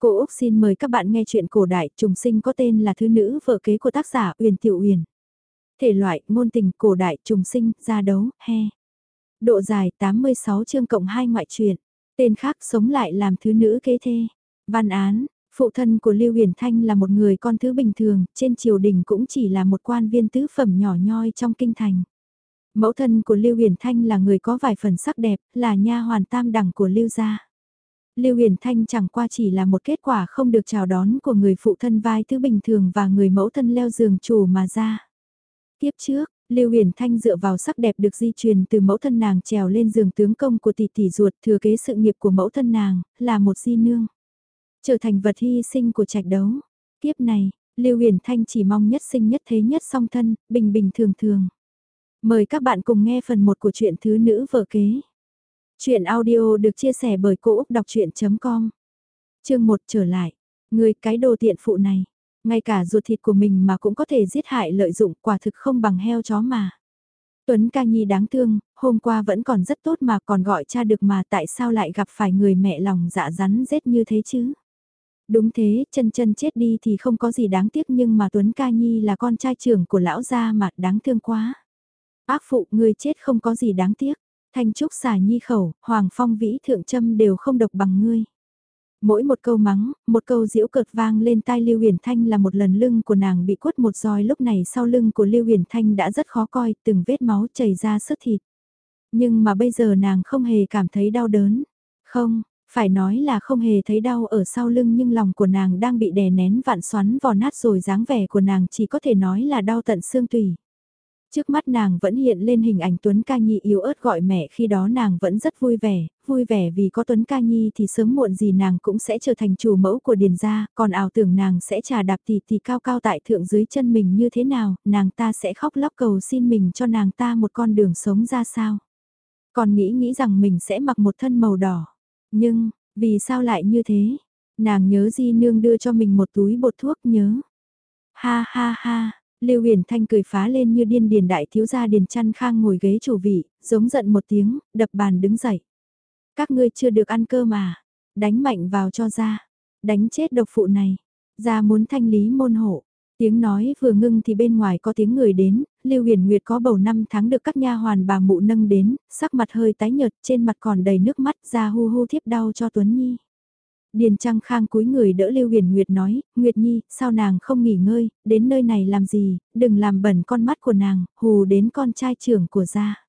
Cô Úc xin mời các bạn nghe chuyện cổ đại trùng sinh có tên là Thứ Nữ vợ kế của tác giả Uyển Tiểu Uyển. Thể loại, ngôn tình, cổ đại, trùng sinh, gia đấu, he. Độ dài 86 chương cộng 2 ngoại truyện. Tên khác sống lại làm thứ nữ kế thê. Văn án, phụ thân của Lưu Huyền Thanh là một người con thứ bình thường, trên triều đình cũng chỉ là một quan viên tứ phẩm nhỏ nhoi trong kinh thành. Mẫu thân của Lưu Huyền Thanh là người có vài phần sắc đẹp, là nha hoàn tam đẳng của Lưu gia. Lưu Huyền Thanh chẳng qua chỉ là một kết quả không được chào đón của người phụ thân vai thứ bình thường và người mẫu thân leo giường chủ mà ra. Tiếp trước, Lưu Huyền Thanh dựa vào sắc đẹp được di truyền từ mẫu thân nàng trèo lên giường tướng công của tỷ tỷ ruột thừa kế sự nghiệp của mẫu thân nàng, là một di nương. Trở thành vật hy sinh của trạch đấu. Tiếp này, Lưu Huyền Thanh chỉ mong nhất sinh nhất thế nhất song thân, bình bình thường thường. Mời các bạn cùng nghe phần 1 của truyện Thứ Nữ Vợ Kế. Chuyện audio được chia sẻ bởi Cô Úc Đọc Chuyện.com Chương 1 trở lại, người cái đồ tiện phụ này, ngay cả ruột thịt của mình mà cũng có thể giết hại lợi dụng quả thực không bằng heo chó mà. Tuấn ca nhi đáng thương, hôm qua vẫn còn rất tốt mà còn gọi cha được mà tại sao lại gặp phải người mẹ lòng dạ rắn rết như thế chứ? Đúng thế, chân chân chết đi thì không có gì đáng tiếc nhưng mà Tuấn ca nhi là con trai trưởng của lão gia mà đáng thương quá. Ác phụ người chết không có gì đáng tiếc. Thanh trúc xả nhi khẩu, hoàng phong vĩ thượng châm đều không độc bằng ngươi. Mỗi một câu mắng, một câu diễu cợt vang lên tai Lưu Huyền Thanh là một lần lưng của nàng bị quất một roi lúc này sau lưng của Lưu Huyền Thanh đã rất khó coi, từng vết máu chảy ra sứt thịt. Nhưng mà bây giờ nàng không hề cảm thấy đau đớn. Không, phải nói là không hề thấy đau ở sau lưng nhưng lòng của nàng đang bị đè nén vạn xoắn vò nát rồi dáng vẻ của nàng chỉ có thể nói là đau tận xương tủy. Trước mắt nàng vẫn hiện lên hình ảnh Tuấn Ca Nhi yếu ớt gọi mẹ khi đó nàng vẫn rất vui vẻ, vui vẻ vì có Tuấn Ca Nhi thì sớm muộn gì nàng cũng sẽ trở thành chủ mẫu của Điền gia, còn ảo tưởng nàng sẽ trà đạp tỷ tỷ cao cao tại thượng dưới chân mình như thế nào, nàng ta sẽ khóc lóc cầu xin mình cho nàng ta một con đường sống ra sao. Còn nghĩ nghĩ rằng mình sẽ mặc một thân màu đỏ. Nhưng, vì sao lại như thế? Nàng nhớ Di Nương đưa cho mình một túi bột thuốc nhớ. Ha ha ha, Lưu Huyền Thanh cười phá lên như điên điền đại thiếu gia Điền Chăn Khang ngồi ghế chủ vị, giống giận một tiếng, đập bàn đứng dậy. Các ngươi chưa được ăn cơ mà, đánh mạnh vào cho ra, đánh chết độc phụ này, ra muốn thanh lý môn hộ. Tiếng nói vừa ngưng thì bên ngoài có tiếng người đến, Lưu Huyền Nguyệt có bầu năm tháng được các nha hoàn bà mụ nâng đến, sắc mặt hơi tái nhợt, trên mặt còn đầy nước mắt, ra hu hu thiếp đau cho Tuấn Nhi. Điền Trăng Khang cúi người đỡ Lưu Huyền Nguyệt nói, Nguyệt Nhi, sao nàng không nghỉ ngơi, đến nơi này làm gì, đừng làm bẩn con mắt của nàng, hù đến con trai trưởng của gia.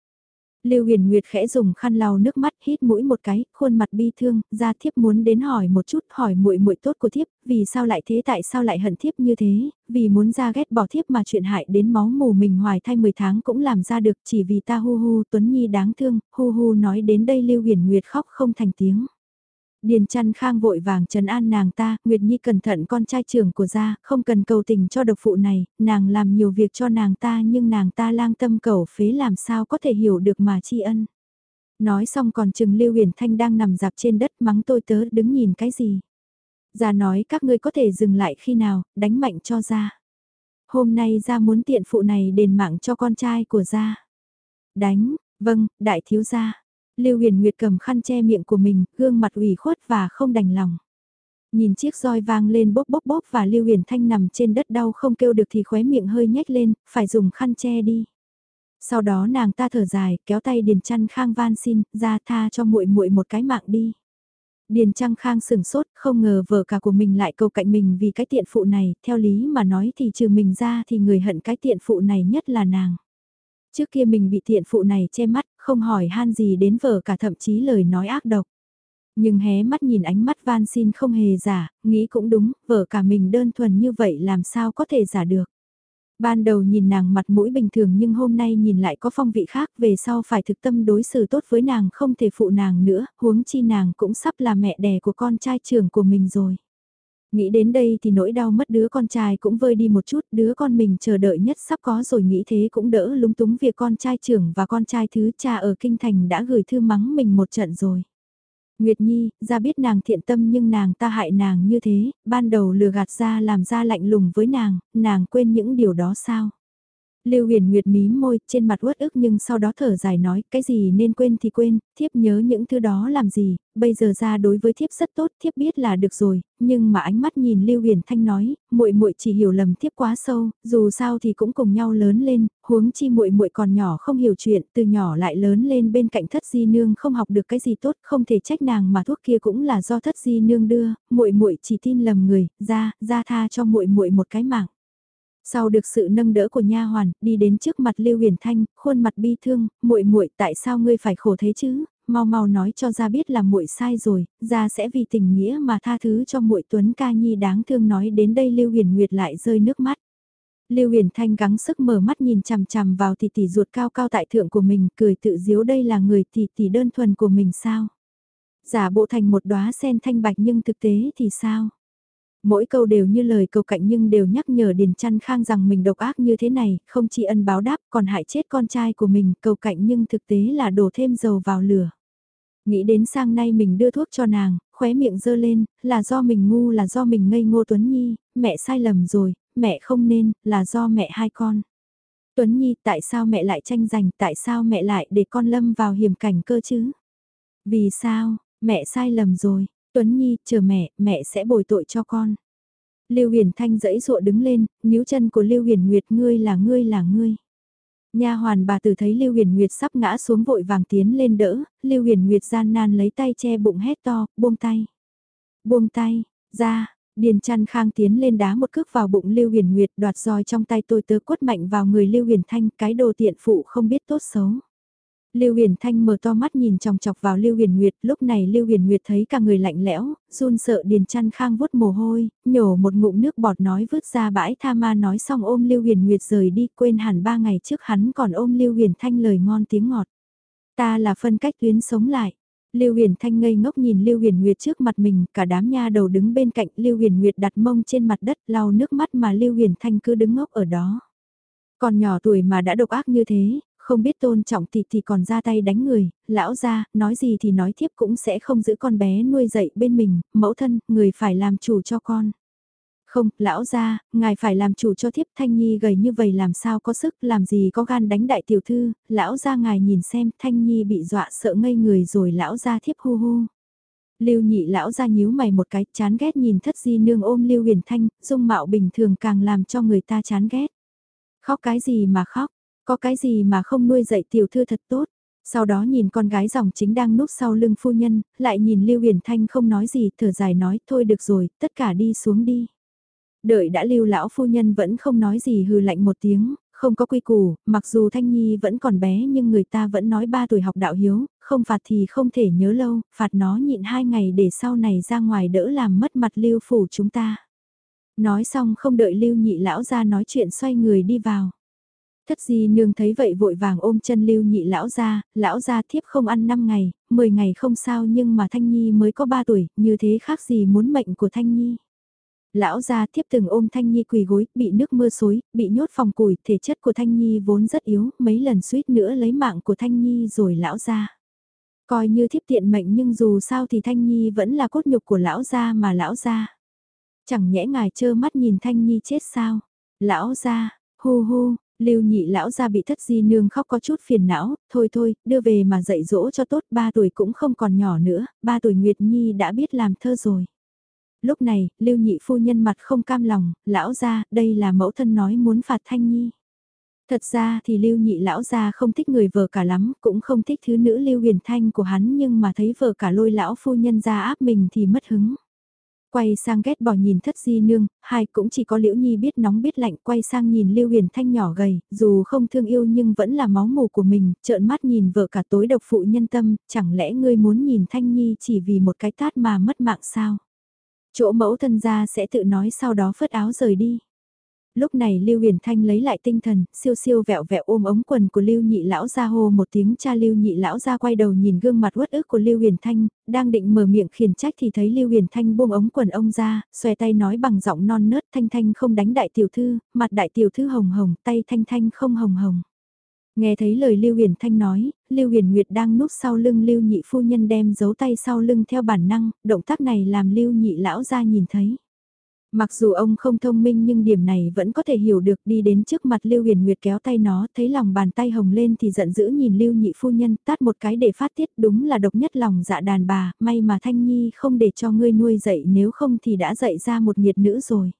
Lưu Huyền Nguyệt khẽ dùng khăn lau nước mắt, hít mũi một cái, khuôn mặt bi thương, gia thiếp muốn đến hỏi một chút, hỏi muội muội tốt của thiếp, vì sao lại thế tại sao lại hận thiếp như thế, vì muốn ra ghét bỏ thiếp mà chuyện hại đến máu mù mình hoài thai 10 tháng cũng làm ra được, chỉ vì ta hu hu Tuấn Nhi đáng thương, hu hu nói đến đây Lưu Huyền Nguyệt khóc không thành tiếng. Điền chăn khang vội vàng trấn an nàng ta, Nguyệt Nhi cẩn thận con trai trưởng của gia, không cần cầu tình cho độc phụ này, nàng làm nhiều việc cho nàng ta nhưng nàng ta lang tâm cầu phế làm sao có thể hiểu được mà tri ân. Nói xong còn chừng Lưu Huyền Thanh đang nằm dạp trên đất mắng tôi tớ đứng nhìn cái gì. Gia nói các ngươi có thể dừng lại khi nào, đánh mạnh cho gia. Hôm nay gia muốn tiện phụ này đền mạng cho con trai của gia. Đánh, vâng, đại thiếu gia. Lưu Huyền Nguyệt cầm khăn che miệng của mình, gương mặt ủy khuất và không đành lòng. Nhìn chiếc roi vang lên bốc bốc bốc và Lưu Huyền Thanh nằm trên đất đau không kêu được thì khóe miệng hơi nhếch lên, phải dùng khăn che đi. Sau đó nàng ta thở dài, kéo tay Điền Trăn Khang van xin, ra tha cho muội muội một cái mạng đi. Điền Trăng Khang sừng sốt, không ngờ vợ cả của mình lại cầu cạnh mình vì cái tiện phụ này, theo lý mà nói thì trừ mình ra thì người hận cái tiện phụ này nhất là nàng. Trước kia mình bị tiện phụ này che mắt, không hỏi han gì đến vợ cả thậm chí lời nói ác độc. Nhưng hé mắt nhìn ánh mắt van xin không hề giả, nghĩ cũng đúng, vợ cả mình đơn thuần như vậy làm sao có thể giả được. Ban đầu nhìn nàng mặt mũi bình thường nhưng hôm nay nhìn lại có phong vị khác về sau phải thực tâm đối xử tốt với nàng không thể phụ nàng nữa, huống chi nàng cũng sắp là mẹ đẻ của con trai trưởng của mình rồi. Nghĩ đến đây thì nỗi đau mất đứa con trai cũng vơi đi một chút, đứa con mình chờ đợi nhất sắp có rồi nghĩ thế cũng đỡ lúng túng việc con trai trưởng và con trai thứ cha ở Kinh Thành đã gửi thư mắng mình một trận rồi. Nguyệt Nhi, ra biết nàng thiện tâm nhưng nàng ta hại nàng như thế, ban đầu lừa gạt ra làm ra lạnh lùng với nàng, nàng quên những điều đó sao? Lưu Huyền Nguyệt mí môi, trên mặt uất ức nhưng sau đó thở dài nói, cái gì nên quên thì quên, thiếp nhớ những thứ đó làm gì, bây giờ ra đối với thiếp rất tốt, thiếp biết là được rồi, nhưng mà ánh mắt nhìn Lưu Huyền Thanh nói, muội muội chỉ hiểu lầm thiếp quá sâu, dù sao thì cũng cùng nhau lớn lên, huống chi muội muội còn nhỏ không hiểu chuyện, từ nhỏ lại lớn lên bên cạnh Thất Di nương không học được cái gì tốt, không thể trách nàng mà thuốc kia cũng là do Thất Di nương đưa, muội muội chỉ tin lầm người, ra, ra tha cho muội muội một cái mạng. Sau được sự nâng đỡ của nha hoàn, đi đến trước mặt Lưu Huyền Thanh, khuôn mặt bi thương, muội muội, tại sao ngươi phải khổ thế chứ? Mau mau nói cho ra biết là muội sai rồi, ra sẽ vì tình nghĩa mà tha thứ cho muội Tuấn ca nhi đáng thương nói đến đây Lưu Huyền Nguyệt lại rơi nước mắt. Lưu Huyền Thanh gắng sức mở mắt nhìn chằm chằm vào tỷ tỷ ruột cao cao tại thượng của mình, cười tự diếu đây là người tỷ tỷ đơn thuần của mình sao? Giả bộ thành một đóa sen thanh bạch nhưng thực tế thì sao? Mỗi câu đều như lời cầu cạnh nhưng đều nhắc nhở Điền Chăn Khang rằng mình độc ác như thế này, không chỉ ân báo đáp còn hại chết con trai của mình, cầu cạnh nhưng thực tế là đổ thêm dầu vào lửa. Nghĩ đến sang nay mình đưa thuốc cho nàng, khóe miệng dơ lên, là do mình ngu là do mình ngây ngô Tuấn Nhi, mẹ sai lầm rồi, mẹ không nên, là do mẹ hai con. Tuấn Nhi tại sao mẹ lại tranh giành, tại sao mẹ lại để con lâm vào hiểm cảnh cơ chứ? Vì sao, mẹ sai lầm rồi, Tuấn Nhi, chờ mẹ, mẹ sẽ bồi tội cho con. Lưu Huyền Thanh dẫy dụa đứng lên, níu chân của Lưu Huyền Nguyệt ngươi là ngươi là ngươi. Nha hoàn bà tử thấy Lưu Huyền Nguyệt sắp ngã xuống vội vàng tiến lên đỡ, Lưu Huyền Nguyệt gian nan lấy tay che bụng hét to, buông tay. Buông tay, ra, Điền trăn khang tiến lên đá một cước vào bụng Lưu Huyền Nguyệt đoạt roi trong tay tôi tớ quất mạnh vào người Lưu Huyền Thanh cái đồ tiện phụ không biết tốt xấu. Lưu Huyền Thanh mở to mắt nhìn chòng chọc vào Lưu Huyền Nguyệt, lúc này Lưu Huyền Nguyệt thấy cả người lạnh lẽo, run sợ Điền Chăn Khang vuốt mồ hôi, nhổ một ngụm nước bọt nói vứt ra bãi tha ma nói xong ôm Lưu Huyền Nguyệt rời đi, quên hẳn ba ngày trước hắn còn ôm Lưu Huyền Thanh lời ngon tiếng ngọt. Ta là phân cách tuyến sống lại. Lưu Huyền Thanh ngây ngốc nhìn Lưu Huyền Nguyệt trước mặt mình, cả đám nha đầu đứng bên cạnh Lưu Huyền Nguyệt đặt mông trên mặt đất lau nước mắt mà Lưu Huyền Thanh cứ đứng ngốc ở đó. Còn nhỏ tuổi mà đã độc ác như thế, không biết tôn trọng thì thì còn ra tay đánh người, lão ra, nói gì thì nói thiếp cũng sẽ không giữ con bé nuôi dạy bên mình, mẫu thân, người phải làm chủ cho con. Không, lão ra, ngài phải làm chủ cho thiếp Thanh Nhi gầy như vậy làm sao có sức, làm gì có gan đánh đại tiểu thư, lão ra ngài nhìn xem Thanh Nhi bị dọa sợ ngây người rồi lão ra thiếp hu hu. Lưu nhị lão ra nhíu mày một cái, chán ghét nhìn thất di nương ôm Lưu huyền thanh, dung mạo bình thường càng làm cho người ta chán ghét. Khóc cái gì mà khóc, có cái gì mà không nuôi dạy tiểu thư thật tốt. Sau đó nhìn con gái dòng chính đang núp sau lưng phu nhân, lại nhìn Lưu Huyền Thanh không nói gì, thở dài nói, thôi được rồi, tất cả đi xuống đi. Đợi đã lưu lão phu nhân vẫn không nói gì hừ lạnh một tiếng, không có quy củ, mặc dù Thanh Nhi vẫn còn bé nhưng người ta vẫn nói ba tuổi học đạo hiếu, không phạt thì không thể nhớ lâu, phạt nó nhịn hai ngày để sau này ra ngoài đỡ làm mất mặt lưu phủ chúng ta. Nói xong không đợi lưu nhị lão ra nói chuyện xoay người đi vào. Thất di nương thấy vậy vội vàng ôm chân lưu nhị lão ra, lão ra thiếp không ăn 5 ngày, 10 ngày không sao nhưng mà Thanh Nhi mới có 3 tuổi, như thế khác gì muốn mệnh của Thanh Nhi. Lão ra thiếp từng ôm Thanh Nhi quỳ gối, bị nước mưa xối, bị nhốt phòng củi, thể chất của Thanh Nhi vốn rất yếu, mấy lần suýt nữa lấy mạng của Thanh Nhi rồi lão ra. Coi như thiếp tiện mệnh nhưng dù sao thì Thanh Nhi vẫn là cốt nhục của lão gia mà lão gia. Chẳng nhẽ ngài trơ mắt nhìn Thanh Nhi chết sao? Lão gia, hu hu, Lưu nhị lão ra bị thất di nương khóc có chút phiền não, thôi thôi, đưa về mà dạy dỗ cho tốt, ba tuổi cũng không còn nhỏ nữa, ba tuổi Nguyệt Nhi đã biết làm thơ rồi. Lúc này, lưu nhị phu nhân mặt không cam lòng, lão ra, đây là mẫu thân nói muốn phạt Thanh Nhi. Thật ra thì lưu nhị lão ra không thích người vợ cả lắm, cũng không thích thứ nữ lưu huyền thanh của hắn nhưng mà thấy vợ cả lôi lão phu nhân ra áp mình thì mất hứng. Quay sang ghét bỏ nhìn thất di nương, hai cũng chỉ có liễu nhi biết nóng biết lạnh quay sang nhìn lưu huyền thanh nhỏ gầy, dù không thương yêu nhưng vẫn là máu mù của mình, trợn mắt nhìn vợ cả tối độc phụ nhân tâm, chẳng lẽ ngươi muốn nhìn thanh nhi chỉ vì một cái tát mà mất mạng sao? Chỗ mẫu thân ra sẽ tự nói sau đó phất áo rời đi. Lúc này Lưu Huyền Thanh lấy lại tinh thần, siêu siêu vẹo vẹo ôm ống quần của Lưu Nhị lão ra hô một tiếng cha Lưu Nhị lão ra quay đầu nhìn gương mặt uất ức của Lưu Huyền Thanh, đang định mở miệng khiển trách thì thấy Lưu Huyền Thanh buông ống quần ông ra, xòe tay nói bằng giọng non nớt Thanh Thanh không đánh đại tiểu thư, mặt đại tiểu thư hồng hồng, tay Thanh Thanh không hồng hồng. Nghe thấy lời Lưu Huyền Thanh nói, Lưu Huyền Nguyệt đang núp sau lưng Lưu Nhị phu nhân đem giấu tay sau lưng theo bản năng, động tác này làm Lưu Nhị lão ra nhìn thấy. Mặc dù ông không thông minh nhưng điểm này vẫn có thể hiểu được đi đến trước mặt Lưu Huyền Nguyệt kéo tay nó, thấy lòng bàn tay hồng lên thì giận dữ nhìn Lưu Nhị Phu Nhân tát một cái để phát tiết đúng là độc nhất lòng dạ đàn bà, may mà Thanh Nhi không để cho ngươi nuôi dậy nếu không thì đã dậy ra một nhiệt nữ rồi.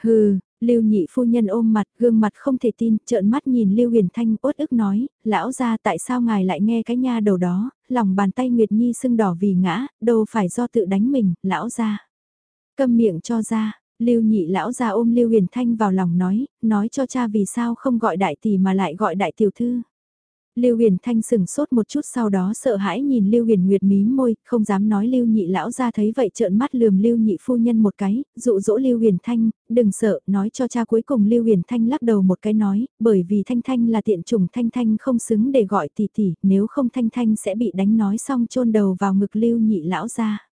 Hừ, Lưu Nhị Phu Nhân ôm mặt, gương mặt không thể tin, trợn mắt nhìn Lưu Huyền Thanh uất ức nói, lão ra tại sao ngài lại nghe cái nha đầu đó, lòng bàn tay Nguyệt Nhi sưng đỏ vì ngã, đâu phải do tự đánh mình, lão ra. Câm miệng cho ra, Lưu nhị lão ra ôm Lưu Huyền Thanh vào lòng nói, nói cho cha vì sao không gọi đại tỷ mà lại gọi đại tiểu thư. Lưu Huyền Thanh sừng sốt một chút sau đó sợ hãi nhìn Lưu Huyền Nguyệt mím môi, không dám nói Lưu Nhị lão ra thấy vậy trợn mắt lườm Lưu Nhị phu nhân một cái, dụ dỗ Lưu Huyền Thanh, đừng sợ, nói cho cha cuối cùng Lưu Huyền Thanh lắc đầu một cái nói, bởi vì Thanh Thanh là tiện chủng Thanh Thanh không xứng để gọi tỷ tỷ, nếu không Thanh Thanh sẽ bị đánh nói xong chôn đầu vào ngực Lưu Nhị lão ra.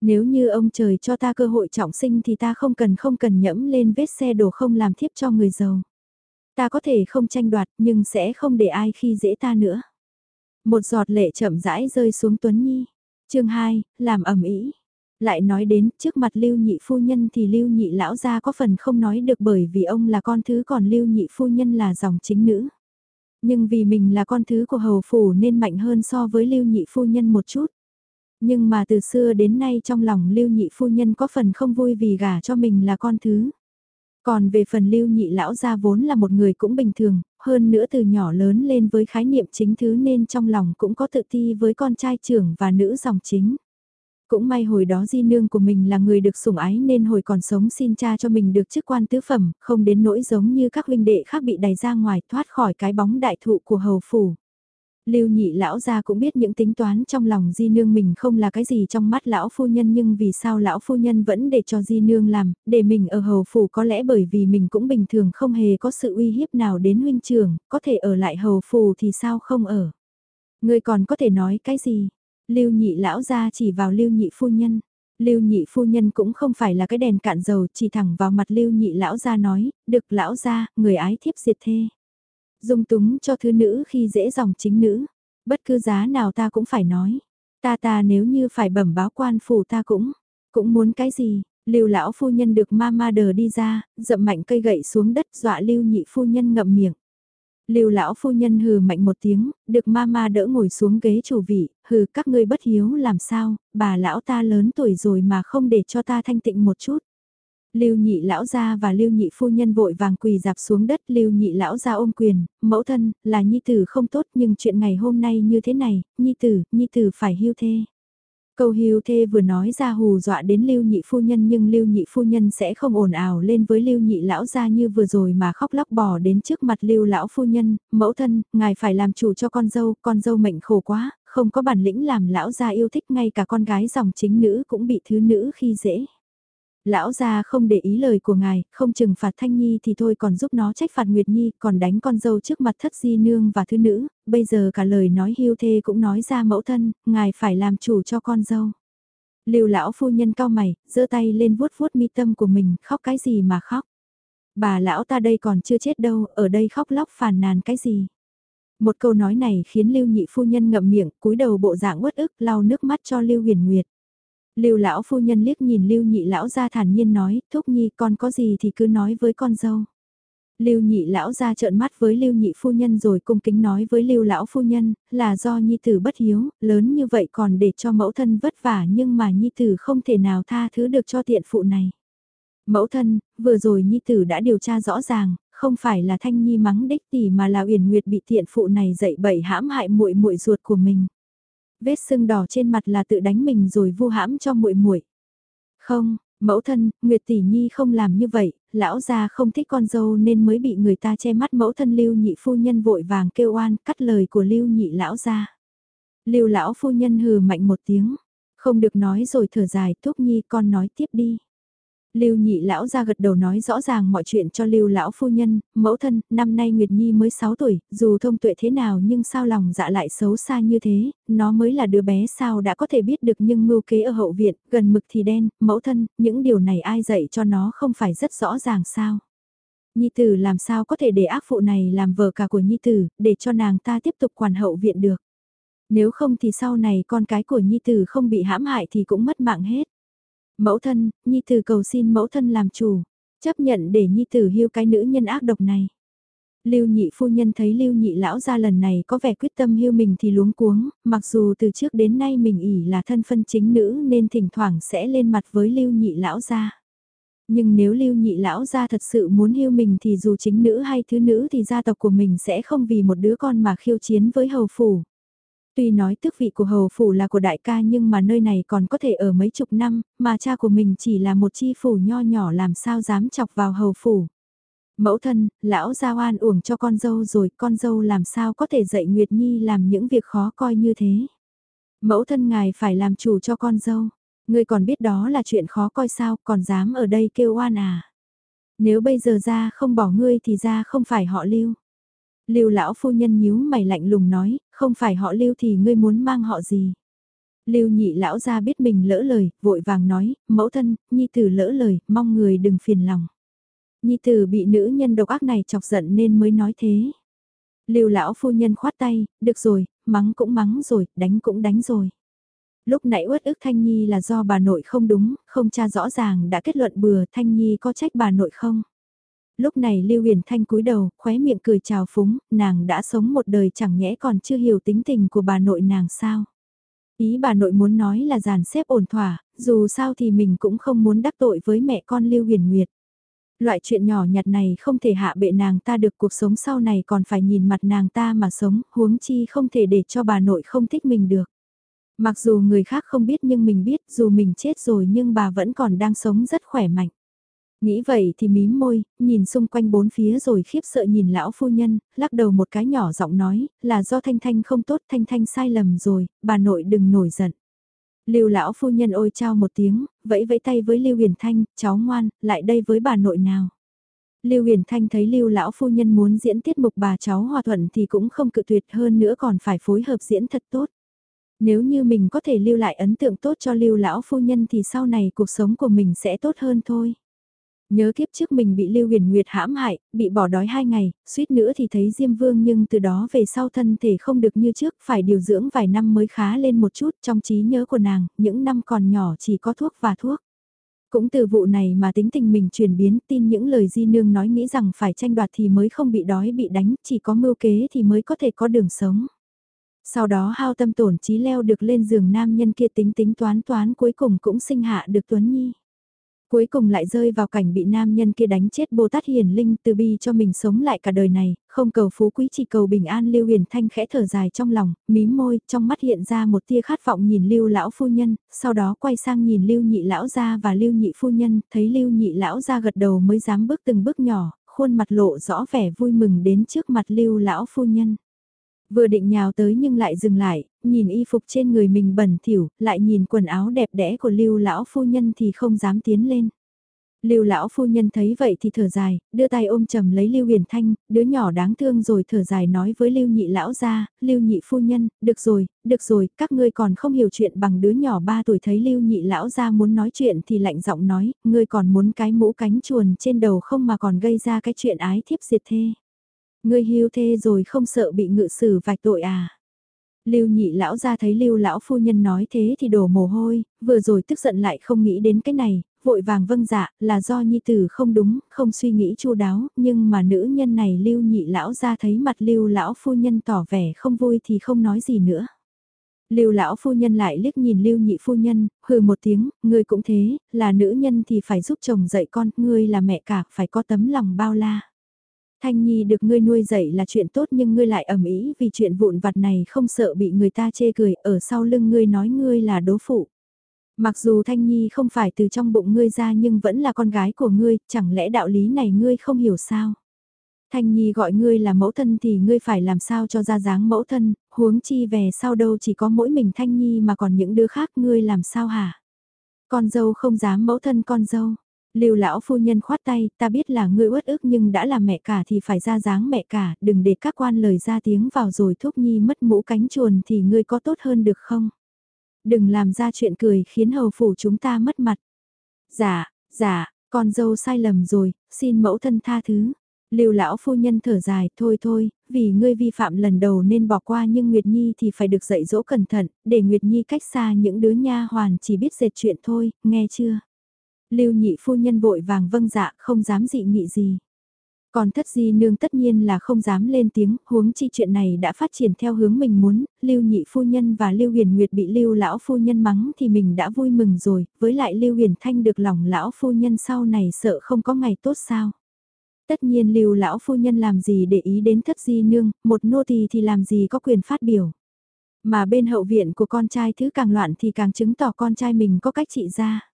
Nếu như ông trời cho ta cơ hội trọng sinh thì ta không cần không cần nhẫm lên vết xe đổ không làm thiếp cho người giàu. Ta có thể không tranh đoạt nhưng sẽ không để ai khi dễ ta nữa. Một giọt lệ chậm rãi rơi xuống Tuấn Nhi. chương 2, làm ẩm ý. Lại nói đến trước mặt lưu nhị phu nhân thì lưu nhị lão gia có phần không nói được bởi vì ông là con thứ còn lưu nhị phu nhân là dòng chính nữ. Nhưng vì mình là con thứ của hầu phủ nên mạnh hơn so với lưu nhị phu nhân một chút. Nhưng mà từ xưa đến nay trong lòng lưu nhị phu nhân có phần không vui vì gả cho mình là con thứ. Còn về phần lưu nhị lão gia vốn là một người cũng bình thường, hơn nữa từ nhỏ lớn lên với khái niệm chính thứ nên trong lòng cũng có tự ti với con trai trưởng và nữ dòng chính. Cũng may hồi đó di nương của mình là người được sủng ái nên hồi còn sống xin cha cho mình được chức quan tứ phẩm, không đến nỗi giống như các huynh đệ khác bị đẩy ra ngoài thoát khỏi cái bóng đại thụ của hầu phủ. Lưu nhị lão gia cũng biết những tính toán trong lòng di nương mình không là cái gì trong mắt lão phu nhân nhưng vì sao lão phu nhân vẫn để cho di nương làm, để mình ở hầu phủ có lẽ bởi vì mình cũng bình thường không hề có sự uy hiếp nào đến huynh trưởng, có thể ở lại hầu phủ thì sao không ở. Người còn có thể nói cái gì? Lưu nhị lão gia chỉ vào lưu nhị phu nhân. Lưu nhị phu nhân cũng không phải là cái đèn cạn dầu, chỉ thẳng vào mặt lưu nhị lão gia nói, được lão gia, người ái thiếp diệt thê dung túng cho thứ nữ khi dễ dòng chính nữ. Bất cứ giá nào ta cũng phải nói. Ta ta nếu như phải bẩm báo quan phủ ta cũng, cũng muốn cái gì. Lưu lão phu nhân được ma ma đờ đi ra, dậm mạnh cây gậy xuống đất dọa lưu nhị phu nhân ngậm miệng. Lưu lão phu nhân hừ mạnh một tiếng, được ma ma đỡ ngồi xuống ghế chủ vị, hừ các ngươi bất hiếu làm sao, bà lão ta lớn tuổi rồi mà không để cho ta thanh tịnh một chút. Lưu nhị lão gia và lưu nhị phu nhân vội vàng quỳ dạp xuống đất lưu nhị lão gia ôm quyền, mẫu thân, là nhi tử không tốt nhưng chuyện ngày hôm nay như thế này, nhi tử, nhi tử phải hưu thê. Câu hưu thê vừa nói ra hù dọa đến lưu nhị phu nhân nhưng lưu nhị phu nhân sẽ không ồn ào lên với lưu nhị lão gia như vừa rồi mà khóc lóc bỏ đến trước mặt lưu lão phu nhân, mẫu thân, ngài phải làm chủ cho con dâu, con dâu mệnh khổ quá, không có bản lĩnh làm lão gia yêu thích ngay cả con gái dòng chính nữ cũng bị thứ nữ khi dễ. Lão gia không để ý lời của ngài, không trừng phạt Thanh Nhi thì thôi còn giúp nó trách phạt Nguyệt Nhi, còn đánh con dâu trước mặt thất di nương và thứ nữ, bây giờ cả lời nói hiu thê cũng nói ra mẫu thân, ngài phải làm chủ cho con dâu. Lưu lão phu nhân cao mày, giơ tay lên vuốt vuốt mi tâm của mình, khóc cái gì mà khóc. Bà lão ta đây còn chưa chết đâu, ở đây khóc lóc phàn nàn cái gì. Một câu nói này khiến Lưu nhị phu nhân ngậm miệng, cúi đầu bộ dạng uất ức lau nước mắt cho Lưu huyền nguyệt. Lưu lão phu nhân liếc nhìn Lưu nhị lão ra thản nhiên nói, thúc nhi con có gì thì cứ nói với con dâu. Lưu nhị lão ra trợn mắt với Lưu nhị phu nhân rồi cung kính nói với Lưu lão phu nhân, là do nhi tử bất hiếu, lớn như vậy còn để cho mẫu thân vất vả nhưng mà nhi tử không thể nào tha thứ được cho tiện phụ này. Mẫu thân, vừa rồi nhi tử đã điều tra rõ ràng, không phải là thanh nhi mắng đích tỷ mà là uyển nguyệt bị tiện phụ này dậy bậy hãm hại muội muội ruột của mình vết sưng đỏ trên mặt là tự đánh mình rồi vu hãm cho muội muội. Không, mẫu thân, Nguyệt tỷ nhi không làm như vậy, lão gia không thích con dâu nên mới bị người ta che mắt mẫu thân Lưu Nhị phu nhân vội vàng kêu oan, cắt lời của Lưu Nhị lão gia. Lưu lão phu nhân hừ mạnh một tiếng, không được nói rồi thở dài, Thúc Nhi con nói tiếp đi. Lưu nhị lão ra gật đầu nói rõ ràng mọi chuyện cho Lưu lão phu nhân, mẫu thân, năm nay Nguyệt Nhi mới 6 tuổi, dù thông tuệ thế nào nhưng sao lòng dạ lại xấu xa như thế, nó mới là đứa bé sao đã có thể biết được nhưng mưu kế ở hậu viện, gần mực thì đen, mẫu thân, những điều này ai dạy cho nó không phải rất rõ ràng sao. Nhi tử làm sao có thể để ác phụ này làm vợ cả của Nhi tử, để cho nàng ta tiếp tục quản hậu viện được. Nếu không thì sau này con cái của Nhi tử không bị hãm hại thì cũng mất mạng hết. Mẫu thân, Nhi Tử cầu xin mẫu thân làm chủ, chấp nhận để Nhi Tử hưu cái nữ nhân ác độc này. Lưu nhị phu nhân thấy lưu nhị lão ra lần này có vẻ quyết tâm hưu mình thì luống cuống, mặc dù từ trước đến nay mình ỉ là thân phân chính nữ nên thỉnh thoảng sẽ lên mặt với lưu nhị lão ra. Nhưng nếu lưu nhị lão ra thật sự muốn hưu mình thì dù chính nữ hay thứ nữ thì gia tộc của mình sẽ không vì một đứa con mà khiêu chiến với hầu phủ. Tuy nói tước vị của hầu phủ là của đại ca nhưng mà nơi này còn có thể ở mấy chục năm, mà cha của mình chỉ là một chi phủ nho nhỏ làm sao dám chọc vào hầu phủ. Mẫu thân, lão gia oan uổng cho con dâu rồi, con dâu làm sao có thể dạy Nguyệt Nhi làm những việc khó coi như thế. Mẫu thân ngài phải làm chủ cho con dâu, ngươi còn biết đó là chuyện khó coi sao, còn dám ở đây kêu oan à. Nếu bây giờ ra không bỏ ngươi thì ra không phải họ lưu. Lưu lão phu nhân nhíu mày lạnh lùng nói, không phải họ lưu thì ngươi muốn mang họ gì. Lưu nhị lão ra biết mình lỡ lời, vội vàng nói, mẫu thân, nhi tử lỡ lời, mong người đừng phiền lòng. Nhi tử bị nữ nhân độc ác này chọc giận nên mới nói thế. Lưu lão phu nhân khoát tay, được rồi, mắng cũng mắng rồi, đánh cũng đánh rồi. Lúc nãy uất ức Thanh Nhi là do bà nội không đúng, không cha rõ ràng đã kết luận bừa Thanh Nhi có trách bà nội không. Lúc này Lưu Huyền Thanh cúi đầu, khóe miệng cười chào phúng, nàng đã sống một đời chẳng nhẽ còn chưa hiểu tính tình của bà nội nàng sao. Ý bà nội muốn nói là giàn xếp ổn thỏa, dù sao thì mình cũng không muốn đắc tội với mẹ con Lưu Huyền Nguyệt. Loại chuyện nhỏ nhặt này không thể hạ bệ nàng ta được cuộc sống sau này còn phải nhìn mặt nàng ta mà sống, huống chi không thể để cho bà nội không thích mình được. Mặc dù người khác không biết nhưng mình biết dù mình chết rồi nhưng bà vẫn còn đang sống rất khỏe mạnh. Nghĩ vậy thì mím môi, nhìn xung quanh bốn phía rồi khiếp sợ nhìn lão phu nhân, lắc đầu một cái nhỏ giọng nói, là do Thanh Thanh không tốt, Thanh Thanh sai lầm rồi, bà nội đừng nổi giận. Lưu lão phu nhân ôi trao một tiếng, vẫy vẫy tay với Lưu Huyền Thanh, cháu ngoan, lại đây với bà nội nào. Lưu Huyền Thanh thấy Lưu lão phu nhân muốn diễn tiết mục bà cháu hòa thuận thì cũng không cự tuyệt hơn nữa còn phải phối hợp diễn thật tốt. Nếu như mình có thể lưu lại ấn tượng tốt cho Lưu lão phu nhân thì sau này cuộc sống của mình sẽ tốt hơn thôi. Nhớ kiếp trước mình bị Lưu Huyền Nguyệt hãm hại, bị bỏ đói hai ngày, suýt nữa thì thấy Diêm Vương nhưng từ đó về sau thân thể không được như trước, phải điều dưỡng vài năm mới khá lên một chút trong trí nhớ của nàng, những năm còn nhỏ chỉ có thuốc và thuốc. Cũng từ vụ này mà tính tình mình chuyển biến tin những lời Di Nương nói nghĩ rằng phải tranh đoạt thì mới không bị đói bị đánh, chỉ có mưu kế thì mới có thể có đường sống. Sau đó hao tâm tổn trí leo được lên giường nam nhân kia tính tính toán toán cuối cùng cũng sinh hạ được Tuấn Nhi. Cuối cùng lại rơi vào cảnh bị nam nhân kia đánh chết Bồ Tát Hiền Linh từ bi cho mình sống lại cả đời này, không cầu phú quý chỉ cầu bình an Lưu Huyền Thanh khẽ thở dài trong lòng, mím môi, trong mắt hiện ra một tia khát vọng nhìn Lưu lão phu nhân, sau đó quay sang nhìn Lưu nhị lão gia và Lưu nhị phu nhân, thấy Lưu nhị lão gia gật đầu mới dám bước từng bước nhỏ, khuôn mặt lộ rõ vẻ vui mừng đến trước mặt Lưu lão phu nhân. Vừa định nhào tới nhưng lại dừng lại, nhìn y phục trên người mình bẩn thỉu, lại nhìn quần áo đẹp đẽ của Lưu lão phu nhân thì không dám tiến lên. Lưu lão phu nhân thấy vậy thì thở dài, đưa tay ôm chầm lấy Lưu Huyền Thanh, đứa nhỏ đáng thương rồi thở dài nói với Lưu Nhị lão gia, Lưu Nhị phu nhân, được rồi, được rồi, các ngươi còn không hiểu chuyện bằng đứa nhỏ 3 tuổi thấy Lưu Nhị lão gia muốn nói chuyện thì lạnh giọng nói, ngươi còn muốn cái mũ cánh chuồn trên đầu không mà còn gây ra cái chuyện ái thiếp diệt thê. Ngươi hưu thê rồi không sợ bị ngự xử vạch tội à? Lưu nhị lão ra thấy lưu lão phu nhân nói thế thì đổ mồ hôi, vừa rồi tức giận lại không nghĩ đến cái này, vội vàng vâng dạ, là do nhi tử không đúng, không suy nghĩ chu đáo, nhưng mà nữ nhân này lưu nhị lão ra thấy mặt lưu lão phu nhân tỏ vẻ không vui thì không nói gì nữa. Lưu lão phu nhân lại liếc nhìn Lưu nhị phu nhân, hừ một tiếng, ngươi cũng thế, là nữ nhân thì phải giúp chồng dạy con, ngươi là mẹ cả, phải có tấm lòng bao la. Thanh Nhi được ngươi nuôi dạy là chuyện tốt nhưng ngươi lại ẩm ý vì chuyện vụn vặt này không sợ bị người ta chê cười ở sau lưng ngươi nói ngươi là đố phụ. Mặc dù Thanh Nhi không phải từ trong bụng ngươi ra nhưng vẫn là con gái của ngươi, chẳng lẽ đạo lý này ngươi không hiểu sao? Thanh Nhi gọi ngươi là mẫu thân thì ngươi phải làm sao cho ra dáng mẫu thân, huống chi về sau đâu chỉ có mỗi mình Thanh Nhi mà còn những đứa khác ngươi làm sao hả? Con dâu không dám mẫu thân con dâu, Lưu lão phu nhân khoát tay, ta biết là ngươi uất ức nhưng đã là mẹ cả thì phải ra dáng mẹ cả, đừng để các quan lời ra tiếng vào rồi thúc nhi mất mũ cánh chuồn thì ngươi có tốt hơn được không? Đừng làm ra chuyện cười khiến hầu phủ chúng ta mất mặt. Dạ, dạ, con dâu sai lầm rồi, xin mẫu thân tha thứ. Lưu lão phu nhân thở dài, thôi thôi, vì ngươi vi phạm lần đầu nên bỏ qua nhưng Nguyệt Nhi thì phải được dạy dỗ cẩn thận, để Nguyệt Nhi cách xa những đứa nha hoàn chỉ biết dệt chuyện thôi, nghe chưa? Lưu nhị phu nhân vội vàng vâng dạ không dám dị nghị gì. Còn thất di nương tất nhiên là không dám lên tiếng, huống chi chuyện này đã phát triển theo hướng mình muốn, lưu nhị phu nhân và lưu huyền nguyệt bị lưu lão phu nhân mắng thì mình đã vui mừng rồi, với lại lưu huyền thanh được lòng lão phu nhân sau này sợ không có ngày tốt sao. Tất nhiên lưu lão phu nhân làm gì để ý đến thất di nương, một nô tỳ thì làm gì có quyền phát biểu. Mà bên hậu viện của con trai thứ càng loạn thì càng chứng tỏ con trai mình có cách trị ra.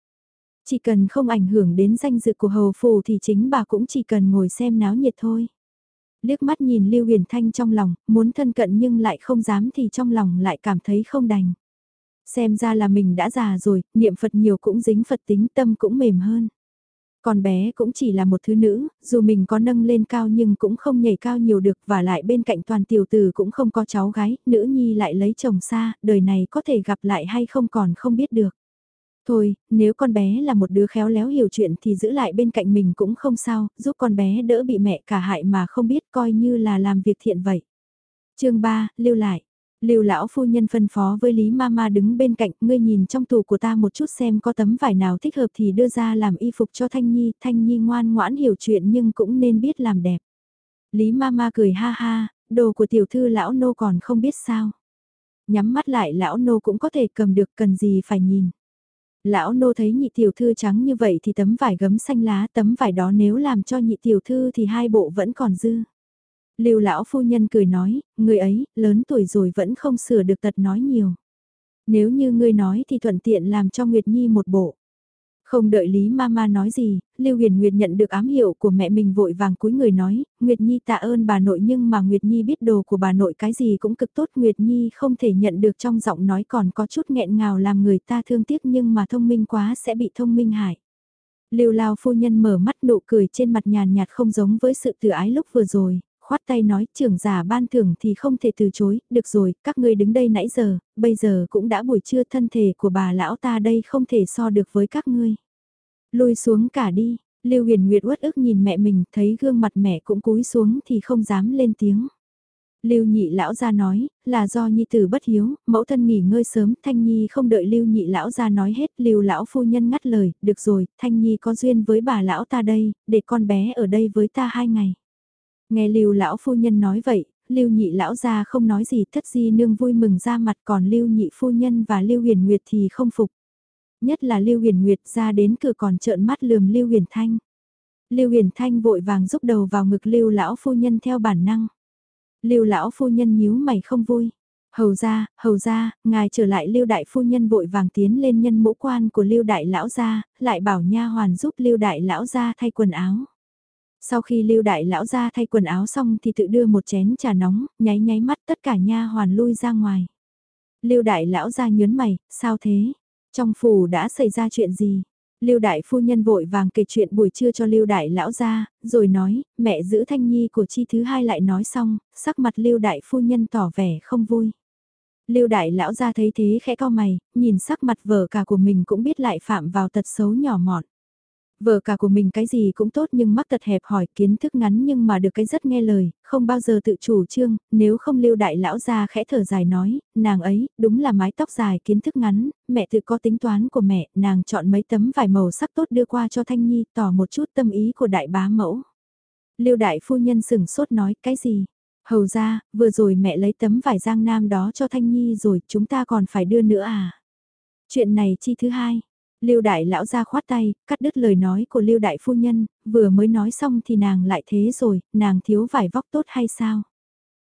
Chỉ cần không ảnh hưởng đến danh dự của hầu phù thì chính bà cũng chỉ cần ngồi xem náo nhiệt thôi. Liếc mắt nhìn Lưu Huyền Thanh trong lòng, muốn thân cận nhưng lại không dám thì trong lòng lại cảm thấy không đành. Xem ra là mình đã già rồi, niệm Phật nhiều cũng dính Phật tính tâm cũng mềm hơn. Con bé cũng chỉ là một thứ nữ, dù mình có nâng lên cao nhưng cũng không nhảy cao nhiều được và lại bên cạnh toàn tiểu tử cũng không có cháu gái, nữ nhi lại lấy chồng xa, đời này có thể gặp lại hay không còn không biết được. Thôi, nếu con bé là một đứa khéo léo hiểu chuyện thì giữ lại bên cạnh mình cũng không sao, giúp con bé đỡ bị mẹ cả hại mà không biết coi như là làm việc thiện vậy. chương 3, lưu lại. Lưu lão phu nhân phân phó với Lý Mama đứng bên cạnh, ngươi nhìn trong tủ của ta một chút xem có tấm vải nào thích hợp thì đưa ra làm y phục cho Thanh Nhi, Thanh Nhi ngoan ngoãn hiểu chuyện nhưng cũng nên biết làm đẹp. Lý Mama cười ha ha, đồ của tiểu thư lão nô còn không biết sao. Nhắm mắt lại lão nô cũng có thể cầm được cần gì phải nhìn. Lão nô thấy nhị tiểu thư trắng như vậy thì tấm vải gấm xanh lá tấm vải đó nếu làm cho nhị tiểu thư thì hai bộ vẫn còn dư. Lưu lão phu nhân cười nói, người ấy, lớn tuổi rồi vẫn không sửa được tật nói nhiều. Nếu như ngươi nói thì thuận tiện làm cho Nguyệt Nhi một bộ. Không đợi Lý Mama nói gì, Lưu Huyền Nguyệt nhận được ám hiệu của mẹ mình vội vàng cúi người nói, Nguyệt Nhi tạ ơn bà nội nhưng mà Nguyệt Nhi biết đồ của bà nội cái gì cũng cực tốt Nguyệt Nhi không thể nhận được trong giọng nói còn có chút nghẹn ngào làm người ta thương tiếc nhưng mà thông minh quá sẽ bị thông minh hại. Lưu Lao phu nhân mở mắt nụ cười trên mặt nhàn nhạt không giống với sự tự ái lúc vừa rồi, khoát tay nói trưởng giả ban thưởng thì không thể từ chối, được rồi, các ngươi đứng đây nãy giờ, bây giờ cũng đã buổi trưa thân thể của bà lão ta đây không thể so được với các ngươi. Lùi xuống cả đi, Lưu Huyền Nguyệt uất ức nhìn mẹ mình, thấy gương mặt mẹ cũng cúi xuống thì không dám lên tiếng. Lưu nhị lão gia nói, là do nhi tử bất hiếu, mẫu thân nghỉ ngơi sớm, Thanh Nhi không đợi Lưu nhị lão gia nói hết, Lưu lão phu nhân ngắt lời, được rồi, Thanh Nhi có duyên với bà lão ta đây, để con bé ở đây với ta hai ngày. Nghe Lưu lão phu nhân nói vậy, Lưu nhị lão gia không nói gì, thất di nương vui mừng ra mặt còn Lưu nhị phu nhân và Lưu huyền nguyệt thì không phục. Nhất là Lưu huyền nguyệt ra đến cửa còn trợn mắt lườm Lưu huyền thanh. Lưu huyền thanh vội vàng rúc đầu vào ngực Lưu lão phu nhân theo bản năng. Lưu lão phu nhân nhíu mày không vui. Hầu gia, hầu gia, ngài trở lại Lưu đại phu nhân vội vàng tiến lên nhân mũ quan của Lưu đại lão gia, lại bảo nha hoàn giúp Lưu đại lão gia thay quần áo. Sau khi lưu đại lão ra thay quần áo xong thì tự đưa một chén trà nóng, nháy nháy mắt tất cả nha hoàn lui ra ngoài. Lưu đại lão ra nhớn mày, sao thế? Trong phủ đã xảy ra chuyện gì? Lưu đại phu nhân vội vàng kể chuyện buổi trưa cho Lưu đại lão ra, rồi nói, mẹ giữ thanh nhi của chi thứ hai lại nói xong, sắc mặt Lưu đại phu nhân tỏ vẻ không vui. Lưu đại lão ra thấy thế khẽ co mày, nhìn sắc mặt vợ cả của mình cũng biết lại phạm vào tật xấu nhỏ mọn. Vợ cả của mình cái gì cũng tốt nhưng mắc tật hẹp hỏi kiến thức ngắn nhưng mà được cái rất nghe lời, không bao giờ tự chủ trương, nếu không lưu đại lão ra khẽ thở dài nói, nàng ấy, đúng là mái tóc dài kiến thức ngắn, mẹ tự có tính toán của mẹ, nàng chọn mấy tấm vải màu sắc tốt đưa qua cho Thanh Nhi tỏ một chút tâm ý của đại bá mẫu. Lưu đại phu nhân sừng sốt nói cái gì? Hầu ra, vừa rồi mẹ lấy tấm vải giang nam đó cho Thanh Nhi rồi, chúng ta còn phải đưa nữa à? Chuyện này chi thứ hai, Lưu đại lão ra khoát tay, cắt đứt lời nói của Lưu đại phu nhân, vừa mới nói xong thì nàng lại thế rồi, nàng thiếu vải vóc tốt hay sao?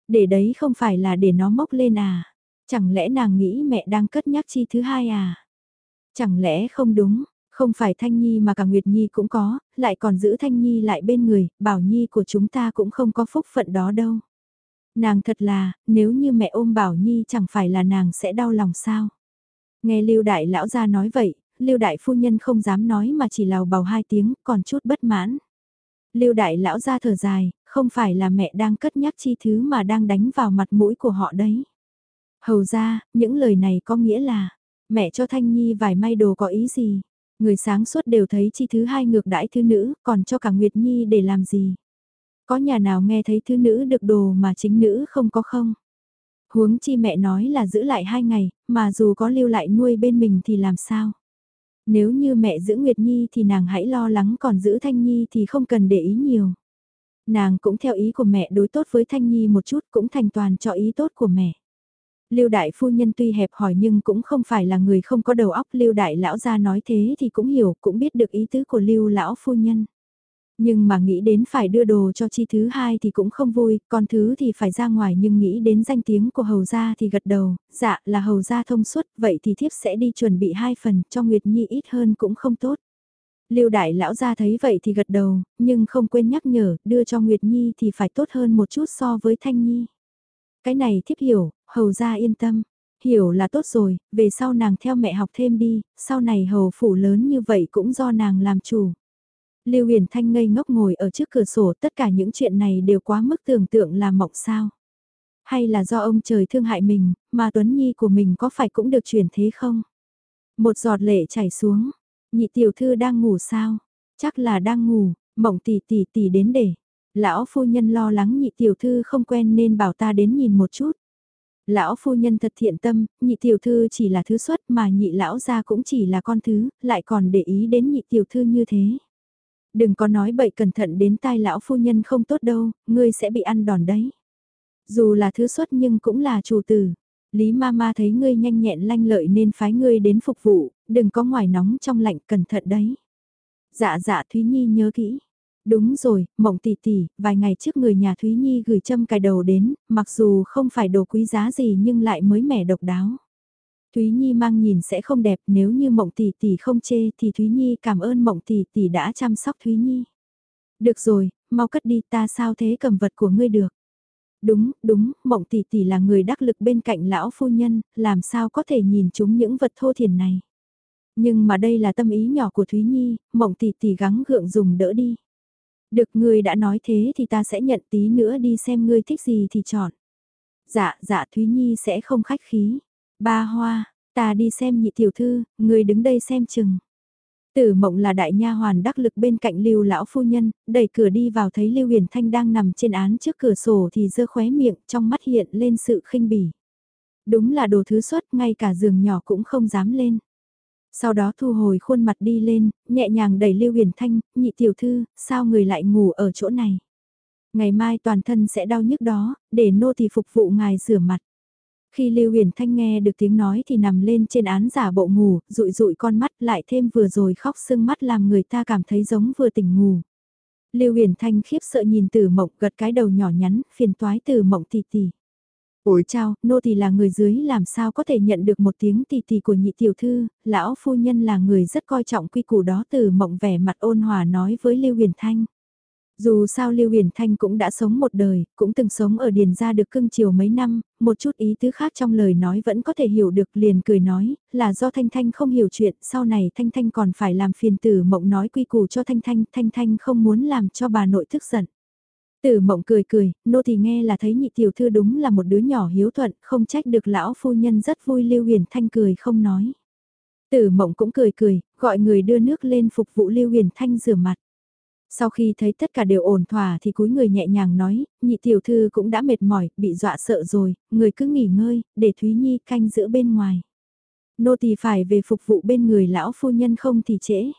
Để đấy không phải là để nó mốc lên à? Chẳng lẽ nàng nghĩ mẹ đang cất nhắc chi thứ hai à? Chẳng lẽ không đúng, không phải Thanh Nhi mà cả Nguyệt Nhi cũng có, lại còn giữ Thanh Nhi lại bên người, Bảo Nhi của chúng ta cũng không có phúc phận đó đâu. Nàng thật là, nếu như mẹ ôm Bảo Nhi chẳng phải là nàng sẽ đau lòng sao? Nghe Lưu Đại Lão ra nói vậy, Lưu đại phu nhân không dám nói mà chỉ lào bào hai tiếng, còn chút bất mãn. Lưu đại lão ra thở dài, không phải là mẹ đang cất nhắc chi thứ mà đang đánh vào mặt mũi của họ đấy. Hầu ra, những lời này có nghĩa là, mẹ cho Thanh Nhi vài may đồ có ý gì? Người sáng suốt đều thấy chi thứ hai ngược đãi thứ nữ, còn cho cả Nguyệt Nhi để làm gì? Có nhà nào nghe thấy thứ nữ được đồ mà chính nữ không có không? Huống chi mẹ nói là giữ lại hai ngày, mà dù có lưu lại nuôi bên mình thì làm sao? Nếu như mẹ giữ Nguyệt Nhi thì nàng hãy lo lắng còn giữ Thanh Nhi thì không cần để ý nhiều. Nàng cũng theo ý của mẹ đối tốt với Thanh Nhi một chút cũng thành toàn cho ý tốt của mẹ. Lưu đại phu nhân tuy hẹp hỏi nhưng cũng không phải là người không có đầu óc, Lưu đại lão gia nói thế thì cũng hiểu, cũng biết được ý tứ của Lưu lão phu nhân. Nhưng mà nghĩ đến phải đưa đồ cho chi thứ hai thì cũng không vui, còn thứ thì phải ra ngoài nhưng nghĩ đến danh tiếng của hầu gia thì gật đầu, dạ là hầu gia thông suốt, vậy thì thiếp sẽ đi chuẩn bị hai phần, cho Nguyệt Nhi ít hơn cũng không tốt. Lưu đại lão gia thấy vậy thì gật đầu, nhưng không quên nhắc nhở, đưa cho Nguyệt Nhi thì phải tốt hơn một chút so với Thanh Nhi. Cái này thiếp hiểu, hầu gia yên tâm, hiểu là tốt rồi, về sau nàng theo mẹ học thêm đi, sau này hầu phủ lớn như vậy cũng do nàng làm chủ. Lưu Huyền Thanh ngây ngốc ngồi ở trước cửa sổ tất cả những chuyện này đều quá mức tưởng tượng là mộng sao. Hay là do ông trời thương hại mình, mà Tuấn Nhi của mình có phải cũng được chuyển thế không? Một giọt lệ chảy xuống, nhị tiểu thư đang ngủ sao? Chắc là đang ngủ, mộng tỷ tỷ tỷ đến để. Lão phu nhân lo lắng nhị tiểu thư không quen nên bảo ta đến nhìn một chút. Lão phu nhân thật thiện tâm, nhị tiểu thư chỉ là thứ xuất mà nhị lão gia cũng chỉ là con thứ, lại còn để ý đến nhị tiểu thư như thế. Đừng có nói bậy cẩn thận đến tai lão phu nhân không tốt đâu, ngươi sẽ bị ăn đòn đấy. Dù là thứ xuất nhưng cũng là chủ tử. Lý ma ma thấy ngươi nhanh nhẹn lanh lợi nên phái ngươi đến phục vụ, đừng có ngoài nóng trong lạnh cẩn thận đấy. Dạ dạ Thúy Nhi nhớ kỹ. Đúng rồi, mộng tỷ tỷ, vài ngày trước người nhà Thúy Nhi gửi châm cài đầu đến, mặc dù không phải đồ quý giá gì nhưng lại mới mẻ độc đáo. Thúy Nhi mang nhìn sẽ không đẹp nếu như mộng tỷ tỷ không chê thì Thúy Nhi cảm ơn mộng tỷ tỷ đã chăm sóc Thúy Nhi. Được rồi, mau cất đi ta sao thế cầm vật của ngươi được. Đúng, đúng, mộng tỷ tỷ là người đắc lực bên cạnh lão phu nhân, làm sao có thể nhìn chúng những vật thô thiền này. Nhưng mà đây là tâm ý nhỏ của Thúy Nhi, mộng tỷ tỷ gắng gượng dùng đỡ đi. Được ngươi đã nói thế thì ta sẽ nhận tí nữa đi xem ngươi thích gì thì chọn. Dạ, dạ Thúy Nhi sẽ không khách khí. Ba hoa, ta đi xem nhị tiểu thư, người đứng đây xem chừng. Tử mộng là đại nha hoàn đắc lực bên cạnh lưu lão phu nhân, đẩy cửa đi vào thấy lưu huyền thanh đang nằm trên án trước cửa sổ thì dơ khóe miệng trong mắt hiện lên sự khinh bỉ. Đúng là đồ thứ xuất ngay cả giường nhỏ cũng không dám lên. Sau đó thu hồi khuôn mặt đi lên, nhẹ nhàng đẩy lưu huyền thanh, nhị tiểu thư, sao người lại ngủ ở chỗ này. Ngày mai toàn thân sẽ đau nhức đó, để nô thì phục vụ ngài rửa mặt. Khi Lưu Huyền Thanh nghe được tiếng nói thì nằm lên trên án giả bộ ngủ, rụi rụi con mắt lại thêm vừa rồi khóc sưng mắt làm người ta cảm thấy giống vừa tỉnh ngủ. Lưu Huyền Thanh khiếp sợ nhìn Tử Mộng gật cái đầu nhỏ nhắn, phiền toái Tử Mộng tì tì. Ôi chao, nô tỳ là người dưới làm sao có thể nhận được một tiếng tì tì của nhị tiểu thư, lão phu nhân là người rất coi trọng quy củ đó Tử Mộng vẻ mặt ôn hòa nói với Lưu Huyền Thanh. Dù sao Lưu Huyền Thanh cũng đã sống một đời, cũng từng sống ở Điền gia được cưng chiều mấy năm, một chút ý tứ khác trong lời nói vẫn có thể hiểu được liền cười nói, là do Thanh Thanh không hiểu chuyện, sau này Thanh Thanh còn phải làm phiền tử mộng nói quy củ cho Thanh Thanh, Thanh Thanh không muốn làm cho bà nội thức giận. Tử mộng cười cười, nô thì nghe là thấy nhị tiểu thư đúng là một đứa nhỏ hiếu thuận, không trách được lão phu nhân rất vui Lưu Huyền Thanh cười không nói. Tử mộng cũng cười cười, gọi người đưa nước lên phục vụ Lưu Huyền Thanh rửa mặt. Sau khi thấy tất cả đều ổn thỏa thì cúi người nhẹ nhàng nói, nhị tiểu thư cũng đã mệt mỏi, bị dọa sợ rồi, người cứ nghỉ ngơi, để Thúy Nhi canh giữ bên ngoài. Nô tỳ phải về phục vụ bên người lão phu nhân không thì trễ.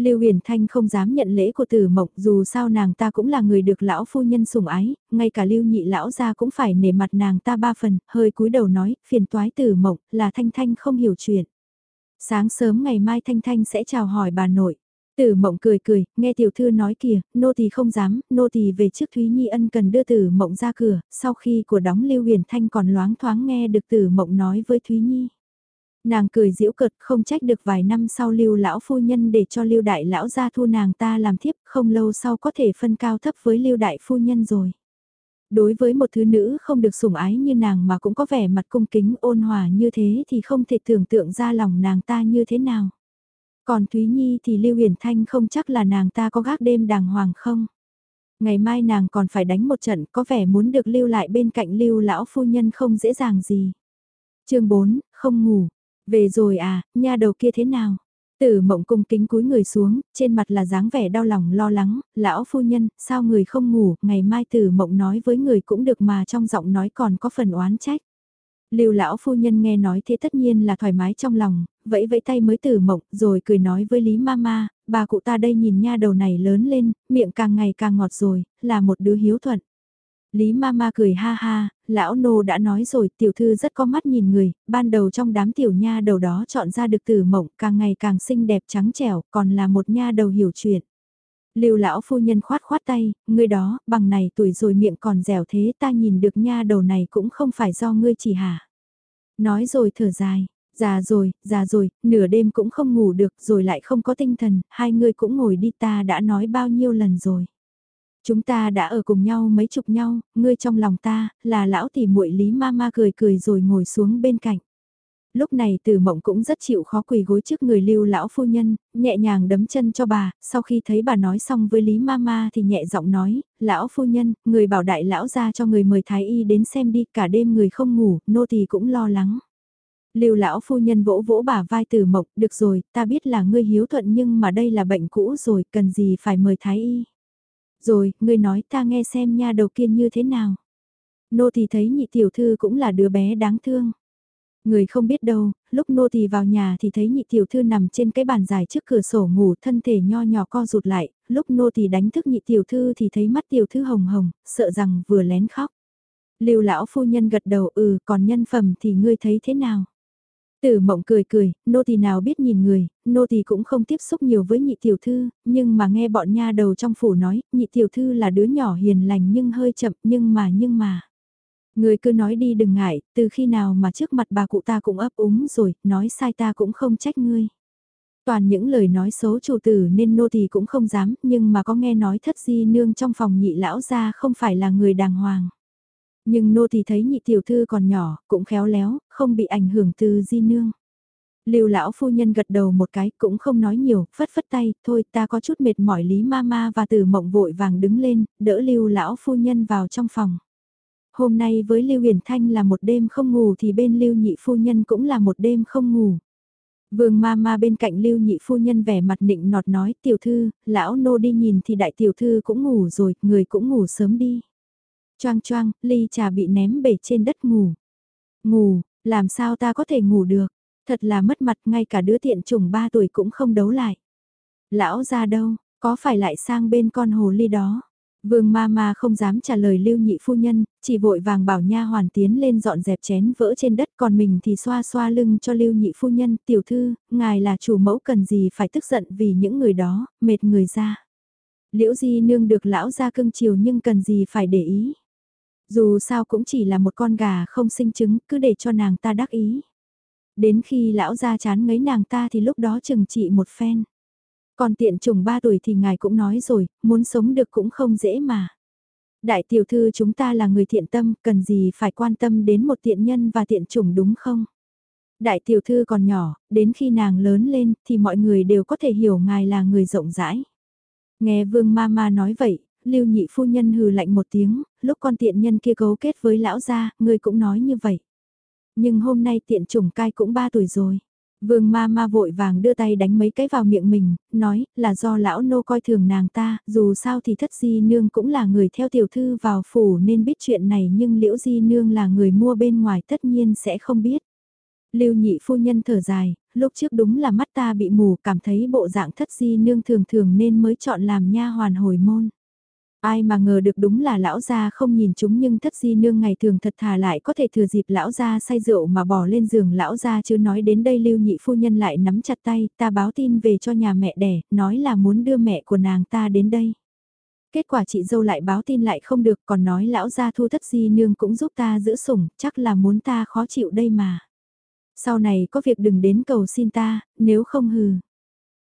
Lưu Huyền Thanh không dám nhận lễ của Tử mộc dù sao nàng ta cũng là người được lão phu nhân sủng ái, ngay cả Lưu Nhị lão gia cũng phải nể mặt nàng ta ba phần, hơi cúi đầu nói, phiền toái Tử mộc là Thanh Thanh không hiểu chuyện. Sáng sớm ngày mai Thanh Thanh sẽ chào hỏi bà nội. Tử mộng cười cười, nghe tiểu thư nói kìa, nô tỳ không dám, nô tỳ về trước Thúy Nhi ân cần đưa tử mộng ra cửa, sau khi của đóng lưu huyền thanh còn loáng thoáng nghe được tử mộng nói với Thúy Nhi. Nàng cười giễu cợt không trách được vài năm sau lưu lão phu nhân để cho lưu đại lão ra thu nàng ta làm thiếp không lâu sau có thể phân cao thấp với lưu đại phu nhân rồi. Đối với một thứ nữ không được sủng ái như nàng mà cũng có vẻ mặt cung kính ôn hòa như thế thì không thể tưởng tượng ra lòng nàng ta như thế nào. Còn Thúy Nhi thì Lưu Huyền Thanh không chắc là nàng ta có gác đêm đàng hoàng không. Ngày mai nàng còn phải đánh một trận có vẻ muốn được lưu lại bên cạnh lưu lão phu nhân không dễ dàng gì. chương 4, không ngủ. Về rồi à, nha đầu kia thế nào? Tử mộng cung kính cúi người xuống, trên mặt là dáng vẻ đau lòng lo lắng, lão phu nhân, sao người không ngủ, ngày mai tử mộng nói với người cũng được mà trong giọng nói còn có phần oán trách. Lưu lão phu nhân nghe nói thế tất nhiên là thoải mái trong lòng, vẫy vẫy tay mới từ mộng, rồi cười nói với Lý Mama, bà cụ ta đây nhìn nha đầu này lớn lên, miệng càng ngày càng ngọt rồi, là một đứa hiếu thuận. Lý Mama cười ha ha, lão nô đã nói rồi, tiểu thư rất có mắt nhìn người, ban đầu trong đám tiểu nha đầu đó chọn ra được tử mộng, càng ngày càng xinh đẹp trắng trẻo, còn là một nha đầu hiểu chuyện. Lưu lão phu nhân khoát khoát tay, ngươi đó, bằng này tuổi rồi miệng còn dẻo thế ta nhìn được nha đầu này cũng không phải do ngươi chỉ hả. Nói rồi thở dài, già rồi, già rồi, nửa đêm cũng không ngủ được rồi lại không có tinh thần, hai ngươi cũng ngồi đi ta đã nói bao nhiêu lần rồi. Chúng ta đã ở cùng nhau mấy chục nhau, ngươi trong lòng ta, là lão tỷ muội Lý Mama cười cười rồi ngồi xuống bên cạnh. Lúc này từ mộng cũng rất chịu khó quỳ gối trước người lưu lão phu nhân, nhẹ nhàng đấm chân cho bà, sau khi thấy bà nói xong với Lý Mama thì nhẹ giọng nói, lão phu nhân, người bảo đại lão ra cho người mời thái y đến xem đi, cả đêm người không ngủ, nô thì cũng lo lắng. Lưu lão phu nhân vỗ vỗ bà vai từ mộng, được rồi, ta biết là ngươi hiếu thuận nhưng mà đây là bệnh cũ rồi, cần gì phải mời thái y. Rồi, ngươi nói ta nghe xem nha đầu kia như thế nào. Nô thì thấy nhị tiểu thư cũng là đứa bé đáng thương. Người không biết đâu, lúc nô tỳ vào nhà thì thấy nhị tiểu thư nằm trên cái bàn dài trước cửa sổ ngủ thân thể nho nhỏ co rụt lại, lúc nô tỳ đánh thức nhị tiểu thư thì thấy mắt tiểu thư hồng hồng, sợ rằng vừa lén khóc. Lưu lão phu nhân gật đầu ừ còn nhân phẩm thì ngươi thấy thế nào? Tử mộng cười cười, nô tỳ nào biết nhìn người, nô tỳ cũng không tiếp xúc nhiều với nhị tiểu thư, nhưng mà nghe bọn nha đầu trong phủ nói, nhị tiểu thư là đứa nhỏ hiền lành nhưng hơi chậm nhưng mà nhưng mà. Người cứ nói đi đừng ngại, từ khi nào mà trước mặt bà cụ ta cũng ấp úng rồi, nói sai ta cũng không trách ngươi. Toàn những lời nói xấu chủ tử nên nô tỳ cũng không dám, nhưng mà có nghe nói thất di nương trong phòng nhị lão ra không phải là người đàng hoàng. Nhưng nô thì thấy nhị tiểu thư còn nhỏ, cũng khéo léo, không bị ảnh hưởng từ di nương. Lưu lão phu nhân gật đầu một cái, cũng không nói nhiều, phất phất tay, thôi ta có chút mệt mỏi Lý Mama và Từ Mộng vội vàng đứng lên, đỡ Lưu lão phu nhân vào trong phòng. Hôm nay với Lưu Huyền Thanh là một đêm không ngủ thì bên Lưu nhị phu nhân cũng là một đêm không ngủ. Vương ma ma bên cạnh lưu nhị phu nhân vẻ mặt nịnh nọt nói tiểu thư, lão nô đi nhìn thì đại tiểu thư cũng ngủ rồi, người cũng ngủ sớm đi. Choang choang, ly trà bị ném bể trên đất ngủ. Ngủ, làm sao ta có thể ngủ được? Thật là mất mặt ngay cả đứa tiện chủng 3 tuổi cũng không đấu lại. Lão ra đâu, có phải lại sang bên con hồ ly đó? Vương ma ma không dám trả lời lưu nhị phu nhân, chỉ vội vàng bảo nha hoàn tiến lên dọn dẹp chén vỡ trên đất còn mình thì xoa xoa lưng cho lưu nhị phu nhân, tiểu thư, ngài là chủ mẫu cần gì phải tức giận vì những người đó, mệt người ra. Liễu di nương được lão ra cưng chiều nhưng cần gì phải để ý. Dù sao cũng chỉ là một con gà không sinh trứng, cứ để cho nàng ta đắc ý. Đến khi lão ra chán ngấy nàng ta thì lúc đó chừng trị một phen. Còn tiện trùng 3 tuổi thì ngài cũng nói rồi, muốn sống được cũng không dễ mà. Đại tiểu thư chúng ta là người thiện tâm, cần gì phải quan tâm đến một tiện nhân và tiện trùng đúng không? Đại tiểu thư còn nhỏ, đến khi nàng lớn lên thì mọi người đều có thể hiểu ngài là người rộng rãi. Nghe vương ma ma nói vậy, lưu nhị phu nhân hừ lạnh một tiếng, lúc con tiện nhân kia cấu kết với lão gia, người cũng nói như vậy. Nhưng hôm nay tiện trùng cai cũng 3 tuổi rồi. Vương ma ma vội vàng đưa tay đánh mấy cái vào miệng mình, nói là do lão nô coi thường nàng ta, dù sao thì thất di nương cũng là người theo tiểu thư vào phủ nên biết chuyện này nhưng liễu di nương là người mua bên ngoài tất nhiên sẽ không biết. Lưu nhị phu nhân thở dài, lúc trước đúng là mắt ta bị mù cảm thấy bộ dạng thất di nương thường thường nên mới chọn làm nha hoàn hồi môn. Ai mà ngờ được đúng là lão gia không nhìn chúng nhưng thất di nương ngày thường thật thà lại có thể thừa dịp lão gia say rượu mà bỏ lên giường lão gia chứ nói đến đây lưu nhị phu nhân lại nắm chặt tay ta báo tin về cho nhà mẹ đẻ, nói là muốn đưa mẹ của nàng ta đến đây. Kết quả chị dâu lại báo tin lại không được còn nói lão gia thu thất di nương cũng giúp ta giữ sủng, chắc là muốn ta khó chịu đây mà. Sau này có việc đừng đến cầu xin ta, nếu không hừ.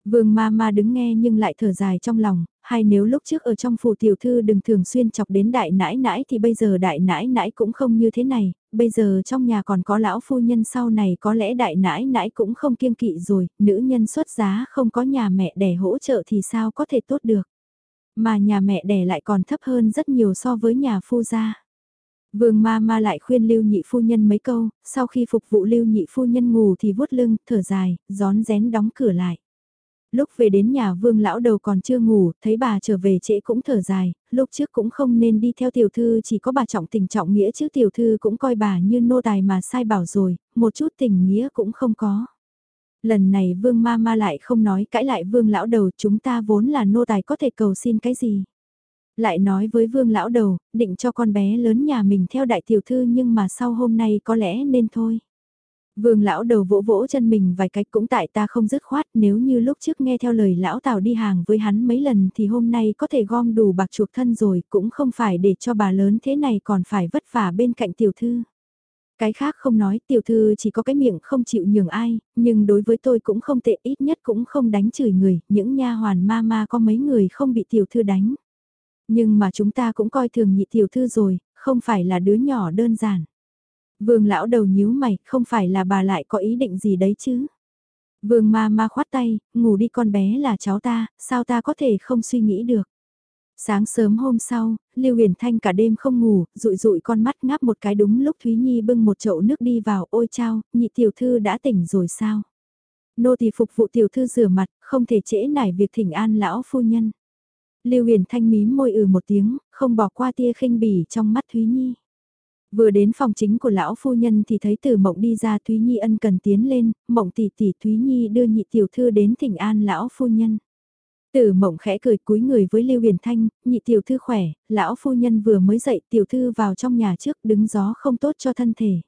Vương ma ma đứng nghe nhưng lại thở dài trong lòng, hay nếu lúc trước ở trong phủ tiểu thư đừng thường xuyên chọc đến đại nãi nãi thì bây giờ đại nãi nãi cũng không như thế này, bây giờ trong nhà còn có lão phu nhân sau này có lẽ đại nãi nãi cũng không kiêng kỵ rồi, nữ nhân xuất giá không có nhà mẹ đẻ hỗ trợ thì sao có thể tốt được. Mà nhà mẹ đẻ lại còn thấp hơn rất nhiều so với nhà phu gia. Vương ma ma lại khuyên lưu nhị phu nhân mấy câu, sau khi phục vụ lưu nhị phu nhân ngủ thì vuốt lưng, thở dài, gión rén đóng cửa lại. Lúc về đến nhà vương lão đầu còn chưa ngủ, thấy bà trở về trễ cũng thở dài, lúc trước cũng không nên đi theo tiểu thư chỉ có bà trọng tình trọng nghĩa chứ tiểu thư cũng coi bà như nô tài mà sai bảo rồi, một chút tình nghĩa cũng không có. Lần này vương ma ma lại không nói cãi lại vương lão đầu chúng ta vốn là nô tài có thể cầu xin cái gì. Lại nói với vương lão đầu, định cho con bé lớn nhà mình theo đại tiểu thư nhưng mà sau hôm nay có lẽ nên thôi. Vương lão đầu vỗ vỗ chân mình vài cách cũng tại ta không dứt khoát nếu như lúc trước nghe theo lời lão tào đi hàng với hắn mấy lần thì hôm nay có thể gom đủ bạc chuộc thân rồi cũng không phải để cho bà lớn thế này còn phải vất vả bên cạnh tiểu thư. Cái khác không nói tiểu thư chỉ có cái miệng không chịu nhường ai, nhưng đối với tôi cũng không tệ ít nhất cũng không đánh chửi người, những nha hoàn ma ma có mấy người không bị tiểu thư đánh. Nhưng mà chúng ta cũng coi thường nhị tiểu thư rồi, không phải là đứa nhỏ đơn giản. Vương lão đầu nhíu mày, không phải là bà lại có ý định gì đấy chứ? Vương ma ma khoát tay, ngủ đi con bé là cháu ta, sao ta có thể không suy nghĩ được? Sáng sớm hôm sau, Lưu Huyền Thanh cả đêm không ngủ, rụi rụi con mắt ngáp một cái đúng lúc Thúy Nhi bưng một chậu nước đi vào, ôi chao, nhị tiểu thư đã tỉnh rồi sao? Nô tỳ phục vụ tiểu thư rửa mặt, không thể trễ nải việc thỉnh an lão phu nhân. Lưu Huyền Thanh mím môi ừ một tiếng, không bỏ qua tia khinh bỉ trong mắt Thúy Nhi. Vừa đến phòng chính của lão phu nhân thì thấy Tử Mộng đi ra Thúy Nhi ân cần tiến lên, Mộng tỷ tỷ Thúy Nhi đưa nhị tiểu thư đến thỉnh an lão phu nhân. Tử Mộng khẽ cười cúi người với Lưu Huyền Thanh, nhị tiểu thư khỏe, lão phu nhân vừa mới dậy tiểu thư vào trong nhà trước đứng gió không tốt cho thân thể.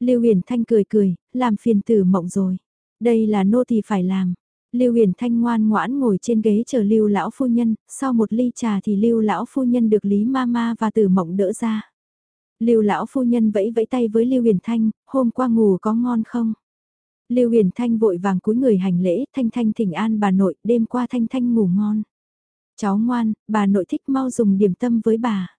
Lưu Huyền Thanh cười cười, làm phiền Tử Mộng rồi. Đây là nô thì phải làm. Lưu Huyền Thanh ngoan ngoãn ngồi trên ghế chờ Lưu lão phu nhân, sau một ly trà thì Lưu lão phu nhân được Lý Mama và Tử Mộng đỡ ra. Lưu lão phu nhân vẫy vẫy tay với Lưu Huyền Thanh, hôm qua ngủ có ngon không? Lưu Huyền Thanh vội vàng cúi người hành lễ, Thanh Thanh thỉnh an bà nội, đêm qua Thanh Thanh ngủ ngon. Cháu ngoan, bà nội thích mau dùng điểm tâm với bà.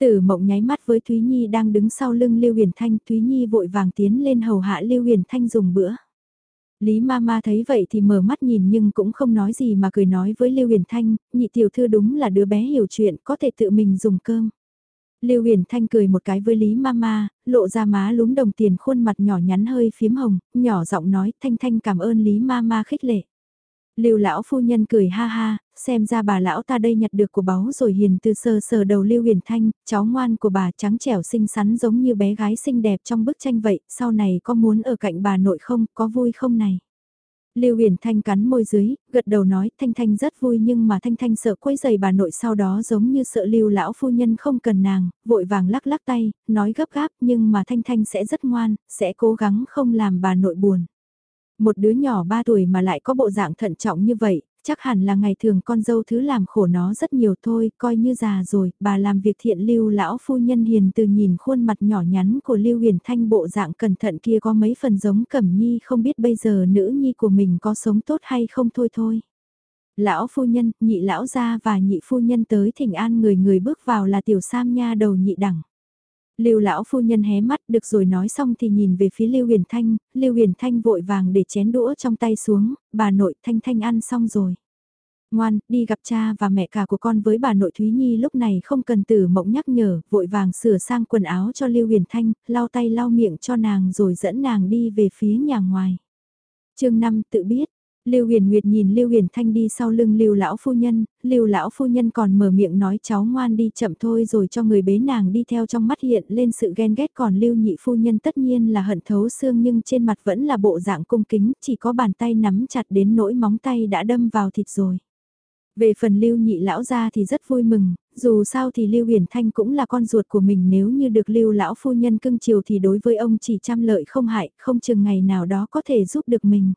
Tử mộng nháy mắt với Thúy Nhi đang đứng sau lưng Lưu Huyền Thanh, Thúy Nhi vội vàng tiến lên hầu hạ Lưu Huyền Thanh dùng bữa. Lý Mama thấy vậy thì mở mắt nhìn nhưng cũng không nói gì mà cười nói với Lưu Huyền Thanh, nhị tiểu thư đúng là đứa bé hiểu chuyện, có thể tự mình dùng cơm. Lưu Huyền Thanh cười một cái với Lý Mama, lộ ra má lúm đồng tiền khuôn mặt nhỏ nhắn hơi phím hồng, nhỏ giọng nói Thanh Thanh cảm ơn Lý Mama khích lệ. Lưu lão phu nhân cười ha ha, xem ra bà lão ta đây nhặt được của báu rồi hiền từ sờ sờ đầu Lưu Huyền Thanh, cháu ngoan của bà trắng trẻo xinh xắn giống như bé gái xinh đẹp trong bức tranh vậy, sau này có muốn ở cạnh bà nội không, có vui không này? Lưu Huyền Thanh cắn môi dưới, gật đầu nói Thanh Thanh rất vui nhưng mà Thanh Thanh sợ quấy giày bà nội sau đó giống như sợ Lưu lão phu nhân không cần nàng, vội vàng lắc lắc tay, nói gấp gáp nhưng mà Thanh Thanh sẽ rất ngoan, sẽ cố gắng không làm bà nội buồn. Một đứa nhỏ 3 tuổi mà lại có bộ dạng thận trọng như vậy, chắc hẳn là ngày thường con dâu thứ làm khổ nó rất nhiều thôi, coi như già rồi, bà làm việc thiện lưu lão phu nhân hiền từ nhìn khuôn mặt nhỏ nhắn của lưu huyền thanh bộ dạng cẩn thận kia có mấy phần giống cẩm nhi không biết bây giờ nữ nhi của mình có sống tốt hay không thôi thôi. Lão phu nhân, nhị lão gia và nhị phu nhân tới thỉnh an người người bước vào là tiểu sam nha đầu nhị đẳng. Lưu lão phu nhân hé mắt, được rồi nói xong thì nhìn về phía Lưu Huyền Thanh, Lưu Huyền Thanh vội vàng để chén đũa trong tay xuống, bà nội Thanh Thanh ăn xong rồi. Ngoan, đi gặp cha và mẹ cả của con với bà nội Thúy Nhi lúc này không cần tử mộng nhắc nhở, vội vàng sửa sang quần áo cho Lưu Huyền Thanh, lau tay lau miệng cho nàng rồi dẫn nàng đi về phía nhà ngoài. chương 5 tự biết, Lưu Huyền Nguyệt nhìn Lưu Huyền Thanh đi sau lưng Lưu lão phu nhân, Lưu lão phu nhân còn mở miệng nói cháu ngoan đi chậm thôi rồi cho người bế nàng đi theo trong mắt hiện lên sự ghen ghét còn Lưu nhị phu nhân tất nhiên là hận thấu xương nhưng trên mặt vẫn là bộ dạng cung kính, chỉ có bàn tay nắm chặt đến nỗi móng tay đã đâm vào thịt rồi. Về phần Lưu nhị lão gia thì rất vui mừng, dù sao thì Lưu Huyền Thanh cũng là con ruột của mình nếu như được Lưu lão phu nhân cưng chiều thì đối với ông chỉ trăm lợi không hại, không chừng ngày nào đó có thể giúp được mình.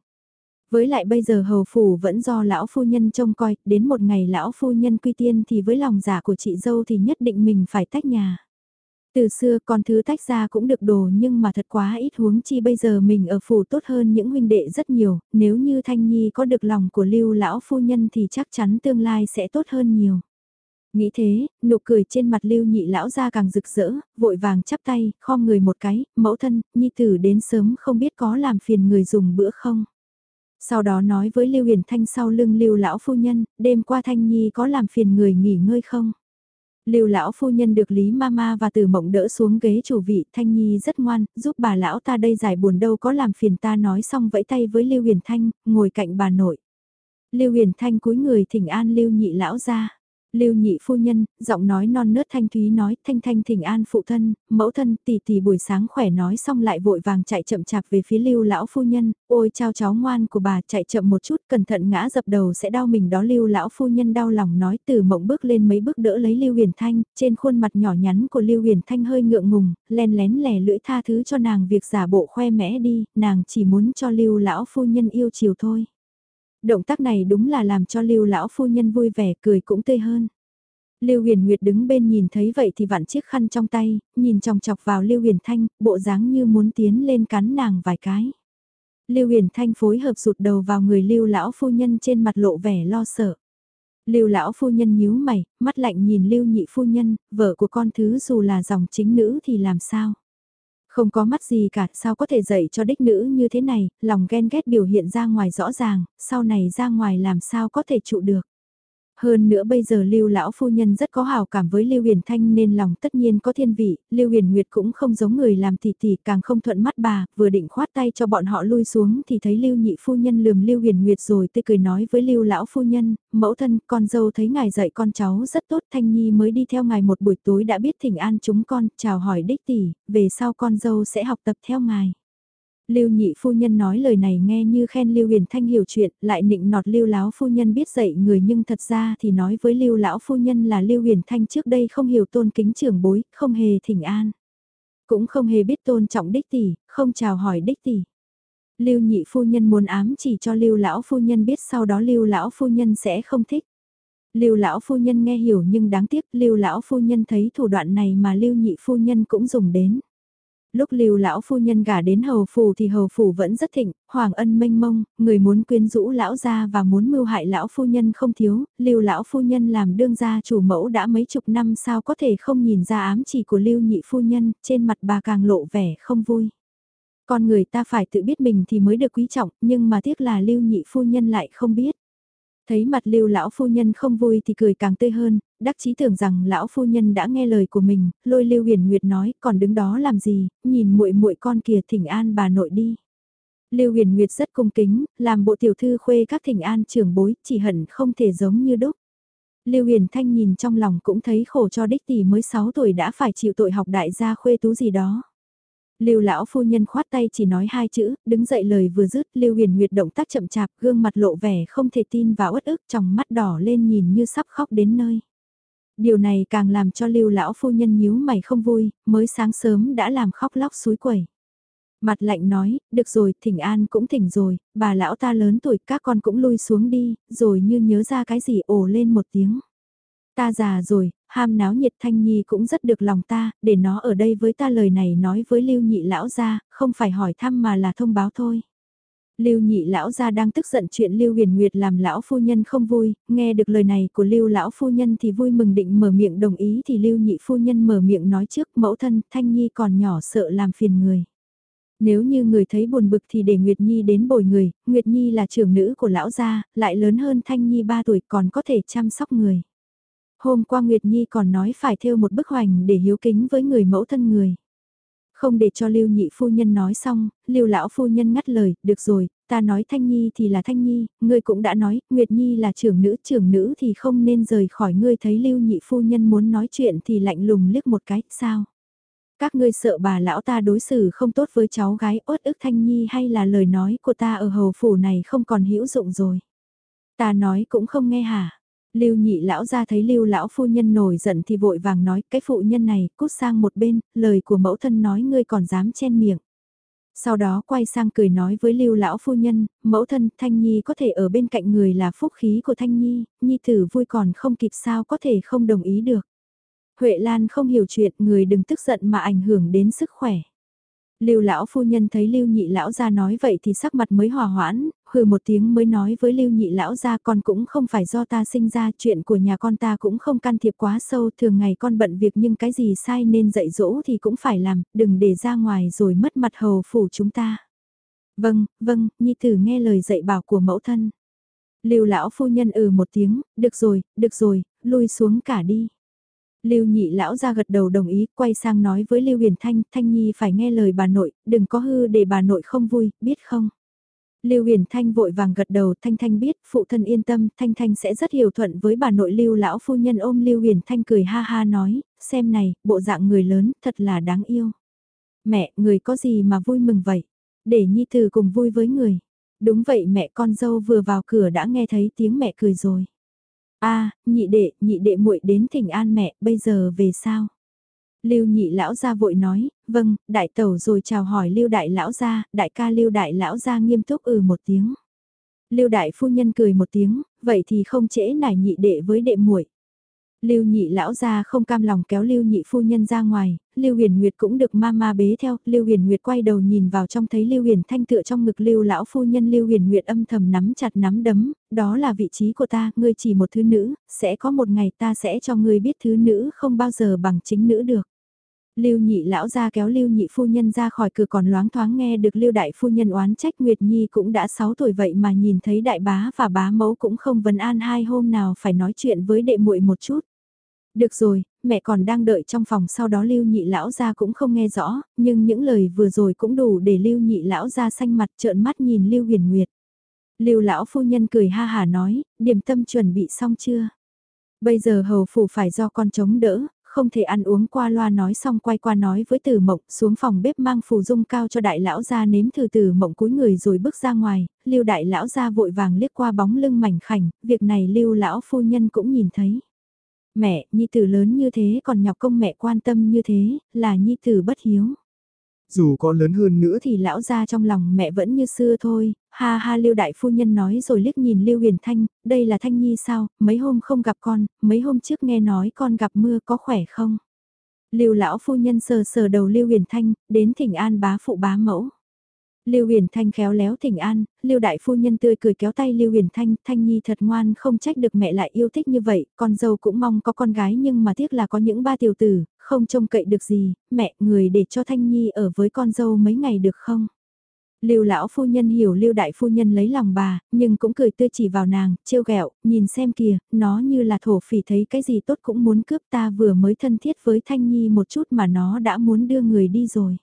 Với lại bây giờ hầu phủ vẫn do lão phu nhân trông coi, đến một ngày lão phu nhân quy tiên thì với lòng giả của chị dâu thì nhất định mình phải tách nhà. Từ xưa con thứ tách ra cũng được đồ nhưng mà thật quá ít huống chi bây giờ mình ở phủ tốt hơn những huynh đệ rất nhiều, nếu như Thanh Nhi có được lòng của lưu lão phu nhân thì chắc chắn tương lai sẽ tốt hơn nhiều. Nghĩ thế, nụ cười trên mặt lưu nhị lão ra càng rực rỡ, vội vàng chắp tay, khom người một cái, mẫu thân, nhi tử đến sớm không biết có làm phiền người dùng bữa không. Sau đó nói với Lưu Huyền Thanh sau lưng Lưu lão phu nhân, đêm qua Thanh Nhi có làm phiền người nghỉ ngơi không? Lưu lão phu nhân được Lý Mama và Từ Mộng đỡ xuống ghế chủ vị, Thanh Nhi rất ngoan, giúp bà lão ta đây giải buồn đâu có làm phiền ta nói xong vẫy tay với Lưu Huyền Thanh, ngồi cạnh bà nội. Lưu Huyền Thanh cúi người thỉnh an Lưu Nhị lão ra. Lưu nhị phu nhân, giọng nói non nớt thanh thúy nói, thanh thanh thỉnh an phụ thân, mẫu thân, tỷ tỷ buổi sáng khỏe nói xong lại vội vàng chạy chậm chạp về phía lưu lão phu nhân, ôi chao cháu ngoan của bà chạy chậm một chút, cẩn thận ngã dập đầu sẽ đau mình đó lưu lão phu nhân đau lòng nói từ mộng bước lên mấy bước đỡ lấy lưu huyền thanh, trên khuôn mặt nhỏ nhắn của lưu huyền thanh hơi ngượng ngùng, len lén lè lưỡi tha thứ cho nàng việc giả bộ khoe mẽ đi, nàng chỉ muốn cho lưu lão phu nhân yêu chiều thôi. Động tác này đúng là làm cho Lưu lão phu nhân vui vẻ, cười cũng tươi hơn. Lưu Huyền Nguyệt đứng bên nhìn thấy vậy thì vặn chiếc khăn trong tay, nhìn chòng chọc vào Lưu Huyền Thanh, bộ dáng như muốn tiến lên cắn nàng vài cái. Lưu Huyền Thanh phối hợp rụt đầu vào người Lưu lão phu nhân trên mặt lộ vẻ lo sợ. Lưu lão phu nhân nhíu mày, mắt lạnh nhìn Lưu nhị phu nhân, vợ của con thứ dù là dòng chính nữ thì làm sao? Không có mắt gì cả, sao có thể dạy cho đích nữ như thế này, lòng ghen ghét biểu hiện ra ngoài rõ ràng, sau này ra ngoài làm sao có thể trụ được. Hơn nữa bây giờ Lưu lão phu nhân rất có hào cảm với Lưu Huyền Thanh nên lòng tất nhiên có thiên vị, Lưu Huyền Nguyệt cũng không giống người làm tỷ tỷ càng không thuận mắt bà, vừa định khoát tay cho bọn họ lui xuống thì thấy Lưu nhị phu nhân lườm Lưu Huyền Nguyệt rồi tươi cười nói với Lưu lão phu nhân, mẫu thân, con dâu thấy ngài dạy con cháu rất tốt, Thanh Nhi mới đi theo ngài một buổi tối đã biết thỉnh an chúng con, chào hỏi đích tỷ, về sau con dâu sẽ học tập theo ngài. Lưu nhị phu nhân nói lời này nghe như khen Lưu Huyền Thanh hiểu chuyện, lại nịnh nọt Lưu lão phu nhân biết dạy người nhưng thật ra thì nói với Lưu lão phu nhân là Lưu Huyền Thanh trước đây không hiểu tôn kính trưởng bối, không hề thỉnh an. Cũng không hề biết tôn trọng đích tỷ, không chào hỏi đích tỷ. Lưu nhị phu nhân muốn ám chỉ cho Lưu lão phu nhân biết sau đó Lưu lão phu nhân sẽ không thích. Lưu lão phu nhân nghe hiểu nhưng đáng tiếc Lưu lão phu nhân thấy thủ đoạn này mà Lưu nhị phu nhân cũng dùng đến lúc lưu lão phu nhân gả đến hầu phủ thì hầu phủ vẫn rất thịnh, hoàng ân mênh mông, người muốn quyến rũ lão gia và muốn mưu hại lão phu nhân không thiếu, lưu lão phu nhân làm đương gia chủ mẫu đã mấy chục năm sao có thể không nhìn ra ám chỉ của lưu nhị phu nhân, trên mặt bà càng lộ vẻ không vui. Con người ta phải tự biết mình thì mới được quý trọng, nhưng mà tiếc là lưu nhị phu nhân lại không biết. Thấy mặt lưu lão phu nhân không vui thì cười càng tươi hơn, đắc chí tưởng rằng lão phu nhân đã nghe lời của mình, lôi lưu huyền nguyệt nói còn đứng đó làm gì, nhìn muội muội con kìa thỉnh an bà nội đi. Lưu huyền nguyệt rất cung kính, làm bộ tiểu thư khuê các thỉnh an trưởng bối, chỉ hận không thể giống như đúc. Lưu Huyền Thanh nhìn trong lòng cũng thấy khổ cho đích tỷ mới 6 tuổi đã phải chịu tội học đại gia khuê tú gì đó. Lưu lão phu nhân khoát tay chỉ nói hai chữ, đứng dậy lời vừa dứt, Lưu Huyền Nguyệt động tác chậm chạp, gương mặt lộ vẻ không thể tin và uất ức, trong mắt đỏ lên nhìn như sắp khóc đến nơi. Điều này càng làm cho Lưu lão phu nhân nhíu mày không vui, mới sáng sớm đã làm khóc lóc suối quẩy. Mặt lạnh nói, được rồi, thỉnh an cũng thỉnh rồi, bà lão ta lớn tuổi, các con cũng lui xuống đi, rồi như nhớ ra cái gì ồ lên một tiếng. Ta già rồi, ham náo nhiệt Thanh Nhi cũng rất được lòng ta, để nó ở đây với ta lời này nói với Lưu Nhị lão gia, không phải hỏi thăm mà là thông báo thôi. Lưu Nhị lão gia đang tức giận chuyện Lưu Huyền Nguyệt làm lão phu nhân không vui, nghe được lời này của Lưu lão phu nhân thì vui mừng định mở miệng đồng ý thì Lưu Nhị phu nhân mở miệng nói trước, mẫu thân, Thanh Nhi còn nhỏ sợ làm phiền người. Nếu như người thấy buồn bực thì để Nguyệt Nhi đến bồi người, Nguyệt Nhi là trưởng nữ của lão gia, lại lớn hơn Thanh Nhi 3 tuổi còn có thể chăm sóc người. Hôm qua Nguyệt Nhi còn nói phải thêu một bức hoành để hiếu kính với người mẫu thân người. Không để cho Lưu Nhị phu nhân nói xong, Lưu lão phu nhân ngắt lời, "Được rồi, ta nói Thanh Nhi thì là Thanh Nhi, ngươi cũng đã nói, Nguyệt Nhi là trưởng nữ, trưởng nữ thì không nên rời khỏi ngươi." Thấy Lưu Nhị phu nhân muốn nói chuyện thì lạnh lùng liếc một cái, "Sao? Các ngươi sợ bà lão ta đối xử không tốt với cháu gái uất ức Thanh Nhi hay là lời nói của ta ở hầu phủ này không còn hữu dụng rồi?" Ta nói cũng không nghe hả? Lưu nhị lão ra thấy lưu lão phu nhân nổi giận thì vội vàng nói cái phụ nhân này cút sang một bên, lời của mẫu thân nói ngươi còn dám chen miệng. Sau đó quay sang cười nói với lưu lão phu nhân, mẫu thân Thanh Nhi có thể ở bên cạnh người là phúc khí của Thanh Nhi, Nhi tử vui còn không kịp sao có thể không đồng ý được. Huệ Lan không hiểu chuyện người đừng tức giận mà ảnh hưởng đến sức khỏe. Lưu lão phu nhân thấy Lưu nhị lão gia nói vậy thì sắc mặt mới hòa hoãn, hừ một tiếng mới nói với Lưu nhị lão gia con cũng không phải do ta sinh ra, chuyện của nhà con ta cũng không can thiệp quá sâu, thường ngày con bận việc nhưng cái gì sai nên dạy dỗ thì cũng phải làm, đừng để ra ngoài rồi mất mặt hầu phủ chúng ta. Vâng, vâng, nhi tử nghe lời dạy bảo của mẫu thân. Lưu lão phu nhân ừ một tiếng, được rồi, được rồi, lui xuống cả đi. Lưu nhị lão ra gật đầu đồng ý, quay sang nói với Lưu Huyền Thanh, Thanh Nhi phải nghe lời bà nội, đừng có hư để bà nội không vui, biết không? Lưu Huyền Thanh vội vàng gật đầu, Thanh Thanh biết, phụ thân yên tâm, Thanh Thanh sẽ rất hiểu thuận với bà nội Lưu lão phu nhân ôm Lưu Huyền Thanh cười ha ha nói, xem này, bộ dạng người lớn, thật là đáng yêu. Mẹ, người có gì mà vui mừng vậy? Để Nhi Tử cùng vui với người. Đúng vậy mẹ con dâu vừa vào cửa đã nghe thấy tiếng mẹ cười rồi a nhị đệ, nhị đệ muội đến thỉnh an mẹ, bây giờ về sao? Lưu nhị lão gia vội nói, vâng, đại tẩu rồi chào hỏi Lưu đại lão gia, đại ca Lưu đại lão gia nghiêm túc ừ một tiếng. Lưu đại phu nhân cười một tiếng, vậy thì không trễ nải nhị đệ với đệ muội. Lưu nhị lão gia không cam lòng kéo Lưu nhị phu nhân ra ngoài, Lưu Huyền Nguyệt cũng được mama bế theo, Lưu Huyền Nguyệt quay đầu nhìn vào trong thấy Lưu Huyền Thanh tựa trong ngực Lưu lão phu nhân Lưu Huyền Nguyệt âm thầm nắm chặt nắm đấm, đó là vị trí của ta, ngươi chỉ một thứ nữ, sẽ có một ngày ta sẽ cho ngươi biết thứ nữ không bao giờ bằng chính nữ được. Lưu nhị lão gia kéo Lưu nhị phu nhân ra khỏi cửa còn loáng thoáng nghe được Lưu đại phu nhân oán trách Nguyệt Nhi cũng đã 6 tuổi vậy mà nhìn thấy đại bá và bá mẫu cũng không vấn an hai hôm nào phải nói chuyện với đệ muội một chút. Được rồi, mẹ còn đang đợi trong phòng sau đó Lưu nhị lão ra cũng không nghe rõ, nhưng những lời vừa rồi cũng đủ để Lưu nhị lão ra xanh mặt trợn mắt nhìn Lưu huyền nguyệt. Lưu lão phu nhân cười ha hà nói, điểm tâm chuẩn bị xong chưa? Bây giờ hầu phủ phải do con chống đỡ, không thể ăn uống qua loa nói xong quay qua nói với tử mộng xuống phòng bếp mang phù dung cao cho đại lão ra nếm thử tử mộng cúi người rồi bước ra ngoài, lưu đại lão ra vội vàng liếc qua bóng lưng mảnh khảnh, việc này lưu lão phu nhân cũng nhìn thấy. Mẹ, nhi tử lớn như thế còn nhọc công mẹ quan tâm như thế, là nhi tử bất hiếu. Dù có lớn hơn nữa thì lão ra trong lòng mẹ vẫn như xưa thôi, ha ha Lưu đại phu nhân nói rồi liếc nhìn Lưu Huyền Thanh, đây là Thanh Nhi sao, mấy hôm không gặp con, mấy hôm trước nghe nói con gặp mưa có khỏe không? Lưu lão phu nhân sờ sờ đầu Lưu Huyền Thanh, đến thỉnh an bá phụ bá mẫu. Lưu Huyền Thanh khéo léo thỉnh an, Lưu đại phu nhân tươi cười kéo tay Lưu Huyền Thanh, Thanh Nhi thật ngoan không trách được mẹ lại yêu thích như vậy, con dâu cũng mong có con gái nhưng mà tiếc là có những ba tiểu tử, không trông cậy được gì, mẹ người để cho Thanh Nhi ở với con dâu mấy ngày được không? Lưu lão phu nhân hiểu Lưu đại phu nhân lấy lòng bà, nhưng cũng cười tươi chỉ vào nàng, trêu ghẹo, nhìn xem kìa, nó như là thổ phỉ thấy cái gì tốt cũng muốn cướp ta vừa mới thân thiết với Thanh Nhi một chút mà nó đã muốn đưa người đi rồi.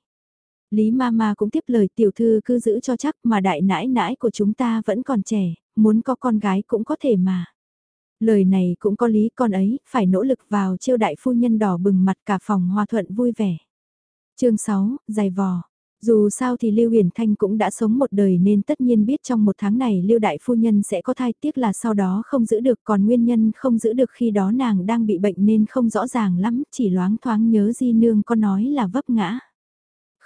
Lý Mama cũng tiếp lời tiểu thư cứ giữ cho chắc mà đại nãi nãi của chúng ta vẫn còn trẻ, muốn có con gái cũng có thể mà. Lời này cũng có lý con ấy, phải nỗ lực vào chiêu đại phu nhân đỏ bừng mặt cả phòng hòa thuận vui vẻ. chương 6, dài vò. Dù sao thì Lưu Huyền Thanh cũng đã sống một đời nên tất nhiên biết trong một tháng này Lưu Đại Phu Nhân sẽ có thai tiếc là sau đó không giữ được còn nguyên nhân không giữ được khi đó nàng đang bị bệnh nên không rõ ràng lắm, chỉ loáng thoáng nhớ Di Nương có nói là vấp ngã.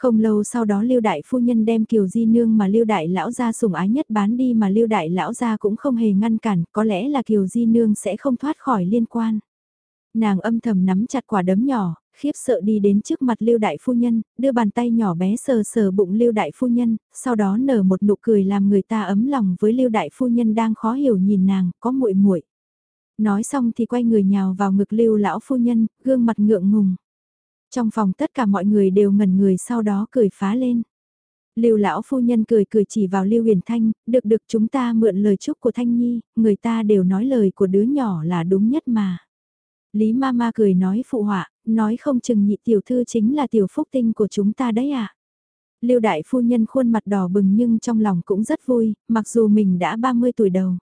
Không lâu sau đó Lưu Đại Phu Nhân đem Kiều Di Nương mà Lưu Đại Lão Gia sủng ái nhất bán đi mà Lưu Đại Lão Gia cũng không hề ngăn cản, có lẽ là Kiều Di Nương sẽ không thoát khỏi liên quan. Nàng âm thầm nắm chặt quả đấm nhỏ, khiếp sợ đi đến trước mặt Lưu Đại Phu Nhân, đưa bàn tay nhỏ bé sờ sờ bụng Lưu Đại Phu Nhân, sau đó nở một nụ cười làm người ta ấm lòng với Lưu Đại Phu Nhân đang khó hiểu nhìn nàng, có muội muội. Nói xong thì quay người nhào vào ngực Lưu Lão Phu Nhân, gương mặt ngượng ngùng. Trong phòng tất cả mọi người đều ngẩn người sau đó cười phá lên. Lưu lão phu nhân cười cười chỉ vào Lưu Huyền Thanh, được được chúng ta mượn lời chúc của Thanh Nhi, người ta đều nói lời của đứa nhỏ là đúng nhất mà. Lý Mama cười nói phụ họa, nói không chừng nhị tiểu thư chính là tiểu phúc tinh của chúng ta đấy à. Lưu đại phu nhân khuôn mặt đỏ bừng nhưng trong lòng cũng rất vui, mặc dù mình đã 30 tuổi đầu.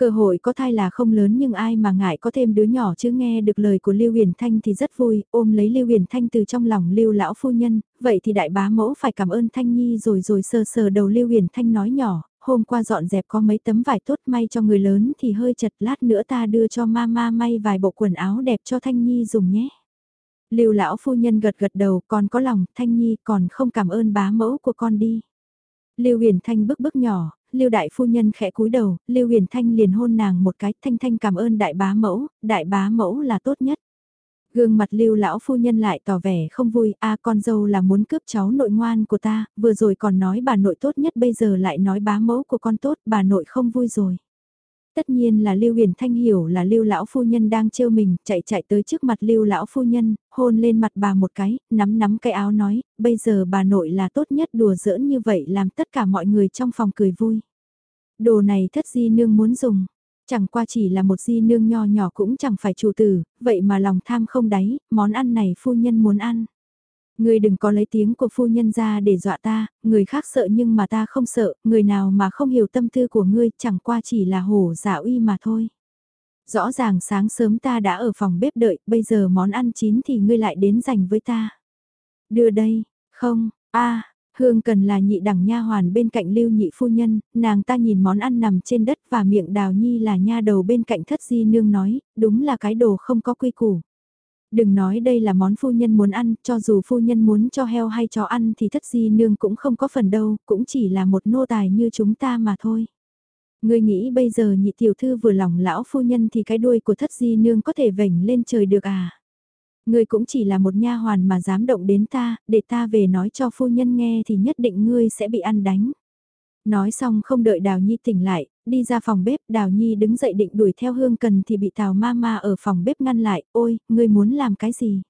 Cơ hội có thai là không lớn nhưng ai mà ngại có thêm đứa nhỏ chứ nghe được lời của Lưu Huyền Thanh thì rất vui, ôm lấy Lưu Huyền Thanh từ trong lòng Lưu lão phu nhân, vậy thì đại bá mẫu phải cảm ơn Thanh Nhi rồi rồi sờ sờ đầu Lưu Huyền Thanh nói nhỏ, hôm qua dọn dẹp có mấy tấm vải tốt may cho người lớn thì hơi chật lát nữa ta đưa cho mama may vài bộ quần áo đẹp cho Thanh Nhi dùng nhé. Lưu lão phu nhân gật gật đầu còn có lòng Thanh Nhi còn không cảm ơn bá mẫu của con đi. Lưu Huyền Thanh bước bước nhỏ, Lưu đại phu nhân khẽ cúi đầu, Lưu Huyền Thanh liền hôn nàng một cái, Thanh Thanh cảm ơn đại bá mẫu, đại bá mẫu là tốt nhất. Gương mặt Lưu lão phu nhân lại tỏ vẻ không vui, a con dâu là muốn cướp cháu nội ngoan của ta, vừa rồi còn nói bà nội tốt nhất bây giờ lại nói bá mẫu của con tốt, bà nội không vui rồi. Tất nhiên là Lưu Huyền Thanh hiểu là Lưu lão phu nhân đang trêu mình, chạy chạy tới trước mặt Lưu lão phu nhân, hôn lên mặt bà một cái, nắm nắm cái áo nói, bây giờ bà nội là tốt nhất đùa giỡn như vậy làm tất cả mọi người trong phòng cười vui. Đồ này thất di nương muốn dùng, chẳng qua chỉ là một di nương nho nhỏ cũng chẳng phải chủ tử, vậy mà lòng tham không đáy, món ăn này phu nhân muốn ăn. Ngươi đừng có lấy tiếng của phu nhân ra để dọa ta, người khác sợ nhưng mà ta không sợ, người nào mà không hiểu tâm tư của ngươi chẳng qua chỉ là hổ giả uy mà thôi. Rõ ràng sáng sớm ta đã ở phòng bếp đợi, bây giờ món ăn chín thì ngươi lại đến dành với ta. Đưa đây, không, a Hương cần là nhị đẳng nha hoàn bên cạnh lưu nhị phu nhân, nàng ta nhìn món ăn nằm trên đất và miệng đào nhi là nha đầu bên cạnh thất di nương nói, đúng là cái đồ không có quy củ. Đừng nói đây là món phu nhân muốn ăn, cho dù phu nhân muốn cho heo hay chó ăn thì thất di nương cũng không có phần đâu, cũng chỉ là một nô tài như chúng ta mà thôi. Ngươi nghĩ bây giờ nhị tiểu thư vừa lòng lão phu nhân thì cái đuôi của thất di nương có thể vểnh lên trời được à? Ngươi cũng chỉ là một nha hoàn mà dám động đến ta, để ta về nói cho phu nhân nghe thì nhất định ngươi sẽ bị ăn đánh. Nói xong không đợi Đào Nhi tỉnh lại, đi ra phòng bếp, Đào Nhi đứng dậy định đuổi theo Hương Cần thì bị Tào Ma Ma ở phòng bếp ngăn lại, ôi, ngươi muốn làm cái gì?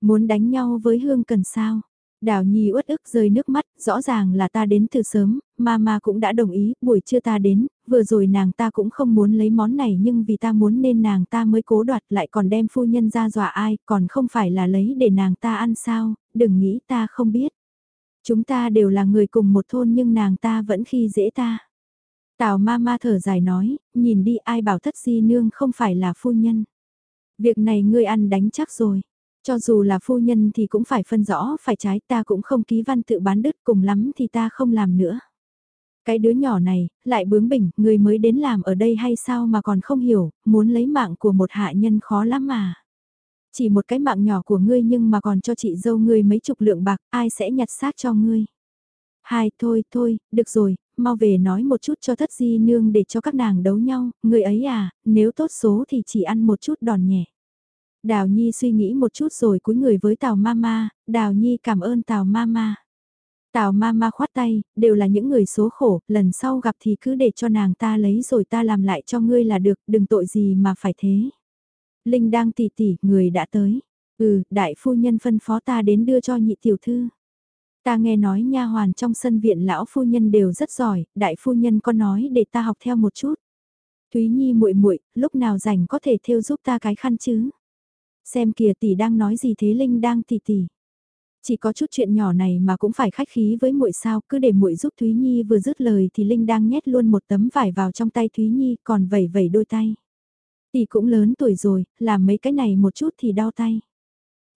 Muốn đánh nhau với Hương Cần sao? Đào Nhi uất ức rơi nước mắt, rõ ràng là ta đến từ sớm, Mama cũng đã đồng ý, buổi trưa ta đến, vừa rồi nàng ta cũng không muốn lấy món này nhưng vì ta muốn nên nàng ta mới cố đoạt lại còn đem phu nhân ra dọa ai, còn không phải là lấy để nàng ta ăn sao, đừng nghĩ ta không biết. Chúng ta đều là người cùng một thôn nhưng nàng ta vẫn khi dễ ta. Tào ma ma thở dài nói, nhìn đi ai bảo thất di nương không phải là phu nhân. Việc này ngươi ăn đánh chắc rồi. Cho dù là phu nhân thì cũng phải phân rõ phải trái ta cũng không ký văn tự bán đứt cùng lắm thì ta không làm nữa. Cái đứa nhỏ này, lại bướng bỉnh, người mới đến làm ở đây hay sao mà còn không hiểu, muốn lấy mạng của một hạ nhân khó lắm mà. Chỉ một cái mạng nhỏ của ngươi nhưng mà còn cho chị dâu ngươi mấy chục lượng bạc, ai sẽ nhặt xác cho ngươi. Hai, thôi, thôi, được rồi, mau về nói một chút cho thất di nương để cho các nàng đấu nhau, người ấy à, nếu tốt số thì chỉ ăn một chút đòn nhẹ. Đào Nhi suy nghĩ một chút rồi cúi người với Tào Mama, Đào Nhi cảm ơn Tào Mama. Tào Mama khoát tay, đều là những người số khổ, lần sau gặp thì cứ để cho nàng ta lấy rồi ta làm lại cho ngươi là được, đừng tội gì mà phải thế. Linh đang tỉ tỉ, người đã tới. Ừ, đại phu nhân phân phó ta đến đưa cho nhị tiểu thư. Ta nghe nói nha hoàn trong sân viện lão phu nhân đều rất giỏi, đại phu nhân có nói để ta học theo một chút. Thúy Nhi muội muội, lúc nào rảnh có thể thêu giúp ta cái khăn chứ? Xem kìa tỷ đang nói gì thế Linh đang tỷ tỷ. Chỉ có chút chuyện nhỏ này mà cũng phải khách khí với muội sao, cứ để muội giúp Thúy Nhi vừa dứt lời thì Linh đang nhét luôn một tấm vải vào trong tay Thúy Nhi, còn vẩy vẩy đôi tay. Tỷ cũng lớn tuổi rồi, làm mấy cái này một chút thì đau tay.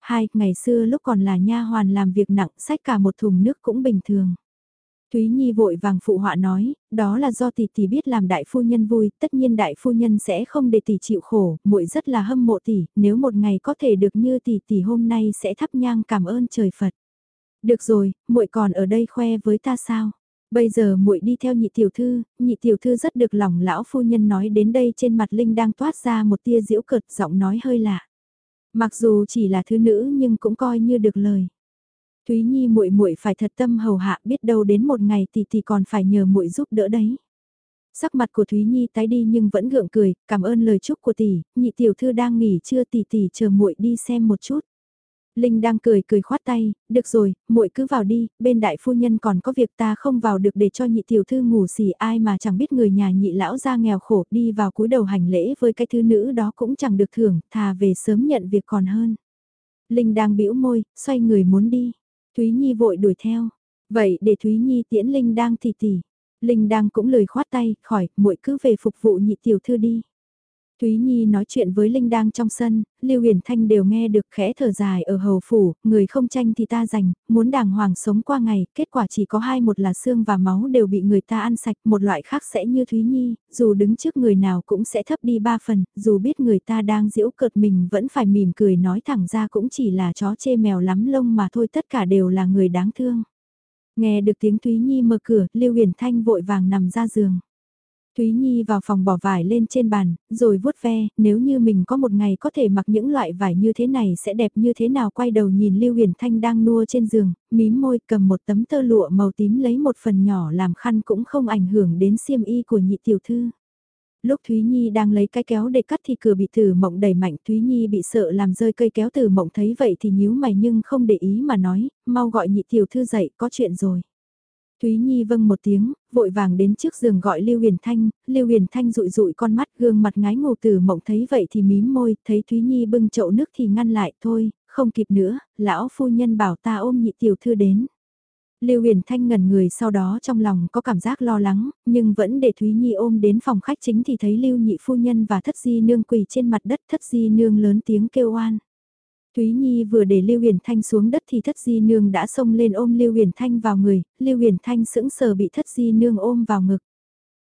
Hai, ngày xưa lúc còn là nha hoàn làm việc nặng, sách cả một thùng nước cũng bình thường. Thúy Nhi vội vàng phụ họa nói, đó là do tỷ tỷ biết làm đại phu nhân vui, tất nhiên đại phu nhân sẽ không để tỷ chịu khổ, muội rất là hâm mộ tỷ, nếu một ngày có thể được như tỷ tỷ hôm nay sẽ thắp nhang cảm ơn trời Phật. Được rồi, muội còn ở đây khoe với ta sao? Bây giờ muội đi theo nhị tiểu thư, nhị tiểu thư rất được lòng lão phu nhân nói đến đây trên mặt Linh đang toát ra một tia diễu cợt giọng nói hơi lạ. Mặc dù chỉ là thứ nữ nhưng cũng coi như được lời. Thúy Nhi muội muội phải thật tâm hầu hạ biết đâu đến một ngày tỷ tỷ còn phải nhờ muội giúp đỡ đấy. Sắc mặt của Thúy Nhi tái đi nhưng vẫn gượng cười, cảm ơn lời chúc của tỷ, nhị tiểu thư đang nghỉ chưa tỷ tỷ chờ muội đi xem một chút. Linh đang cười cười khoát tay, được rồi, muội cứ vào đi, bên đại phu nhân còn có việc ta không vào được để cho nhị tiểu thư ngủ xỉ ai mà chẳng biết người nhà nhị lão ra nghèo khổ đi vào cúi đầu hành lễ với cái thư nữ đó cũng chẳng được thưởng, thà về sớm nhận việc còn hơn. Linh đang bĩu môi, xoay người muốn đi. Thúy Nhi vội đuổi theo. Vậy để Thúy Nhi tiễn Linh đang thì tỉ. Linh đang cũng lời khoát tay, khỏi, muội cứ về phục vụ nhị tiểu thư đi. Thúy Nhi nói chuyện với Linh đang trong sân, Lưu Huyền Thanh đều nghe được khẽ thở dài ở hầu phủ, người không tranh thì ta giành, muốn đàng hoàng sống qua ngày, kết quả chỉ có hai một là xương và máu đều bị người ta ăn sạch, một loại khác sẽ như Thúy Nhi, dù đứng trước người nào cũng sẽ thấp đi ba phần, dù biết người ta đang giễu cợt mình vẫn phải mỉm cười nói thẳng ra cũng chỉ là chó chê mèo lắm lông mà thôi tất cả đều là người đáng thương. Nghe được tiếng Thúy Nhi mở cửa, Lưu Huyền Thanh vội vàng nằm ra giường. Thúy Nhi vào phòng bỏ vải lên trên bàn, rồi vuốt ve, nếu như mình có một ngày có thể mặc những loại vải như thế này sẽ đẹp như thế nào quay đầu nhìn Lưu Huyền Thanh đang nua trên giường, mím môi cầm một tấm tơ lụa màu tím lấy một phần nhỏ làm khăn cũng không ảnh hưởng đến xiêm y của nhị tiểu thư. Lúc Thúy Nhi đang lấy cái kéo để cắt thì cửa bị tử mộng đẩy mạnh Thúy Nhi bị sợ làm rơi cây kéo tử mộng thấy vậy thì nhíu mày nhưng không để ý mà nói, mau gọi nhị tiểu thư dậy có chuyện rồi. Thúy Nhi vâng một tiếng, vội vàng đến trước giường gọi Lưu Huyền Thanh, Lưu Huyền Thanh rụi rụi con mắt gương mặt ngái ngủ từ mộng thấy vậy thì mím môi, thấy Thúy Nhi bưng chậu nước thì ngăn lại, thôi, không kịp nữa, lão phu nhân bảo ta ôm nhị tiểu thư đến. Lưu Huyền Thanh ngẩn người sau đó trong lòng có cảm giác lo lắng, nhưng vẫn để Thúy Nhi ôm đến phòng khách chính thì thấy Lưu Nhị Phu Nhân và Thất Di Nương quỳ trên mặt đất Thất Di Nương lớn tiếng kêu oan. Thúy Nhi vừa để Lưu Huyền Thanh xuống đất thì Thất Di Nương đã xông lên ôm Lưu Huyền Thanh vào người, Lưu Huyền Thanh sững sờ bị Thất Di Nương ôm vào ngực.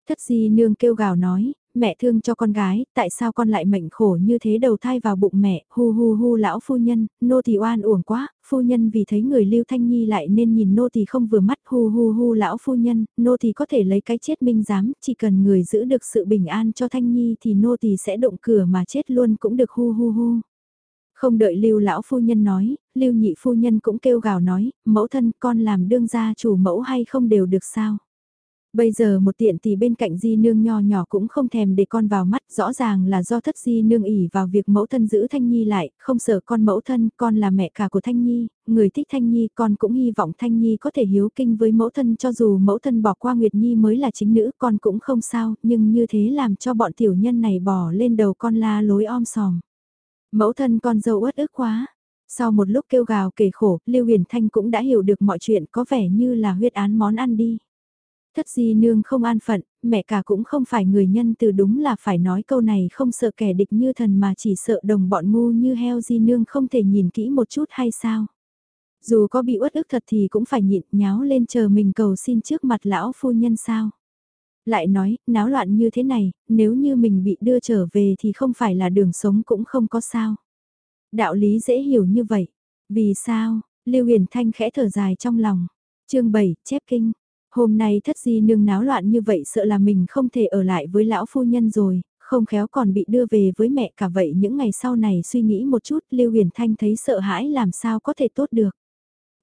Thất Di Nương kêu gào nói, mẹ thương cho con gái, tại sao con lại mệnh khổ như thế đầu thai vào bụng mẹ, hu hu hu lão phu nhân, nô tỳ oan uổng quá, phu nhân vì thấy người Lưu Thanh Nhi lại nên nhìn nô tỳ không vừa mắt, hu hu hu lão phu nhân, nô tỳ có thể lấy cái chết minh giám, chỉ cần người giữ được sự bình an cho Thanh Nhi thì nô tỳ sẽ động cửa mà chết luôn cũng được hu hu hu. Không đợi Lưu lão phu nhân nói, Lưu nhị phu nhân cũng kêu gào nói, mẫu thân con làm đương gia chủ mẫu hay không đều được sao? Bây giờ một tiện thì bên cạnh di nương nho nhỏ cũng không thèm để con vào mắt, rõ ràng là do thất di nương ỉ vào việc mẫu thân giữ Thanh Nhi lại, không sợ con mẫu thân, con là mẹ cả của Thanh Nhi, người thích Thanh Nhi, con cũng hy vọng Thanh Nhi có thể hiếu kinh với mẫu thân cho dù mẫu thân bỏ qua Nguyệt Nhi mới là chính nữ, con cũng không sao, nhưng như thế làm cho bọn tiểu nhân này bỏ lên đầu con la lối om sòm. Mẫu thân con dâu uất ức quá. Sau một lúc kêu gào kể khổ, Lưu Huyền Thanh cũng đã hiểu được mọi chuyện có vẻ như là huyết án món ăn đi. Thất di nương không an phận, mẹ cả cũng không phải người nhân từ đúng là phải nói câu này không sợ kẻ địch như thần mà chỉ sợ đồng bọn ngu như heo di nương không thể nhìn kỹ một chút hay sao. Dù có bị uất ức thật thì cũng phải nhịn nháo lên chờ mình cầu xin trước mặt lão phu nhân sao. Lại nói, náo loạn như thế này, nếu như mình bị đưa trở về thì không phải là đường sống cũng không có sao. Đạo lý dễ hiểu như vậy. Vì sao, Lưu Huyền Thanh khẽ thở dài trong lòng. chương 7, chép kinh. Hôm nay thất di nương náo loạn như vậy sợ là mình không thể ở lại với lão phu nhân rồi, không khéo còn bị đưa về với mẹ cả vậy những ngày sau này suy nghĩ một chút Lưu Huyền Thanh thấy sợ hãi làm sao có thể tốt được.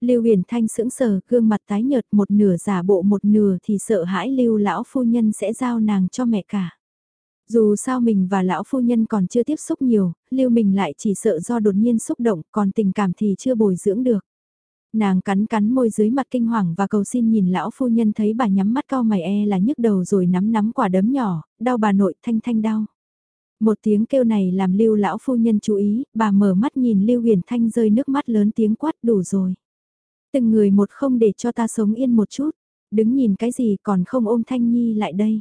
Lưu Huyền Thanh sững sờ, gương mặt tái nhợt một nửa giả bộ một nửa thì sợ hãi Lưu lão phu nhân sẽ giao nàng cho mẹ cả. Dù sao mình và lão phu nhân còn chưa tiếp xúc nhiều, Lưu mình lại chỉ sợ do đột nhiên xúc động, còn tình cảm thì chưa bồi dưỡng được. Nàng cắn cắn môi dưới mặt kinh hoàng và cầu xin nhìn lão phu nhân thấy bà nhắm mắt cao mày e là nhức đầu rồi nắm nắm quả đấm nhỏ, đau bà nội thanh thanh đau. Một tiếng kêu này làm lưu lão phu nhân chú ý, bà mở mắt nhìn lưu huyền thanh rơi nước mắt lớn tiếng quát đủ rồi. Từng người một không để cho ta sống yên một chút, đứng nhìn cái gì còn không ôm thanh nhi lại đây.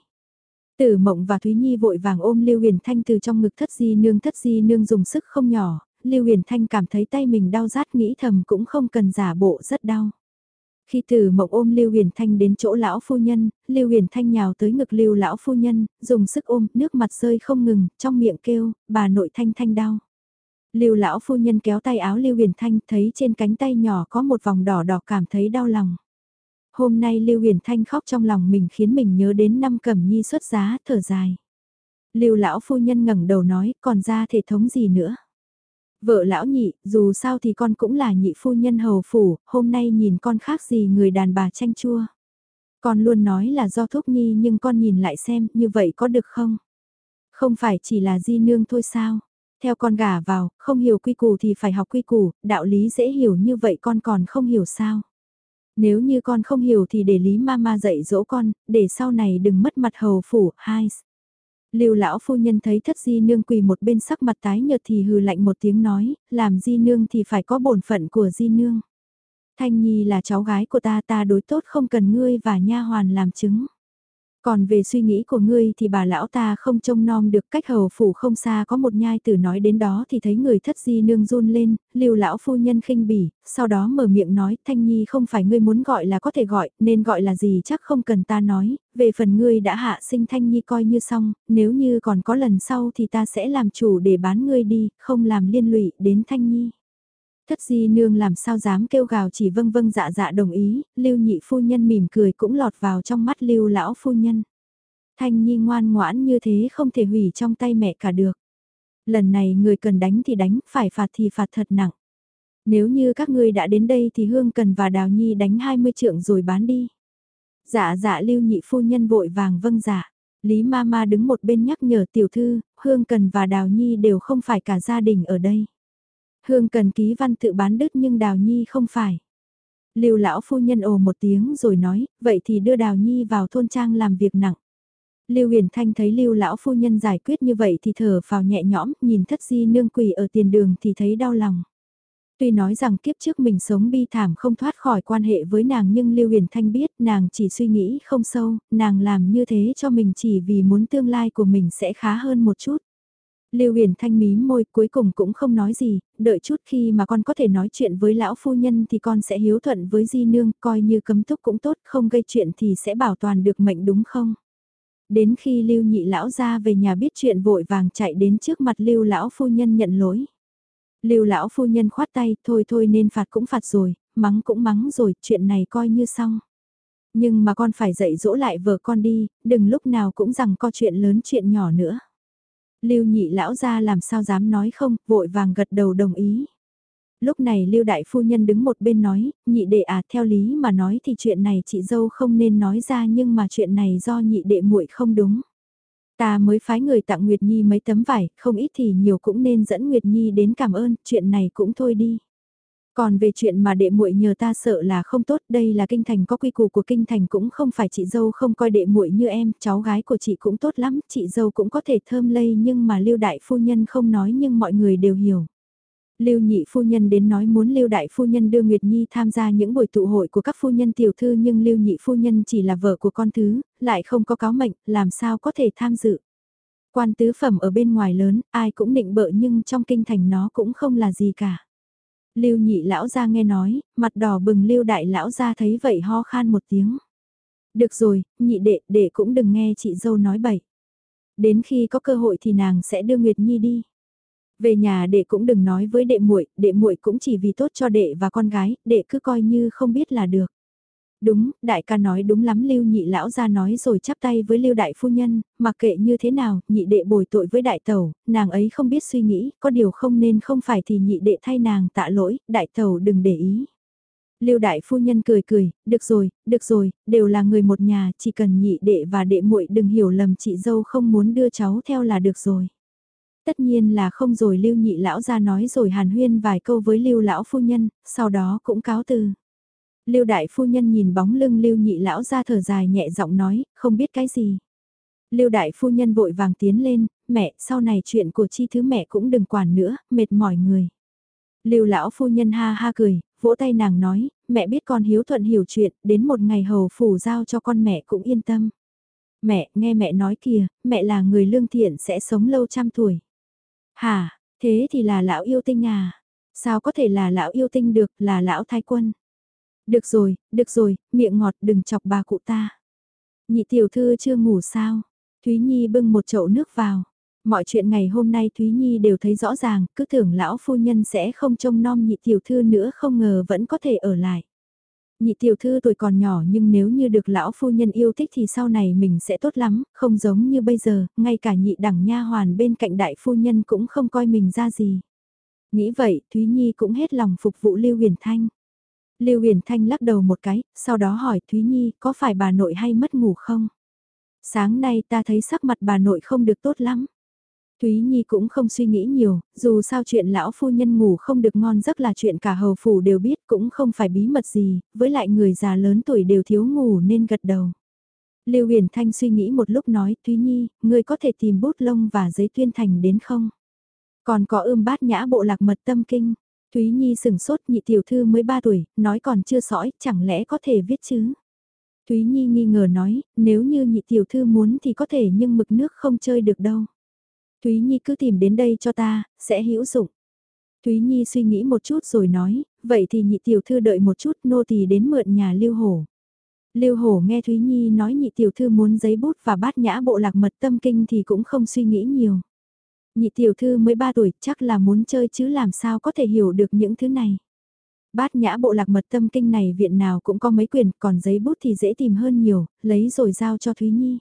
Tử Mộng và Thúy Nhi vội vàng ôm Lưu Huyền Thanh từ trong ngực thất di nương thất di nương dùng sức không nhỏ, Lưu Huyền Thanh cảm thấy tay mình đau rát nghĩ thầm cũng không cần giả bộ rất đau. Khi Tử Mộng ôm Lưu Huyền Thanh đến chỗ lão phu nhân, Lưu Huyền Thanh nhào tới ngực Lưu lão phu nhân, dùng sức ôm, nước mặt rơi không ngừng, trong miệng kêu, bà nội Thanh Thanh đau. Lưu lão phu nhân kéo tay áo Lưu Huyền Thanh, thấy trên cánh tay nhỏ có một vòng đỏ đỏ cảm thấy đau lòng. Hôm nay Lưu Huyền Thanh khóc trong lòng mình khiến mình nhớ đến năm cẩm nhi xuất giá, thở dài. Lưu lão phu nhân ngẩng đầu nói, còn ra thể thống gì nữa? Vợ lão nhị, dù sao thì con cũng là nhị phu nhân hầu phủ, hôm nay nhìn con khác gì người đàn bà chanh chua. Con luôn nói là do thúc nhi nhưng con nhìn lại xem, như vậy có được không? Không phải chỉ là di nương thôi sao? Theo con gà vào, không hiểu quy củ thì phải học quy củ, đạo lý dễ hiểu như vậy con còn không hiểu sao? Nếu như con không hiểu thì để Lý Mama dạy dỗ con, để sau này đừng mất mặt hầu phủ, hai. Lưu lão phu nhân thấy thất di nương quỳ một bên sắc mặt tái nhợt thì hừ lạnh một tiếng nói, làm di nương thì phải có bổn phận của di nương. Thanh Nhi là cháu gái của ta ta đối tốt không cần ngươi và nha hoàn làm chứng. Còn về suy nghĩ của ngươi thì bà lão ta không trông nom được cách hầu phủ không xa có một nhai tử nói đến đó thì thấy người thất di nương run lên, lưu lão phu nhân khinh bỉ, sau đó mở miệng nói Thanh Nhi không phải ngươi muốn gọi là có thể gọi, nên gọi là gì chắc không cần ta nói, về phần ngươi đã hạ sinh Thanh Nhi coi như xong, nếu như còn có lần sau thì ta sẽ làm chủ để bán ngươi đi, không làm liên lụy đến Thanh Nhi. Thất di nương làm sao dám kêu gào chỉ vâng vâng dạ dạ đồng ý, lưu nhị phu nhân mỉm cười cũng lọt vào trong mắt lưu lão phu nhân. Thanh nhi ngoan ngoãn như thế không thể hủy trong tay mẹ cả được. Lần này người cần đánh thì đánh, phải phạt thì phạt thật nặng. Nếu như các ngươi đã đến đây thì Hương Cần và Đào Nhi đánh 20 trượng rồi bán đi. Dạ dạ lưu nhị phu nhân vội vàng vâng dạ. Lý Mama đứng một bên nhắc nhở tiểu thư, Hương Cần và Đào Nhi đều không phải cả gia đình ở đây. Hương cần ký văn tự bán đứt nhưng Đào Nhi không phải. Lưu lão phu nhân ồ một tiếng rồi nói, vậy thì đưa Đào Nhi vào thôn trang làm việc nặng. Lưu Huyền Thanh thấy Lưu lão phu nhân giải quyết như vậy thì thở vào nhẹ nhõm, nhìn Thất Di nương quỳ ở tiền đường thì thấy đau lòng. Tuy nói rằng kiếp trước mình sống bi thảm không thoát khỏi quan hệ với nàng nhưng Lưu Huyền Thanh biết nàng chỉ suy nghĩ không sâu, nàng làm như thế cho mình chỉ vì muốn tương lai của mình sẽ khá hơn một chút. Lưu Huyền Thanh mí môi cuối cùng cũng không nói gì, đợi chút khi mà con có thể nói chuyện với lão phu nhân thì con sẽ hiếu thuận với di nương, coi như cấm túc cũng tốt, không gây chuyện thì sẽ bảo toàn được mệnh đúng không? Đến khi Lưu nhị lão ra về nhà biết chuyện vội vàng chạy đến trước mặt Lưu lão phu nhân nhận lỗi. Lưu lão phu nhân khoát tay, thôi thôi nên phạt cũng phạt rồi, mắng cũng mắng rồi, chuyện này coi như xong. Nhưng mà con phải dạy dỗ lại vợ con đi, đừng lúc nào cũng rằng có chuyện lớn chuyện nhỏ nữa. Lưu nhị lão ra làm sao dám nói không, vội vàng gật đầu đồng ý. Lúc này Lưu đại phu nhân đứng một bên nói, nhị đệ à theo lý mà nói thì chuyện này chị dâu không nên nói ra nhưng mà chuyện này do nhị đệ muội không đúng. Ta mới phái người tặng Nguyệt Nhi mấy tấm vải, không ít thì nhiều cũng nên dẫn Nguyệt Nhi đến cảm ơn, chuyện này cũng thôi đi. Còn về chuyện mà đệ muội nhờ ta sợ là không tốt, đây là kinh thành có quy củ của kinh thành cũng không phải chị dâu không coi đệ muội như em, cháu gái của chị cũng tốt lắm, chị dâu cũng có thể thơm lây nhưng mà Lưu đại phu nhân không nói nhưng mọi người đều hiểu. Lưu nhị phu nhân đến nói muốn Lưu đại phu nhân đưa Nguyệt Nhi tham gia những buổi tụ hội của các phu nhân tiểu thư nhưng Lưu nhị phu nhân chỉ là vợ của con thứ, lại không có cáo mệnh, làm sao có thể tham dự. Quan tứ phẩm ở bên ngoài lớn, ai cũng định bợ nhưng trong kinh thành nó cũng không là gì cả. Lưu nhị lão ra nghe nói, mặt đỏ bừng Lưu đại lão ra thấy vậy ho khan một tiếng. Được rồi, nhị đệ, đệ cũng đừng nghe chị dâu nói bậy. Đến khi có cơ hội thì nàng sẽ đưa Nguyệt Nhi đi. Về nhà đệ cũng đừng nói với đệ muội, đệ muội cũng chỉ vì tốt cho đệ và con gái, đệ cứ coi như không biết là được. Đúng, đại ca nói đúng lắm Lưu nhị lão ra nói rồi chắp tay với Lưu đại phu nhân, mặc kệ như thế nào, nhị đệ bồi tội với đại tẩu, nàng ấy không biết suy nghĩ, có điều không nên không phải thì nhị đệ thay nàng tạ lỗi, đại tẩu đừng để ý. Lưu đại phu nhân cười cười, được rồi, được rồi, đều là người một nhà, chỉ cần nhị đệ và đệ muội đừng hiểu lầm chị dâu không muốn đưa cháu theo là được rồi. Tất nhiên là không rồi Lưu nhị lão ra nói rồi hàn huyên vài câu với Lưu lão phu nhân, sau đó cũng cáo từ. Lưu đại phu nhân nhìn bóng lưng Lưu nhị lão ra thở dài nhẹ giọng nói, không biết cái gì. Lưu đại phu nhân vội vàng tiến lên, mẹ, sau này chuyện của chi thứ mẹ cũng đừng quản nữa, mệt mỏi người. Lưu lão phu nhân ha ha cười, vỗ tay nàng nói, mẹ biết con hiếu thuận hiểu chuyện, đến một ngày hầu phủ giao cho con mẹ cũng yên tâm. Mẹ, nghe mẹ nói kìa, mẹ là người lương thiện sẽ sống lâu trăm tuổi. Hà thế thì là lão yêu tinh à? Sao có thể là lão yêu tinh được, là lão thái quân? Được rồi, được rồi, miệng ngọt đừng chọc bà cụ ta. Nhị tiểu thư chưa ngủ sao? Thúy Nhi bưng một chậu nước vào. Mọi chuyện ngày hôm nay Thúy Nhi đều thấy rõ ràng, cứ tưởng lão phu nhân sẽ không trông nom nhị tiểu thư nữa không ngờ vẫn có thể ở lại. Nhị tiểu thư tuổi còn nhỏ nhưng nếu như được lão phu nhân yêu thích thì sau này mình sẽ tốt lắm, không giống như bây giờ, ngay cả nhị đẳng nha hoàn bên cạnh đại phu nhân cũng không coi mình ra gì. Nghĩ vậy, Thúy Nhi cũng hết lòng phục vụ Lưu Huyền Thanh. Lưu Huyền Thanh lắc đầu một cái, sau đó hỏi Thúy Nhi có phải bà nội hay mất ngủ không? Sáng nay ta thấy sắc mặt bà nội không được tốt lắm. Thúy Nhi cũng không suy nghĩ nhiều, dù sao chuyện lão phu nhân ngủ không được ngon giấc là chuyện cả hầu phủ đều biết cũng không phải bí mật gì, với lại người già lớn tuổi đều thiếu ngủ nên gật đầu. Lưu Huyền Thanh suy nghĩ một lúc nói, Thúy Nhi, ngươi có thể tìm bút lông và giấy tuyên thành đến không? Còn có ươm bát nhã bộ lạc mật tâm kinh. Thúy Nhi sừng sốt nhị tiểu thư mới 3 tuổi, nói còn chưa sõi, chẳng lẽ có thể viết chứ? Thúy Nhi nghi ngờ nói, nếu như nhị tiểu thư muốn thì có thể nhưng mực nước không chơi được đâu. Thúy Nhi cứ tìm đến đây cho ta, sẽ hữu dụng. Thúy Nhi suy nghĩ một chút rồi nói, vậy thì nhị tiểu thư đợi một chút nô tỳ đến mượn nhà Lưu Hổ. Lưu Hổ nghe Thúy Nhi nói nhị tiểu thư muốn giấy bút và bát nhã bộ lạc mật tâm kinh thì cũng không suy nghĩ nhiều. Nhị tiểu thư mới 3 tuổi chắc là muốn chơi chứ làm sao có thể hiểu được những thứ này. Bát nhã bộ lạc mật tâm kinh này viện nào cũng có mấy quyền còn giấy bút thì dễ tìm hơn nhiều, lấy rồi giao cho Thúy Nhi.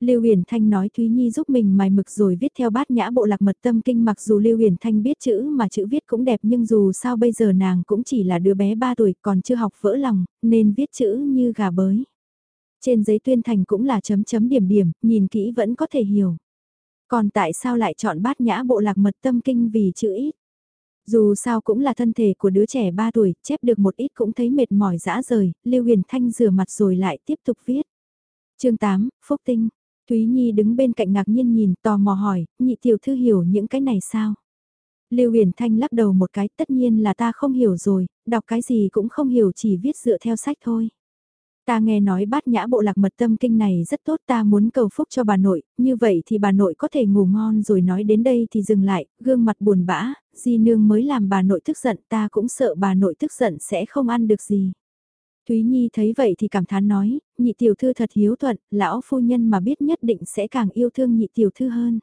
Lưu Huyền Thanh nói Thúy Nhi giúp mình mài mực rồi viết theo bát nhã bộ lạc mật tâm kinh mặc dù Lưu Huyền Thanh biết chữ mà chữ viết cũng đẹp nhưng dù sao bây giờ nàng cũng chỉ là đứa bé 3 tuổi còn chưa học vỡ lòng nên viết chữ như gà bới. Trên giấy tuyên thành cũng là chấm chấm điểm điểm, nhìn kỹ vẫn có thể hiểu. Còn tại sao lại chọn bát nhã bộ lạc mật tâm kinh vì chữ ít? Dù sao cũng là thân thể của đứa trẻ 3 tuổi, chép được một ít cũng thấy mệt mỏi dã rời, Lưu Huyền Thanh rửa mặt rồi lại tiếp tục viết. chương 8, Phúc Tinh, Thúy Nhi đứng bên cạnh ngạc nhiên nhìn tò mò hỏi, nhị tiểu thư hiểu những cái này sao? Lưu Huyền Thanh lắc đầu một cái, tất nhiên là ta không hiểu rồi, đọc cái gì cũng không hiểu chỉ viết dựa theo sách thôi. Ta nghe nói bát nhã bộ lạc mật tâm kinh này rất tốt ta muốn cầu phúc cho bà nội, như vậy thì bà nội có thể ngủ ngon rồi nói đến đây thì dừng lại, gương mặt buồn bã, di nương mới làm bà nội tức giận ta cũng sợ bà nội tức giận sẽ không ăn được gì. Thúy Nhi thấy vậy thì cảm thán nói, nhị tiểu thư thật hiếu thuận, lão phu nhân mà biết nhất định sẽ càng yêu thương nhị tiểu thư hơn.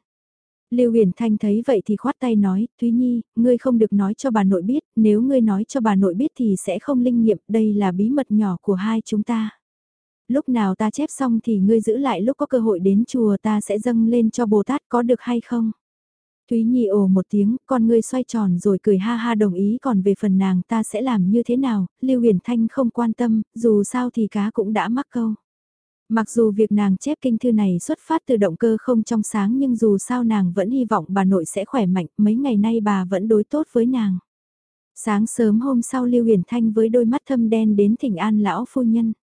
Lưu Huyền Thanh thấy vậy thì khoát tay nói, Thúy Nhi, ngươi không được nói cho bà nội biết, nếu ngươi nói cho bà nội biết thì sẽ không linh nghiệm, đây là bí mật nhỏ của hai chúng ta. Lúc nào ta chép xong thì ngươi giữ lại lúc có cơ hội đến chùa ta sẽ dâng lên cho Bồ Tát có được hay không? Thúy Nhi ồ một tiếng, con ngươi xoay tròn rồi cười ha ha đồng ý còn về phần nàng ta sẽ làm như thế nào, Lưu Huyền Thanh không quan tâm, dù sao thì cá cũng đã mắc câu. Mặc dù việc nàng chép kinh thư này xuất phát từ động cơ không trong sáng nhưng dù sao nàng vẫn hy vọng bà nội sẽ khỏe mạnh, mấy ngày nay bà vẫn đối tốt với nàng. Sáng sớm hôm sau Lưu Huyền Thanh với đôi mắt thâm đen đến thỉnh an lão phu nhân.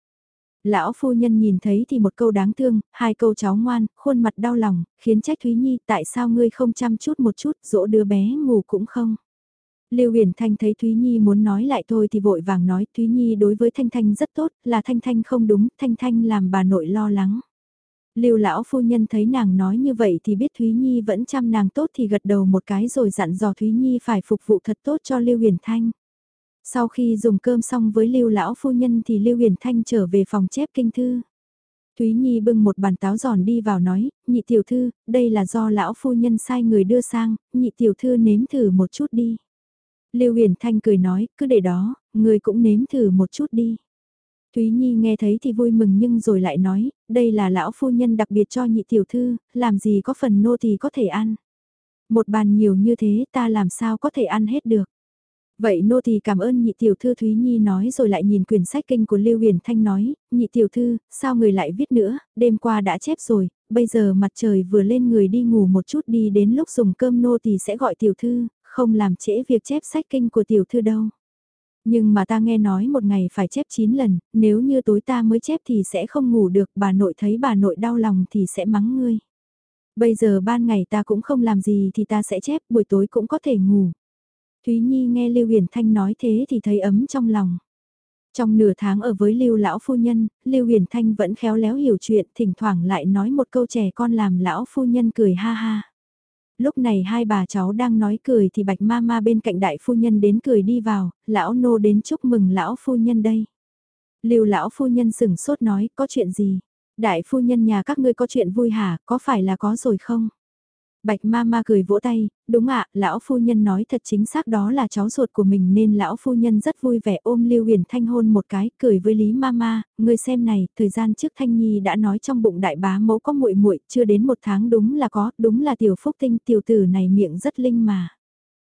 Lão phu nhân nhìn thấy thì một câu đáng thương, hai câu cháu ngoan, khuôn mặt đau lòng, khiến trách Thúy Nhi tại sao ngươi không chăm chút một chút, dỗ đứa bé ngủ cũng không. Lưu Huyền Thanh thấy Thúy Nhi muốn nói lại thôi thì vội vàng nói Thúy Nhi đối với Thanh Thanh rất tốt, là Thanh Thanh không đúng, Thanh Thanh làm bà nội lo lắng. Lưu lão phu nhân thấy nàng nói như vậy thì biết Thúy Nhi vẫn chăm nàng tốt thì gật đầu một cái rồi dặn dò Thúy Nhi phải phục vụ thật tốt cho Lưu Huyền Thanh. Sau khi dùng cơm xong với Lưu lão phu nhân thì Lưu Huyền Thanh trở về phòng chép kinh thư. Thúy Nhi bưng một bàn táo giòn đi vào nói, nhị tiểu thư, đây là do lão phu nhân sai người đưa sang, nhị tiểu thư nếm thử một chút đi. Lưu Huyền Thanh cười nói, cứ để đó, người cũng nếm thử một chút đi. Thúy Nhi nghe thấy thì vui mừng nhưng rồi lại nói, đây là lão phu nhân đặc biệt cho nhị tiểu thư, làm gì có phần nô thì có thể ăn. Một bàn nhiều như thế ta làm sao có thể ăn hết được. Vậy nô thì cảm ơn nhị tiểu thư Thúy Nhi nói rồi lại nhìn quyển sách kinh của Lưu Huyền Thanh nói, nhị tiểu thư, sao người lại viết nữa, đêm qua đã chép rồi, bây giờ mặt trời vừa lên người đi ngủ một chút đi đến lúc dùng cơm nô thì sẽ gọi tiểu thư, không làm trễ việc chép sách kinh của tiểu thư đâu. Nhưng mà ta nghe nói một ngày phải chép 9 lần, nếu như tối ta mới chép thì sẽ không ngủ được, bà nội thấy bà nội đau lòng thì sẽ mắng ngươi. Bây giờ ban ngày ta cũng không làm gì thì ta sẽ chép, buổi tối cũng có thể ngủ. Thúy Nhi nghe Lưu Huyền Thanh nói thế thì thấy ấm trong lòng. Trong nửa tháng ở với Lưu lão phu nhân, Lưu Huyền Thanh vẫn khéo léo hiểu chuyện, thỉnh thoảng lại nói một câu trẻ con làm lão phu nhân cười ha ha. Lúc này hai bà cháu đang nói cười thì Bạch Ma Ma bên cạnh đại phu nhân đến cười đi vào, lão nô đến chúc mừng lão phu nhân đây. Lưu lão phu nhân sừng sốt nói, có chuyện gì? Đại phu nhân nhà các ngươi có chuyện vui hả, có phải là có rồi không? Bạch ma ma cười vỗ tay, đúng ạ, lão phu nhân nói thật chính xác đó là cháu ruột của mình nên lão phu nhân rất vui vẻ ôm Lưu Huyền Thanh hôn một cái, cười với Lý ma ma, người xem này, thời gian trước Thanh Nhi đã nói trong bụng đại bá mẫu có muội muội, chưa đến một tháng đúng là có, đúng là tiểu phúc tinh tiểu tử này miệng rất linh mà.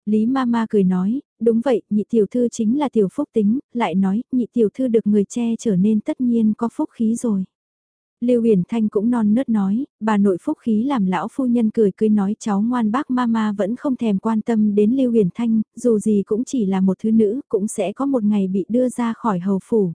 Lý ma ma cười nói, đúng vậy, nhị tiểu thư chính là tiểu phúc tính, lại nói, nhị tiểu thư được người che trở nên tất nhiên có phúc khí rồi. Lưu Huyền Thanh cũng non nớt nói, bà nội phúc khí làm lão phu nhân cười cười nói cháu ngoan bác mama vẫn không thèm quan tâm đến Lưu Huyền Thanh, dù gì cũng chỉ là một thứ nữ, cũng sẽ có một ngày bị đưa ra khỏi hầu phủ.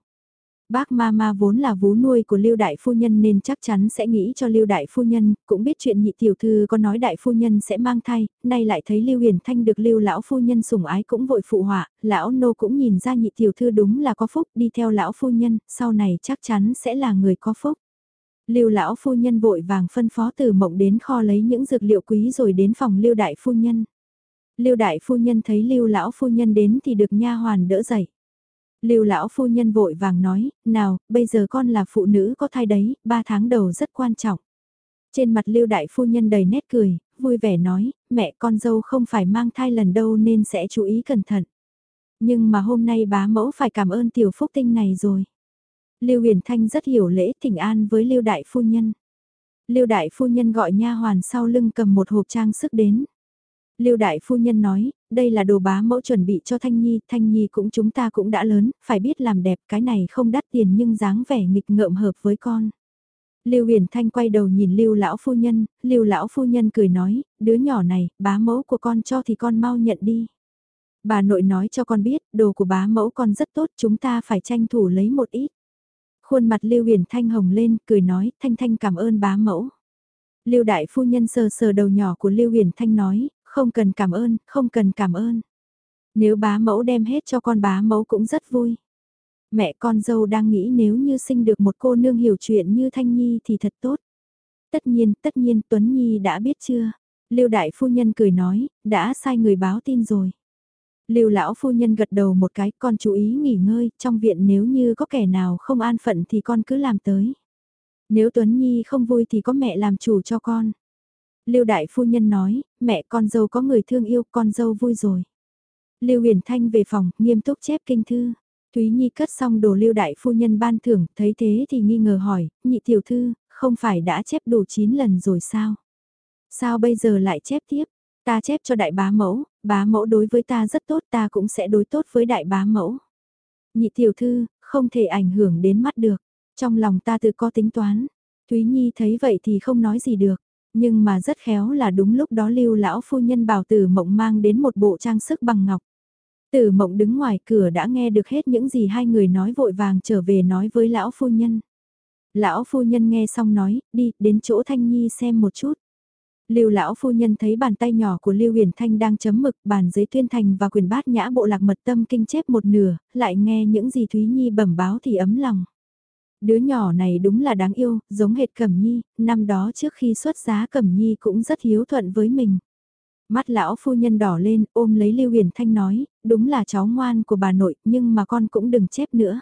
Bác Mama vốn là vú nuôi của Lưu Đại Phu Nhân nên chắc chắn sẽ nghĩ cho Lưu Đại Phu Nhân, cũng biết chuyện nhị tiểu thư có nói Đại Phu Nhân sẽ mang thai, nay lại thấy Lưu Huyền Thanh được Lưu Lão Phu Nhân sủng ái cũng vội phụ họa, Lão Nô cũng nhìn ra nhị tiểu thư đúng là có phúc đi theo Lão Phu Nhân, sau này chắc chắn sẽ là người có phúc. Lưu lão phu nhân vội vàng phân phó từ mộng đến kho lấy những dược liệu quý rồi đến phòng Lưu đại phu nhân. Lưu đại phu nhân thấy Lưu lão phu nhân đến thì được nha hoàn đỡ dậy. Lưu lão phu nhân vội vàng nói, nào, bây giờ con là phụ nữ có thai đấy, ba tháng đầu rất quan trọng. Trên mặt Lưu đại phu nhân đầy nét cười, vui vẻ nói, mẹ con dâu không phải mang thai lần đâu nên sẽ chú ý cẩn thận. Nhưng mà hôm nay bá mẫu phải cảm ơn tiểu phúc tinh này rồi. Lưu Huyền Thanh rất hiểu lễ thỉnh an với Lưu Đại Phu Nhân. Lưu Đại Phu Nhân gọi nha hoàn sau lưng cầm một hộp trang sức đến. Lưu Đại Phu Nhân nói, đây là đồ bá mẫu chuẩn bị cho Thanh Nhi, Thanh Nhi cũng chúng ta cũng đã lớn, phải biết làm đẹp, cái này không đắt tiền nhưng dáng vẻ nghịch ngợm hợp với con. Lưu Huyền Thanh quay đầu nhìn Lưu lão phu nhân, Lưu lão phu nhân cười nói, đứa nhỏ này, bá mẫu của con cho thì con mau nhận đi. Bà nội nói cho con biết, đồ của bá mẫu con rất tốt, chúng ta phải tranh thủ lấy một ít. Khuôn mặt Lưu Huyền Thanh hồng lên, cười nói, Thanh Thanh cảm ơn bá mẫu. Lưu Đại Phu Nhân sờ sờ đầu nhỏ của Lưu Huyền Thanh nói, Không cần cảm ơn, không cần cảm ơn. Nếu bá mẫu đem hết cho con bá mẫu cũng rất vui. Mẹ con dâu đang nghĩ nếu như sinh được một cô nương hiểu chuyện như Thanh Nhi thì thật tốt. Tất nhiên, tất nhiên Tuấn Nhi đã biết chưa? Lưu đại phu nhân cười nói, đã sai người báo tin rồi. Lưu lão phu nhân gật đầu một cái, con chú ý nghỉ ngơi, trong viện nếu như có kẻ nào không an phận thì con cứ làm tới. Nếu Tuấn Nhi không vui thì có mẹ làm chủ cho con. Lưu đại phu nhân nói, mẹ con dâu có người thương yêu, con dâu vui rồi. Lưu Huyền Thanh về phòng, nghiêm túc chép kinh thư. Thúy Nhi cất xong đồ Lưu đại phu nhân ban thưởng, thấy thế thì nghi ngờ hỏi, nhị tiểu thư, không phải đã chép đủ 9 lần rồi sao? Sao bây giờ lại chép tiếp? Ta chép cho đại bá mẫu, bá mẫu đối với ta rất tốt ta cũng sẽ đối tốt với đại bá mẫu. Nhị tiểu thư, không thể ảnh hưởng đến mắt được. Trong lòng ta tự có tính toán. Thúy Nhi thấy vậy thì không nói gì được. Nhưng mà rất khéo là đúng lúc đó lưu lão phu nhân bảo tử mộng mang đến một bộ trang sức bằng ngọc. Tử mộng đứng ngoài cửa đã nghe được hết những gì hai người nói vội vàng trở về nói với lão phu nhân. Lão phu nhân nghe xong nói, đi, đến chỗ Thanh Nhi xem một chút. Lưu lão phu nhân thấy bàn tay nhỏ của Lưu Huyền Thanh đang chấm mực, bàn giấy tuyên thành và quyền bát nhã bộ lạc mật tâm kinh chép một nửa, lại nghe những gì Thúy Nhi bẩm báo thì ấm lòng. Đứa nhỏ này đúng là đáng yêu, giống hệt Cẩm Nhi, năm đó trước khi xuất giá Cẩm Nhi cũng rất hiếu thuận với mình. Mắt lão phu nhân đỏ lên, ôm lấy Lưu Huyền Thanh nói, đúng là cháu ngoan của bà nội, nhưng mà con cũng đừng chép nữa.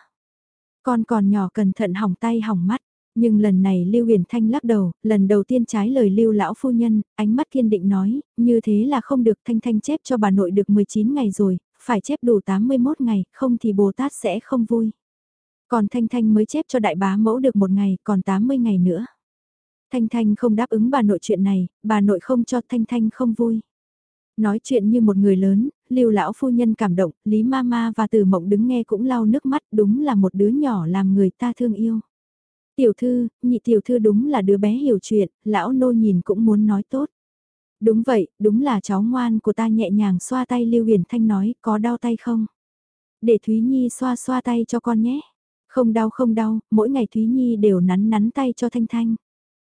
Con còn nhỏ cẩn thận hỏng tay hỏng mắt. Nhưng lần này Lưu Huyền Thanh lắc đầu, lần đầu tiên trái lời Lưu lão phu nhân, ánh mắt kiên định nói, như thế là không được Thanh Thanh chép cho bà nội được 19 ngày rồi, phải chép đủ 81 ngày, không thì Bồ Tát sẽ không vui. Còn Thanh Thanh mới chép cho đại bá mẫu được một ngày, còn 80 ngày nữa. Thanh Thanh không đáp ứng bà nội chuyện này, bà nội không cho Thanh Thanh không vui. Nói chuyện như một người lớn, lưu lão phu nhân cảm động, Lý Mama và Từ Mộng đứng nghe cũng lau nước mắt, đúng là một đứa nhỏ làm người ta thương yêu. Tiểu thư, nhị tiểu thư đúng là đứa bé hiểu chuyện, lão nô nhìn cũng muốn nói tốt. Đúng vậy, đúng là cháu ngoan của ta nhẹ nhàng xoa tay Lưu Huyền Thanh nói, có đau tay không? Để Thúy Nhi xoa xoa tay cho con nhé. Không đau không đau, mỗi ngày Thúy Nhi đều nắn nắn tay cho Thanh Thanh.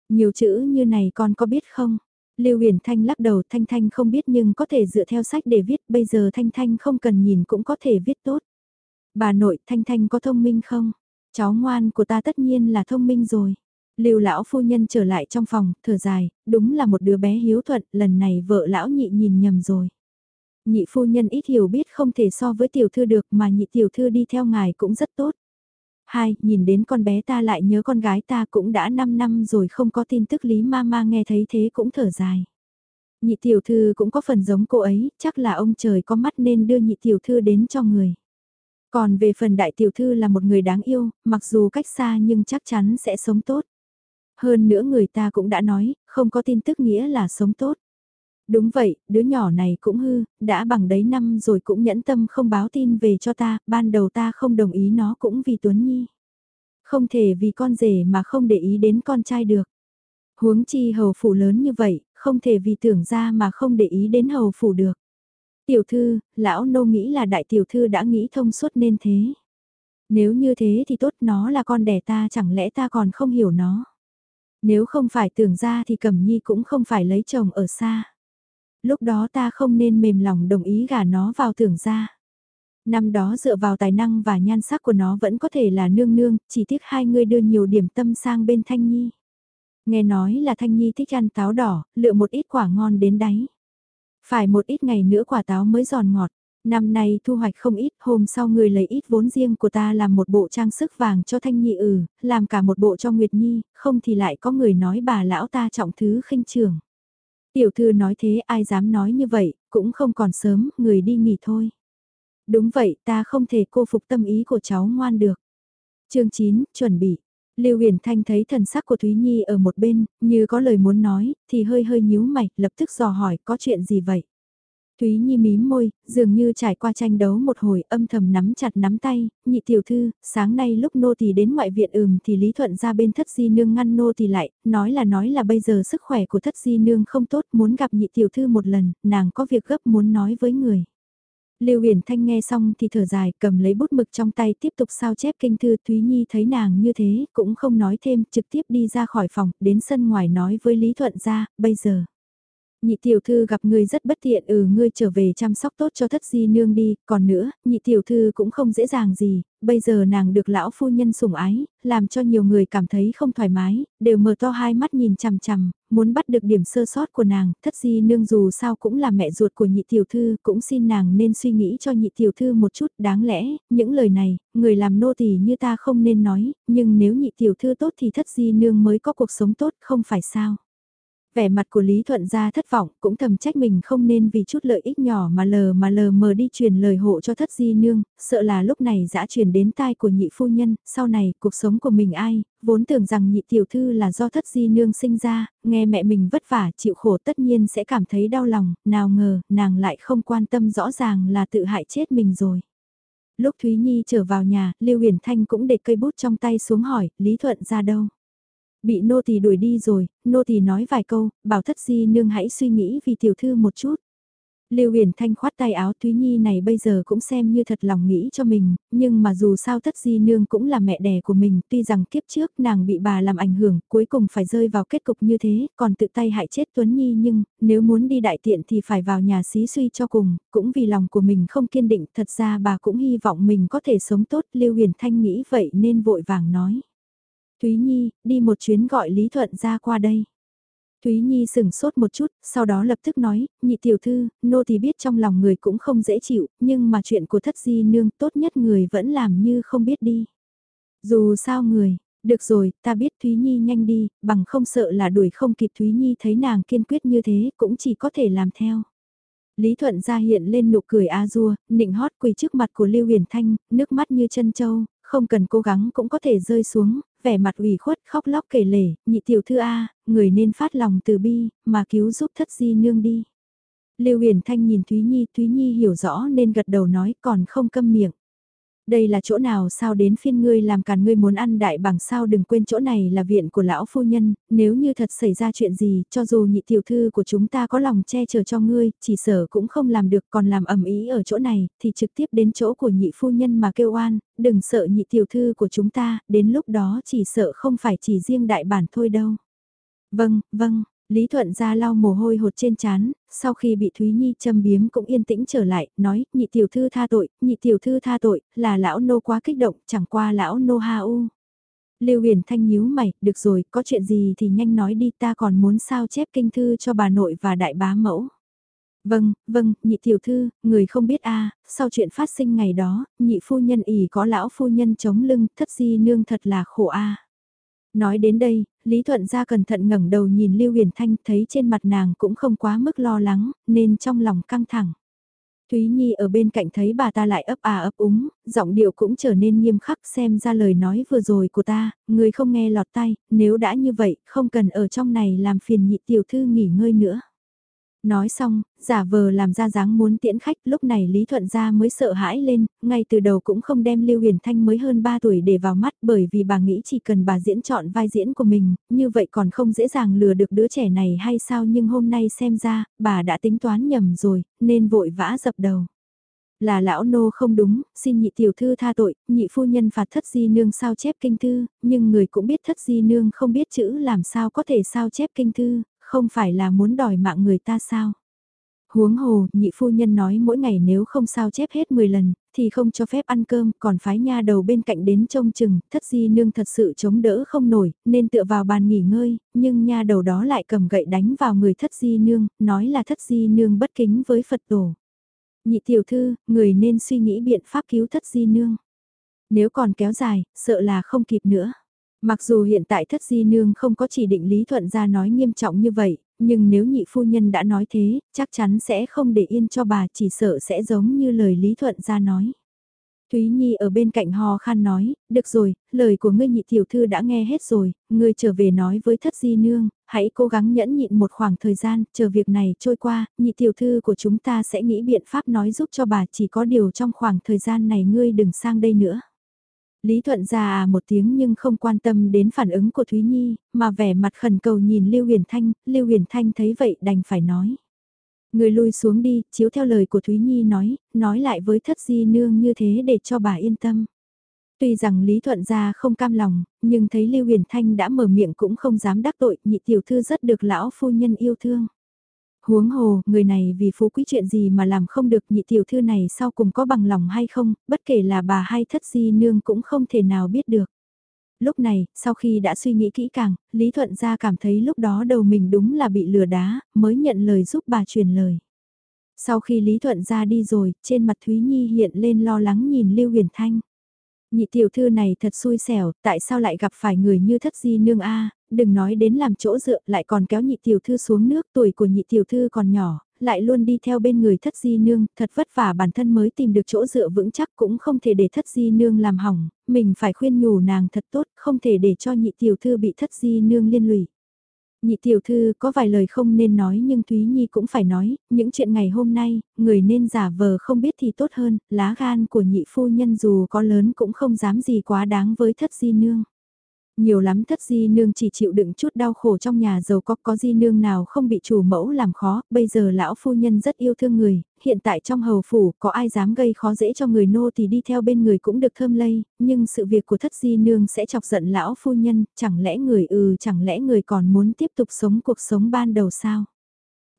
Nhiều chữ như này con có biết không? Lưu Huyền Thanh lắc đầu Thanh Thanh không biết nhưng có thể dựa theo sách để viết, bây giờ Thanh Thanh không cần nhìn cũng có thể viết tốt. Bà nội Thanh Thanh có thông minh không? Cháu ngoan của ta tất nhiên là thông minh rồi. Lưu lão phu nhân trở lại trong phòng, thở dài, đúng là một đứa bé hiếu thuận, lần này vợ lão nhị nhìn nhầm rồi. Nhị phu nhân ít hiểu biết không thể so với tiểu thư được mà nhị tiểu thư đi theo ngài cũng rất tốt. Hai, nhìn đến con bé ta lại nhớ con gái ta cũng đã 5 năm rồi không có tin tức Lý Mama nghe thấy thế cũng thở dài. Nhị tiểu thư cũng có phần giống cô ấy, chắc là ông trời có mắt nên đưa nhị tiểu thư đến cho người. Còn về phần đại tiểu thư là một người đáng yêu, mặc dù cách xa nhưng chắc chắn sẽ sống tốt. Hơn nữa người ta cũng đã nói, không có tin tức nghĩa là sống tốt. Đúng vậy, đứa nhỏ này cũng hư, đã bằng đấy năm rồi cũng nhẫn tâm không báo tin về cho ta, ban đầu ta không đồng ý nó cũng vì Tuấn Nhi. Không thể vì con rể mà không để ý đến con trai được. Huống chi hầu phủ lớn như vậy, không thể vì tưởng ra mà không để ý đến hầu phủ được. Tiểu thư, lão nô nghĩ là đại tiểu thư đã nghĩ thông suốt nên thế. Nếu như thế thì tốt nó là con đẻ ta chẳng lẽ ta còn không hiểu nó. Nếu không phải tưởng ra thì Cẩm Nhi cũng không phải lấy chồng ở xa. Lúc đó ta không nên mềm lòng đồng ý gả nó vào tưởng ra. Năm đó dựa vào tài năng và nhan sắc của nó vẫn có thể là nương nương, chỉ tiếc hai người đưa nhiều điểm tâm sang bên Thanh Nhi. Nghe nói là Thanh Nhi thích ăn táo đỏ, lựa một ít quả ngon đến đáy. Phải một ít ngày nữa quả táo mới giòn ngọt. Năm nay thu hoạch không ít, hôm sau người lấy ít vốn riêng của ta làm một bộ trang sức vàng cho Thanh Nhi ừ, làm cả một bộ cho Nguyệt Nhi, không thì lại có người nói bà lão ta trọng thứ khinh trường. Tiểu thư nói thế ai dám nói như vậy, cũng không còn sớm, người đi nghỉ thôi. Đúng vậy, ta không thể cô phục tâm ý của cháu ngoan được. chương 9, chuẩn bị. Lưu Huyền Thanh thấy thần sắc của Thúy Nhi ở một bên, như có lời muốn nói, thì hơi hơi nhíu mày, lập tức dò hỏi có chuyện gì vậy. Thúy Nhi mím môi, dường như trải qua tranh đấu một hồi âm thầm nắm chặt nắm tay, nhị tiểu thư, sáng nay lúc nô tỳ đến ngoại viện ừm thì Lý Thuận ra bên thất di nương ngăn nô tỳ lại, nói là nói là bây giờ sức khỏe của thất di nương không tốt muốn gặp nhị tiểu thư một lần, nàng có việc gấp muốn nói với người. Lưu Huyền Thanh nghe xong thì thở dài, cầm lấy bút mực trong tay tiếp tục sao chép kinh thư Thúy Nhi thấy nàng như thế, cũng không nói thêm, trực tiếp đi ra khỏi phòng, đến sân ngoài nói với Lý Thuận ra, bây giờ. Nhị tiểu thư gặp ngươi rất bất tiện ừ ngươi trở về chăm sóc tốt cho thất di nương đi, còn nữa, nhị tiểu thư cũng không dễ dàng gì, bây giờ nàng được lão phu nhân sủng ái, làm cho nhiều người cảm thấy không thoải mái, đều mở to hai mắt nhìn chằm chằm, muốn bắt được điểm sơ sót của nàng, thất di nương dù sao cũng là mẹ ruột của nhị tiểu thư, cũng xin nàng nên suy nghĩ cho nhị tiểu thư một chút, đáng lẽ, những lời này, người làm nô tỳ như ta không nên nói, nhưng nếu nhị tiểu thư tốt thì thất di nương mới có cuộc sống tốt, không phải sao. Vẻ mặt của Lý Thuận gia thất vọng, cũng thầm trách mình không nên vì chút lợi ích nhỏ mà lờ mà lờ mờ đi truyền lời hộ cho thất di nương, sợ là lúc này dã truyền đến tai của nhị phu nhân, sau này cuộc sống của mình ai, vốn tưởng rằng nhị tiểu thư là do thất di nương sinh ra, nghe mẹ mình vất vả chịu khổ tất nhiên sẽ cảm thấy đau lòng, nào ngờ nàng lại không quan tâm rõ ràng là tự hại chết mình rồi. Lúc Thúy Nhi trở vào nhà, Lưu Huyền Thanh cũng để cây bút trong tay xuống hỏi, Lý Thuận ra đâu? Bị nô tỳ đuổi đi rồi, nô tỳ nói vài câu, bảo thất di nương hãy suy nghĩ vì tiểu thư một chút. Lưu Huyền Thanh khoát tay áo Thúy Nhi này bây giờ cũng xem như thật lòng nghĩ cho mình, nhưng mà dù sao thất di nương cũng là mẹ đẻ của mình, tuy rằng kiếp trước nàng bị bà làm ảnh hưởng, cuối cùng phải rơi vào kết cục như thế, còn tự tay hại chết Tuấn Nhi nhưng, nếu muốn đi đại tiện thì phải vào nhà xí suy cho cùng, cũng vì lòng của mình không kiên định, thật ra bà cũng hy vọng mình có thể sống tốt, Lưu Huyền Thanh nghĩ vậy nên vội vàng nói. Thúy Nhi, đi một chuyến gọi Lý Thuận ra qua đây. Thúy Nhi sừng sốt một chút, sau đó lập tức nói, nhị tiểu thư, nô thì biết trong lòng người cũng không dễ chịu, nhưng mà chuyện của thất di nương tốt nhất người vẫn làm như không biết đi. Dù sao người, được rồi, ta biết Thúy Nhi nhanh đi, bằng không sợ là đuổi không kịp Thúy Nhi thấy nàng kiên quyết như thế, cũng chỉ có thể làm theo. Lý Thuận ra hiện lên nụ cười a dua, nịnh hót quỳ trước mặt của Lưu Huyền Thanh, nước mắt như chân châu, không cần cố gắng cũng có thể rơi xuống, vẻ mặt ủy khuất khóc lóc kể lể, nhị tiểu thư A, người nên phát lòng từ bi, mà cứu giúp thất di nương đi. Lưu Huyền Thanh nhìn Thúy Nhi, Thúy Nhi hiểu rõ nên gật đầu nói còn không câm miệng đây là chỗ nào sao đến phiên ngươi làm càn ngươi muốn ăn đại bằng sao đừng quên chỗ này là viện của lão phu nhân, nếu như thật xảy ra chuyện gì, cho dù nhị tiểu thư của chúng ta có lòng che chở cho ngươi, chỉ sở cũng không làm được còn làm ẩm ý ở chỗ này, thì trực tiếp đến chỗ của nhị phu nhân mà kêu oan, đừng sợ nhị tiểu thư của chúng ta, đến lúc đó chỉ sợ không phải chỉ riêng đại bản thôi đâu. Vâng, vâng, Lý Thuận ra lau mồ hôi hột trên chán, sau khi bị Thúy Nhi châm biếm cũng yên tĩnh trở lại, nói, nhị tiểu thư tha tội, nhị tiểu thư tha tội, là lão nô quá kích động, chẳng qua lão nô ha u. Lưu Huyền Thanh nhíu mày, được rồi, có chuyện gì thì nhanh nói đi, ta còn muốn sao chép kinh thư cho bà nội và đại bá mẫu. Vâng, vâng, nhị tiểu thư, người không biết a sau chuyện phát sinh ngày đó, nhị phu nhân ỉ có lão phu nhân chống lưng, thất di nương thật là khổ a Nói đến đây, Lý Thuận ra cẩn thận ngẩng đầu nhìn Lưu Huyền Thanh thấy trên mặt nàng cũng không quá mức lo lắng, nên trong lòng căng thẳng. Thúy Nhi ở bên cạnh thấy bà ta lại ấp à ấp úng, giọng điệu cũng trở nên nghiêm khắc xem ra lời nói vừa rồi của ta, người không nghe lọt tay, nếu đã như vậy, không cần ở trong này làm phiền nhị tiểu thư nghỉ ngơi nữa. Nói xong, giả vờ làm ra dáng muốn tiễn khách, lúc này Lý Thuận gia mới sợ hãi lên, ngay từ đầu cũng không đem Lưu Huyền Thanh mới hơn 3 tuổi để vào mắt bởi vì bà nghĩ chỉ cần bà diễn chọn vai diễn của mình, như vậy còn không dễ dàng lừa được đứa trẻ này hay sao nhưng hôm nay xem ra, bà đã tính toán nhầm rồi, nên vội vã dập đầu. Là lão nô không đúng, xin nhị tiểu thư tha tội, nhị phu nhân phạt thất di nương sao chép kinh thư, nhưng người cũng biết thất di nương không biết chữ làm sao có thể sao chép kinh thư, không phải là muốn đòi mạng người ta sao? Huống hồ, nhị phu nhân nói mỗi ngày nếu không sao chép hết 10 lần, thì không cho phép ăn cơm, còn phái nha đầu bên cạnh đến trông chừng, thất di nương thật sự chống đỡ không nổi, nên tựa vào bàn nghỉ ngơi, nhưng nha đầu đó lại cầm gậy đánh vào người thất di nương, nói là thất di nương bất kính với Phật tổ. Nhị tiểu thư, người nên suy nghĩ biện pháp cứu thất di nương. Nếu còn kéo dài, sợ là không kịp nữa. Mặc dù hiện tại thất di nương không có chỉ định Lý Thuận ra nói nghiêm trọng như vậy, nhưng nếu nhị phu nhân đã nói thế, chắc chắn sẽ không để yên cho bà chỉ sợ sẽ giống như lời Lý Thuận ra nói. Thúy Nhi ở bên cạnh hò khan nói, được rồi, lời của ngươi nhị tiểu thư đã nghe hết rồi, ngươi trở về nói với thất di nương, hãy cố gắng nhẫn nhịn một khoảng thời gian, chờ việc này trôi qua, nhị tiểu thư của chúng ta sẽ nghĩ biện pháp nói giúp cho bà chỉ có điều trong khoảng thời gian này ngươi đừng sang đây nữa. Lý Thuận ra à một tiếng nhưng không quan tâm đến phản ứng của Thúy Nhi, mà vẻ mặt khẩn cầu nhìn Lưu Huyền Thanh, Lưu Huyền Thanh thấy vậy đành phải nói. Người lui xuống đi, chiếu theo lời của Thúy Nhi nói, nói lại với thất di nương như thế để cho bà yên tâm. Tuy rằng Lý Thuận gia không cam lòng, nhưng thấy Lưu Huyền Thanh đã mở miệng cũng không dám đắc tội, nhị tiểu thư rất được lão phu nhân yêu thương. Huống hồ, người này vì phú quý chuyện gì mà làm không được nhị tiểu thư này sau cùng có bằng lòng hay không, bất kể là bà hay thất di nương cũng không thể nào biết được. Lúc này, sau khi đã suy nghĩ kỹ càng, Lý Thuận gia cảm thấy lúc đó đầu mình đúng là bị lừa đá, mới nhận lời giúp bà truyền lời. Sau khi Lý Thuận ra đi rồi, trên mặt Thúy Nhi hiện lên lo lắng nhìn Lưu Huyền Thanh. Nhị tiểu thư này thật xui xẻo, tại sao lại gặp phải người như thất di nương a đừng nói đến làm chỗ dựa lại còn kéo nhị tiểu thư xuống nước tuổi của nhị tiểu thư còn nhỏ, lại luôn đi theo bên người thất di nương, thật vất vả bản thân mới tìm được chỗ dựa vững chắc cũng không thể để thất di nương làm hỏng, mình phải khuyên nhủ nàng thật tốt, không thể để cho nhị tiểu thư bị thất di nương liên lụy. Nhị tiểu thư có vài lời không nên nói nhưng Thúy Nhi cũng phải nói, những chuyện ngày hôm nay, người nên giả vờ không biết thì tốt hơn, lá gan của nhị phu nhân dù có lớn cũng không dám gì quá đáng với thất di nương. Nhiều lắm thất di nương chỉ chịu đựng chút đau khổ trong nhà giàu có có di nương nào không bị chủ mẫu làm khó, bây giờ lão phu nhân rất yêu thương người, hiện tại trong hầu phủ có ai dám gây khó dễ cho người nô thì đi theo bên người cũng được thơm lây, nhưng sự việc của thất di nương sẽ chọc giận lão phu nhân, chẳng lẽ người ừ chẳng lẽ người còn muốn tiếp tục sống cuộc sống ban đầu sao?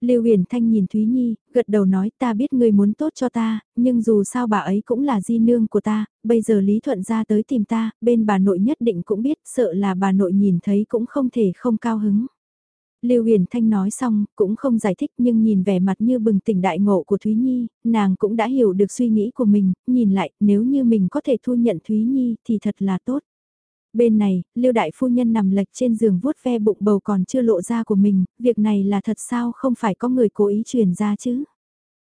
Lưu Huyền Thanh nhìn Thúy Nhi, gật đầu nói ta biết ngươi muốn tốt cho ta, nhưng dù sao bà ấy cũng là di nương của ta, bây giờ Lý Thuận ra tới tìm ta, bên bà nội nhất định cũng biết, sợ là bà nội nhìn thấy cũng không thể không cao hứng. Lưu Huyền Thanh nói xong, cũng không giải thích nhưng nhìn vẻ mặt như bừng tỉnh đại ngộ của Thúy Nhi, nàng cũng đã hiểu được suy nghĩ của mình, nhìn lại, nếu như mình có thể thu nhận Thúy Nhi thì thật là tốt. Bên này, Lưu Đại Phu Nhân nằm lệch trên giường vuốt ve bụng bầu còn chưa lộ ra của mình, việc này là thật sao không phải có người cố ý truyền ra chứ?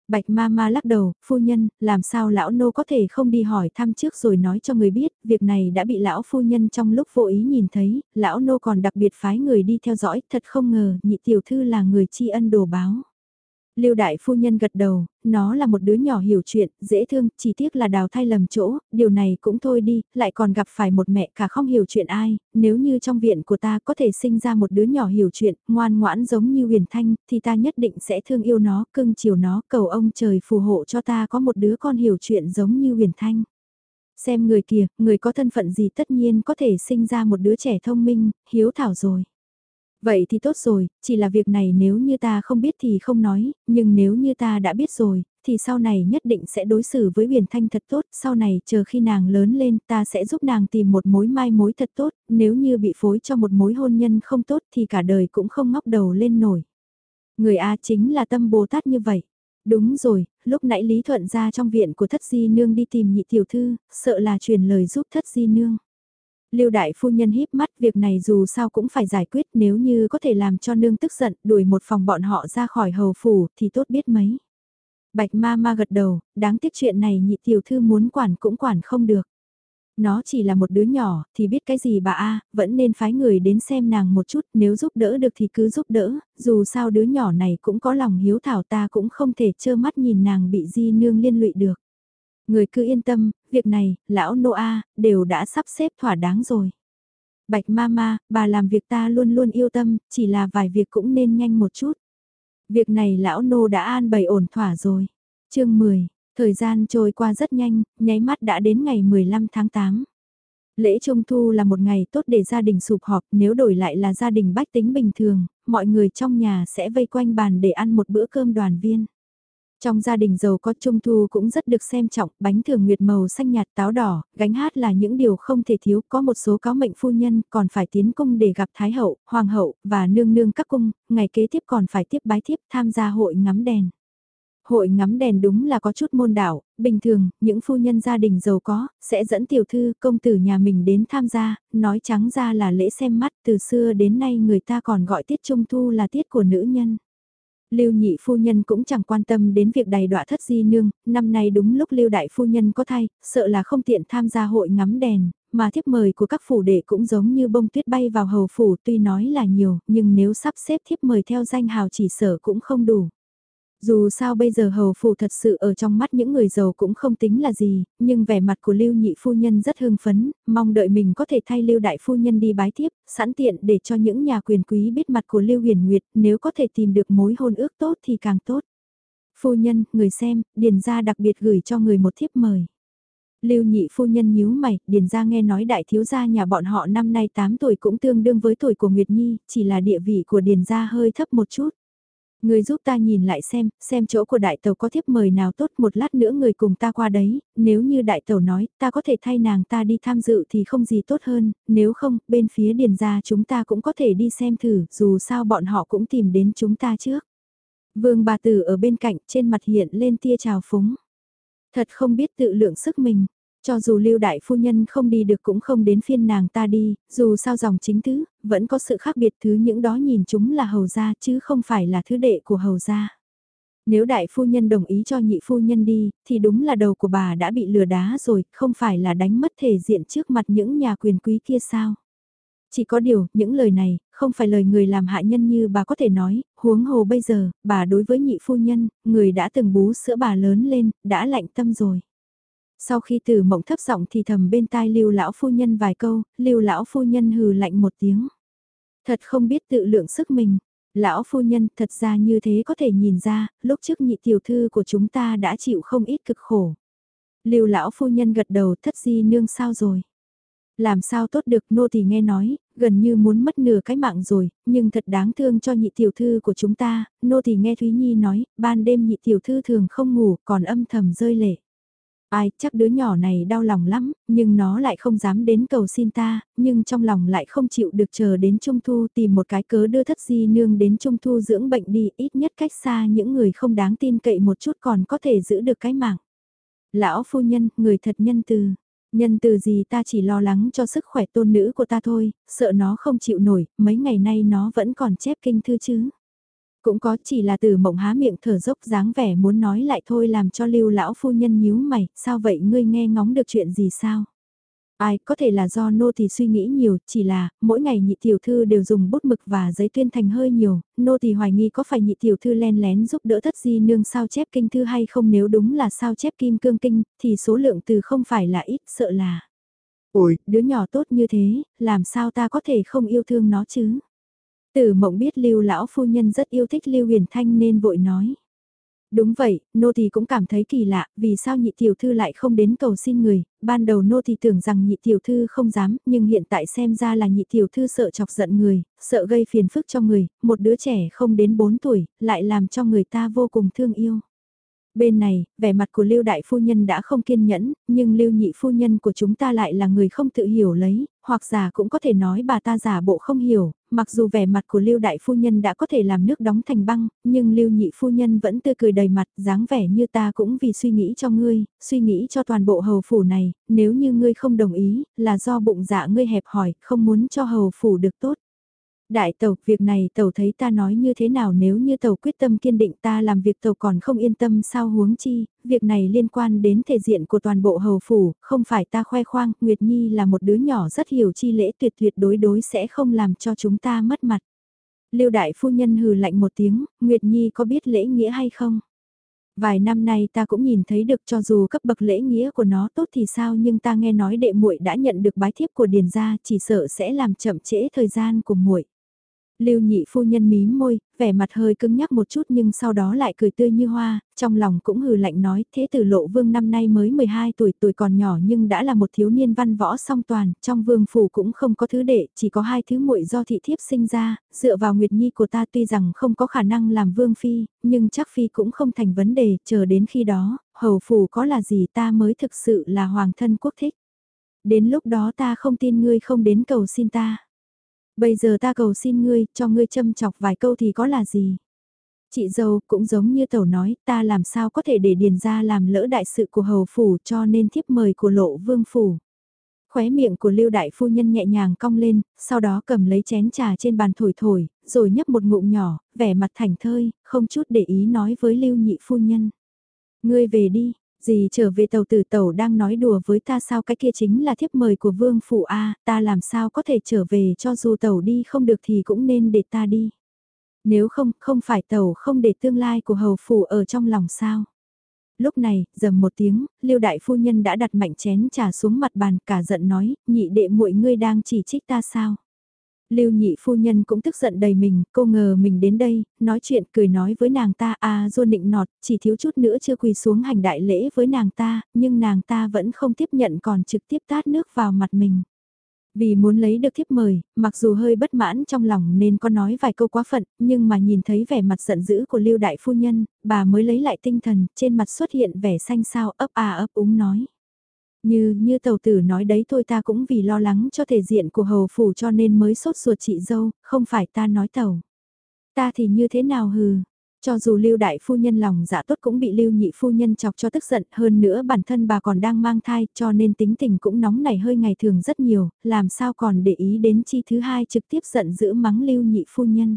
Bạch ma ma lắc đầu, phu nhân, làm sao lão nô có thể không đi hỏi thăm trước rồi nói cho người biết, việc này đã bị lão phu nhân trong lúc vô ý nhìn thấy, lão nô còn đặc biệt phái người đi theo dõi, thật không ngờ, nhị tiểu thư là người tri ân đồ báo. Lưu đại phu nhân gật đầu, nó là một đứa nhỏ hiểu chuyện, dễ thương, chỉ tiếc là đào thai lầm chỗ, điều này cũng thôi đi, lại còn gặp phải một mẹ cả không hiểu chuyện ai, nếu như trong viện của ta có thể sinh ra một đứa nhỏ hiểu chuyện, ngoan ngoãn giống như huyền thanh, thì ta nhất định sẽ thương yêu nó, cưng chiều nó, cầu ông trời phù hộ cho ta có một đứa con hiểu chuyện giống như huyền thanh. Xem người kia, người có thân phận gì tất nhiên có thể sinh ra một đứa trẻ thông minh, hiếu thảo rồi. Vậy thì tốt rồi, chỉ là việc này nếu như ta không biết thì không nói, nhưng nếu như ta đã biết rồi, thì sau này nhất định sẽ đối xử với Huyền Thanh thật tốt, sau này chờ khi nàng lớn lên ta sẽ giúp nàng tìm một mối mai mối thật tốt, nếu như bị phối cho một mối hôn nhân không tốt thì cả đời cũng không ngóc đầu lên nổi. Người A chính là tâm Bồ Tát như vậy. Đúng rồi, lúc nãy Lý Thuận ra trong viện của thất di nương đi tìm nhị tiểu thư, sợ là truyền lời giúp thất di nương. Lưu đại phu nhân híp mắt việc này dù sao cũng phải giải quyết nếu như có thể làm cho nương tức giận đuổi một phòng bọn họ ra khỏi hầu phủ thì tốt biết mấy. Bạch ma ma gật đầu, đáng tiếc chuyện này nhị tiểu thư muốn quản cũng quản không được. Nó chỉ là một đứa nhỏ thì biết cái gì bà a vẫn nên phái người đến xem nàng một chút nếu giúp đỡ được thì cứ giúp đỡ, dù sao đứa nhỏ này cũng có lòng hiếu thảo ta cũng không thể trơ mắt nhìn nàng bị di nương liên lụy được. Người cứ yên tâm, việc này, lão Noa, đều đã sắp xếp thỏa đáng rồi. Bạch Mama, bà làm việc ta luôn luôn yêu tâm, chỉ là vài việc cũng nên nhanh một chút. Việc này lão nô đã an bày ổn thỏa rồi. chương 10, thời gian trôi qua rất nhanh, nháy mắt đã đến ngày 15 tháng 8. Lễ Trung Thu là một ngày tốt để gia đình sụp họp, nếu đổi lại là gia đình bách tính bình thường, mọi người trong nhà sẽ vây quanh bàn để ăn một bữa cơm đoàn viên. Trong gia đình giàu có trung thu cũng rất được xem trọng, bánh thường nguyệt màu xanh nhạt táo đỏ, gánh hát là những điều không thể thiếu, có một số cáo mệnh phu nhân còn phải tiến cung để gặp Thái hậu, Hoàng hậu, và nương nương các cung, ngày kế tiếp còn phải tiếp bái thiếp tham gia hội ngắm đèn. Hội ngắm đèn đúng là có chút môn đạo, bình thường, những phu nhân gia đình giàu có, sẽ dẫn tiểu thư, công tử nhà mình đến tham gia, nói trắng ra là lễ xem mắt, từ xưa đến nay người ta còn gọi tiết trung thu là tiết của nữ nhân. Lưu nhị phu nhân cũng chẳng quan tâm đến việc đầy đọa thất di nương, năm nay đúng lúc Lưu đại phu nhân có thai, sợ là không tiện tham gia hội ngắm đèn, mà thiếp mời của các phủ đệ cũng giống như bông tuyết bay vào hầu phủ tuy nói là nhiều, nhưng nếu sắp xếp thiếp mời theo danh hào chỉ sở cũng không đủ. Dù sao bây giờ hầu phủ thật sự ở trong mắt những người giàu cũng không tính là gì, nhưng vẻ mặt của Lưu nhị phu nhân rất hưng phấn, mong đợi mình có thể thay Lưu đại phu nhân đi bái tiếp, sẵn tiện để cho những nhà quyền quý biết mặt của Lưu huyền nguyệt, nếu có thể tìm được mối hôn ước tốt thì càng tốt. Phu nhân, người xem, điền gia đặc biệt gửi cho người một thiếp mời. Lưu nhị phu nhân nhíu mày, điền gia nghe nói đại thiếu gia nhà bọn họ năm nay 8 tuổi cũng tương đương với tuổi của Nguyệt Nhi, chỉ là địa vị của điền gia hơi thấp một chút. Người giúp ta nhìn lại xem, xem chỗ của đại tàu có thiếp mời nào tốt một lát nữa người cùng ta qua đấy, nếu như đại tàu nói, ta có thể thay nàng ta đi tham dự thì không gì tốt hơn, nếu không, bên phía điền gia chúng ta cũng có thể đi xem thử, dù sao bọn họ cũng tìm đến chúng ta trước. Vương bà tử ở bên cạnh, trên mặt hiện lên tia trào phúng. Thật không biết tự lượng sức mình. Cho dù lưu đại phu nhân không đi được cũng không đến phiên nàng ta đi, dù sao dòng chính thứ, vẫn có sự khác biệt thứ những đó nhìn chúng là hầu gia chứ không phải là thứ đệ của hầu gia. Nếu đại phu nhân đồng ý cho nhị phu nhân đi, thì đúng là đầu của bà đã bị lừa đá rồi, không phải là đánh mất thể diện trước mặt những nhà quyền quý kia sao. Chỉ có điều, những lời này, không phải lời người làm hại nhân như bà có thể nói, huống hồ bây giờ, bà đối với nhị phu nhân, người đã từng bú sữa bà lớn lên, đã lạnh tâm rồi. Sau khi từ mộng thấp giọng thì thầm bên tai lưu lão phu nhân vài câu, lưu lão phu nhân hừ lạnh một tiếng. Thật không biết tự lượng sức mình. Lão phu nhân thật ra như thế có thể nhìn ra, lúc trước nhị tiểu thư của chúng ta đã chịu không ít cực khổ. Lưu lão phu nhân gật đầu thất di nương sao rồi. Làm sao tốt được nô thì nghe nói, gần như muốn mất nửa cái mạng rồi, nhưng thật đáng thương cho nhị tiểu thư của chúng ta, nô thì nghe Thúy Nhi nói, ban đêm nhị tiểu thư thường không ngủ còn âm thầm rơi lệ. Ai, chắc đứa nhỏ này đau lòng lắm, nhưng nó lại không dám đến cầu xin ta, nhưng trong lòng lại không chịu được chờ đến Trung Thu tìm một cái cớ đưa thất di nương đến Trung Thu dưỡng bệnh đi, ít nhất cách xa những người không đáng tin cậy một chút còn có thể giữ được cái mạng. Lão phu nhân, người thật nhân từ. Nhân từ gì ta chỉ lo lắng cho sức khỏe tôn nữ của ta thôi, sợ nó không chịu nổi, mấy ngày nay nó vẫn còn chép kinh thư chứ. Cũng có chỉ là từ mộng há miệng thở dốc dáng vẻ muốn nói lại thôi làm cho lưu lão phu nhân nhíu mày, sao vậy ngươi nghe ngóng được chuyện gì sao? Ai, có thể là do nô thì suy nghĩ nhiều, chỉ là, mỗi ngày nhị tiểu thư đều dùng bút mực và giấy tuyên thành hơi nhiều, nô thì hoài nghi có phải nhị tiểu thư len lén giúp đỡ thất di nương sao chép kinh thư hay không nếu đúng là sao chép kim cương kinh, thì số lượng từ không phải là ít, sợ là. Ôi, đứa nhỏ tốt như thế, làm sao ta có thể không yêu thương nó chứ? Tử mộng biết lưu lão phu nhân rất yêu thích lưu huyền thanh nên vội nói. Đúng vậy, nô thì cũng cảm thấy kỳ lạ, vì sao nhị tiểu thư lại không đến cầu xin người, ban đầu nô thì tưởng rằng nhị tiểu thư không dám, nhưng hiện tại xem ra là nhị tiểu thư sợ chọc giận người, sợ gây phiền phức cho người, một đứa trẻ không đến 4 tuổi, lại làm cho người ta vô cùng thương yêu. Bên này, vẻ mặt của Lưu Đại Phu Nhân đã không kiên nhẫn, nhưng Lưu Nhị Phu Nhân của chúng ta lại là người không tự hiểu lấy, hoặc giả cũng có thể nói bà ta giả bộ không hiểu, mặc dù vẻ mặt của Lưu Đại Phu Nhân đã có thể làm nước đóng thành băng, nhưng Lưu Nhị Phu Nhân vẫn tươi cười đầy mặt, dáng vẻ như ta cũng vì suy nghĩ cho ngươi, suy nghĩ cho toàn bộ hầu phủ này, nếu như ngươi không đồng ý, là do bụng dạ ngươi hẹp hỏi, không muốn cho hầu phủ được tốt. Đại tàu, việc này tàu thấy ta nói như thế nào nếu như tàu quyết tâm kiên định ta làm việc tàu còn không yên tâm sao huống chi, việc này liên quan đến thể diện của toàn bộ hầu phủ, không phải ta khoe khoang, Nguyệt Nhi là một đứa nhỏ rất hiểu chi lễ tuyệt tuyệt đối đối sẽ không làm cho chúng ta mất mặt. Lưu đại phu nhân hừ lạnh một tiếng, Nguyệt Nhi có biết lễ nghĩa hay không? Vài năm nay ta cũng nhìn thấy được cho dù cấp bậc lễ nghĩa của nó tốt thì sao nhưng ta nghe nói đệ muội đã nhận được bái thiếp của điền gia chỉ sợ sẽ làm chậm trễ thời gian của muội. Lưu nhị phu nhân mím môi, vẻ mặt hơi cứng nhắc một chút nhưng sau đó lại cười tươi như hoa, trong lòng cũng hừ lạnh nói thế tử lộ vương năm nay mới 12 tuổi tuổi còn nhỏ nhưng đã là một thiếu niên văn võ song toàn, trong vương phủ cũng không có thứ đệ, chỉ có hai thứ muội do thị thiếp sinh ra, dựa vào nguyệt nhi của ta tuy rằng không có khả năng làm vương phi, nhưng chắc phi cũng không thành vấn đề, chờ đến khi đó, hầu phủ có là gì ta mới thực sự là hoàng thân quốc thích. Đến lúc đó ta không tin ngươi không đến cầu xin ta. Bây giờ ta cầu xin ngươi, cho ngươi châm chọc vài câu thì có là gì? Chị dâu cũng giống như tẩu nói, ta làm sao có thể để điền ra làm lỡ đại sự của hầu phủ cho nên thiếp mời của lộ vương phủ. Khóe miệng của lưu đại phu nhân nhẹ nhàng cong lên, sau đó cầm lấy chén trà trên bàn thổi thổi, rồi nhấp một ngụm nhỏ, vẻ mặt thảnh thơi, không chút để ý nói với lưu nhị phu nhân. Ngươi về đi, gì trở về tàu tử tàu đang nói đùa với ta sao cái kia chính là thiếp mời của vương phụ A, ta làm sao có thể trở về cho dù tàu đi không được thì cũng nên để ta đi. Nếu không, không phải tàu không để tương lai của hầu phủ ở trong lòng sao. Lúc này, dầm một tiếng, liêu đại phu nhân đã đặt mạnh chén trà xuống mặt bàn cả giận nói, nhị đệ muội ngươi đang chỉ trích ta sao. Lưu nhị phu nhân cũng tức giận đầy mình, cô ngờ mình đến đây, nói chuyện cười nói với nàng ta a à, ruôn định nọt, chỉ thiếu chút nữa chưa quỳ xuống hành đại lễ với nàng ta, nhưng nàng ta vẫn không tiếp nhận còn trực tiếp tát nước vào mặt mình. Vì muốn lấy được thiếp mời, mặc dù hơi bất mãn trong lòng nên có nói vài câu quá phận, nhưng mà nhìn thấy vẻ mặt giận dữ của Lưu Đại Phu Nhân, bà mới lấy lại tinh thần, trên mặt xuất hiện vẻ xanh xao ấp à ấp úng nói. Như, như tàu tử nói đấy thôi ta cũng vì lo lắng cho thể diện của hầu phủ cho nên mới sốt ruột chị dâu, không phải ta nói tàu. Ta thì như thế nào hừ, cho dù lưu đại phu nhân lòng dạ tốt cũng bị lưu nhị phu nhân chọc cho tức giận hơn nữa bản thân bà còn đang mang thai cho nên tính tình cũng nóng nảy hơi ngày thường rất nhiều, làm sao còn để ý đến chi thứ hai trực tiếp giận dữ mắng lưu nhị phu nhân.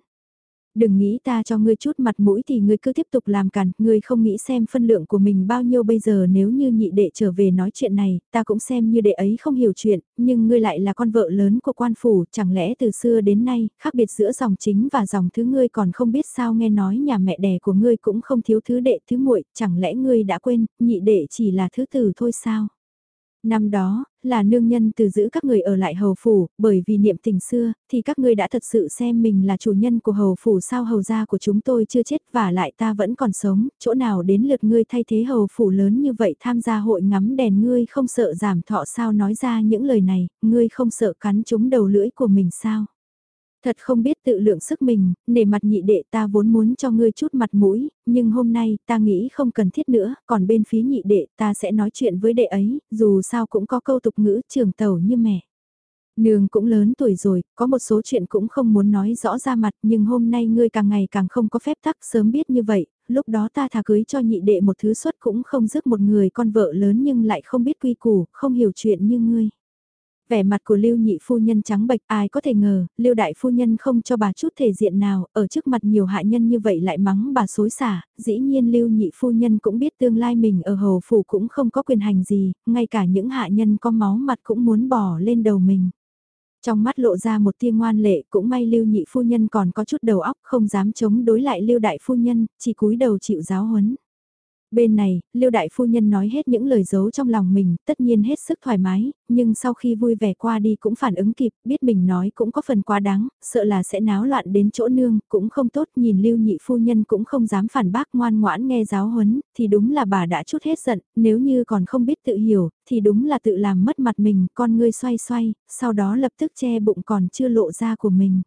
Đừng nghĩ ta cho ngươi chút mặt mũi thì ngươi cứ tiếp tục làm càn, ngươi không nghĩ xem phân lượng của mình bao nhiêu bây giờ nếu như nhị đệ trở về nói chuyện này, ta cũng xem như đệ ấy không hiểu chuyện, nhưng ngươi lại là con vợ lớn của quan phủ, chẳng lẽ từ xưa đến nay, khác biệt giữa dòng chính và dòng thứ ngươi còn không biết sao nghe nói nhà mẹ đẻ của ngươi cũng không thiếu thứ đệ thứ muội, chẳng lẽ ngươi đã quên, nhị đệ chỉ là thứ tử thôi sao? Năm đó, là nương nhân từ giữ các người ở lại hầu phủ, bởi vì niệm tình xưa, thì các ngươi đã thật sự xem mình là chủ nhân của hầu phủ sao hầu gia của chúng tôi chưa chết và lại ta vẫn còn sống, chỗ nào đến lượt ngươi thay thế hầu phủ lớn như vậy tham gia hội ngắm đèn ngươi không sợ giảm thọ sao nói ra những lời này, ngươi không sợ cắn trúng đầu lưỡi của mình sao. Thật không biết tự lượng sức mình, nể mặt nhị đệ ta vốn muốn cho ngươi chút mặt mũi, nhưng hôm nay ta nghĩ không cần thiết nữa, còn bên phía nhị đệ ta sẽ nói chuyện với đệ ấy, dù sao cũng có câu tục ngữ trường tàu như mẹ. Nương cũng lớn tuổi rồi, có một số chuyện cũng không muốn nói rõ ra mặt nhưng hôm nay ngươi càng ngày càng không có phép tắc sớm biết như vậy, lúc đó ta thà cưới cho nhị đệ một thứ suất cũng không giúp một người con vợ lớn nhưng lại không biết quy củ, không hiểu chuyện như ngươi. Vẻ mặt của Lưu nhị phu nhân trắng bệch ai có thể ngờ, Lưu đại phu nhân không cho bà chút thể diện nào, ở trước mặt nhiều hạ nhân như vậy lại mắng bà xối xả, dĩ nhiên Lưu nhị phu nhân cũng biết tương lai mình ở hầu phủ cũng không có quyền hành gì, ngay cả những hạ nhân có máu mặt cũng muốn bỏ lên đầu mình. Trong mắt lộ ra một tia ngoan lệ, cũng may Lưu nhị phu nhân còn có chút đầu óc không dám chống đối lại Lưu đại phu nhân, chỉ cúi đầu chịu giáo huấn. Bên này, Lưu Đại Phu Nhân nói hết những lời giấu trong lòng mình, tất nhiên hết sức thoải mái, nhưng sau khi vui vẻ qua đi cũng phản ứng kịp, biết mình nói cũng có phần quá đáng, sợ là sẽ náo loạn đến chỗ nương, cũng không tốt, nhìn Lưu Nhị Phu Nhân cũng không dám phản bác ngoan ngoãn nghe giáo huấn, thì đúng là bà đã chút hết giận, nếu như còn không biết tự hiểu, thì đúng là tự làm mất mặt mình, con ngươi xoay xoay, sau đó lập tức che bụng còn chưa lộ ra của mình.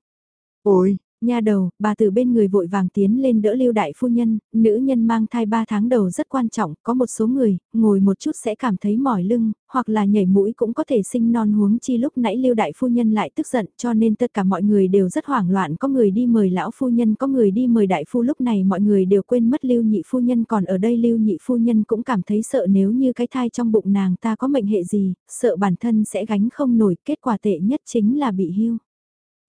Ôi, Nha đầu, bà từ bên người vội vàng tiến lên đỡ lưu đại phu nhân, nữ nhân mang thai 3 tháng đầu rất quan trọng, có một số người, ngồi một chút sẽ cảm thấy mỏi lưng, hoặc là nhảy mũi cũng có thể sinh non huống chi lúc nãy lưu đại phu nhân lại tức giận cho nên tất cả mọi người đều rất hoảng loạn, có người đi mời lão phu nhân, có người đi mời đại phu lúc này mọi người đều quên mất lưu nhị phu nhân còn ở đây lưu nhị phu nhân cũng cảm thấy sợ nếu như cái thai trong bụng nàng ta có mệnh hệ gì, sợ bản thân sẽ gánh không nổi, kết quả tệ nhất chính là bị hưu.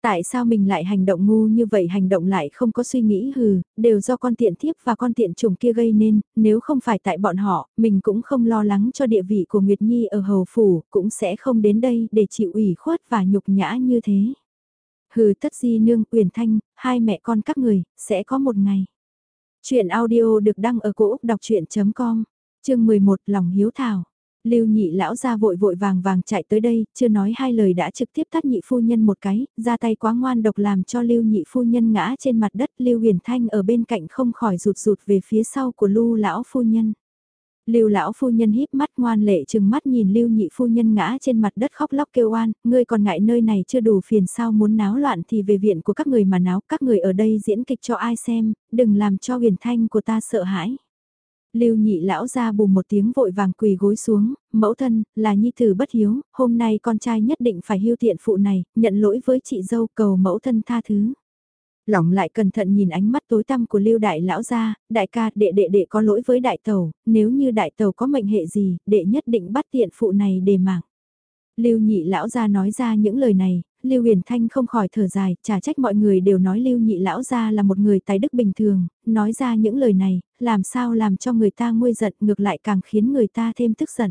Tại sao mình lại hành động ngu như vậy hành động lại không có suy nghĩ hừ, đều do con tiện thiếp và con tiện trùng kia gây nên, nếu không phải tại bọn họ, mình cũng không lo lắng cho địa vị của Nguyệt Nhi ở hầu phủ, cũng sẽ không đến đây để chịu ủy khuất và nhục nhã như thế. Hừ tất di nương quyền thanh, hai mẹ con các người, sẽ có một ngày. Chuyện audio được đăng ở cổ Úc đọc chuyện.com, chương 11 lòng hiếu thảo. Lưu nhị lão ra vội vội vàng vàng chạy tới đây, chưa nói hai lời đã trực tiếp tắt nhị phu nhân một cái, ra tay quá ngoan độc làm cho lưu nhị phu nhân ngã trên mặt đất, lưu huyền thanh ở bên cạnh không khỏi rụt rụt về phía sau của lưu lão phu nhân. Lưu lão phu nhân híp mắt ngoan lệ chừng mắt nhìn Lưu nhị phu nhân ngã trên mặt đất khóc lóc kêu oan, ngươi còn ngại nơi này chưa đủ phiền sao muốn náo loạn thì về viện của các người mà náo, các người ở đây diễn kịch cho ai xem, đừng làm cho huyền thanh của ta sợ hãi. Lưu nhị lão ra bùm một tiếng vội vàng quỳ gối xuống, mẫu thân, là nhi tử bất hiếu, hôm nay con trai nhất định phải hiêu tiện phụ này, nhận lỗi với chị dâu cầu mẫu thân tha thứ. Lòng lại cẩn thận nhìn ánh mắt tối tăm của lưu đại lão ra, đại ca đệ đệ đệ có lỗi với đại tàu, nếu như đại tàu có mệnh hệ gì, đệ nhất định bắt tiện phụ này để mạng. Lưu nhị lão ra nói ra những lời này, Lưu Huyền Thanh không khỏi thở dài, trả trách mọi người đều nói Lưu nhị lão ra là một người tài đức bình thường, nói ra những lời này, làm sao làm cho người ta nguôi giận ngược lại càng khiến người ta thêm tức giận.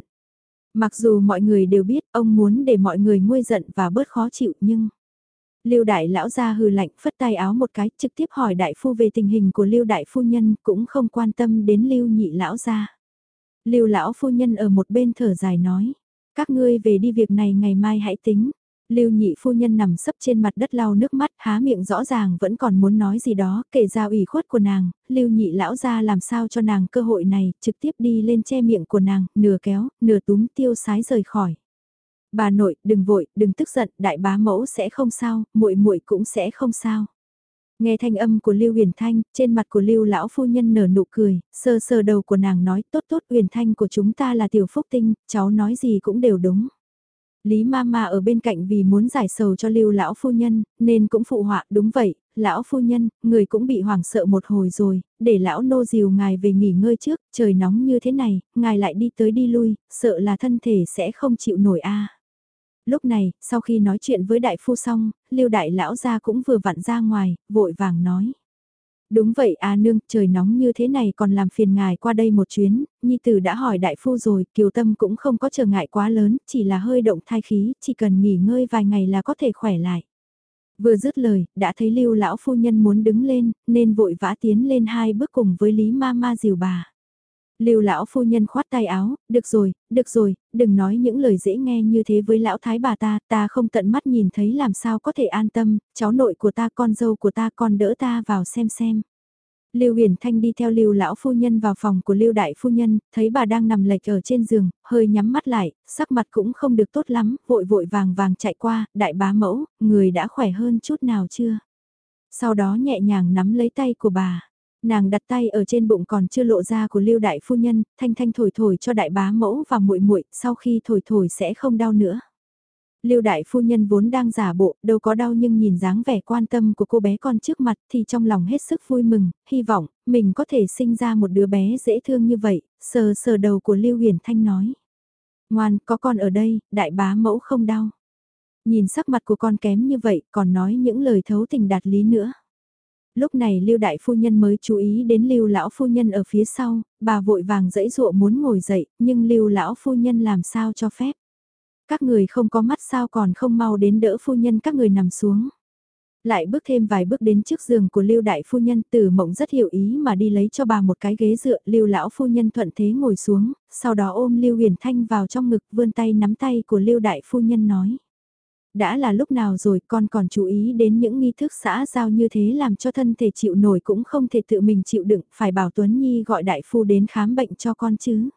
Mặc dù mọi người đều biết ông muốn để mọi người nguôi giận và bớt khó chịu nhưng... Lưu đại lão ra hừ lạnh phất tay áo một cái trực tiếp hỏi đại phu về tình hình của Lưu đại phu nhân cũng không quan tâm đến Lưu nhị lão ra. Lưu lão phu nhân ở một bên thở dài nói, các ngươi về đi việc này ngày mai hãy tính. Lưu nhị phu nhân nằm sấp trên mặt đất lau nước mắt há miệng rõ ràng vẫn còn muốn nói gì đó kể ra ủy khuất của nàng, lưu nhị lão ra làm sao cho nàng cơ hội này trực tiếp đi lên che miệng của nàng, nửa kéo, nửa túm tiêu sái rời khỏi. Bà nội, đừng vội, đừng tức giận, đại bá mẫu sẽ không sao, muội muội cũng sẽ không sao. Nghe thanh âm của Lưu Huyền Thanh, trên mặt của Lưu lão phu nhân nở nụ cười, sơ sơ đầu của nàng nói, tốt tốt Huyền Thanh của chúng ta là tiểu phúc tinh, cháu nói gì cũng đều đúng. Lý Mama ở bên cạnh vì muốn giải sầu cho Lưu lão phu nhân, nên cũng phụ họa, đúng vậy, lão phu nhân, người cũng bị hoảng sợ một hồi rồi, để lão nô dìu ngài về nghỉ ngơi trước, trời nóng như thế này, ngài lại đi tới đi lui, sợ là thân thể sẽ không chịu nổi a. Lúc này, sau khi nói chuyện với đại phu xong, Lưu đại lão gia cũng vừa vặn ra ngoài, vội vàng nói. Đúng vậy à nương, trời nóng như thế này còn làm phiền ngài qua đây một chuyến, Nhi Tử đã hỏi đại phu rồi, kiều tâm cũng không có trở ngại quá lớn, chỉ là hơi động thai khí, chỉ cần nghỉ ngơi vài ngày là có thể khỏe lại. Vừa dứt lời, đã thấy lưu lão phu nhân muốn đứng lên, nên vội vã tiến lên hai bước cùng với Lý ma ma dìu bà. Lưu lão phu nhân khoát tay áo, được rồi, được rồi, đừng nói những lời dễ nghe như thế với lão thái bà ta, ta không tận mắt nhìn thấy làm sao có thể an tâm, cháu nội của ta con dâu của ta con đỡ ta vào xem xem. Lưu Huyền Thanh đi theo Lưu lão phu nhân vào phòng của Lưu đại phu nhân, thấy bà đang nằm lệch ở trên giường, hơi nhắm mắt lại, sắc mặt cũng không được tốt lắm, vội vội vàng vàng chạy qua, đại bá mẫu, người đã khỏe hơn chút nào chưa? Sau đó nhẹ nhàng nắm lấy tay của bà. Nàng đặt tay ở trên bụng còn chưa lộ ra của Lưu đại phu nhân, thanh thanh thổi thổi cho đại bá mẫu và muội muội, sau khi thổi thổi sẽ không đau nữa. Lưu đại phu nhân vốn đang giả bộ, đâu có đau nhưng nhìn dáng vẻ quan tâm của cô bé con trước mặt thì trong lòng hết sức vui mừng, hy vọng mình có thể sinh ra một đứa bé dễ thương như vậy, sờ sờ đầu của Lưu Huyền Thanh nói. Ngoan, có con ở đây, đại bá mẫu không đau. Nhìn sắc mặt của con kém như vậy, còn nói những lời thấu tình đạt lý nữa. Lúc này Lưu đại phu nhân mới chú ý đến Lưu lão phu nhân ở phía sau, bà vội vàng dẫy dụa muốn ngồi dậy, nhưng Lưu lão phu nhân làm sao cho phép. Các người không có mắt sao còn không mau đến đỡ phu nhân các người nằm xuống. Lại bước thêm vài bước đến trước giường của Lưu đại phu nhân, từ Mộng rất hiểu ý mà đi lấy cho bà một cái ghế dựa, Lưu lão phu nhân thuận thế ngồi xuống, sau đó ôm Lưu Huyền Thanh vào trong ngực, vươn tay nắm tay của Lưu đại phu nhân nói: "Đã là lúc nào rồi, con còn chú ý đến những nghi thức xã giao như thế làm cho thân thể chịu nổi cũng không thể tự mình chịu đựng, phải bảo Tuấn Nhi gọi đại phu đến khám bệnh cho con chứ."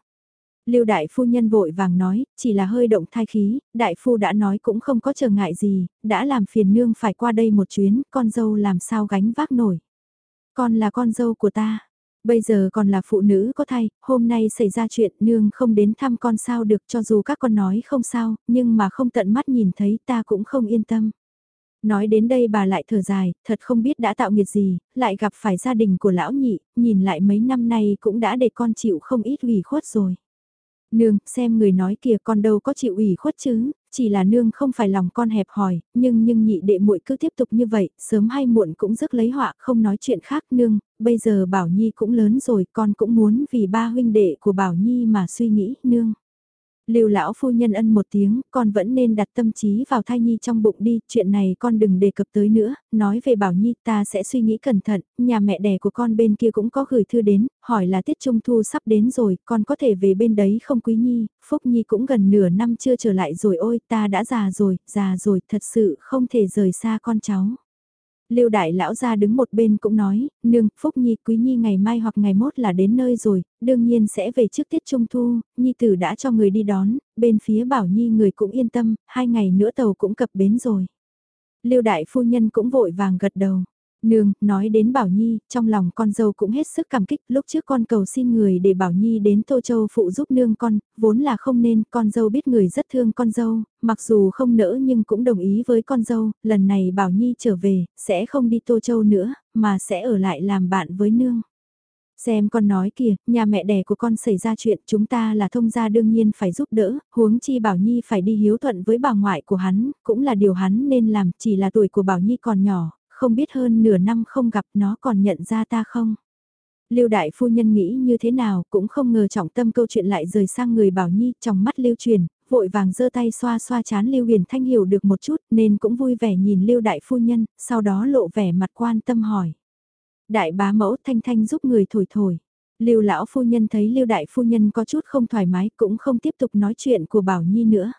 Lưu đại phu nhân vội vàng nói, chỉ là hơi động thai khí, đại phu đã nói cũng không có trở ngại gì, đã làm phiền nương phải qua đây một chuyến, con dâu làm sao gánh vác nổi. Con là con dâu của ta, bây giờ còn là phụ nữ có thai, hôm nay xảy ra chuyện nương không đến thăm con sao được cho dù các con nói không sao, nhưng mà không tận mắt nhìn thấy ta cũng không yên tâm. Nói đến đây bà lại thở dài, thật không biết đã tạo nghiệt gì, lại gặp phải gia đình của lão nhị, nhìn lại mấy năm nay cũng đã để con chịu không ít ủy khuất rồi. Nương, xem người nói kìa con đâu có chịu ủy khuất chứ, chỉ là nương không phải lòng con hẹp hòi, nhưng nhưng nhị đệ muội cứ tiếp tục như vậy, sớm hay muộn cũng rước lấy họa, không nói chuyện khác nương, bây giờ Bảo Nhi cũng lớn rồi, con cũng muốn vì ba huynh đệ của Bảo Nhi mà suy nghĩ, nương. Lưu lão phu nhân ân một tiếng, con vẫn nên đặt tâm trí vào thai nhi trong bụng đi, chuyện này con đừng đề cập tới nữa, nói về bảo nhi ta sẽ suy nghĩ cẩn thận, nhà mẹ đẻ của con bên kia cũng có gửi thư đến, hỏi là tiết trung thu sắp đến rồi, con có thể về bên đấy không quý nhi, phúc nhi cũng gần nửa năm chưa trở lại rồi ôi ta đã già rồi, già rồi, thật sự không thể rời xa con cháu. Lưu đại lão ra đứng một bên cũng nói, nương, Phúc Nhi, Quý Nhi ngày mai hoặc ngày mốt là đến nơi rồi, đương nhiên sẽ về trước tiết trung thu, Nhi tử đã cho người đi đón, bên phía bảo Nhi người cũng yên tâm, hai ngày nữa tàu cũng cập bến rồi. Lưu đại phu nhân cũng vội vàng gật đầu. Nương, nói đến Bảo Nhi, trong lòng con dâu cũng hết sức cảm kích, lúc trước con cầu xin người để Bảo Nhi đến Tô Châu phụ giúp nương con, vốn là không nên, con dâu biết người rất thương con dâu, mặc dù không nỡ nhưng cũng đồng ý với con dâu, lần này Bảo Nhi trở về, sẽ không đi Tô Châu nữa, mà sẽ ở lại làm bạn với nương. Xem con nói kìa, nhà mẹ đẻ của con xảy ra chuyện chúng ta là thông gia đương nhiên phải giúp đỡ, huống chi Bảo Nhi phải đi hiếu thuận với bà ngoại của hắn, cũng là điều hắn nên làm, chỉ là tuổi của Bảo Nhi còn nhỏ, không biết hơn nửa năm không gặp nó còn nhận ra ta không. Lưu đại phu nhân nghĩ như thế nào cũng không ngờ trọng tâm câu chuyện lại rời sang người Bảo Nhi trong mắt Lưu truyền, vội vàng giơ tay xoa xoa chán Lưu Huyền Thanh hiểu được một chút nên cũng vui vẻ nhìn Lưu đại phu nhân, sau đó lộ vẻ mặt quan tâm hỏi. Đại bá mẫu Thanh Thanh giúp người thổi thổi. Lưu lão phu nhân thấy Lưu đại phu nhân có chút không thoải mái cũng không tiếp tục nói chuyện của Bảo Nhi nữa.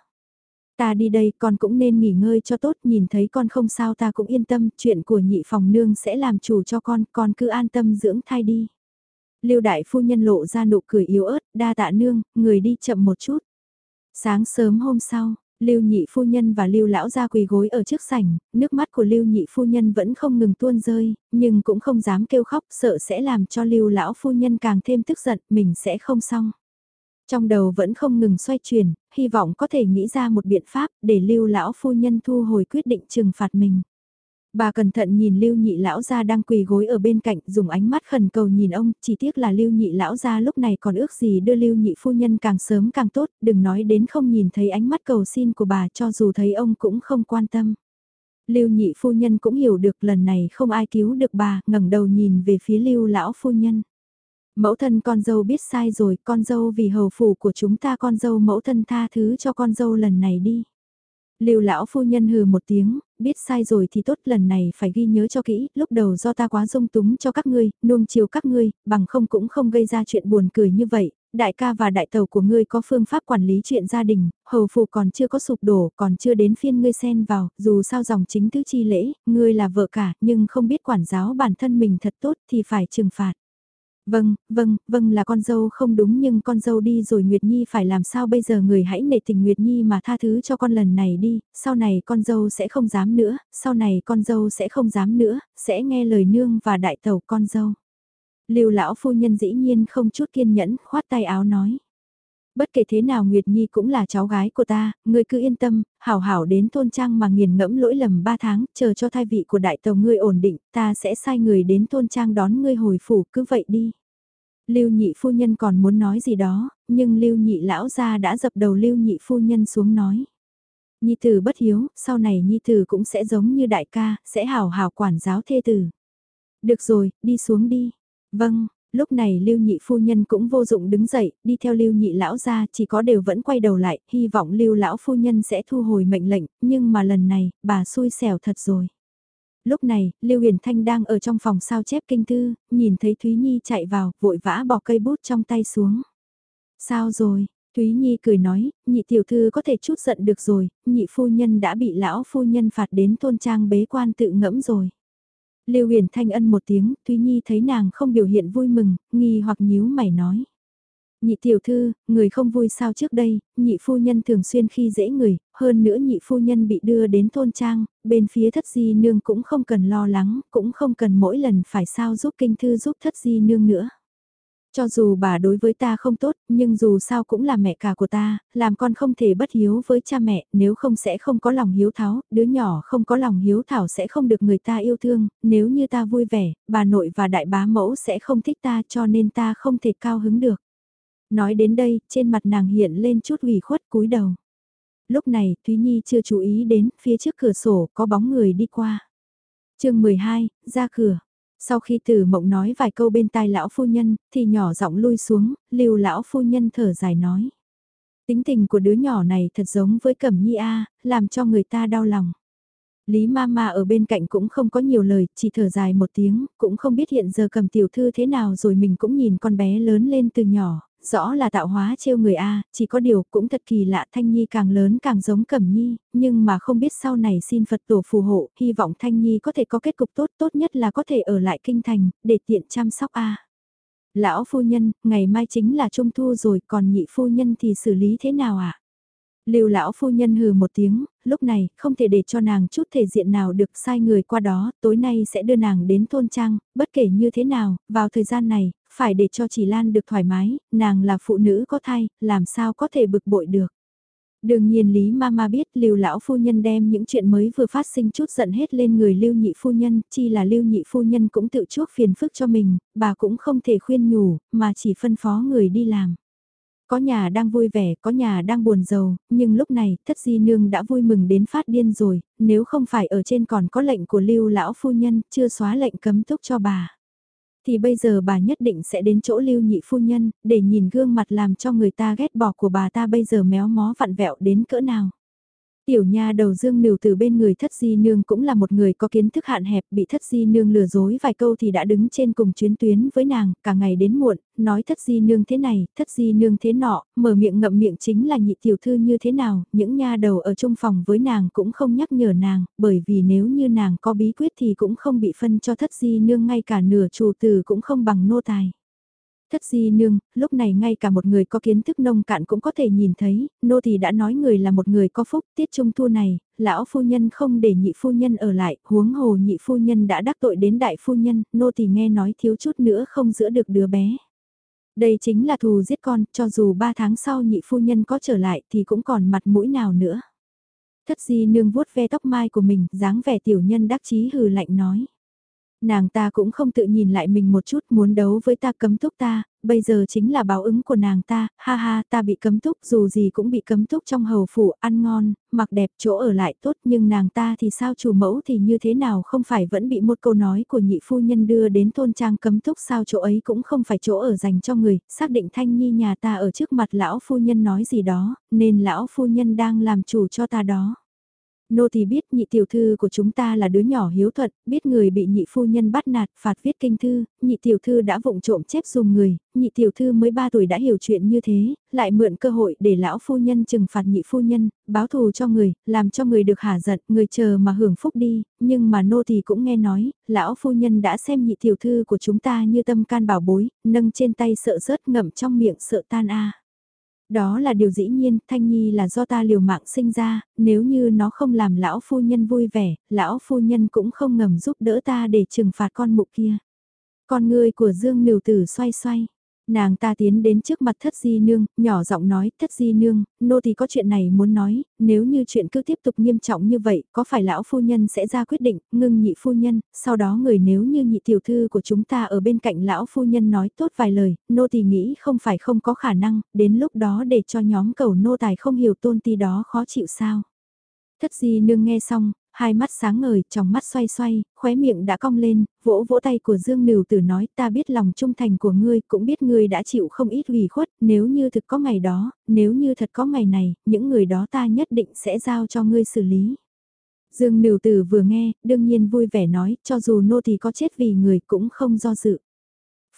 Ta đi đây con cũng nên nghỉ ngơi cho tốt, nhìn thấy con không sao ta cũng yên tâm, chuyện của nhị phòng nương sẽ làm chủ cho con, con cứ an tâm dưỡng thai đi. Lưu đại phu nhân lộ ra nụ cười yếu ớt, đa tạ nương, người đi chậm một chút. Sáng sớm hôm sau, Lưu nhị phu nhân và Lưu lão gia quỳ gối ở trước sảnh, nước mắt của Lưu nhị phu nhân vẫn không ngừng tuôn rơi, nhưng cũng không dám kêu khóc, sợ sẽ làm cho Lưu lão phu nhân càng thêm tức giận, mình sẽ không xong. Trong đầu vẫn không ngừng xoay chuyển, hy vọng có thể nghĩ ra một biện pháp để Lưu lão phu nhân thu hồi quyết định trừng phạt mình. Bà cẩn thận nhìn Lưu Nhị lão gia đang quỳ gối ở bên cạnh, dùng ánh mắt khẩn cầu nhìn ông, chỉ tiếc là Lưu Nhị lão gia lúc này còn ước gì đưa Lưu Nhị phu nhân càng sớm càng tốt, đừng nói đến không nhìn thấy ánh mắt cầu xin của bà cho dù thấy ông cũng không quan tâm. Lưu Nhị phu nhân cũng hiểu được lần này không ai cứu được bà, ngẩng đầu nhìn về phía Lưu lão phu nhân. Mẫu thân con dâu biết sai rồi, con dâu vì hầu phủ của chúng ta con dâu mẫu thân tha thứ cho con dâu lần này đi. Lưu lão phu nhân hừ một tiếng, biết sai rồi thì tốt lần này phải ghi nhớ cho kỹ, lúc đầu do ta quá dung túng cho các ngươi, nuông chiều các ngươi, bằng không cũng không gây ra chuyện buồn cười như vậy, đại ca và đại tàu của ngươi có phương pháp quản lý chuyện gia đình, hầu phù còn chưa có sụp đổ, còn chưa đến phiên ngươi xen vào, dù sao dòng chính tứ chi lễ, ngươi là vợ cả, nhưng không biết quản giáo bản thân mình thật tốt thì phải trừng phạt. Vâng, vâng, vâng là con dâu không đúng nhưng con dâu đi rồi Nguyệt Nhi phải làm sao bây giờ người hãy nể tình Nguyệt Nhi mà tha thứ cho con lần này đi, sau này con dâu sẽ không dám nữa, sau này con dâu sẽ không dám nữa, sẽ nghe lời nương và đại tẩu con dâu. Lưu lão phu nhân dĩ nhiên không chút kiên nhẫn, khoát tay áo nói. Bất kể thế nào Nguyệt Nhi cũng là cháu gái của ta, ngươi cứ yên tâm, hảo hảo đến thôn trang mà nghiền ngẫm lỗi lầm ba tháng, chờ cho thai vị của đại tàu ngươi ổn định, ta sẽ sai người đến thôn trang đón ngươi hồi phủ, cứ vậy đi. Lưu nhị phu nhân còn muốn nói gì đó, nhưng lưu nhị lão gia đã dập đầu lưu nhị phu nhân xuống nói. Nhi tử bất hiếu, sau này nhi tử cũng sẽ giống như đại ca, sẽ hảo hảo quản giáo thê tử. Được rồi, đi xuống đi. Vâng, lúc này lưu nhị phu nhân cũng vô dụng đứng dậy, đi theo lưu nhị lão ra chỉ có đều vẫn quay đầu lại, hy vọng lưu lão phu nhân sẽ thu hồi mệnh lệnh, nhưng mà lần này, bà xui xẻo thật rồi. Lúc này, Lưu Huyền Thanh đang ở trong phòng sao chép kinh thư, nhìn thấy Thúy Nhi chạy vào, vội vã bỏ cây bút trong tay xuống. Sao rồi? Thúy Nhi cười nói, nhị tiểu thư có thể chút giận được rồi, nhị phu nhân đã bị lão phu nhân phạt đến thôn trang bế quan tự ngẫm rồi. Lưu Huyền Thanh ân một tiếng, Thúy Nhi thấy nàng không biểu hiện vui mừng, nghi hoặc nhíu mày nói. Nhị tiểu thư, người không vui sao trước đây, nhị phu nhân thường xuyên khi dễ người, hơn nữa nhị phu nhân bị đưa đến thôn trang, bên phía thất di nương cũng không cần lo lắng, cũng không cần mỗi lần phải sao giúp kinh thư giúp thất di nương nữa. Cho dù bà đối với ta không tốt, nhưng dù sao cũng là mẹ cả của ta, làm con không thể bất hiếu với cha mẹ, nếu không sẽ không có lòng hiếu tháo, đứa nhỏ không có lòng hiếu thảo sẽ không được người ta yêu thương, nếu như ta vui vẻ, bà nội và đại bá mẫu sẽ không thích ta cho nên ta không thể cao hứng được. Nói đến đây, trên mặt nàng hiện lên chút ủy khuất cúi đầu. Lúc này, Thúy Nhi chưa chú ý đến, phía trước cửa sổ có bóng người đi qua. chương 12, ra cửa. Sau khi tử mộng nói vài câu bên tai lão phu nhân, thì nhỏ giọng lui xuống, lưu lão phu nhân thở dài nói. Tính tình của đứa nhỏ này thật giống với Cẩm Nhi A, làm cho người ta đau lòng. Lý Mama ở bên cạnh cũng không có nhiều lời, chỉ thở dài một tiếng, cũng không biết hiện giờ cầm tiểu thư thế nào rồi mình cũng nhìn con bé lớn lên từ nhỏ, rõ là tạo hóa trêu người A, chỉ có điều cũng thật kỳ lạ Thanh Nhi càng lớn càng giống Cẩm Nhi, nhưng mà không biết sau này xin Phật tổ phù hộ, hy vọng Thanh Nhi có thể có kết cục tốt, tốt nhất là có thể ở lại kinh thành, để tiện chăm sóc A. Lão phu nhân, ngày mai chính là trung thu rồi, còn nhị phu nhân thì xử lý thế nào ạ? À? Lưu lão phu nhân hừ một tiếng, lúc này không thể để cho nàng chút thể diện nào được sai người qua đó, tối nay sẽ đưa nàng đến thôn trang, bất kể như thế nào, vào thời gian này, phải để cho chỉ Lan được thoải mái, nàng là phụ nữ có thai, làm sao có thể bực bội được. Đương nhiên Lý Mama biết Lưu lão phu nhân đem những chuyện mới vừa phát sinh chút giận hết lên người Lưu nhị phu nhân, chi là Lưu nhị phu nhân cũng tự chuốc phiền phức cho mình, bà cũng không thể khuyên nhủ, mà chỉ phân phó người đi làm. Có nhà đang vui vẻ, có nhà đang buồn giàu, nhưng lúc này, thất di nương đã vui mừng đến phát điên rồi, nếu không phải ở trên còn có lệnh của lưu lão phu nhân, chưa xóa lệnh cấm túc cho bà. Thì bây giờ bà nhất định sẽ đến chỗ lưu nhị phu nhân, để nhìn gương mặt làm cho người ta ghét bỏ của bà ta bây giờ méo mó vặn vẹo đến cỡ nào. Tiểu nha đầu dương nửu từ bên người thất di nương cũng là một người có kiến thức hạn hẹp bị thất di nương lừa dối vài câu thì đã đứng trên cùng chuyến tuyến với nàng, cả ngày đến muộn, nói thất di nương thế này, thất di nương thế nọ, mở miệng ngậm miệng chính là nhị tiểu thư như thế nào, những nha đầu ở chung phòng với nàng cũng không nhắc nhở nàng, bởi vì nếu như nàng có bí quyết thì cũng không bị phân cho thất di nương ngay cả nửa chủ từ cũng không bằng nô tài. Thất di nương, lúc này ngay cả một người có kiến thức nông cạn cũng có thể nhìn thấy, nô thì đã nói người là một người có phúc, tiết trung thu này, lão phu nhân không để nhị phu nhân ở lại, huống hồ nhị phu nhân đã đắc tội đến đại phu nhân, nô thì nghe nói thiếu chút nữa không giữ được đứa bé. Đây chính là thù giết con, cho dù ba tháng sau nhị phu nhân có trở lại thì cũng còn mặt mũi nào nữa. Thất di nương vuốt ve tóc mai của mình, dáng vẻ tiểu nhân đắc chí hừ lạnh nói. Nàng ta cũng không tự nhìn lại mình một chút muốn đấu với ta cấm túc ta, bây giờ chính là báo ứng của nàng ta, ha ha ta bị cấm túc dù gì cũng bị cấm túc trong hầu phủ ăn ngon, mặc đẹp chỗ ở lại tốt nhưng nàng ta thì sao chủ mẫu thì như thế nào không phải vẫn bị một câu nói của nhị phu nhân đưa đến thôn trang cấm túc sao chỗ ấy cũng không phải chỗ ở dành cho người, xác định thanh nhi nhà ta ở trước mặt lão phu nhân nói gì đó, nên lão phu nhân đang làm chủ cho ta đó nô thì biết nhị tiểu thư của chúng ta là đứa nhỏ hiếu thuận, biết người bị nhị phu nhân bắt nạt, phạt viết kinh thư, nhị tiểu thư đã vụng trộm chép dùng người, nhị tiểu thư mới 3 tuổi đã hiểu chuyện như thế, lại mượn cơ hội để lão phu nhân trừng phạt nhị phu nhân, báo thù cho người, làm cho người được hả giận, người chờ mà hưởng phúc đi, nhưng mà nô thì cũng nghe nói, lão phu nhân đã xem nhị tiểu thư của chúng ta như tâm can bảo bối, nâng trên tay sợ rớt ngậm trong miệng sợ tan a. Đó là điều dĩ nhiên, Thanh Nhi là do ta liều mạng sinh ra, nếu như nó không làm lão phu nhân vui vẻ, lão phu nhân cũng không ngầm giúp đỡ ta để trừng phạt con mụ kia. Con người của Dương Nửu Tử xoay xoay. Nàng ta tiến đến trước mặt thất di nương, nhỏ giọng nói, thất di nương, nô thì có chuyện này muốn nói, nếu như chuyện cứ tiếp tục nghiêm trọng như vậy, có phải lão phu nhân sẽ ra quyết định, ngưng nhị phu nhân, sau đó người nếu như nhị tiểu thư của chúng ta ở bên cạnh lão phu nhân nói tốt vài lời, nô thì nghĩ không phải không có khả năng, đến lúc đó để cho nhóm cầu nô tài không hiểu tôn ti đó khó chịu sao. Thất di nương nghe xong, hai mắt sáng ngời, trong mắt xoay xoay, khóe miệng đã cong lên, vỗ vỗ tay của Dương Nửu Tử nói ta biết lòng trung thành của ngươi, cũng biết ngươi đã chịu không ít ủy khuất, nếu như thực có ngày đó, nếu như thật có ngày này, những người đó ta nhất định sẽ giao cho ngươi xử lý. Dương Nửu Tử vừa nghe, đương nhiên vui vẻ nói, cho dù nô thì có chết vì người cũng không do dự.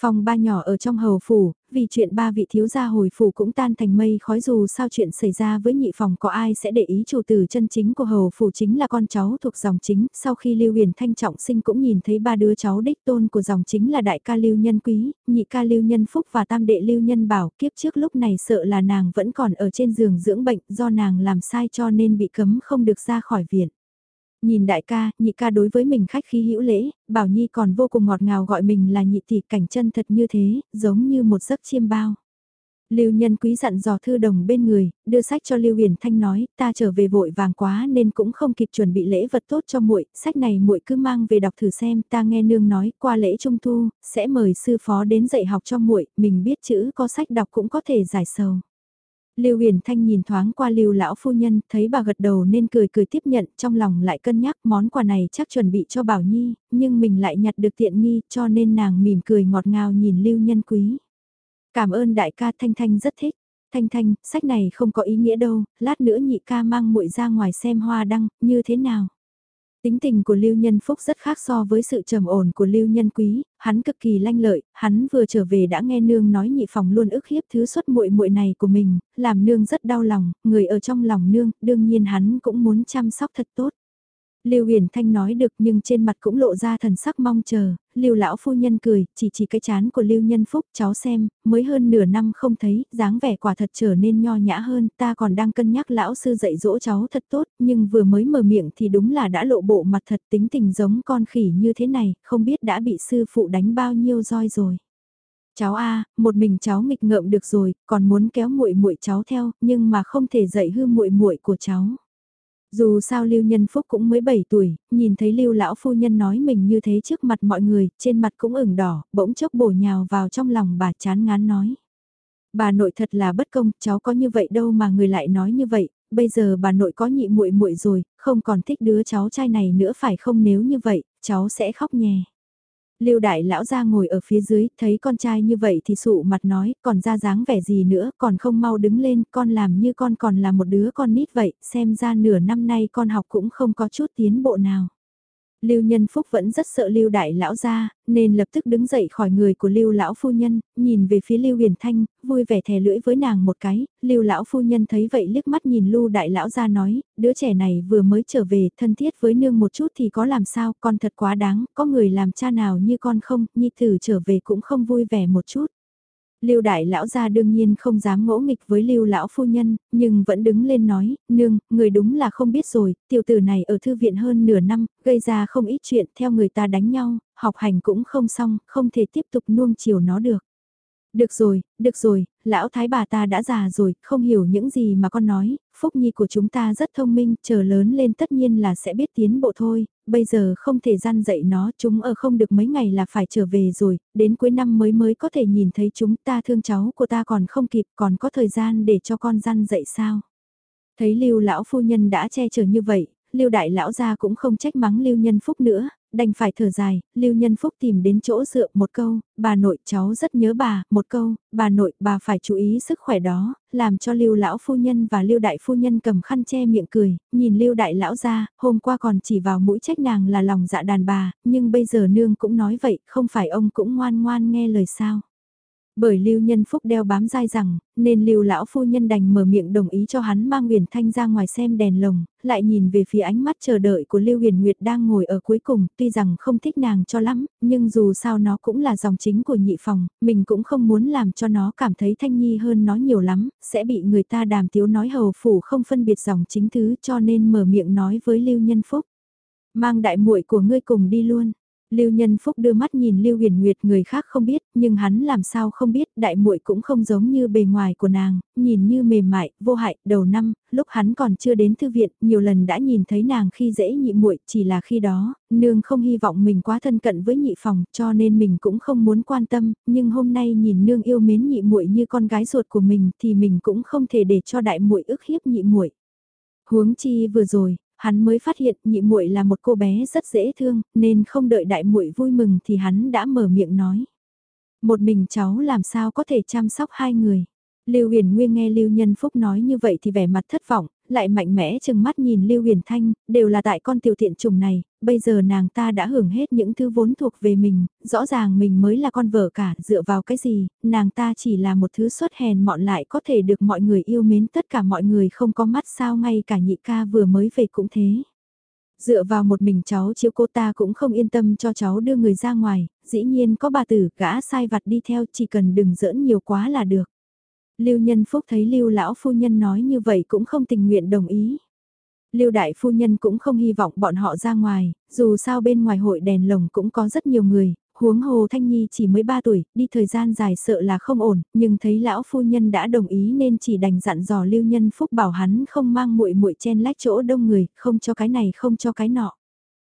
Phòng ba nhỏ ở trong hầu phủ, vì chuyện ba vị thiếu gia hồi phủ cũng tan thành mây khói dù sao chuyện xảy ra với nhị phòng có ai sẽ để ý chủ tử chân chính của hầu phủ chính là con cháu thuộc dòng chính, sau khi Lưu Huyền Thanh trọng sinh cũng nhìn thấy ba đứa cháu đích tôn của dòng chính là đại ca Lưu Nhân Quý, nhị ca Lưu Nhân Phúc và tam đệ Lưu Nhân Bảo, kiếp trước lúc này sợ là nàng vẫn còn ở trên giường dưỡng bệnh do nàng làm sai cho nên bị cấm không được ra khỏi viện. Nhìn đại ca, nhị ca đối với mình khách khí hữu lễ, Bảo Nhi còn vô cùng ngọt ngào gọi mình là nhị tỷ cảnh chân thật như thế, giống như một giấc chiêm bao. Lưu Nhân Quý dặn dò thư đồng bên người, đưa sách cho Lưu Huyền Thanh nói, ta trở về vội vàng quá nên cũng không kịp chuẩn bị lễ vật tốt cho muội, sách này muội cứ mang về đọc thử xem, ta nghe nương nói, qua lễ trung thu, sẽ mời sư phó đến dạy học cho muội, mình biết chữ có sách đọc cũng có thể giải sầu. Lưu Huyền Thanh nhìn thoáng qua Lưu lão phu nhân, thấy bà gật đầu nên cười cười tiếp nhận, trong lòng lại cân nhắc món quà này chắc chuẩn bị cho Bảo Nhi, nhưng mình lại nhặt được tiện nghi, cho nên nàng mỉm cười ngọt ngào nhìn Lưu Nhân Quý. Cảm ơn đại ca Thanh Thanh rất thích. Thanh Thanh, sách này không có ý nghĩa đâu, lát nữa nhị ca mang muội ra ngoài xem hoa đăng, như thế nào? Tính tình của Lưu Nhân Phúc rất khác so với sự trầm ổn của Lưu Nhân Quý, hắn cực kỳ lanh lợi, hắn vừa trở về đã nghe nương nói nhị phòng luôn ức hiếp thứ xuất muội muội này của mình, làm nương rất đau lòng, người ở trong lòng nương, đương nhiên hắn cũng muốn chăm sóc thật tốt. Lưu Huyền Thanh nói được nhưng trên mặt cũng lộ ra thần sắc mong chờ, Lưu lão phu nhân cười, chỉ chỉ cái chán của Lưu Nhân Phúc, cháu xem, mới hơn nửa năm không thấy, dáng vẻ quả thật trở nên nho nhã hơn, ta còn đang cân nhắc lão sư dạy dỗ cháu thật tốt, nhưng vừa mới mở miệng thì đúng là đã lộ bộ mặt thật tính tình giống con khỉ như thế này, không biết đã bị sư phụ đánh bao nhiêu roi rồi. Cháu a, một mình cháu nghịch ngợm được rồi, còn muốn kéo muội muội cháu theo, nhưng mà không thể dạy hư muội muội của cháu. Dù sao Lưu Nhân Phúc cũng mới 7 tuổi, nhìn thấy Lưu lão phu nhân nói mình như thế trước mặt mọi người, trên mặt cũng ửng đỏ, bỗng chốc bổ nhào vào trong lòng bà chán ngán nói. Bà nội thật là bất công, cháu có như vậy đâu mà người lại nói như vậy, bây giờ bà nội có nhị muội muội rồi, không còn thích đứa cháu trai này nữa phải không nếu như vậy, cháu sẽ khóc nhè. Lưu đại lão ra ngồi ở phía dưới, thấy con trai như vậy thì sụ mặt nói, còn ra dáng vẻ gì nữa, còn không mau đứng lên, con làm như con còn là một đứa con nít vậy, xem ra nửa năm nay con học cũng không có chút tiến bộ nào. Lưu Nhân Phúc vẫn rất sợ Lưu Đại Lão ra, nên lập tức đứng dậy khỏi người của Lưu Lão Phu Nhân, nhìn về phía Lưu Huyền Thanh, vui vẻ thè lưỡi với nàng một cái, Lưu Lão Phu Nhân thấy vậy liếc mắt nhìn Lưu Đại Lão ra nói, đứa trẻ này vừa mới trở về thân thiết với nương một chút thì có làm sao, con thật quá đáng, có người làm cha nào như con không, nhi tử trở về cũng không vui vẻ một chút. Lưu đại lão gia đương nhiên không dám ngỗ nghịch với Lưu lão phu nhân, nhưng vẫn đứng lên nói, nương, người đúng là không biết rồi, tiểu tử này ở thư viện hơn nửa năm, gây ra không ít chuyện theo người ta đánh nhau, học hành cũng không xong, không thể tiếp tục nuông chiều nó được. Được rồi, được rồi, lão thái bà ta đã già rồi, không hiểu những gì mà con nói, Phúc Nhi của chúng ta rất thông minh, chờ lớn lên tất nhiên là sẽ biết tiến bộ thôi, bây giờ không thể gian dạy nó, chúng ở không được mấy ngày là phải trở về rồi, đến cuối năm mới mới có thể nhìn thấy chúng ta thương cháu của ta còn không kịp, còn có thời gian để cho con gian dạy sao. Thấy lưu lão phu nhân đã che chở như vậy, lưu đại lão gia cũng không trách mắng lưu nhân phúc nữa, đành phải thở dài, Lưu Nhân Phúc tìm đến chỗ dựa một câu, bà nội cháu rất nhớ bà, một câu, bà nội bà phải chú ý sức khỏe đó, làm cho Lưu Lão Phu Nhân và Lưu Đại Phu Nhân cầm khăn che miệng cười, nhìn Lưu Đại Lão ra, hôm qua còn chỉ vào mũi trách nàng là lòng dạ đàn bà, nhưng bây giờ nương cũng nói vậy, không phải ông cũng ngoan ngoan nghe lời sao. Bởi Lưu Nhân Phúc đeo bám dai rằng, nên Lưu lão phu nhân đành mở miệng đồng ý cho hắn mang Huyền Thanh ra ngoài xem đèn lồng, lại nhìn về phía ánh mắt chờ đợi của Lưu Huyền Nguyệt đang ngồi ở cuối cùng, tuy rằng không thích nàng cho lắm, nhưng dù sao nó cũng là dòng chính của nhị phòng, mình cũng không muốn làm cho nó cảm thấy thanh nhi hơn nó nhiều lắm, sẽ bị người ta đàm tiếu nói hầu phủ không phân biệt dòng chính thứ cho nên mở miệng nói với Lưu Nhân Phúc. Mang đại muội của ngươi cùng đi luôn. Lưu Nhân Phúc đưa mắt nhìn Lưu Huyền Nguyệt người khác không biết, nhưng hắn làm sao không biết, đại muội cũng không giống như bề ngoài của nàng, nhìn như mềm mại, vô hại, đầu năm, lúc hắn còn chưa đến thư viện, nhiều lần đã nhìn thấy nàng khi dễ nhị muội, chỉ là khi đó, nương không hy vọng mình quá thân cận với nhị phòng, cho nên mình cũng không muốn quan tâm, nhưng hôm nay nhìn nương yêu mến nhị muội như con gái ruột của mình thì mình cũng không thể để cho đại muội ức hiếp nhị muội. Huống chi vừa rồi, hắn mới phát hiện nhị muội là một cô bé rất dễ thương, nên không đợi đại muội vui mừng thì hắn đã mở miệng nói. Một mình cháu làm sao có thể chăm sóc hai người. Lưu Huyền Nguyên nghe Lưu Nhân Phúc nói như vậy thì vẻ mặt thất vọng, lại mạnh mẽ chừng mắt nhìn Lưu Huyền Thanh, đều là tại con tiểu tiện trùng này, bây giờ nàng ta đã hưởng hết những thứ vốn thuộc về mình, rõ ràng mình mới là con vợ cả, dựa vào cái gì, nàng ta chỉ là một thứ xuất hèn mọn lại có thể được mọi người yêu mến tất cả mọi người không có mắt sao ngay cả nhị ca vừa mới về cũng thế. Dựa vào một mình cháu chiếu cô ta cũng không yên tâm cho cháu đưa người ra ngoài, dĩ nhiên có bà tử gã sai vặt đi theo chỉ cần đừng giỡn nhiều quá là được. Lưu Nhân Phúc thấy Lưu lão phu nhân nói như vậy cũng không tình nguyện đồng ý. Lưu đại phu nhân cũng không hy vọng bọn họ ra ngoài, dù sao bên ngoài hội đèn lồng cũng có rất nhiều người, huống hồ Thanh Nhi chỉ mới 3 tuổi, đi thời gian dài sợ là không ổn, nhưng thấy lão phu nhân đã đồng ý nên chỉ đành dặn dò Lưu Nhân Phúc bảo hắn không mang muội muội chen lách chỗ đông người, không cho cái này không cho cái nọ.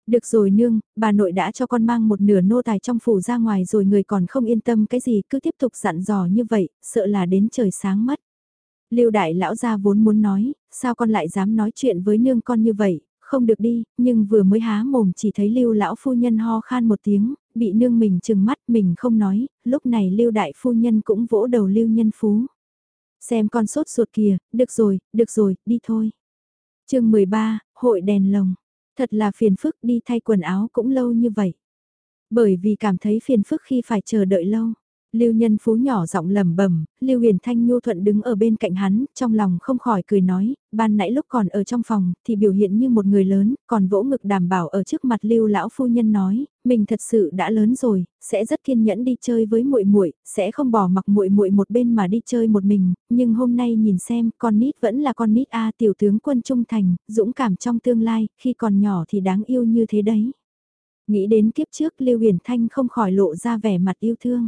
Được rồi nương, bà nội đã cho con mang một nửa nô tài trong phủ ra ngoài rồi người còn không yên tâm cái gì cứ tiếp tục dặn dò như vậy, sợ là đến trời sáng mất. Lưu đại lão gia vốn muốn nói, sao con lại dám nói chuyện với nương con như vậy, không được đi, nhưng vừa mới há mồm chỉ thấy Lưu lão phu nhân ho khan một tiếng, bị nương mình chừng mắt mình không nói, lúc này Lưu đại phu nhân cũng vỗ đầu Lưu nhân phú. Xem con sốt ruột kìa, được rồi, được rồi, đi thôi. chương 13, hội đèn lồng. Thật là phiền phức, đi thay quần áo cũng lâu như vậy. Bởi vì cảm thấy phiền phức khi phải chờ đợi lâu. Lưu Nhân Phú nhỏ giọng lẩm bẩm, Lưu Huyền Thanh nhu thuận đứng ở bên cạnh hắn, trong lòng không khỏi cười nói, ban nãy lúc còn ở trong phòng thì biểu hiện như một người lớn, còn vỗ ngực đảm bảo ở trước mặt Lưu lão phu nhân nói, mình thật sự đã lớn rồi, sẽ rất kiên nhẫn đi chơi với muội muội, sẽ không bỏ mặc muội muội một bên mà đi chơi một mình, nhưng hôm nay nhìn xem, con nít vẫn là con nít a, tiểu tướng quân trung thành, dũng cảm trong tương lai, khi còn nhỏ thì đáng yêu như thế đấy. Nghĩ đến kiếp trước Lưu Huyền Thanh không khỏi lộ ra vẻ mặt yêu thương.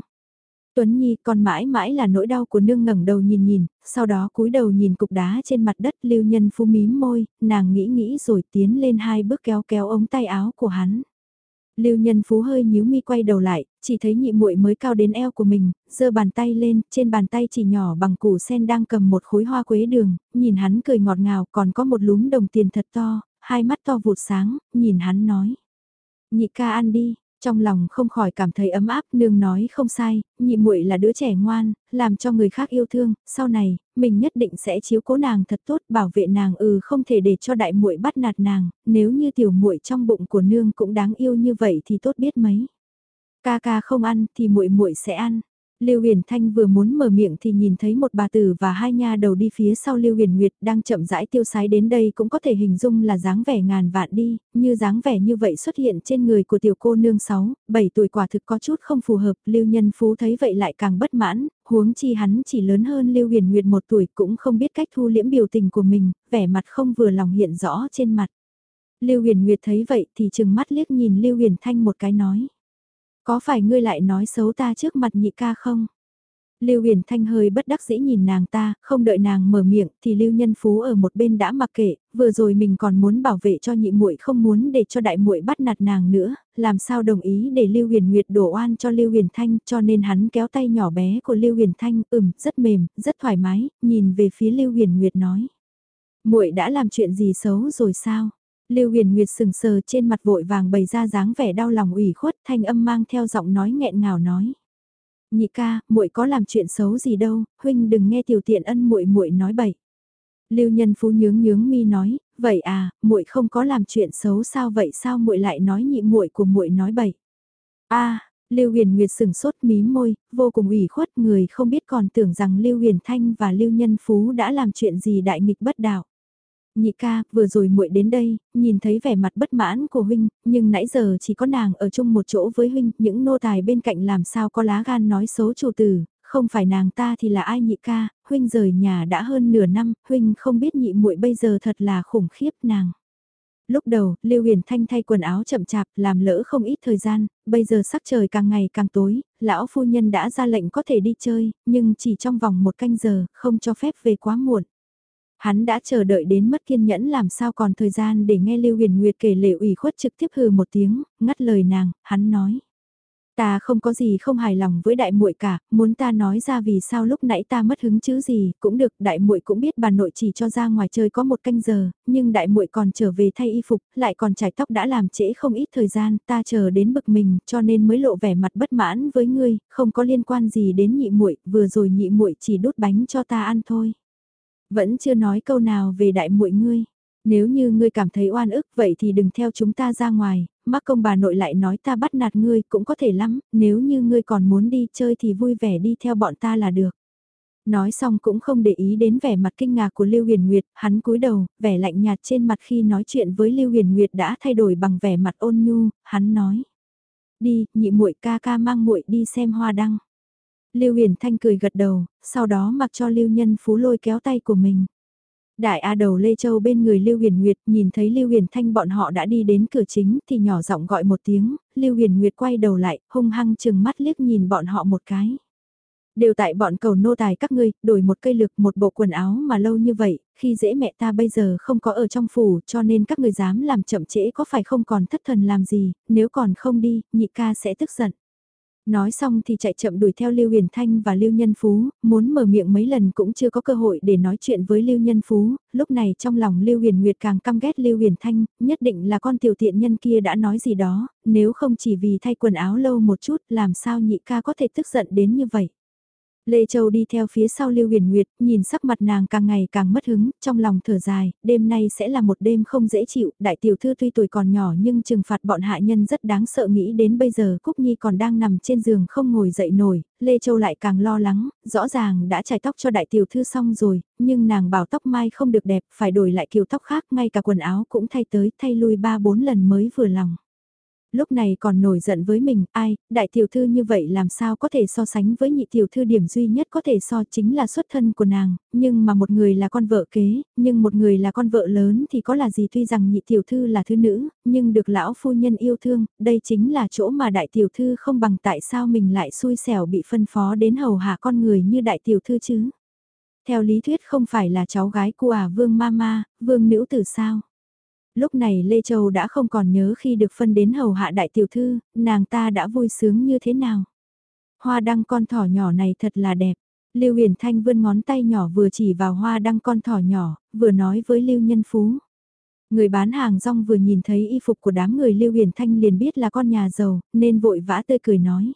Tuấn Nhi còn mãi mãi là nỗi đau của nương ngẩng đầu nhìn nhìn, sau đó cúi đầu nhìn cục đá trên mặt đất lưu nhân phu mím môi, nàng nghĩ nghĩ rồi tiến lên hai bước kéo kéo ống tay áo của hắn. Lưu Nhân Phú hơi nhíu mi quay đầu lại, chỉ thấy nhị muội mới cao đến eo của mình, giơ bàn tay lên, trên bàn tay chỉ nhỏ bằng củ sen đang cầm một khối hoa quế đường, nhìn hắn cười ngọt ngào, còn có một lúm đồng tiền thật to, hai mắt to vụt sáng, nhìn hắn nói: "Nhị ca ăn đi." Trong lòng không khỏi cảm thấy ấm áp, nương nói không sai, nhị muội là đứa trẻ ngoan, làm cho người khác yêu thương, sau này, mình nhất định sẽ chiếu cố nàng thật tốt, bảo vệ nàng ừ không thể để cho đại muội bắt nạt nàng, nếu như tiểu muội trong bụng của nương cũng đáng yêu như vậy thì tốt biết mấy. Ca ca không ăn thì muội muội sẽ ăn. Lưu Huyền Thanh vừa muốn mở miệng thì nhìn thấy một bà tử và hai nha đầu đi phía sau Lưu Huyền Nguyệt đang chậm rãi tiêu sái đến đây cũng có thể hình dung là dáng vẻ ngàn vạn đi, như dáng vẻ như vậy xuất hiện trên người của tiểu cô nương 6, 7 tuổi quả thực có chút không phù hợp, Lưu Nhân Phú thấy vậy lại càng bất mãn, huống chi hắn chỉ lớn hơn Lưu Huyền Nguyệt một tuổi cũng không biết cách thu liễm biểu tình của mình, vẻ mặt không vừa lòng hiện rõ trên mặt. Lưu Huyền Nguyệt thấy vậy thì chừng mắt liếc nhìn Lưu Huyền Thanh một cái nói. Có phải ngươi lại nói xấu ta trước mặt nhị ca không? Lưu Huyền Thanh hơi bất đắc dĩ nhìn nàng ta, không đợi nàng mở miệng thì Lưu Nhân Phú ở một bên đã mặc kệ, vừa rồi mình còn muốn bảo vệ cho nhị muội không muốn để cho đại muội bắt nạt nàng nữa, làm sao đồng ý để Lưu Huyền Nguyệt đổ oan cho Lưu Huyền Thanh, cho nên hắn kéo tay nhỏ bé của Lưu Huyền Thanh, ừm, rất mềm, rất thoải mái, nhìn về phía Lưu Huyền Nguyệt nói: "Muội đã làm chuyện gì xấu rồi sao?" Lưu Huyền Nguyệt sừng sờ trên mặt vội vàng bày ra dáng vẻ đau lòng ủy khuất, thanh âm mang theo giọng nói nghẹn ngào nói: "Nhị ca, muội có làm chuyện xấu gì đâu, huynh đừng nghe tiểu tiện ân muội muội nói bậy." Lưu Nhân Phú nhướng nhướng mi nói, "Vậy à, muội không có làm chuyện xấu sao vậy sao muội lại nói nhị muội của muội nói bậy?" A, Lưu Huyền Nguyệt sừng sốt mí môi, vô cùng ủy khuất, người không biết còn tưởng rằng Lưu Huyền Thanh và Lưu Nhân Phú đã làm chuyện gì đại nghịch bất đạo nhị ca, vừa rồi muội đến đây, nhìn thấy vẻ mặt bất mãn của huynh, nhưng nãy giờ chỉ có nàng ở chung một chỗ với huynh, những nô tài bên cạnh làm sao có lá gan nói xấu chủ tử, không phải nàng ta thì là ai nhị ca, huynh rời nhà đã hơn nửa năm, huynh không biết nhị muội bây giờ thật là khủng khiếp nàng. Lúc đầu, Lưu Huyền Thanh thay quần áo chậm chạp, làm lỡ không ít thời gian, bây giờ sắc trời càng ngày càng tối, lão phu nhân đã ra lệnh có thể đi chơi, nhưng chỉ trong vòng một canh giờ, không cho phép về quá muộn. Hắn đã chờ đợi đến mất kiên nhẫn làm sao còn thời gian để nghe Lưu Huyền Nguyệt kể lệ ủy khuất trực tiếp hừ một tiếng, ngắt lời nàng, hắn nói. Ta không có gì không hài lòng với đại muội cả, muốn ta nói ra vì sao lúc nãy ta mất hứng chứ gì, cũng được, đại muội cũng biết bà nội chỉ cho ra ngoài chơi có một canh giờ, nhưng đại muội còn trở về thay y phục, lại còn trải tóc đã làm trễ không ít thời gian, ta chờ đến bực mình, cho nên mới lộ vẻ mặt bất mãn với ngươi, không có liên quan gì đến nhị muội, vừa rồi nhị muội chỉ đút bánh cho ta ăn thôi. Vẫn chưa nói câu nào về đại muội ngươi. Nếu như ngươi cảm thấy oan ức vậy thì đừng theo chúng ta ra ngoài, mắc công bà nội lại nói ta bắt nạt ngươi cũng có thể lắm, nếu như ngươi còn muốn đi chơi thì vui vẻ đi theo bọn ta là được. Nói xong cũng không để ý đến vẻ mặt kinh ngạc của Lưu Huyền Nguyệt, hắn cúi đầu, vẻ lạnh nhạt trên mặt khi nói chuyện với Lưu Huyền Nguyệt đã thay đổi bằng vẻ mặt ôn nhu, hắn nói: "Đi, nhị muội ca ca mang muội đi xem hoa đăng." Lưu Huyền Thanh cười gật đầu, sau đó mặc cho Lưu Nhân Phú lôi kéo tay của mình. Đại A đầu Lê Châu bên người Lưu Huyền Nguyệt nhìn thấy Lưu Huyền Thanh bọn họ đã đi đến cửa chính thì nhỏ giọng gọi một tiếng, Lưu Huyền Nguyệt quay đầu lại, hung hăng chừng mắt liếc nhìn bọn họ một cái. Đều tại bọn cầu nô tài các ngươi, đổi một cây lực một bộ quần áo mà lâu như vậy, khi dễ mẹ ta bây giờ không có ở trong phủ cho nên các người dám làm chậm trễ có phải không còn thất thần làm gì, nếu còn không đi, nhị ca sẽ tức giận. Nói xong thì chạy chậm đuổi theo Lưu Huyền Thanh và Lưu Nhân Phú, muốn mở miệng mấy lần cũng chưa có cơ hội để nói chuyện với Lưu Nhân Phú, lúc này trong lòng Lưu Huyền Nguyệt càng căm ghét Lưu Huyền Thanh, nhất định là con tiểu tiện nhân kia đã nói gì đó, nếu không chỉ vì thay quần áo lâu một chút làm sao nhị ca có thể tức giận đến như vậy. Lê Châu đi theo phía sau Lưu Huyền Nguyệt, nhìn sắc mặt nàng càng ngày càng mất hứng, trong lòng thở dài, đêm nay sẽ là một đêm không dễ chịu, đại tiểu thư tuy tuổi còn nhỏ nhưng trừng phạt bọn hạ nhân rất đáng sợ nghĩ đến bây giờ Cúc Nhi còn đang nằm trên giường không ngồi dậy nổi, Lê Châu lại càng lo lắng, rõ ràng đã chải tóc cho đại tiểu thư xong rồi, nhưng nàng bảo tóc mai không được đẹp, phải đổi lại kiểu tóc khác, ngay cả quần áo cũng thay tới, thay lui ba bốn lần mới vừa lòng lúc này còn nổi giận với mình, ai, đại tiểu thư như vậy làm sao có thể so sánh với nhị tiểu thư điểm duy nhất có thể so chính là xuất thân của nàng, nhưng mà một người là con vợ kế, nhưng một người là con vợ lớn thì có là gì tuy rằng nhị tiểu thư là thư nữ, nhưng được lão phu nhân yêu thương, đây chính là chỗ mà đại tiểu thư không bằng tại sao mình lại xui xẻo bị phân phó đến hầu hạ con người như đại tiểu thư chứ. Theo lý thuyết không phải là cháu gái của à vương mama, vương nữ tử sao lúc này Lê Châu đã không còn nhớ khi được phân đến hầu hạ đại tiểu thư, nàng ta đã vui sướng như thế nào. Hoa đăng con thỏ nhỏ này thật là đẹp. Lưu Huyền Thanh vươn ngón tay nhỏ vừa chỉ vào hoa đăng con thỏ nhỏ, vừa nói với Lưu Nhân Phú. Người bán hàng rong vừa nhìn thấy y phục của đám người Lưu Huyền Thanh liền biết là con nhà giàu, nên vội vã tươi cười nói.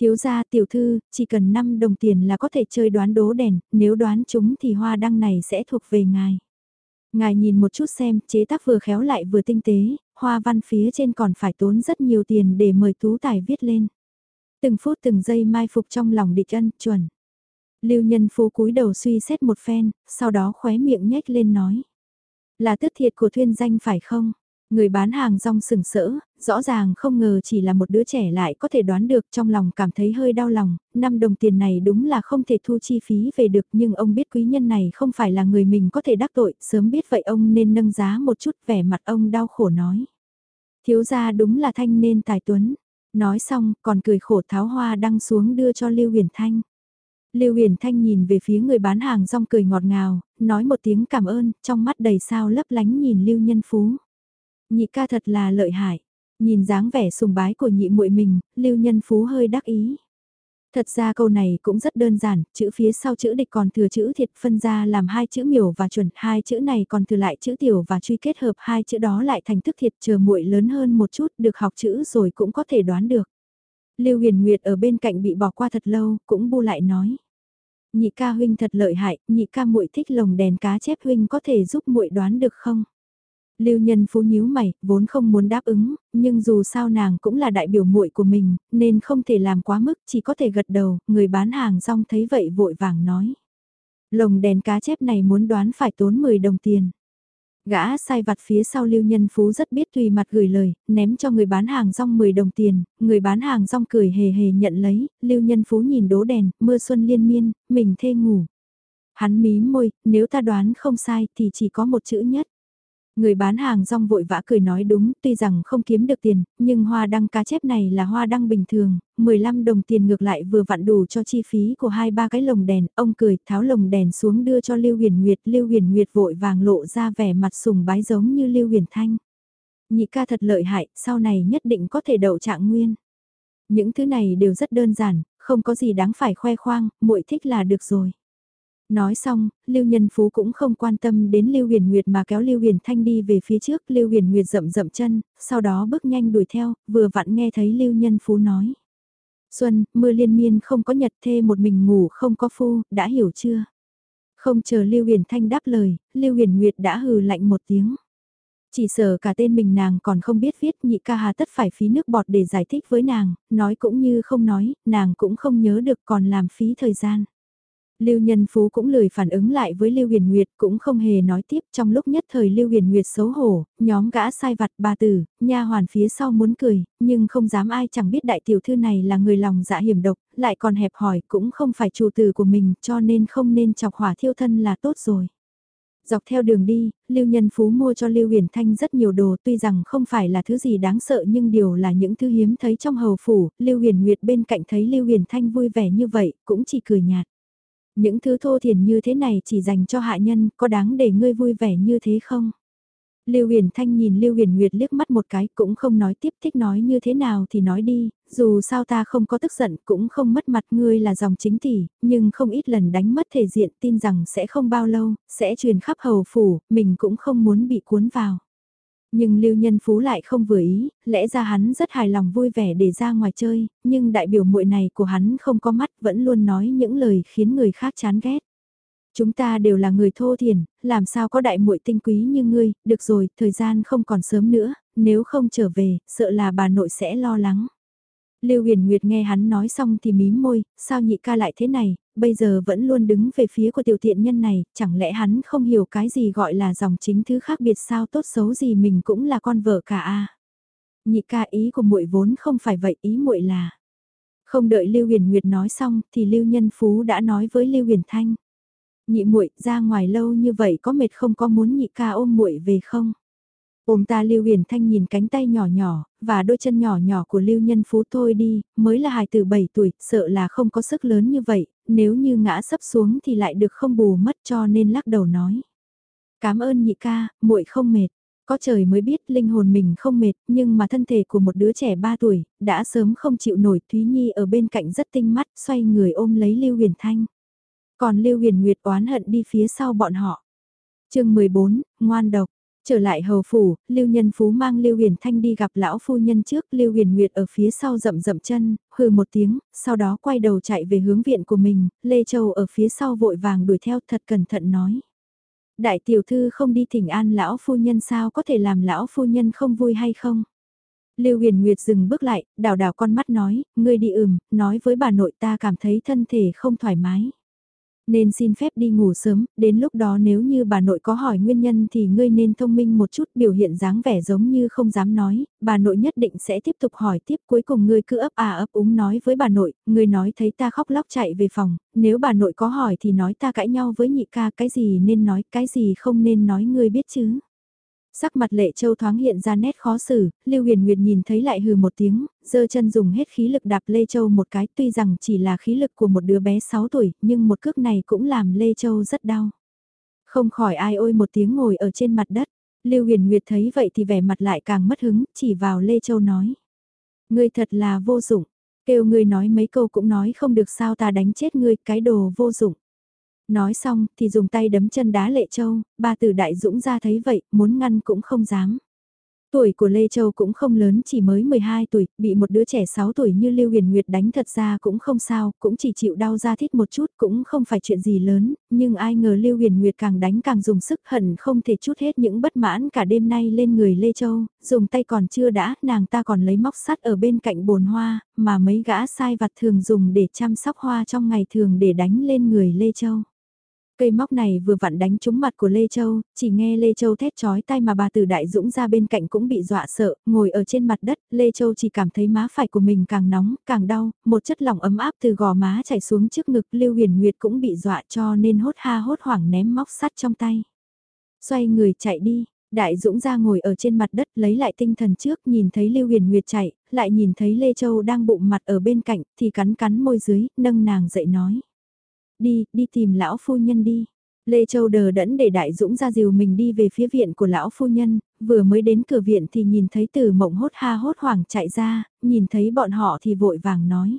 Thiếu gia tiểu thư, chỉ cần 5 đồng tiền là có thể chơi đoán đố đèn, nếu đoán chúng thì hoa đăng này sẽ thuộc về ngài. Ngài nhìn một chút xem, chế tác vừa khéo lại vừa tinh tế, hoa văn phía trên còn phải tốn rất nhiều tiền để mời tú tài viết lên. Từng phút từng giây mai phục trong lòng địch ân, chuẩn. Lưu nhân phú cúi đầu suy xét một phen, sau đó khóe miệng nhếch lên nói. Là tức thiệt của thuyên danh phải không? Người bán hàng rong sừng sỡ, rõ ràng không ngờ chỉ là một đứa trẻ lại có thể đoán được trong lòng cảm thấy hơi đau lòng, năm đồng tiền này đúng là không thể thu chi phí về được nhưng ông biết quý nhân này không phải là người mình có thể đắc tội, sớm biết vậy ông nên nâng giá một chút vẻ mặt ông đau khổ nói. Thiếu gia đúng là thanh nên tài tuấn, nói xong còn cười khổ tháo hoa đăng xuống đưa cho Lưu Huyền Thanh. Lưu Huyền Thanh nhìn về phía người bán hàng rong cười ngọt ngào, nói một tiếng cảm ơn, trong mắt đầy sao lấp lánh nhìn Lưu Nhân Phú. Nhị ca thật là lợi hại. Nhìn dáng vẻ sùng bái của nhị muội mình, Lưu Nhân Phú hơi đắc ý. Thật ra câu này cũng rất đơn giản, chữ phía sau chữ địch còn thừa chữ thiệt phân ra làm hai chữ miểu và chuẩn, hai chữ này còn thừa lại chữ tiểu và truy kết hợp hai chữ đó lại thành thức thiệt chờ muội lớn hơn một chút được học chữ rồi cũng có thể đoán được. Lưu Huyền Nguyệt ở bên cạnh bị bỏ qua thật lâu, cũng bu lại nói. Nhị ca huynh thật lợi hại, nhị ca muội thích lồng đèn cá chép huynh có thể giúp muội đoán được không? Lưu Nhân Phú nhíu mày, vốn không muốn đáp ứng, nhưng dù sao nàng cũng là đại biểu muội của mình, nên không thể làm quá mức, chỉ có thể gật đầu, người bán hàng rong thấy vậy vội vàng nói. Lồng đèn cá chép này muốn đoán phải tốn 10 đồng tiền. Gã sai vặt phía sau Lưu Nhân Phú rất biết tùy mặt gửi lời, ném cho người bán hàng rong 10 đồng tiền, người bán hàng rong cười hề hề nhận lấy, Lưu Nhân Phú nhìn đố đèn, mưa xuân liên miên, mình thê ngủ. Hắn mí môi, nếu ta đoán không sai thì chỉ có một chữ nhất. Người bán hàng rong vội vã cười nói đúng, tuy rằng không kiếm được tiền, nhưng hoa đăng cá chép này là hoa đăng bình thường, 15 đồng tiền ngược lại vừa vặn đủ cho chi phí của hai ba cái lồng đèn, ông cười tháo lồng đèn xuống đưa cho Lưu Huyền Nguyệt, Lưu Huyền Nguyệt vội vàng lộ ra vẻ mặt sùng bái giống như Lưu Huyền Thanh. Nhị ca thật lợi hại, sau này nhất định có thể đậu trạng nguyên. Những thứ này đều rất đơn giản, không có gì đáng phải khoe khoang, muội thích là được rồi. Nói xong, Lưu Nhân Phú cũng không quan tâm đến Lưu Huyền Nguyệt mà kéo Lưu Huyền Thanh đi về phía trước, Lưu Huyền Nguyệt rậm rậm chân, sau đó bước nhanh đuổi theo, vừa vặn nghe thấy Lưu Nhân Phú nói. Xuân, mưa liên miên không có nhật thê một mình ngủ không có phu, đã hiểu chưa? Không chờ Lưu Huyền Thanh đáp lời, Lưu Huyền Nguyệt đã hừ lạnh một tiếng. Chỉ sợ cả tên mình nàng còn không biết viết nhị ca hà tất phải phí nước bọt để giải thích với nàng, nói cũng như không nói, nàng cũng không nhớ được còn làm phí thời gian. Lưu Nhân Phú cũng lười phản ứng lại với Lưu Huyền Nguyệt cũng không hề nói tiếp trong lúc nhất thời Lưu Huyền Nguyệt xấu hổ, nhóm gã sai vặt bà tử, nha hoàn phía sau muốn cười, nhưng không dám ai chẳng biết đại tiểu thư này là người lòng dạ hiểm độc, lại còn hẹp hỏi cũng không phải chủ tử của mình cho nên không nên chọc hỏa thiêu thân là tốt rồi. Dọc theo đường đi, Lưu Nhân Phú mua cho Lưu Huyền Thanh rất nhiều đồ tuy rằng không phải là thứ gì đáng sợ nhưng điều là những thứ hiếm thấy trong hầu phủ, Lưu Huyền Nguyệt bên cạnh thấy Lưu Huyền Thanh vui vẻ như vậy, cũng chỉ cười nhạt. Những thứ thô thiền như thế này chỉ dành cho hạ nhân, có đáng để ngươi vui vẻ như thế không? Lưu Huyền Thanh nhìn Lưu Huyền Nguyệt liếc mắt một cái cũng không nói tiếp thích nói như thế nào thì nói đi, dù sao ta không có tức giận cũng không mất mặt ngươi là dòng chính tỷ, nhưng không ít lần đánh mất thể diện tin rằng sẽ không bao lâu, sẽ truyền khắp hầu phủ, mình cũng không muốn bị cuốn vào. Nhưng Lưu Nhân Phú lại không vừa ý, lẽ ra hắn rất hài lòng vui vẻ để ra ngoài chơi, nhưng đại biểu muội này của hắn không có mắt vẫn luôn nói những lời khiến người khác chán ghét. Chúng ta đều là người thô thiền, làm sao có đại muội tinh quý như ngươi, được rồi, thời gian không còn sớm nữa, nếu không trở về, sợ là bà nội sẽ lo lắng. Lưu Huyền Nguyệt nghe hắn nói xong thì mím môi, sao nhị ca lại thế này, bây giờ vẫn luôn đứng về phía của tiểu tiện nhân này, chẳng lẽ hắn không hiểu cái gì gọi là dòng chính thứ khác biệt sao tốt xấu gì mình cũng là con vợ cả a. Nhị ca ý của muội vốn không phải vậy, ý muội là. Không đợi Lưu Huyền Nguyệt nói xong thì Lưu Nhân Phú đã nói với Lưu Huyền Thanh. Nhị muội ra ngoài lâu như vậy có mệt không có muốn nhị ca ôm muội về không? Ôm ta Lưu Huyền Thanh nhìn cánh tay nhỏ nhỏ, và đôi chân nhỏ nhỏ của Lưu Nhân Phú thôi đi, mới là hài từ 7 tuổi, sợ là không có sức lớn như vậy, nếu như ngã sấp xuống thì lại được không bù mất cho nên lắc đầu nói. Cảm ơn nhị ca, muội không mệt. Có trời mới biết linh hồn mình không mệt, nhưng mà thân thể của một đứa trẻ 3 tuổi, đã sớm không chịu nổi Thúy Nhi ở bên cạnh rất tinh mắt, xoay người ôm lấy Lưu Huyền Thanh. Còn Lưu Huyền Nguyệt oán hận đi phía sau bọn họ. chương 14, ngoan độc. Trở lại hầu phủ, Lưu Nhân Phú mang Lưu Huyền Thanh đi gặp lão phu nhân trước, Lưu Huyền Nguyệt ở phía sau rậm rậm chân, hừ một tiếng, sau đó quay đầu chạy về hướng viện của mình, Lê Châu ở phía sau vội vàng đuổi theo thật cẩn thận nói. Đại tiểu thư không đi thỉnh an lão phu nhân sao có thể làm lão phu nhân không vui hay không? Lưu Huyền Nguyệt dừng bước lại, đảo đảo con mắt nói, ngươi đi ừm, nói với bà nội ta cảm thấy thân thể không thoải mái. Nên xin phép đi ngủ sớm, đến lúc đó nếu như bà nội có hỏi nguyên nhân thì ngươi nên thông minh một chút biểu hiện dáng vẻ giống như không dám nói, bà nội nhất định sẽ tiếp tục hỏi tiếp cuối cùng ngươi cứ ấp à ấp úng nói với bà nội, ngươi nói thấy ta khóc lóc chạy về phòng, nếu bà nội có hỏi thì nói ta cãi nhau với nhị ca cái gì nên nói cái gì không nên nói ngươi biết chứ. Sắc mặt lệ châu thoáng hiện ra nét khó xử, Lưu Huyền Nguyệt nhìn thấy lại hừ một tiếng, giơ chân dùng hết khí lực đạp Lê Châu một cái tuy rằng chỉ là khí lực của một đứa bé 6 tuổi, nhưng một cước này cũng làm Lê Châu rất đau. Không khỏi ai ôi một tiếng ngồi ở trên mặt đất, Lưu Huyền Nguyệt thấy vậy thì vẻ mặt lại càng mất hứng, chỉ vào Lê Châu nói. Ngươi thật là vô dụng, kêu ngươi nói mấy câu cũng nói không được sao ta đánh chết ngươi cái đồ vô dụng. Nói xong thì dùng tay đấm chân đá Lệ Châu, ba tử đại dũng ra thấy vậy, muốn ngăn cũng không dám. Tuổi của Lê Châu cũng không lớn chỉ mới 12 tuổi, bị một đứa trẻ 6 tuổi như Lưu Huyền Nguyệt đánh thật ra cũng không sao, cũng chỉ chịu đau ra thít một chút cũng không phải chuyện gì lớn, nhưng ai ngờ Lưu Huyền Nguyệt càng đánh càng dùng sức hận không thể chút hết những bất mãn cả đêm nay lên người Lê Châu, dùng tay còn chưa đã, nàng ta còn lấy móc sắt ở bên cạnh bồn hoa, mà mấy gã sai vặt thường dùng để chăm sóc hoa trong ngày thường để đánh lên người Lê Châu. Cây móc này vừa vặn đánh trúng mặt của Lê Châu, chỉ nghe Lê Châu thét chói tai mà bà tử đại dũng ra bên cạnh cũng bị dọa sợ, ngồi ở trên mặt đất, Lê Châu chỉ cảm thấy má phải của mình càng nóng, càng đau, một chất lỏng ấm áp từ gò má chảy xuống trước ngực Lưu Huyền Nguyệt cũng bị dọa cho nên hốt ha hốt hoảng ném móc sắt trong tay. Xoay người chạy đi, Đại Dũng ra ngồi ở trên mặt đất lấy lại tinh thần trước nhìn thấy Lưu Huyền Nguyệt chạy, lại nhìn thấy Lê Châu đang bụng mặt ở bên cạnh thì cắn cắn môi dưới, nâng nàng dậy nói đi, đi tìm lão phu nhân đi. Lê Châu đờ đẫn để Đại Dũng ra dìu mình đi về phía viện của lão phu nhân, vừa mới đến cửa viện thì nhìn thấy từ mộng hốt ha hốt hoảng chạy ra, nhìn thấy bọn họ thì vội vàng nói.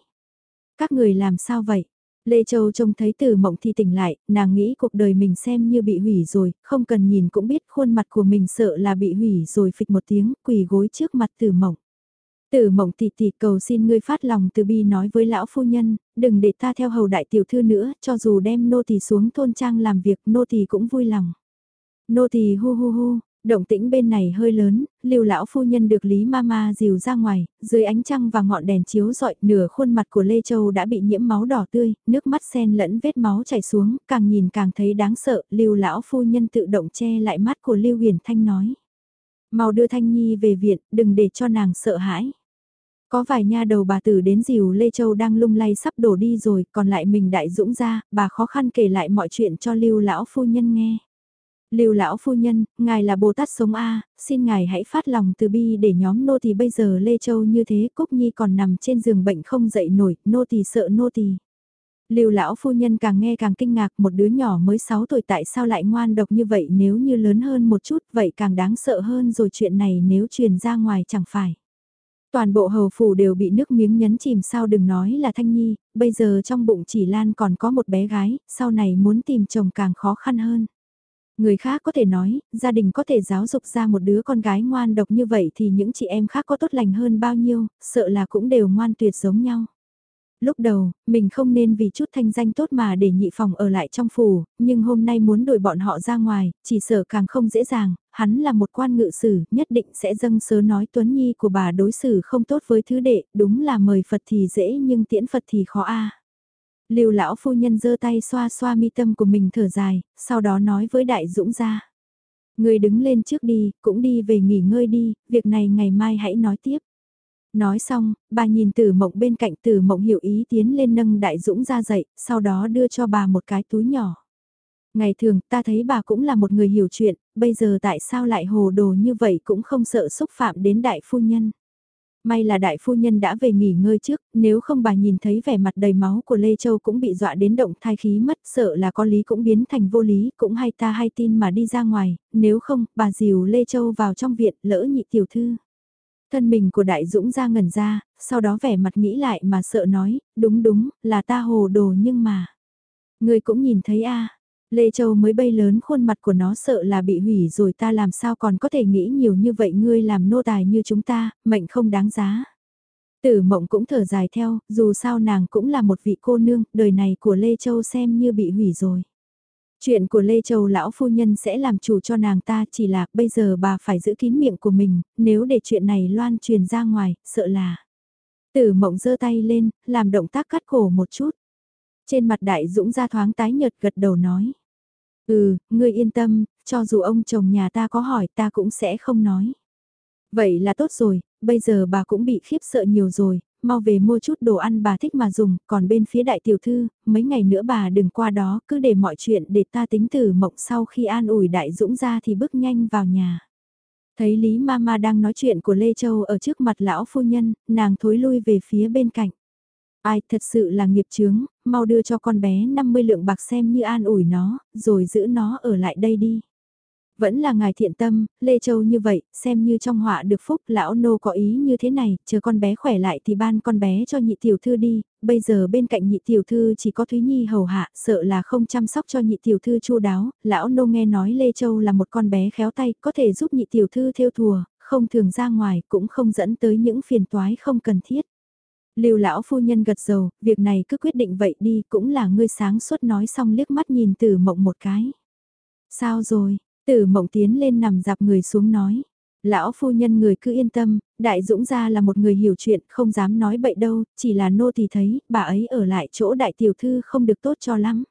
Các người làm sao vậy? Lê Châu trông thấy từ mộng thì tỉnh lại, nàng nghĩ cuộc đời mình xem như bị hủy rồi, không cần nhìn cũng biết khuôn mặt của mình sợ là bị hủy rồi phịch một tiếng, quỳ gối trước mặt từ mộng. Tử mộng tỷ tỷ cầu xin ngươi phát lòng từ bi nói với lão phu nhân, đừng để ta theo hầu đại tiểu thư nữa, cho dù đem nô tỳ xuống thôn trang làm việc, nô tỳ cũng vui lòng. Nô tỳ hu hu hu, động tĩnh bên này hơi lớn, lưu lão phu nhân được Lý Mama dìu ra ngoài, dưới ánh trăng và ngọn đèn chiếu rọi, nửa khuôn mặt của Lê Châu đã bị nhiễm máu đỏ tươi, nước mắt sen lẫn vết máu chảy xuống, càng nhìn càng thấy đáng sợ, lưu lão phu nhân tự động che lại mắt của lưu huyền thanh nói. Mau đưa Thanh Nhi về viện, đừng để cho nàng sợ hãi. Có vài nha đầu bà tử đến dìu Lê Châu đang lung lay sắp đổ đi rồi, còn lại mình đại dũng ra, bà khó khăn kể lại mọi chuyện cho lưu lão phu nhân nghe. Lưu lão phu nhân, ngài là Bồ Tát sống A, xin ngài hãy phát lòng từ bi để nhóm nô tỳ bây giờ Lê Châu như thế, Cúc Nhi còn nằm trên giường bệnh không dậy nổi, nô tỳ sợ nô tỳ. Lưu lão phu nhân càng nghe càng kinh ngạc, một đứa nhỏ mới 6 tuổi tại sao lại ngoan độc như vậy nếu như lớn hơn một chút, vậy càng đáng sợ hơn rồi chuyện này nếu truyền ra ngoài chẳng phải. Toàn bộ hầu phủ đều bị nước miếng nhấn chìm sao đừng nói là Thanh Nhi, bây giờ trong bụng chỉ Lan còn có một bé gái, sau này muốn tìm chồng càng khó khăn hơn. Người khác có thể nói, gia đình có thể giáo dục ra một đứa con gái ngoan độc như vậy thì những chị em khác có tốt lành hơn bao nhiêu, sợ là cũng đều ngoan tuyệt giống nhau. Lúc đầu, mình không nên vì chút thanh danh tốt mà để nhị phòng ở lại trong phủ, nhưng hôm nay muốn đuổi bọn họ ra ngoài, chỉ sợ càng không dễ dàng, hắn là một quan ngự sử, nhất định sẽ dâng sớ nói Tuấn Nhi của bà đối xử không tốt với thứ đệ, đúng là mời Phật thì dễ nhưng tiễn Phật thì khó a. Lưu lão phu nhân giơ tay xoa xoa mi tâm của mình thở dài, sau đó nói với Đại Dũng ra. Người đứng lên trước đi, cũng đi về nghỉ ngơi đi, việc này ngày mai hãy nói tiếp. Nói xong, bà nhìn tử mộng bên cạnh tử mộng hiểu ý tiến lên nâng đại dũng ra dậy, sau đó đưa cho bà một cái túi nhỏ. Ngày thường ta thấy bà cũng là một người hiểu chuyện, bây giờ tại sao lại hồ đồ như vậy cũng không sợ xúc phạm đến đại phu nhân. May là đại phu nhân đã về nghỉ ngơi trước, nếu không bà nhìn thấy vẻ mặt đầy máu của Lê Châu cũng bị dọa đến động thai khí mất, sợ là có lý cũng biến thành vô lý, cũng hay ta hay tin mà đi ra ngoài, nếu không, bà dìu Lê Châu vào trong viện, lỡ nhị tiểu thư. Thân mình của đại dũng ra ngẩn ra, sau đó vẻ mặt nghĩ lại mà sợ nói, đúng đúng, là ta hồ đồ nhưng mà. Người cũng nhìn thấy a Lê Châu mới bay lớn khuôn mặt của nó sợ là bị hủy rồi ta làm sao còn có thể nghĩ nhiều như vậy ngươi làm nô tài như chúng ta, mệnh không đáng giá. Tử mộng cũng thở dài theo, dù sao nàng cũng là một vị cô nương, đời này của Lê Châu xem như bị hủy rồi. Chuyện của Lê Châu lão phu nhân sẽ làm chủ cho nàng ta chỉ là bây giờ bà phải giữ kín miệng của mình, nếu để chuyện này loan truyền ra ngoài, sợ là. Tử mộng giơ tay lên, làm động tác cắt cổ một chút. Trên mặt đại dũng ra thoáng tái nhợt gật đầu nói. Ừ, ngươi yên tâm, cho dù ông chồng nhà ta có hỏi ta cũng sẽ không nói. Vậy là tốt rồi, bây giờ bà cũng bị khiếp sợ nhiều rồi, mau về mua chút đồ ăn bà thích mà dùng, còn bên phía đại tiểu thư, mấy ngày nữa bà đừng qua đó, cứ để mọi chuyện để ta tính từ mộng sau khi an ủi đại dũng ra thì bước nhanh vào nhà. Thấy Lý Mama đang nói chuyện của Lê Châu ở trước mặt lão phu nhân, nàng thối lui về phía bên cạnh. Ai thật sự là nghiệp chướng, mau đưa cho con bé 50 lượng bạc xem như an ủi nó, rồi giữ nó ở lại đây đi. Vẫn là ngài thiện tâm, Lê Châu như vậy, xem như trong họa được phúc, lão nô có ý như thế này, chờ con bé khỏe lại thì ban con bé cho nhị tiểu thư đi, bây giờ bên cạnh nhị tiểu thư chỉ có Thúy Nhi hầu hạ, sợ là không chăm sóc cho nhị tiểu thư chu đáo, lão nô nghe nói Lê Châu là một con bé khéo tay, có thể giúp nhị tiểu thư theo thùa, không thường ra ngoài, cũng không dẫn tới những phiền toái không cần thiết. Lưu lão phu nhân gật dầu, việc này cứ quyết định vậy đi, cũng là ngươi sáng suốt nói xong liếc mắt nhìn từ Mộng một cái. Sao rồi? Tử Mộng tiến lên nằm dạp người xuống nói. Lão phu nhân người cứ yên tâm, đại dũng gia là một người hiểu chuyện, không dám nói bậy đâu, chỉ là nô thì thấy, bà ấy ở lại chỗ đại tiểu thư không được tốt cho lắm.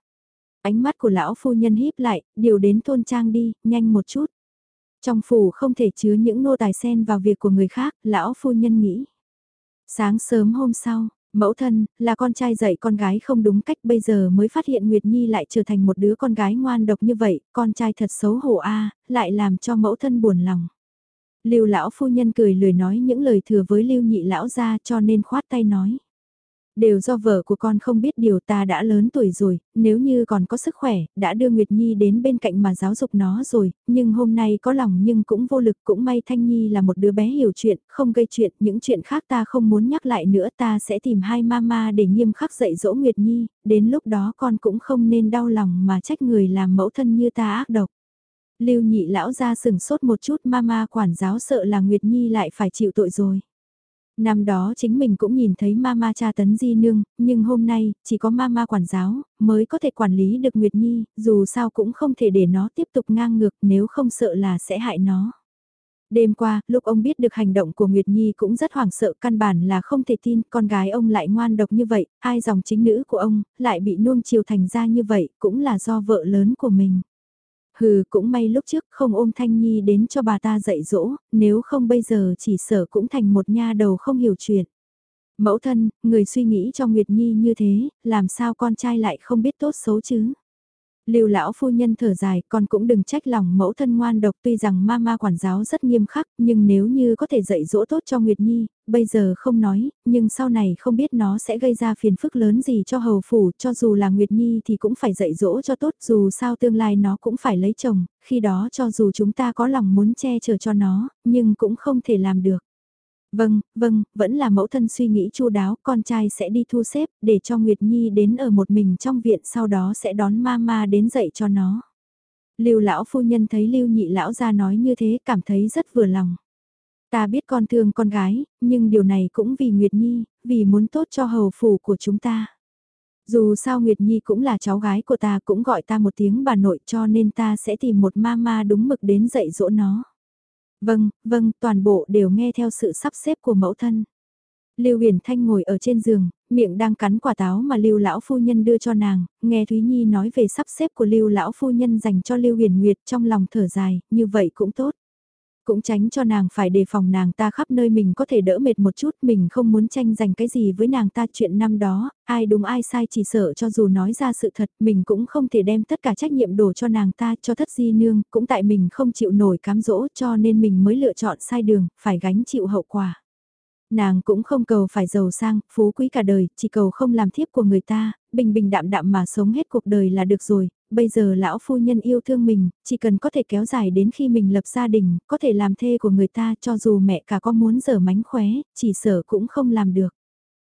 Ánh mắt của lão phu nhân híp lại, điều đến thôn trang đi, nhanh một chút. Trong phủ không thể chứa những nô tài xen vào việc của người khác, lão phu nhân nghĩ. Sáng sớm hôm sau, mẫu thân, là con trai dạy con gái không đúng cách bây giờ mới phát hiện Nguyệt Nhi lại trở thành một đứa con gái ngoan độc như vậy, con trai thật xấu hổ a lại làm cho mẫu thân buồn lòng. Lưu lão phu nhân cười lười nói những lời thừa với Lưu nhị lão ra cho nên khoát tay nói. Đều do vợ của con không biết điều ta đã lớn tuổi rồi, nếu như còn có sức khỏe, đã đưa Nguyệt Nhi đến bên cạnh mà giáo dục nó rồi, nhưng hôm nay có lòng nhưng cũng vô lực cũng may Thanh Nhi là một đứa bé hiểu chuyện, không gây chuyện, những chuyện khác ta không muốn nhắc lại nữa ta sẽ tìm hai mama để nghiêm khắc dạy dỗ Nguyệt Nhi, đến lúc đó con cũng không nên đau lòng mà trách người làm mẫu thân như ta ác độc. Lưu nhị lão ra sừng sốt một chút mama quản giáo sợ là Nguyệt Nhi lại phải chịu tội rồi. Năm đó chính mình cũng nhìn thấy mama cha tấn di nương, nhưng hôm nay, chỉ có mama quản giáo, mới có thể quản lý được Nguyệt Nhi, dù sao cũng không thể để nó tiếp tục ngang ngược nếu không sợ là sẽ hại nó. Đêm qua, lúc ông biết được hành động của Nguyệt Nhi cũng rất hoảng sợ căn bản là không thể tin con gái ông lại ngoan độc như vậy, hai dòng chính nữ của ông lại bị nuông chiều thành ra như vậy cũng là do vợ lớn của mình. Hừ cũng may lúc trước không ôm Thanh Nhi đến cho bà ta dạy dỗ, nếu không bây giờ chỉ sợ cũng thành một nha đầu không hiểu chuyện. Mẫu thân, người suy nghĩ cho Nguyệt Nhi như thế, làm sao con trai lại không biết tốt xấu chứ? Lưu lão phu nhân thở dài, con cũng đừng trách lòng mẫu thân ngoan độc tuy rằng mama quản giáo rất nghiêm khắc, nhưng nếu như có thể dạy dỗ tốt cho Nguyệt Nhi, bây giờ không nói, nhưng sau này không biết nó sẽ gây ra phiền phức lớn gì cho hầu phủ, cho dù là Nguyệt Nhi thì cũng phải dạy dỗ cho tốt, dù sao tương lai nó cũng phải lấy chồng, khi đó cho dù chúng ta có lòng muốn che chở cho nó, nhưng cũng không thể làm được. Vâng, vâng, vẫn là mẫu thân suy nghĩ chu đáo, con trai sẽ đi thu xếp, để cho Nguyệt Nhi đến ở một mình trong viện sau đó sẽ đón mama đến dạy cho nó. Lưu lão phu nhân thấy Lưu nhị lão ra nói như thế cảm thấy rất vừa lòng. Ta biết con thương con gái, nhưng điều này cũng vì Nguyệt Nhi, vì muốn tốt cho hầu phủ của chúng ta. Dù sao Nguyệt Nhi cũng là cháu gái của ta cũng gọi ta một tiếng bà nội cho nên ta sẽ tìm một mama đúng mực đến dạy dỗ nó. Vâng, vâng, toàn bộ đều nghe theo sự sắp xếp của mẫu thân. Lưu Huyền Thanh ngồi ở trên giường, miệng đang cắn quả táo mà Lưu lão phu nhân đưa cho nàng, nghe Thúy Nhi nói về sắp xếp của Lưu lão phu nhân dành cho Lưu Huyền Nguyệt trong lòng thở dài, như vậy cũng tốt. Cũng tránh cho nàng phải đề phòng nàng ta khắp nơi mình có thể đỡ mệt một chút, mình không muốn tranh giành cái gì với nàng ta chuyện năm đó, ai đúng ai sai chỉ sợ cho dù nói ra sự thật, mình cũng không thể đem tất cả trách nhiệm đổ cho nàng ta cho thất di nương, cũng tại mình không chịu nổi cám dỗ cho nên mình mới lựa chọn sai đường, phải gánh chịu hậu quả. Nàng cũng không cầu phải giàu sang, phú quý cả đời, chỉ cầu không làm thiếp của người ta, bình bình đạm đạm mà sống hết cuộc đời là được rồi, bây giờ lão phu nhân yêu thương mình, chỉ cần có thể kéo dài đến khi mình lập gia đình, có thể làm thê của người ta cho dù mẹ cả có muốn dở mánh khóe, chỉ sở cũng không làm được.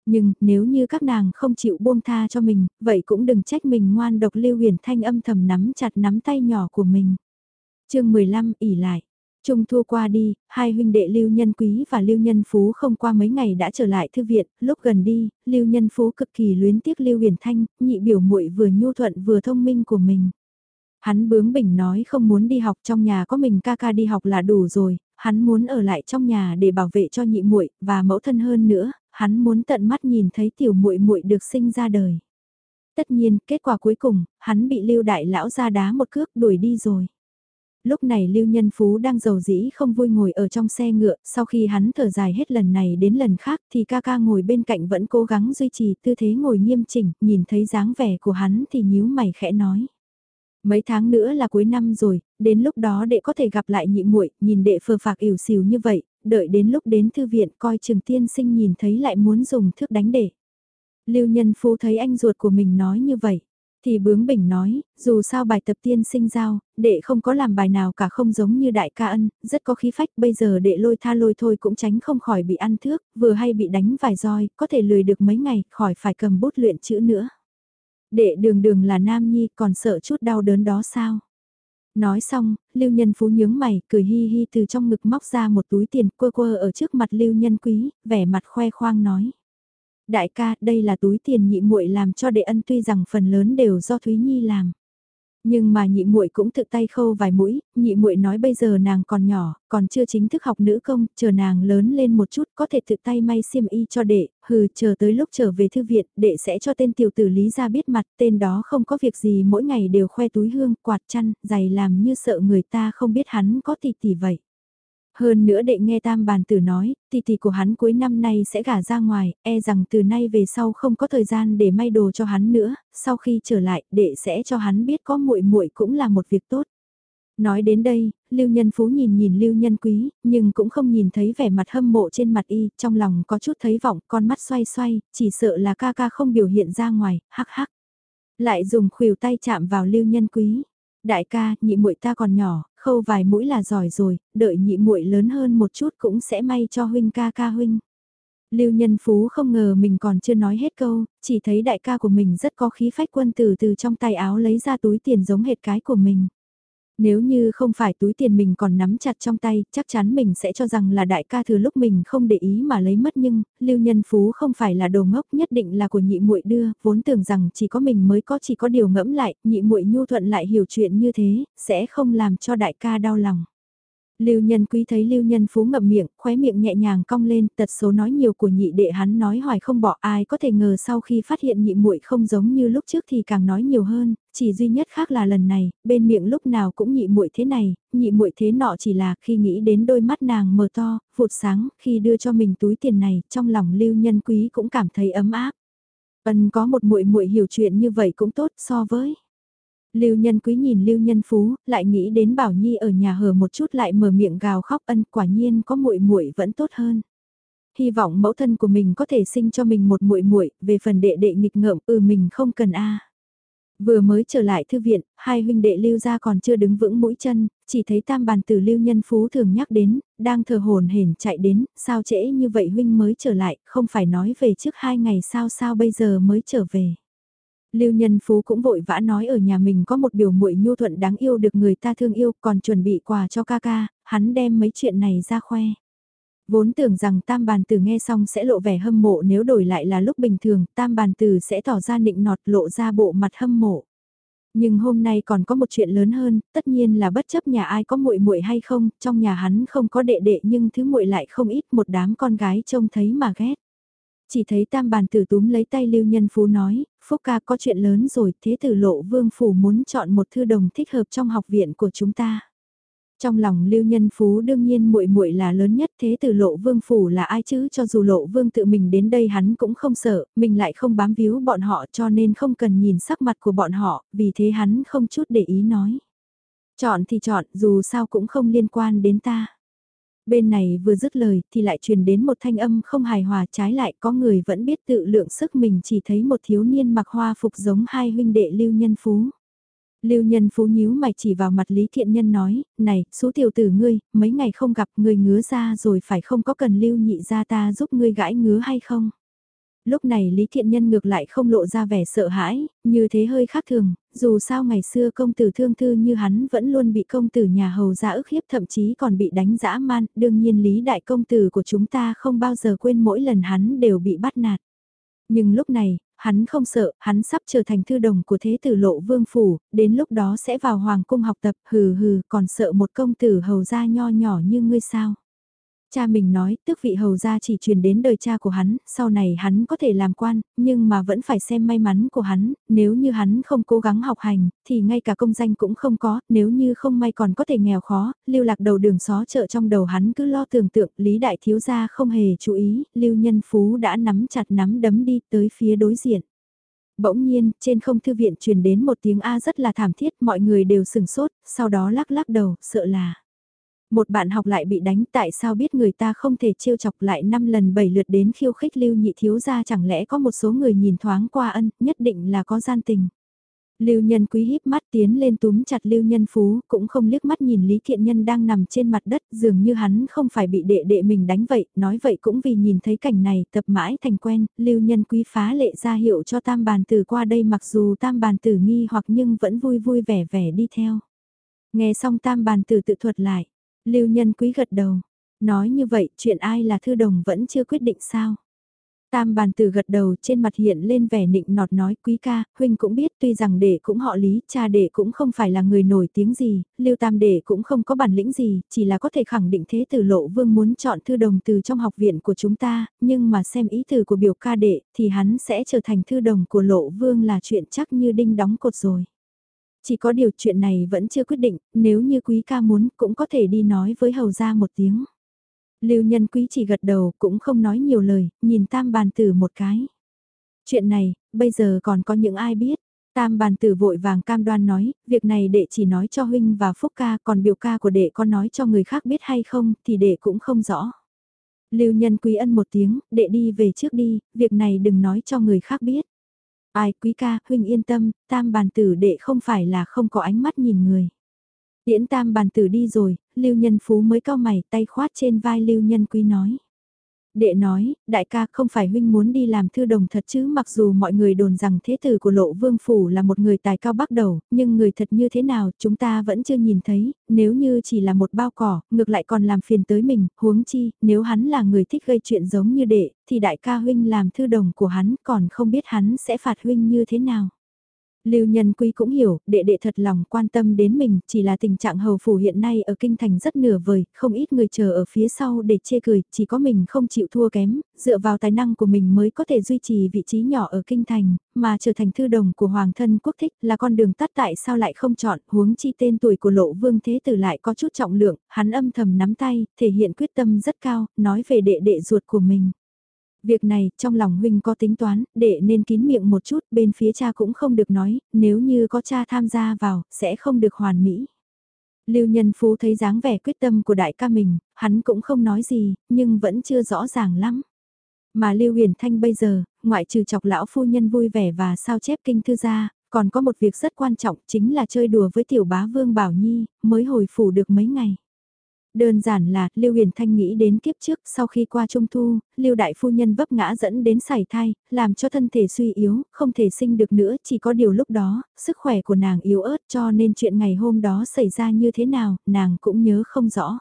Nhưng nếu như các nàng không chịu buông tha cho mình, vậy cũng đừng trách mình ngoan độc lưu huyền thanh âm thầm nắm chặt nắm tay nhỏ của mình. chương 15 ỉ lại. Trung thu qua đi, hai huynh đệ Lưu Nhân Quý và Lưu Nhân Phú không qua mấy ngày đã trở lại thư viện, lúc gần đi, Lưu Nhân Phú cực kỳ luyến tiếc Lưu Huyền Thanh, nhị biểu muội vừa nhu thuận vừa thông minh của mình. Hắn bướng bỉnh nói không muốn đi học trong nhà có mình ca ca đi học là đủ rồi, hắn muốn ở lại trong nhà để bảo vệ cho nhị muội và mẫu thân hơn nữa, hắn muốn tận mắt nhìn thấy tiểu muội muội được sinh ra đời. Tất nhiên, kết quả cuối cùng, hắn bị lưu đại lão ra đá một cước đuổi đi rồi. Lúc này Lưu Nhân Phú đang giàu dĩ không vui ngồi ở trong xe ngựa, sau khi hắn thở dài hết lần này đến lần khác thì ca ca ngồi bên cạnh vẫn cố gắng duy trì tư thế ngồi nghiêm chỉnh, nhìn thấy dáng vẻ của hắn thì nhíu mày khẽ nói. Mấy tháng nữa là cuối năm rồi, đến lúc đó đệ có thể gặp lại nhị muội, nhìn đệ phờ phạc ỉu xìu như vậy, đợi đến lúc đến thư viện coi trường tiên sinh nhìn thấy lại muốn dùng thước đánh đệ. Lưu Nhân Phú thấy anh ruột của mình nói như vậy, thì bướng bỉnh nói, dù sao bài tập tiên sinh giao, đệ không có làm bài nào cả không giống như đại ca ân, rất có khí phách, bây giờ đệ lôi tha lôi thôi cũng tránh không khỏi bị ăn thước, vừa hay bị đánh vài roi, có thể lười được mấy ngày, khỏi phải cầm bút luyện chữ nữa. Đệ đường đường là nam nhi, còn sợ chút đau đớn đó sao? Nói xong, lưu nhân phú nhướng mày, cười hi hi từ trong ngực móc ra một túi tiền quơ quơ ở trước mặt lưu nhân quý, vẻ mặt khoe khoang nói. Đại ca, đây là túi tiền nhị muội làm cho đệ ân tuy rằng phần lớn đều do Thúy Nhi làm. Nhưng mà nhị muội cũng tự tay khâu vài mũi, nhị muội nói bây giờ nàng còn nhỏ, còn chưa chính thức học nữ công, chờ nàng lớn lên một chút có thể tự tay may xiêm y cho đệ, hừ chờ tới lúc trở về thư viện, đệ sẽ cho tên tiểu tử lý ra biết mặt, tên đó không có việc gì mỗi ngày đều khoe túi hương, quạt chăn, giày làm như sợ người ta không biết hắn có tỷ tỷ vậy. Hơn nữa đệ nghe tam bàn tử nói, tỷ tỷ của hắn cuối năm nay sẽ gả ra ngoài, e rằng từ nay về sau không có thời gian để may đồ cho hắn nữa, sau khi trở lại, đệ sẽ cho hắn biết có muội muội cũng là một việc tốt. Nói đến đây, Lưu Nhân Phú nhìn nhìn Lưu Nhân Quý, nhưng cũng không nhìn thấy vẻ mặt hâm mộ trên mặt y, trong lòng có chút thấy vọng, con mắt xoay xoay, chỉ sợ là ca ca không biểu hiện ra ngoài, hắc hắc. Lại dùng khuỷu tay chạm vào Lưu Nhân Quý. Đại ca, nhị muội ta còn nhỏ, khâu vài mũi là giỏi rồi, đợi nhị muội lớn hơn một chút cũng sẽ may cho huynh ca ca huynh. Lưu Nhân Phú không ngờ mình còn chưa nói hết câu, chỉ thấy đại ca của mình rất có khí phách quân tử từ trong tay áo lấy ra túi tiền giống hệt cái của mình. Nếu như không phải túi tiền mình còn nắm chặt trong tay, chắc chắn mình sẽ cho rằng là đại ca thừa lúc mình không để ý mà lấy mất nhưng, Lưu Nhân Phú không phải là đồ ngốc nhất định là của nhị muội đưa, vốn tưởng rằng chỉ có mình mới có chỉ có điều ngẫm lại, nhị muội nhu thuận lại hiểu chuyện như thế, sẽ không làm cho đại ca đau lòng. Lưu Nhân Quý thấy Lưu Nhân Phú ngậm miệng, khóe miệng nhẹ nhàng cong lên, tật số nói nhiều của nhị đệ hắn nói hoài không bỏ ai có thể ngờ sau khi phát hiện nhị muội không giống như lúc trước thì càng nói nhiều hơn, chỉ duy nhất khác là lần này, bên miệng lúc nào cũng nhị muội thế này, nhị muội thế nọ chỉ là khi nghĩ đến đôi mắt nàng mờ to, vụt sáng, khi đưa cho mình túi tiền này, trong lòng Lưu Nhân Quý cũng cảm thấy ấm áp. Ân có một muội muội hiểu chuyện như vậy cũng tốt so với Lưu Nhân Quý nhìn Lưu Nhân Phú, lại nghĩ đến Bảo Nhi ở nhà hờ một chút lại mở miệng gào khóc ân quả nhiên có muội muội vẫn tốt hơn. Hy vọng mẫu thân của mình có thể sinh cho mình một muội muội, về phần đệ đệ nghịch ngợm, ừ mình không cần a. Vừa mới trở lại thư viện, hai huynh đệ Lưu gia còn chưa đứng vững mũi chân, chỉ thấy tam bàn tử Lưu Nhân Phú thường nhắc đến, đang thờ hồn hển chạy đến, sao trễ như vậy huynh mới trở lại, không phải nói về trước hai ngày sao sao bây giờ mới trở về. Lưu Nhân Phú cũng vội vã nói ở nhà mình có một biểu muội nhu thuận đáng yêu được người ta thương yêu còn chuẩn bị quà cho ca ca, hắn đem mấy chuyện này ra khoe. Vốn tưởng rằng tam bàn tử nghe xong sẽ lộ vẻ hâm mộ nếu đổi lại là lúc bình thường, tam bàn tử sẽ tỏ ra nịnh nọt lộ ra bộ mặt hâm mộ. Nhưng hôm nay còn có một chuyện lớn hơn, tất nhiên là bất chấp nhà ai có muội muội hay không, trong nhà hắn không có đệ đệ nhưng thứ muội lại không ít, một đám con gái trông thấy mà ghét. Chỉ thấy tam bàn tử túm lấy tay lưu nhân phú nói, Phúc ca có chuyện lớn rồi, thế tử lộ vương phủ muốn chọn một thư đồng thích hợp trong học viện của chúng ta. Trong lòng Lưu Nhân Phú đương nhiên muội muội là lớn nhất thế tử lộ vương phủ là ai chứ cho dù lộ vương tự mình đến đây hắn cũng không sợ, mình lại không bám víu bọn họ cho nên không cần nhìn sắc mặt của bọn họ, vì thế hắn không chút để ý nói. Chọn thì chọn, dù sao cũng không liên quan đến ta. Bên này vừa dứt lời thì lại truyền đến một thanh âm không hài hòa trái lại có người vẫn biết tự lượng sức mình chỉ thấy một thiếu niên mặc hoa phục giống hai huynh đệ lưu nhân phú. Lưu nhân phú nhíu mày chỉ vào mặt Lý Thiện Nhân nói, này, số tiểu tử ngươi, mấy ngày không gặp ngươi ngứa ra rồi phải không có cần lưu nhị ra ta giúp ngươi gãi ngứa hay không? Lúc này Lý Thiện Nhân ngược lại không lộ ra vẻ sợ hãi, như thế hơi khác thường, dù sao ngày xưa công tử thương thư như hắn vẫn luôn bị công tử nhà hầu ra ức hiếp thậm chí còn bị đánh dã man, đương nhiên Lý Đại công tử của chúng ta không bao giờ quên mỗi lần hắn đều bị bắt nạt. Nhưng lúc này, hắn không sợ, hắn sắp trở thành thư đồng của thế tử lộ vương phủ, đến lúc đó sẽ vào hoàng cung học tập, hừ hừ, còn sợ một công tử hầu gia nho nhỏ như ngươi sao. Cha mình nói, tước vị hầu gia chỉ truyền đến đời cha của hắn, sau này hắn có thể làm quan, nhưng mà vẫn phải xem may mắn của hắn, nếu như hắn không cố gắng học hành, thì ngay cả công danh cũng không có, nếu như không may còn có thể nghèo khó, lưu lạc đầu đường xó chợ trong đầu hắn cứ lo tưởng tượng, lý đại thiếu gia không hề chú ý, lưu nhân phú đã nắm chặt nắm đấm đi tới phía đối diện. Bỗng nhiên, trên không thư viện truyền đến một tiếng A rất là thảm thiết, mọi người đều sừng sốt, sau đó lắc lắc đầu, sợ là một bạn học lại bị đánh tại sao biết người ta không thể trêu chọc lại 5 lần 7 lượt đến khiêu khích lưu nhị thiếu ra chẳng lẽ có một số người nhìn thoáng qua ân, nhất định là có gian tình. Lưu nhân quý híp mắt tiến lên túm chặt lưu nhân phú, cũng không liếc mắt nhìn Lý Thiện Nhân đang nằm trên mặt đất, dường như hắn không phải bị đệ đệ mình đánh vậy, nói vậy cũng vì nhìn thấy cảnh này, tập mãi thành quen, lưu nhân quý phá lệ ra hiệu cho tam bàn tử qua đây mặc dù tam bàn tử nghi hoặc nhưng vẫn vui vui vẻ vẻ đi theo. Nghe xong tam bàn tử tự thuật lại, Lưu nhân quý gật đầu. Nói như vậy, chuyện ai là thư đồng vẫn chưa quyết định sao? Tam bàn tử gật đầu trên mặt hiện lên vẻ nịnh nọt nói quý ca, huynh cũng biết tuy rằng đệ cũng họ lý, cha đệ cũng không phải là người nổi tiếng gì, lưu tam đệ cũng không có bản lĩnh gì, chỉ là có thể khẳng định thế tử lộ vương muốn chọn thư đồng từ trong học viện của chúng ta, nhưng mà xem ý từ của biểu ca đệ thì hắn sẽ trở thành thư đồng của lộ vương là chuyện chắc như đinh đóng cột rồi. Chỉ có điều chuyện này vẫn chưa quyết định, nếu như quý ca muốn cũng có thể đi nói với hầu ra một tiếng. Lưu nhân quý chỉ gật đầu cũng không nói nhiều lời, nhìn tam bàn tử một cái. Chuyện này, bây giờ còn có những ai biết. Tam bàn tử vội vàng cam đoan nói, việc này đệ chỉ nói cho huynh và phúc ca, còn biểu ca của đệ có nói cho người khác biết hay không, thì đệ cũng không rõ. Lưu nhân quý ân một tiếng, đệ đi về trước đi, việc này đừng nói cho người khác biết. Ai quý ca, huynh yên tâm, tam bàn tử đệ không phải là không có ánh mắt nhìn người. Tiễn tam bàn tử đi rồi, lưu nhân phú mới cao mày tay khoát trên vai lưu nhân quý nói. Đệ nói, đại ca không phải huynh muốn đi làm thư đồng thật chứ mặc dù mọi người đồn rằng thế tử của lộ vương phủ là một người tài cao bắt đầu, nhưng người thật như thế nào chúng ta vẫn chưa nhìn thấy, nếu như chỉ là một bao cỏ, ngược lại còn làm phiền tới mình, huống chi, nếu hắn là người thích gây chuyện giống như đệ, thì đại ca huynh làm thư đồng của hắn còn không biết hắn sẽ phạt huynh như thế nào. Lưu Nhân Quý cũng hiểu, đệ đệ thật lòng quan tâm đến mình, chỉ là tình trạng hầu phủ hiện nay ở kinh thành rất nửa vời, không ít người chờ ở phía sau để chê cười, chỉ có mình không chịu thua kém, dựa vào tài năng của mình mới có thể duy trì vị trí nhỏ ở kinh thành, mà trở thành thư đồng của hoàng thân quốc thích là con đường tắt tại sao lại không chọn, huống chi tên tuổi của lộ vương thế tử lại có chút trọng lượng, hắn âm thầm nắm tay, thể hiện quyết tâm rất cao, nói về đệ đệ ruột của mình. Việc này, trong lòng huynh có tính toán, để nên kín miệng một chút, bên phía cha cũng không được nói, nếu như có cha tham gia vào, sẽ không được hoàn mỹ. Lưu Nhân Phú thấy dáng vẻ quyết tâm của đại ca mình, hắn cũng không nói gì, nhưng vẫn chưa rõ ràng lắm. Mà Lưu Huyền Thanh bây giờ, ngoại trừ chọc lão phu nhân vui vẻ và sao chép kinh thư ra, còn có một việc rất quan trọng chính là chơi đùa với tiểu bá Vương Bảo Nhi, mới hồi phủ được mấy ngày. Đơn giản là, Lưu Huyền Thanh nghĩ đến kiếp trước, sau khi qua trung thu, Lưu Đại Phu Nhân vấp ngã dẫn đến sảy thai, làm cho thân thể suy yếu, không thể sinh được nữa, chỉ có điều lúc đó, sức khỏe của nàng yếu ớt cho nên chuyện ngày hôm đó xảy ra như thế nào, nàng cũng nhớ không rõ.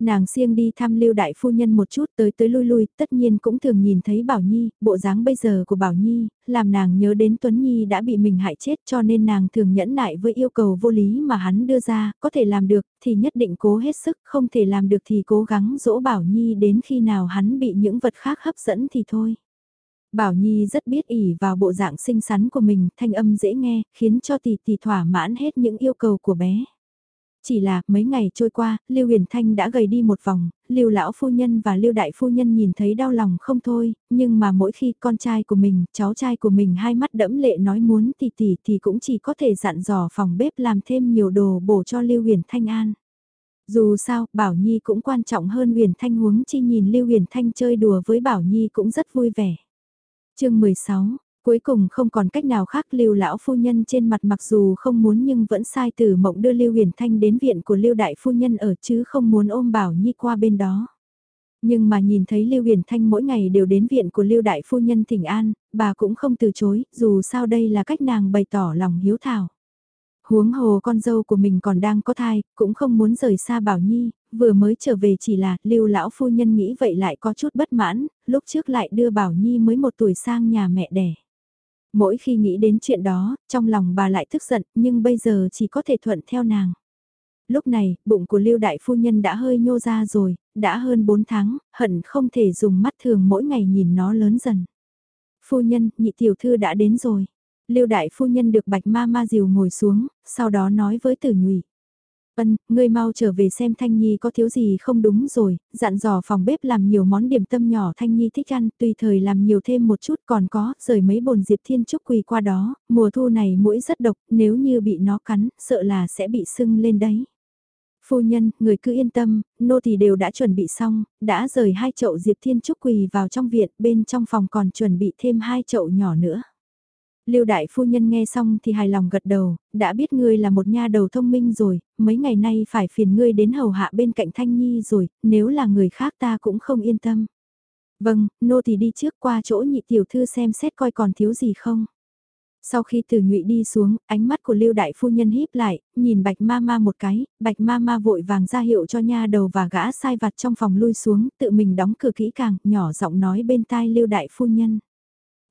Nàng siêng đi thăm lưu đại phu nhân một chút tới tới lui lui, tất nhiên cũng thường nhìn thấy Bảo Nhi, bộ dáng bây giờ của Bảo Nhi, làm nàng nhớ đến Tuấn Nhi đã bị mình hại chết cho nên nàng thường nhẫn nại với yêu cầu vô lý mà hắn đưa ra, có thể làm được thì nhất định cố hết sức, không thể làm được thì cố gắng dỗ Bảo Nhi đến khi nào hắn bị những vật khác hấp dẫn thì thôi. Bảo Nhi rất biết ỉ vào bộ dạng xinh xắn của mình, thanh âm dễ nghe, khiến cho tỷ tỷ thỏa mãn hết những yêu cầu của bé. Chỉ là, mấy ngày trôi qua, Lưu Huyền Thanh đã gầy đi một vòng, Lưu Lão Phu Nhân và Lưu Đại Phu Nhân nhìn thấy đau lòng không thôi, nhưng mà mỗi khi con trai của mình, cháu trai của mình hai mắt đẫm lệ nói muốn tỉ tỉ thì cũng chỉ có thể dặn dò phòng bếp làm thêm nhiều đồ bổ cho Lưu Huyền Thanh an. Dù sao, Bảo Nhi cũng quan trọng hơn Huyền Thanh huống chi nhìn Lưu Huyền Thanh chơi đùa với Bảo Nhi cũng rất vui vẻ. chương 16 Cuối cùng không còn cách nào khác lưu lão phu nhân trên mặt mặc dù không muốn nhưng vẫn sai từ mộng đưa lưu huyền thanh đến viện của lưu đại phu nhân ở chứ không muốn ôm bảo nhi qua bên đó. Nhưng mà nhìn thấy Lưu Huyền Thanh mỗi ngày đều đến viện của Lưu Đại Phu Nhân Thỉnh An, bà cũng không từ chối, dù sao đây là cách nàng bày tỏ lòng hiếu thảo. Huống hồ con dâu của mình còn đang có thai, cũng không muốn rời xa Bảo Nhi, vừa mới trở về chỉ là Lưu Lão Phu Nhân nghĩ vậy lại có chút bất mãn, lúc trước lại đưa Bảo Nhi mới một tuổi sang nhà mẹ đẻ. Mỗi khi nghĩ đến chuyện đó, trong lòng bà lại tức giận, nhưng bây giờ chỉ có thể thuận theo nàng. Lúc này, bụng của Lưu Đại Phu Nhân đã hơi nhô ra rồi, đã hơn 4 tháng, hận không thể dùng mắt thường mỗi ngày nhìn nó lớn dần. Phu Nhân, nhị tiểu thư đã đến rồi. Lưu Đại Phu Nhân được Bạch Ma Ma Diều ngồi xuống, sau đó nói với Tử Nhụy. Ân, ngươi mau trở về xem Thanh Nhi có thiếu gì không đúng rồi, dặn dò phòng bếp làm nhiều món điểm tâm nhỏ Thanh Nhi thích ăn, tùy thời làm nhiều thêm một chút còn có, rời mấy bồn diệp thiên trúc quỳ qua đó, mùa thu này mũi rất độc, nếu như bị nó cắn, sợ là sẽ bị sưng lên đấy. Phu nhân, người cứ yên tâm, nô thì đều đã chuẩn bị xong, đã rời hai chậu diệp thiên trúc quỳ vào trong viện, bên trong phòng còn chuẩn bị thêm hai chậu nhỏ nữa. Lưu đại phu nhân nghe xong thì hài lòng gật đầu, đã biết ngươi là một nha đầu thông minh rồi, mấy ngày nay phải phiền ngươi đến hầu hạ bên cạnh Thanh Nhi rồi, nếu là người khác ta cũng không yên tâm. Vâng, nô thì đi trước qua chỗ nhị tiểu thư xem xét coi còn thiếu gì không. Sau khi từ nhụy đi xuống, ánh mắt của Lưu Đại Phu Nhân híp lại, nhìn Bạch Ma Ma một cái, Bạch Ma Ma vội vàng ra hiệu cho nha đầu và gã sai vặt trong phòng lui xuống, tự mình đóng cửa kỹ càng, nhỏ giọng nói bên tai Lưu Đại Phu Nhân.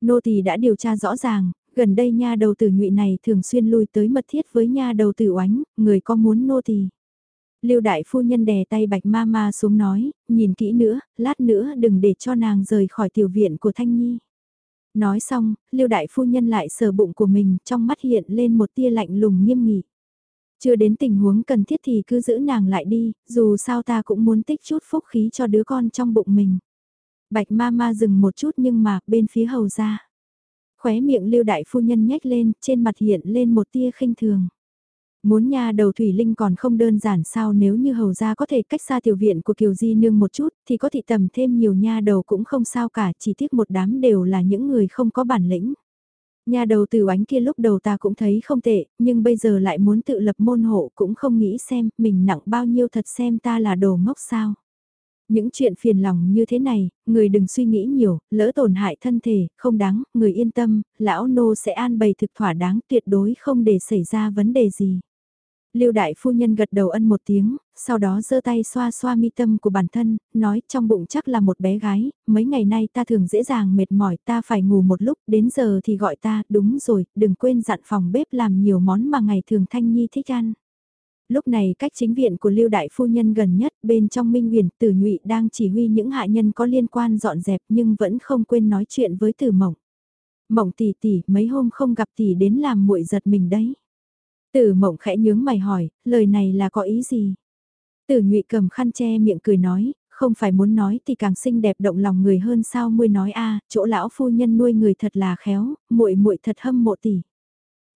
Nô tỳ đã điều tra rõ ràng, gần đây nha đầu tử nhụy này thường xuyên lui tới mật thiết với nha đầu tử oánh, người có muốn nô thì Lưu đại phu nhân đè tay bạch ma ma xuống nói, nhìn kỹ nữa, lát nữa đừng để cho nàng rời khỏi tiểu viện của Thanh Nhi. Nói xong, Lưu đại phu nhân lại sờ bụng của mình, trong mắt hiện lên một tia lạnh lùng nghiêm nghị. Chưa đến tình huống cần thiết thì cứ giữ nàng lại đi, dù sao ta cũng muốn tích chút phúc khí cho đứa con trong bụng mình. Bạch ma ma dừng một chút nhưng mà bên phía hầu ra. Khóe miệng lưu đại phu nhân nhếch lên, trên mặt hiện lên một tia khinh thường. Muốn nhà đầu thủy linh còn không đơn giản sao nếu như hầu gia có thể cách xa tiểu viện của Kiều Di Nương một chút thì có thị tầm thêm nhiều nha đầu cũng không sao cả chỉ tiếc một đám đều là những người không có bản lĩnh. Nhà đầu từ ánh kia lúc đầu ta cũng thấy không tệ, nhưng bây giờ lại muốn tự lập môn hộ cũng không nghĩ xem mình nặng bao nhiêu thật xem ta là đồ ngốc sao. Những chuyện phiền lòng như thế này, người đừng suy nghĩ nhiều, lỡ tổn hại thân thể, không đáng, người yên tâm, lão nô sẽ an bày thực thỏa đáng tuyệt đối không để xảy ra vấn đề gì. Lưu đại phu nhân gật đầu ân một tiếng, sau đó giơ tay xoa xoa mi tâm của bản thân, nói trong bụng chắc là một bé gái, mấy ngày nay ta thường dễ dàng mệt mỏi, ta phải ngủ một lúc, đến giờ thì gọi ta, đúng rồi, đừng quên dặn phòng bếp làm nhiều món mà ngày thường Thanh Nhi thích ăn. Lúc này cách chính viện của Lưu Đại Phu Nhân gần nhất bên trong Minh Huyền Tử Nhụy đang chỉ huy những hạ nhân có liên quan dọn dẹp nhưng vẫn không quên nói chuyện với Tử Mộng. Mộng tỷ tỷ mấy hôm không gặp tỷ đến làm muội giật mình đấy. Tử Mộng khẽ nhướng mày hỏi, lời này là có ý gì? Tử Nhụy cầm khăn che miệng cười nói, không phải muốn nói thì càng xinh đẹp động lòng người hơn sao muội nói a, chỗ lão phu nhân nuôi người thật là khéo, muội muội thật hâm mộ tỷ.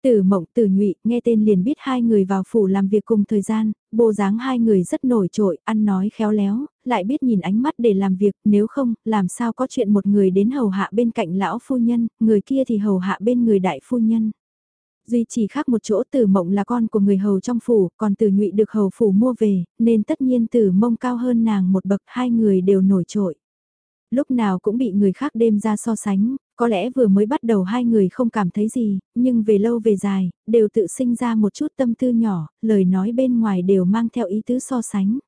Tử mộng tử nhụy, nghe tên liền biết hai người vào phủ làm việc cùng thời gian, bộ dáng hai người rất nổi trội, ăn nói khéo léo, lại biết nhìn ánh mắt để làm việc, nếu không, làm sao có chuyện một người đến hầu hạ bên cạnh lão phu nhân, người kia thì hầu hạ bên người đại phu nhân. Duy chỉ khác một chỗ tử mộng là con của người hầu trong phủ, còn tử nhụy được hầu phủ mua về, nên tất nhiên tử mông cao hơn nàng một bậc hai người đều nổi trội lúc nào cũng bị người khác đêm ra so sánh, có lẽ vừa mới bắt đầu hai người không cảm thấy gì, nhưng về lâu về dài, đều tự sinh ra một chút tâm tư nhỏ, lời nói bên ngoài đều mang theo ý tứ so sánh.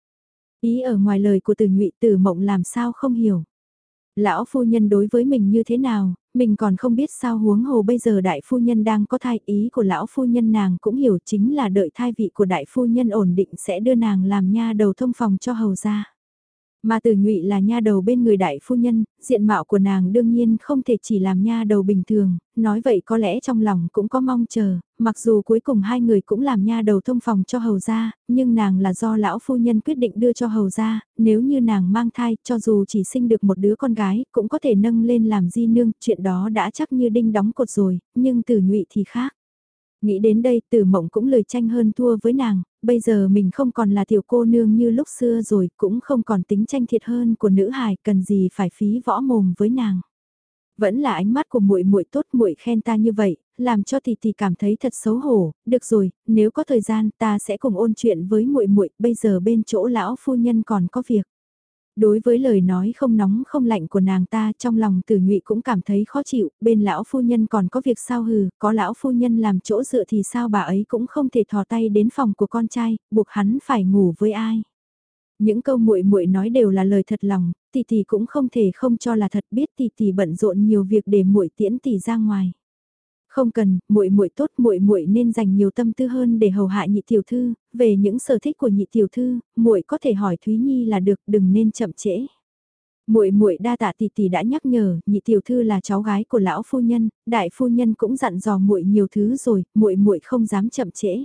Ý ở ngoài lời của từ ngụy tử mộng làm sao không hiểu. Lão phu nhân đối với mình như thế nào, mình còn không biết sao huống hồ bây giờ đại phu nhân đang có thai ý của lão phu nhân nàng cũng hiểu chính là đợi thai vị của đại phu nhân ổn định sẽ đưa nàng làm nha đầu thông phòng cho hầu ra. Mà từ nhụy là nha đầu bên người đại phu nhân, diện mạo của nàng đương nhiên không thể chỉ làm nha đầu bình thường, nói vậy có lẽ trong lòng cũng có mong chờ, mặc dù cuối cùng hai người cũng làm nha đầu thông phòng cho hầu gia, nhưng nàng là do lão phu nhân quyết định đưa cho hầu gia, nếu như nàng mang thai, cho dù chỉ sinh được một đứa con gái, cũng có thể nâng lên làm di nương, chuyện đó đã chắc như đinh đóng cột rồi, nhưng từ nhụy thì khác. Nghĩ đến đây tử mộng cũng lời tranh hơn thua với nàng, bây giờ mình không còn là tiểu cô nương như lúc xưa rồi, cũng không còn tính tranh thiệt hơn của nữ hài, cần gì phải phí võ mồm với nàng. Vẫn là ánh mắt của muội muội tốt muội khen ta như vậy, làm cho tỷ tỷ cảm thấy thật xấu hổ, được rồi, nếu có thời gian ta sẽ cùng ôn chuyện với muội muội, bây giờ bên chỗ lão phu nhân còn có việc. Đối với lời nói không nóng không lạnh của nàng ta trong lòng tử nhụy cũng cảm thấy khó chịu, bên lão phu nhân còn có việc sao hừ, có lão phu nhân làm chỗ dựa thì sao bà ấy cũng không thể thò tay đến phòng của con trai, buộc hắn phải ngủ với ai. Những câu muội muội nói đều là lời thật lòng, tỷ tỷ cũng không thể không cho là thật biết tỷ tỷ bận rộn nhiều việc để muội tiễn tỷ ra ngoài. Không cần, muội muội tốt, muội muội nên dành nhiều tâm tư hơn để hầu hạ nhị tiểu thư, về những sở thích của nhị tiểu thư, muội có thể hỏi Thúy Nhi là được, đừng nên chậm trễ. Muội muội đa tạ tỷ tỷ đã nhắc nhở, nhị tiểu thư là cháu gái của lão phu nhân, đại phu nhân cũng dặn dò muội nhiều thứ rồi, muội muội không dám chậm trễ.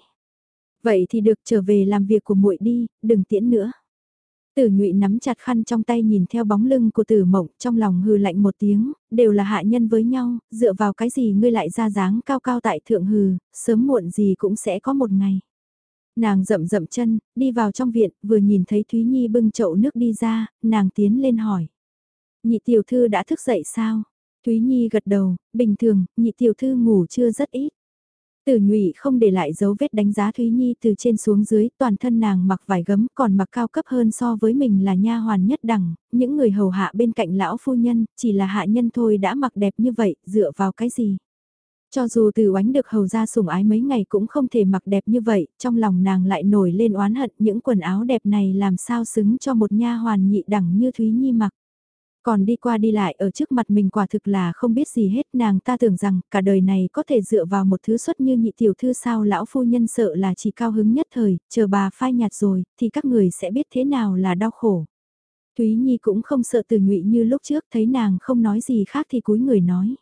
Vậy thì được trở về làm việc của muội đi, đừng tiễn nữa. Tử nhụy nắm chặt khăn trong tay nhìn theo bóng lưng của tử mộng trong lòng hừ lạnh một tiếng, đều là hạ nhân với nhau, dựa vào cái gì ngươi lại ra dáng cao cao tại thượng hừ, sớm muộn gì cũng sẽ có một ngày. Nàng rậm rậm chân, đi vào trong viện, vừa nhìn thấy Thúy Nhi bưng chậu nước đi ra, nàng tiến lên hỏi. Nhị tiểu thư đã thức dậy sao? Thúy Nhi gật đầu, bình thường, nhị tiểu thư ngủ chưa rất ít. Tử nhụy không để lại dấu vết đánh giá Thúy Nhi từ trên xuống dưới, toàn thân nàng mặc vải gấm còn mặc cao cấp hơn so với mình là nha hoàn nhất đẳng, những người hầu hạ bên cạnh lão phu nhân, chỉ là hạ nhân thôi đã mặc đẹp như vậy, dựa vào cái gì? Cho dù từ oánh được hầu ra sủng ái mấy ngày cũng không thể mặc đẹp như vậy, trong lòng nàng lại nổi lên oán hận những quần áo đẹp này làm sao xứng cho một nha hoàn nhị đẳng như Thúy Nhi mặc. Còn đi qua đi lại ở trước mặt mình quả thực là không biết gì hết nàng ta tưởng rằng cả đời này có thể dựa vào một thứ xuất như nhị tiểu thư sao lão phu nhân sợ là chỉ cao hứng nhất thời, chờ bà phai nhạt rồi thì các người sẽ biết thế nào là đau khổ. Thúy Nhi cũng không sợ từ nhụy như lúc trước thấy nàng không nói gì khác thì cúi người nói.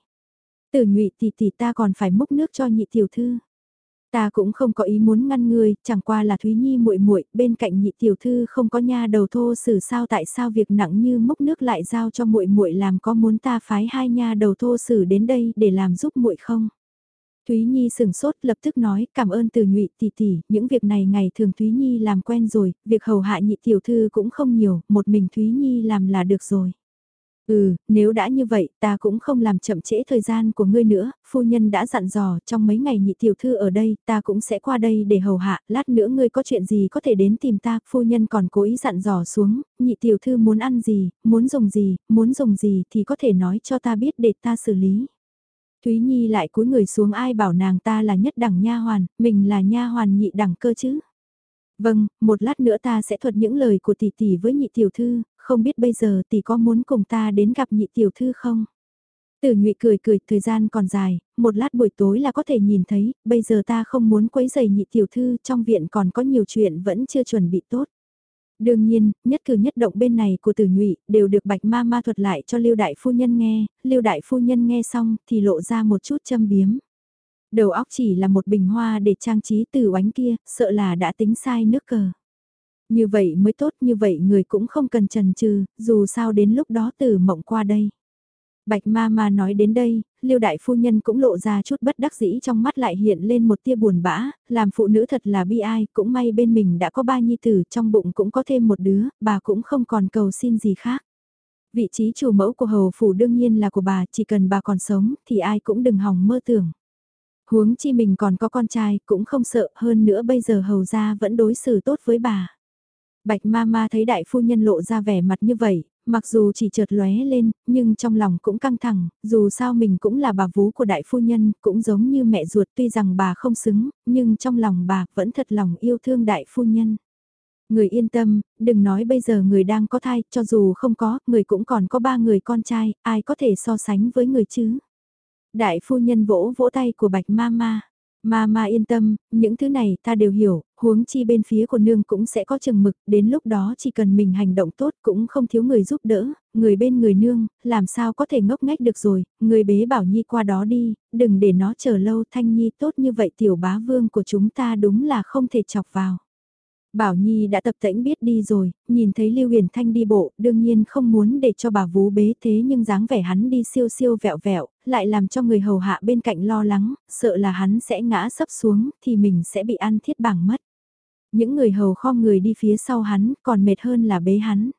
Từ nhụy tỷ tỷ ta còn phải múc nước cho nhị tiểu thư. Ta cũng không có ý muốn ngăn ngươi, chẳng qua là Thúy Nhi muội muội, bên cạnh nhị tiểu thư không có nha đầu thô sử sao tại sao việc nặng như mốc nước lại giao cho muội muội làm có muốn ta phái hai nha đầu thô sử đến đây để làm giúp muội không? Thúy Nhi sừng sốt lập tức nói cảm ơn từ nhụy tỷ tỷ, những việc này ngày thường Thúy Nhi làm quen rồi, việc hầu hạ nhị tiểu thư cũng không nhiều, một mình Thúy Nhi làm là được rồi. Ừ, nếu đã như vậy, ta cũng không làm chậm trễ thời gian của ngươi nữa, phu nhân đã dặn dò, trong mấy ngày nhị tiểu thư ở đây, ta cũng sẽ qua đây để hầu hạ, lát nữa ngươi có chuyện gì có thể đến tìm ta, phu nhân còn cố ý dặn dò xuống, nhị tiểu thư muốn ăn gì, muốn dùng gì, muốn dùng gì thì có thể nói cho ta biết để ta xử lý. Thúy Nhi lại cúi người xuống ai bảo nàng ta là nhất đẳng nha hoàn, mình là nha hoàn nhị đẳng cơ chứ. Vâng, một lát nữa ta sẽ thuật những lời của tỷ tỷ với nhị tiểu thư, không biết bây giờ tỷ có muốn cùng ta đến gặp nhị tiểu thư không? Tử nhụy cười cười, thời gian còn dài, một lát buổi tối là có thể nhìn thấy, bây giờ ta không muốn quấy giày nhị tiểu thư, trong viện còn có nhiều chuyện vẫn chưa chuẩn bị tốt. Đương nhiên, nhất cử nhất động bên này của tử nhụy đều được bạch ma ma thuật lại cho Lưu Đại Phu Nhân nghe, Lưu Đại Phu Nhân nghe xong thì lộ ra một chút châm biếm. Đầu óc chỉ là một bình hoa để trang trí từ oánh kia, sợ là đã tính sai nước cờ. Như vậy mới tốt, như vậy người cũng không cần trần trừ, dù sao đến lúc đó tử mộng qua đây. Bạch ma ma nói đến đây, Lưu đại phu nhân cũng lộ ra chút bất đắc dĩ trong mắt lại hiện lên một tia buồn bã, làm phụ nữ thật là bi ai, cũng may bên mình đã có ba nhi tử, trong bụng cũng có thêm một đứa, bà cũng không còn cầu xin gì khác. Vị trí chủ mẫu của hầu phủ đương nhiên là của bà, chỉ cần bà còn sống thì ai cũng đừng hòng mơ tưởng. Huống chi mình còn có con trai, cũng không sợ, hơn nữa bây giờ hầu gia vẫn đối xử tốt với bà. Bạch ma ma thấy đại phu nhân lộ ra vẻ mặt như vậy, mặc dù chỉ chợt lóe lên, nhưng trong lòng cũng căng thẳng, dù sao mình cũng là bà vú của đại phu nhân, cũng giống như mẹ ruột tuy rằng bà không xứng, nhưng trong lòng bà vẫn thật lòng yêu thương đại phu nhân. Người yên tâm, đừng nói bây giờ người đang có thai, cho dù không có, người cũng còn có ba người con trai, ai có thể so sánh với người chứ. Đại phu nhân vỗ vỗ tay của bạch ma ma. Ma ma yên tâm, những thứ này ta đều hiểu, huống chi bên phía của nương cũng sẽ có chừng mực, đến lúc đó chỉ cần mình hành động tốt cũng không thiếu người giúp đỡ, người bên người nương, làm sao có thể ngốc nghếch được rồi, người bế bảo nhi qua đó đi, đừng để nó chờ lâu thanh nhi tốt như vậy tiểu bá vương của chúng ta đúng là không thể chọc vào. Bảo Nhi đã tập tễnh biết đi rồi, nhìn thấy Lưu Huyền Thanh đi bộ, đương nhiên không muốn để cho bà vú bế thế nhưng dáng vẻ hắn đi siêu siêu vẹo vẹo, lại làm cho người hầu hạ bên cạnh lo lắng, sợ là hắn sẽ ngã sấp xuống, thì mình sẽ bị ăn thiết bảng mất. Những người hầu kho người đi phía sau hắn, còn mệt hơn là bế hắn.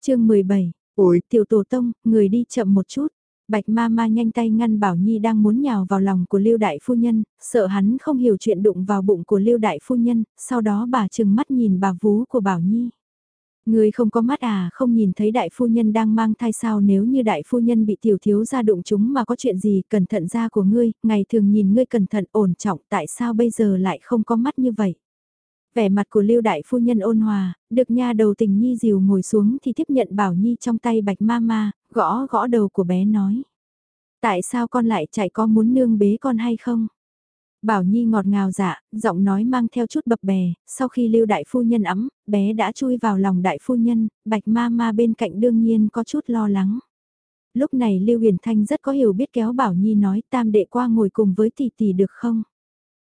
chương 17, Ôi, tiểu tổ tông, người đi chậm một chút. Bạch ma ma nhanh tay ngăn Bảo Nhi đang muốn nhào vào lòng của Lưu Đại Phu Nhân, sợ hắn không hiểu chuyện đụng vào bụng của Lưu Đại Phu Nhân, sau đó bà chừng mắt nhìn bà vú của Bảo Nhi. Người không có mắt à, không nhìn thấy đại phu nhân đang mang thai sao nếu như đại phu nhân bị tiểu thiếu ra đụng chúng mà có chuyện gì, cẩn thận ra của ngươi, ngày thường nhìn ngươi cẩn thận ổn trọng, tại sao bây giờ lại không có mắt như vậy? Vẻ mặt của lưu đại phu nhân ôn hòa, được nha đầu tình nhi dìu ngồi xuống thì tiếp nhận bảo nhi trong tay bạch ma ma, gõ gõ đầu của bé nói. Tại sao con lại chạy có muốn nương bế con hay không? Bảo Nhi ngọt ngào dạ, giọng nói mang theo chút bập bè, sau khi lưu đại phu nhân ấm, bé đã chui vào lòng đại phu nhân, bạch ma ma bên cạnh đương nhiên có chút lo lắng. Lúc này Lưu Huyền Thanh rất có hiểu biết kéo Bảo Nhi nói tam đệ qua ngồi cùng với tỷ tỷ được không?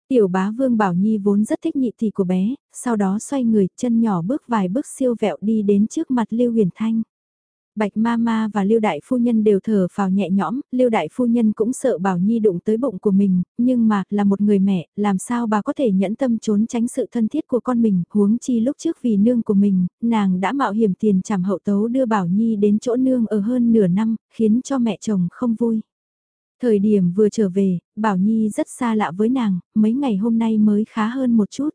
Tiểu bá vương Bảo Nhi vốn rất thích nhị tỷ của bé, sau đó xoay người chân nhỏ bước vài bước siêu vẹo đi đến trước mặt Lưu Huyền Thanh. Bạch Mama và Lưu Đại Phu Nhân đều thở phào nhẹ nhõm, Lưu Đại Phu Nhân cũng sợ Bảo Nhi đụng tới bụng của mình, nhưng mà, là một người mẹ, làm sao bà có thể nhẫn tâm trốn tránh sự thân thiết của con mình, huống chi lúc trước vì nương của mình, nàng đã mạo hiểm tiền trảm hậu tấu đưa Bảo Nhi đến chỗ nương ở hơn nửa năm, khiến cho mẹ chồng không vui. Thời điểm vừa trở về, Bảo Nhi rất xa lạ với nàng, mấy ngày hôm nay mới khá hơn một chút.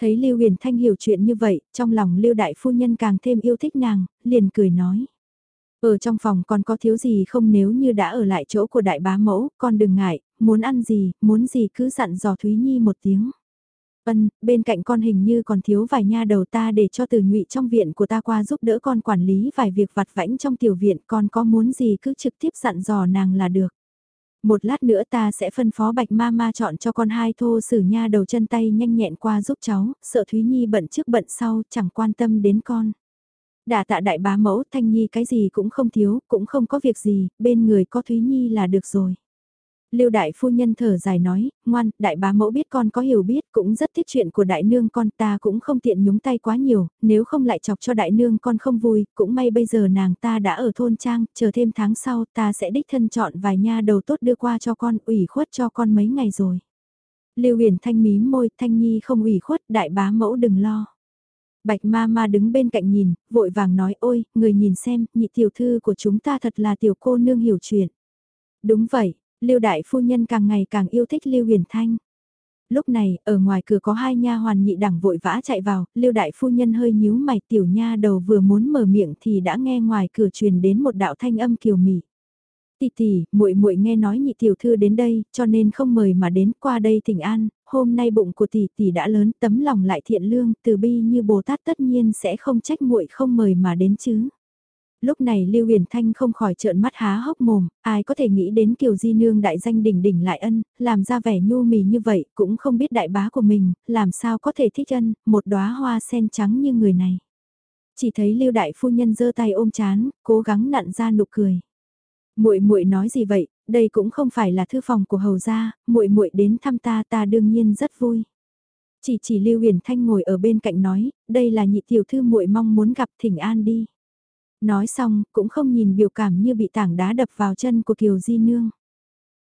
Thấy Lưu Huyền Thanh hiểu chuyện như vậy, trong lòng Lưu Đại Phu Nhân càng thêm yêu thích nàng, liền cười nói. Ở trong phòng còn có thiếu gì không nếu như đã ở lại chỗ của đại bá mẫu, con đừng ngại, muốn ăn gì, muốn gì cứ dặn dò Thúy Nhi một tiếng. Ân, bên cạnh con hình như còn thiếu vài nha đầu ta để cho từ nhụy trong viện của ta qua giúp đỡ con quản lý vài việc vặt vãnh trong tiểu viện con có muốn gì cứ trực tiếp dặn dò nàng là được. Một lát nữa ta sẽ phân phó bạch ma ma chọn cho con hai thô sử nha đầu chân tay nhanh nhẹn qua giúp cháu, sợ Thúy Nhi bận trước bận sau chẳng quan tâm đến con. Đà tạ đại bá mẫu Thanh Nhi cái gì cũng không thiếu, cũng không có việc gì, bên người có Thúy Nhi là được rồi. Lưu đại phu nhân thở dài nói, ngoan, đại bá mẫu biết con có hiểu biết, cũng rất thích chuyện của đại nương con ta cũng không tiện nhúng tay quá nhiều, nếu không lại chọc cho đại nương con không vui, cũng may bây giờ nàng ta đã ở thôn trang, chờ thêm tháng sau ta sẽ đích thân chọn vài nha đầu tốt đưa qua cho con, ủy khuất cho con mấy ngày rồi. Lưu huyền thanh mí môi, thanh nhi không ủy khuất, đại bá mẫu đừng lo. Bạch ma ma đứng bên cạnh nhìn, vội vàng nói ôi, người nhìn xem, nhị tiểu thư của chúng ta thật là tiểu cô nương hiểu chuyện. Đúng vậy, Lưu đại phu nhân càng ngày càng yêu thích Lưu Huyền Thanh. Lúc này, ở ngoài cửa có hai nha hoàn nhị đẳng vội vã chạy vào, Lưu đại phu nhân hơi nhíu mày, tiểu nha đầu vừa muốn mở miệng thì đã nghe ngoài cửa truyền đến một đạo thanh âm kiều mị. tì tì muội muội nghe nói nhị tiểu thư đến đây, cho nên không mời mà đến qua đây thỉnh an, hôm nay bụng của tỷ tỷ đã lớn, tấm lòng lại thiện lương, từ bi như Bồ Tát tất nhiên sẽ không trách muội không mời mà đến chứ. Lúc này Lưu Huyền Thanh không khỏi trợn mắt há hốc mồm, ai có thể nghĩ đến Kiều Di Nương đại danh đỉnh đỉnh lại ân, làm ra vẻ nhu mì như vậy, cũng không biết đại bá của mình, làm sao có thể thích ân, một đóa hoa sen trắng như người này. Chỉ thấy Lưu đại phu nhân giơ tay ôm chán, cố gắng nặn ra nụ cười. Muội muội nói gì vậy, đây cũng không phải là thư phòng của hầu gia, muội muội đến thăm ta ta đương nhiên rất vui. Chỉ chỉ Lưu Huyền Thanh ngồi ở bên cạnh nói, đây là nhị tiểu thư muội mong muốn gặp Thỉnh An đi. Nói xong, cũng không nhìn biểu cảm như bị tảng đá đập vào chân của Kiều Di Nương.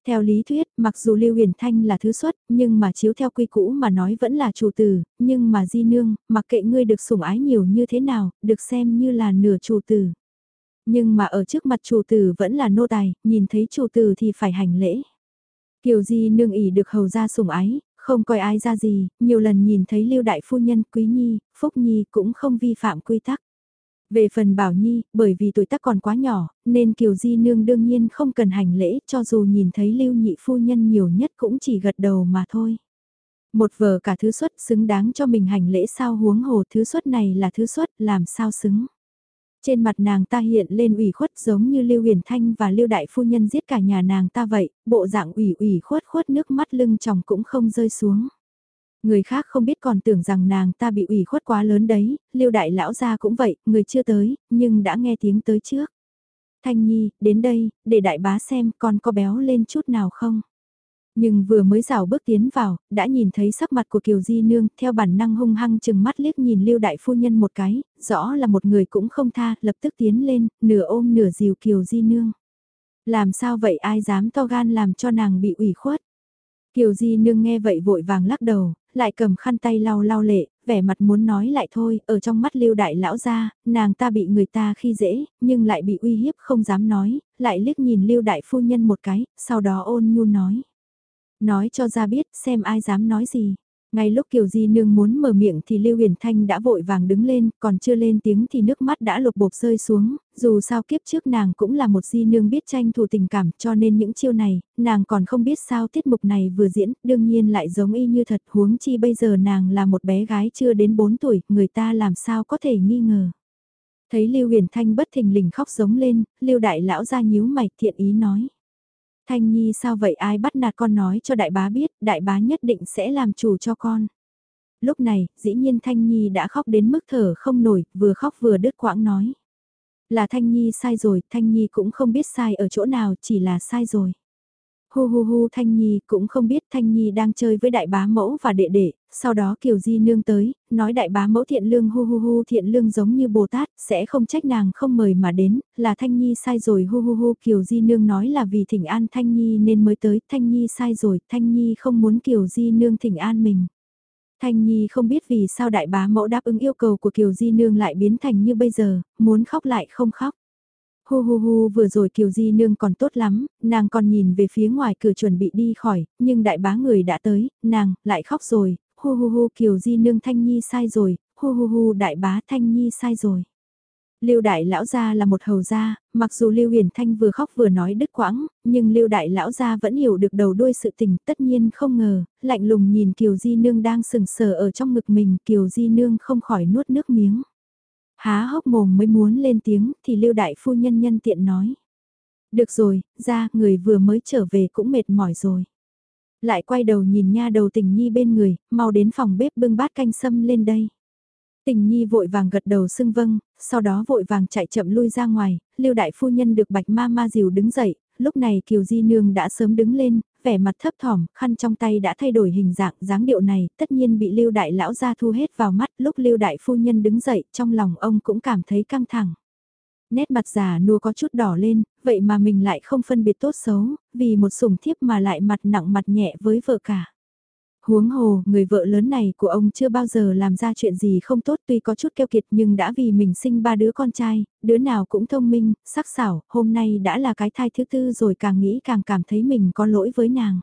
Theo lý thuyết, mặc dù Lưu Huyền Thanh là thứ xuất, nhưng mà chiếu theo quy cũ mà nói vẫn là chủ tử, nhưng mà Di Nương, mặc kệ ngươi được sủng ái nhiều như thế nào, được xem như là nửa chủ tử. Nhưng mà ở trước mặt chủ tử vẫn là nô tài, nhìn thấy chủ tử thì phải hành lễ. Kiều Di Nương ỉ được hầu ra sủng ái, không coi ai ra gì, nhiều lần nhìn thấy Lưu Đại Phu Nhân, Quý Nhi, Phúc Nhi cũng không vi phạm quy tắc. Về phần Bảo Nhi, bởi vì tuổi tác còn quá nhỏ, nên Kiều Di Nương đương nhiên không cần hành lễ cho dù nhìn thấy Lưu Nhị Phu Nhân nhiều nhất cũng chỉ gật đầu mà thôi. Một vở cả thứ xuất xứng đáng cho mình hành lễ sao huống hồ thứ xuất này là thứ xuất làm sao xứng. Trên mặt nàng ta hiện lên ủy khuất giống như Lưu Huyền Thanh và Lưu Đại Phu Nhân giết cả nhà nàng ta vậy, bộ dạng ủy ủy khuất khuất nước mắt lưng chồng cũng không rơi xuống. Người khác không biết còn tưởng rằng nàng ta bị ủy khuất quá lớn đấy, Lưu Đại Lão gia cũng vậy, người chưa tới, nhưng đã nghe tiếng tới trước. Thanh Nhi, đến đây, để đại bá xem con có béo lên chút nào không. Nhưng vừa mới rào bước tiến vào, đã nhìn thấy sắc mặt của Kiều Di Nương, theo bản năng hung hăng chừng mắt liếc nhìn Lưu Đại Phu Nhân một cái, rõ là một người cũng không tha, lập tức tiến lên, nửa ôm nửa dìu Kiều Di Nương. Làm sao vậy ai dám to gan làm cho nàng bị ủy khuất? Kiều Di Nương nghe vậy vội vàng lắc đầu, lại cầm khăn tay lau lau lệ, vẻ mặt muốn nói lại thôi, ở trong mắt Lưu Đại Lão ra, nàng ta bị người ta khi dễ, nhưng lại bị uy hiếp không dám nói, lại liếc nhìn Lưu Đại Phu Nhân một cái, sau đó ôn nhu nói. Nói cho ra biết xem ai dám nói gì. Ngay lúc Kiều Di Nương muốn mở miệng thì Lưu Huyền Thanh đã vội vàng đứng lên, còn chưa lên tiếng thì nước mắt đã lột bột rơi xuống, dù sao kiếp trước nàng cũng là một Di Nương biết tranh thủ tình cảm cho nên những chiêu này, nàng còn không biết sao tiết mục này vừa diễn, đương nhiên lại giống y như thật huống chi bây giờ nàng là một bé gái chưa đến 4 tuổi, người ta làm sao có thể nghi ngờ. Thấy Lưu Huyền Thanh bất thình lình khóc giống lên, Lưu Đại Lão ra nhíu mày thiện ý nói. Thanh Nhi sao vậy ai bắt nạt con nói cho đại bá biết, đại bá nhất định sẽ làm chủ cho con. Lúc này, dĩ nhiên Thanh Nhi đã khóc đến mức thở không nổi, vừa khóc vừa đứt quãng nói. Là Thanh Nhi sai rồi, Thanh Nhi cũng không biết sai ở chỗ nào, chỉ là sai rồi. Hu hu hu Thanh Nhi cũng không biết Thanh Nhi đang chơi với đại bá mẫu và đệ đệ, sau đó Kiều Di Nương tới, nói đại bá mẫu thiện lương hu hu hu thiện lương giống như Bồ Tát, sẽ không trách nàng không mời mà đến, là Thanh Nhi sai rồi hu hu hu Kiều Di Nương nói là vì thỉnh an Thanh Nhi nên mới tới, Thanh Nhi sai rồi, Thanh Nhi không muốn Kiều Di Nương thỉnh an mình. Thanh Nhi không biết vì sao đại bá mẫu đáp ứng yêu cầu của Kiều Di Nương lại biến thành như bây giờ, muốn khóc lại không khóc. Hu hu hu vừa rồi Kiều Di Nương còn tốt lắm, nàng còn nhìn về phía ngoài cửa chuẩn bị đi khỏi, nhưng đại bá người đã tới, nàng, lại khóc rồi, hu hu hu Kiều Di Nương Thanh Nhi sai rồi, hu hu hu đại bá Thanh Nhi sai rồi. Lưu đại lão gia là một hầu gia, mặc dù Lưu Huyền Thanh vừa khóc vừa nói đứt quãng, nhưng Lưu đại lão gia vẫn hiểu được đầu đuôi sự tình, tất nhiên không ngờ, lạnh lùng nhìn Kiều Di nương đang sừng sờ ở trong ngực mình, Kiều Di nương không khỏi nuốt nước miếng. Há hốc mồm mới muốn lên tiếng thì Lưu đại phu nhân nhân tiện nói: "Được rồi, ra, người vừa mới trở về cũng mệt mỏi rồi." Lại quay đầu nhìn nha đầu tình nhi bên người, mau đến phòng bếp bưng bát canh sâm lên đây. Tình Nhi vội vàng gật đầu xưng vâng, sau đó vội vàng chạy chậm lui ra ngoài, Lưu đại phu nhân được Bạch Ma Ma dìu đứng dậy, lúc này Kiều Di nương đã sớm đứng lên, vẻ mặt thấp thỏm, khăn trong tay đã thay đổi hình dạng, dáng điệu này, tất nhiên bị Lưu đại lão gia thu hết vào mắt, lúc Lưu đại phu nhân đứng dậy, trong lòng ông cũng cảm thấy căng thẳng. Nét mặt già nua có chút đỏ lên, vậy mà mình lại không phân biệt tốt xấu, vì một sủng thiếp mà lại mặt nặng mặt nhẹ với vợ cả. Huống hồ, người vợ lớn này của ông chưa bao giờ làm ra chuyện gì không tốt tuy có chút keo kiệt nhưng đã vì mình sinh ba đứa con trai, đứa nào cũng thông minh, sắc sảo, hôm nay đã là cái thai thứ tư rồi càng nghĩ càng cảm thấy mình có lỗi với nàng.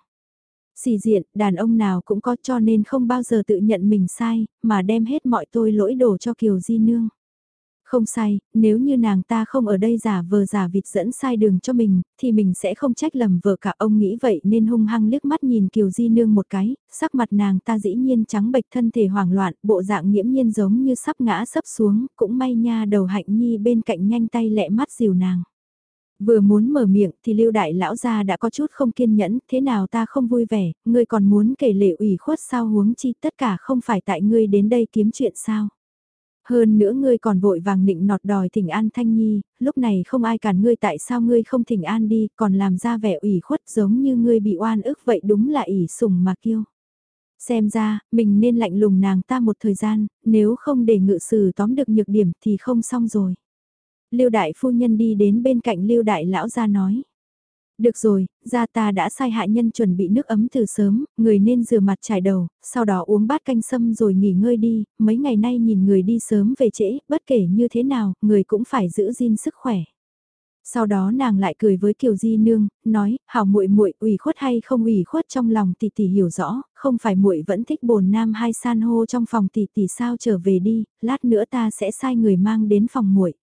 Xì diện, đàn ông nào cũng có cho nên không bao giờ tự nhận mình sai, mà đem hết mọi tôi lỗi đổ cho Kiều Di Nương. Không sai, nếu như nàng ta không ở đây giả vờ giả vịt dẫn sai đường cho mình, thì mình sẽ không trách lầm vợ cả ông nghĩ vậy nên hung hăng liếc mắt nhìn Kiều Di Nương một cái, sắc mặt nàng ta dĩ nhiên trắng bệch thân thể hoảng loạn, bộ dạng nghiễm nhiên giống như sắp ngã sấp xuống, cũng may nha đầu hạnh nhi bên cạnh nhanh tay lẹ mắt dìu nàng. Vừa muốn mở miệng thì lưu đại lão gia đã có chút không kiên nhẫn, thế nào ta không vui vẻ, ngươi còn muốn kể lệ ủy khuất sao huống chi tất cả không phải tại ngươi đến đây kiếm chuyện sao. Hơn nữa ngươi còn vội vàng nịnh nọt đòi thỉnh an Thanh Nhi, lúc này không ai cản ngươi tại sao ngươi không thỉnh an đi, còn làm ra vẻ ủy khuất giống như ngươi bị oan ức vậy đúng là ỉ sủng mà kiêu. Xem ra, mình nên lạnh lùng nàng ta một thời gian, nếu không để ngự sử tóm được nhược điểm thì không xong rồi. Lưu đại phu nhân đi đến bên cạnh Lưu đại lão ra nói. Được rồi, gia ta đã sai hạ nhân chuẩn bị nước ấm từ sớm, người nên rửa mặt trải đầu, sau đó uống bát canh sâm rồi nghỉ ngơi đi, mấy ngày nay nhìn người đi sớm về trễ, bất kể như thế nào, người cũng phải giữ gìn sức khỏe. Sau đó nàng lại cười với Kiều Di nương, nói, hảo muội muội ủy khuất hay không ủy khuất trong lòng tỷ tỷ hiểu rõ, không phải muội vẫn thích bồn nam hay san hô trong phòng tỷ tỷ sao trở về đi, lát nữa ta sẽ sai người mang đến phòng muội.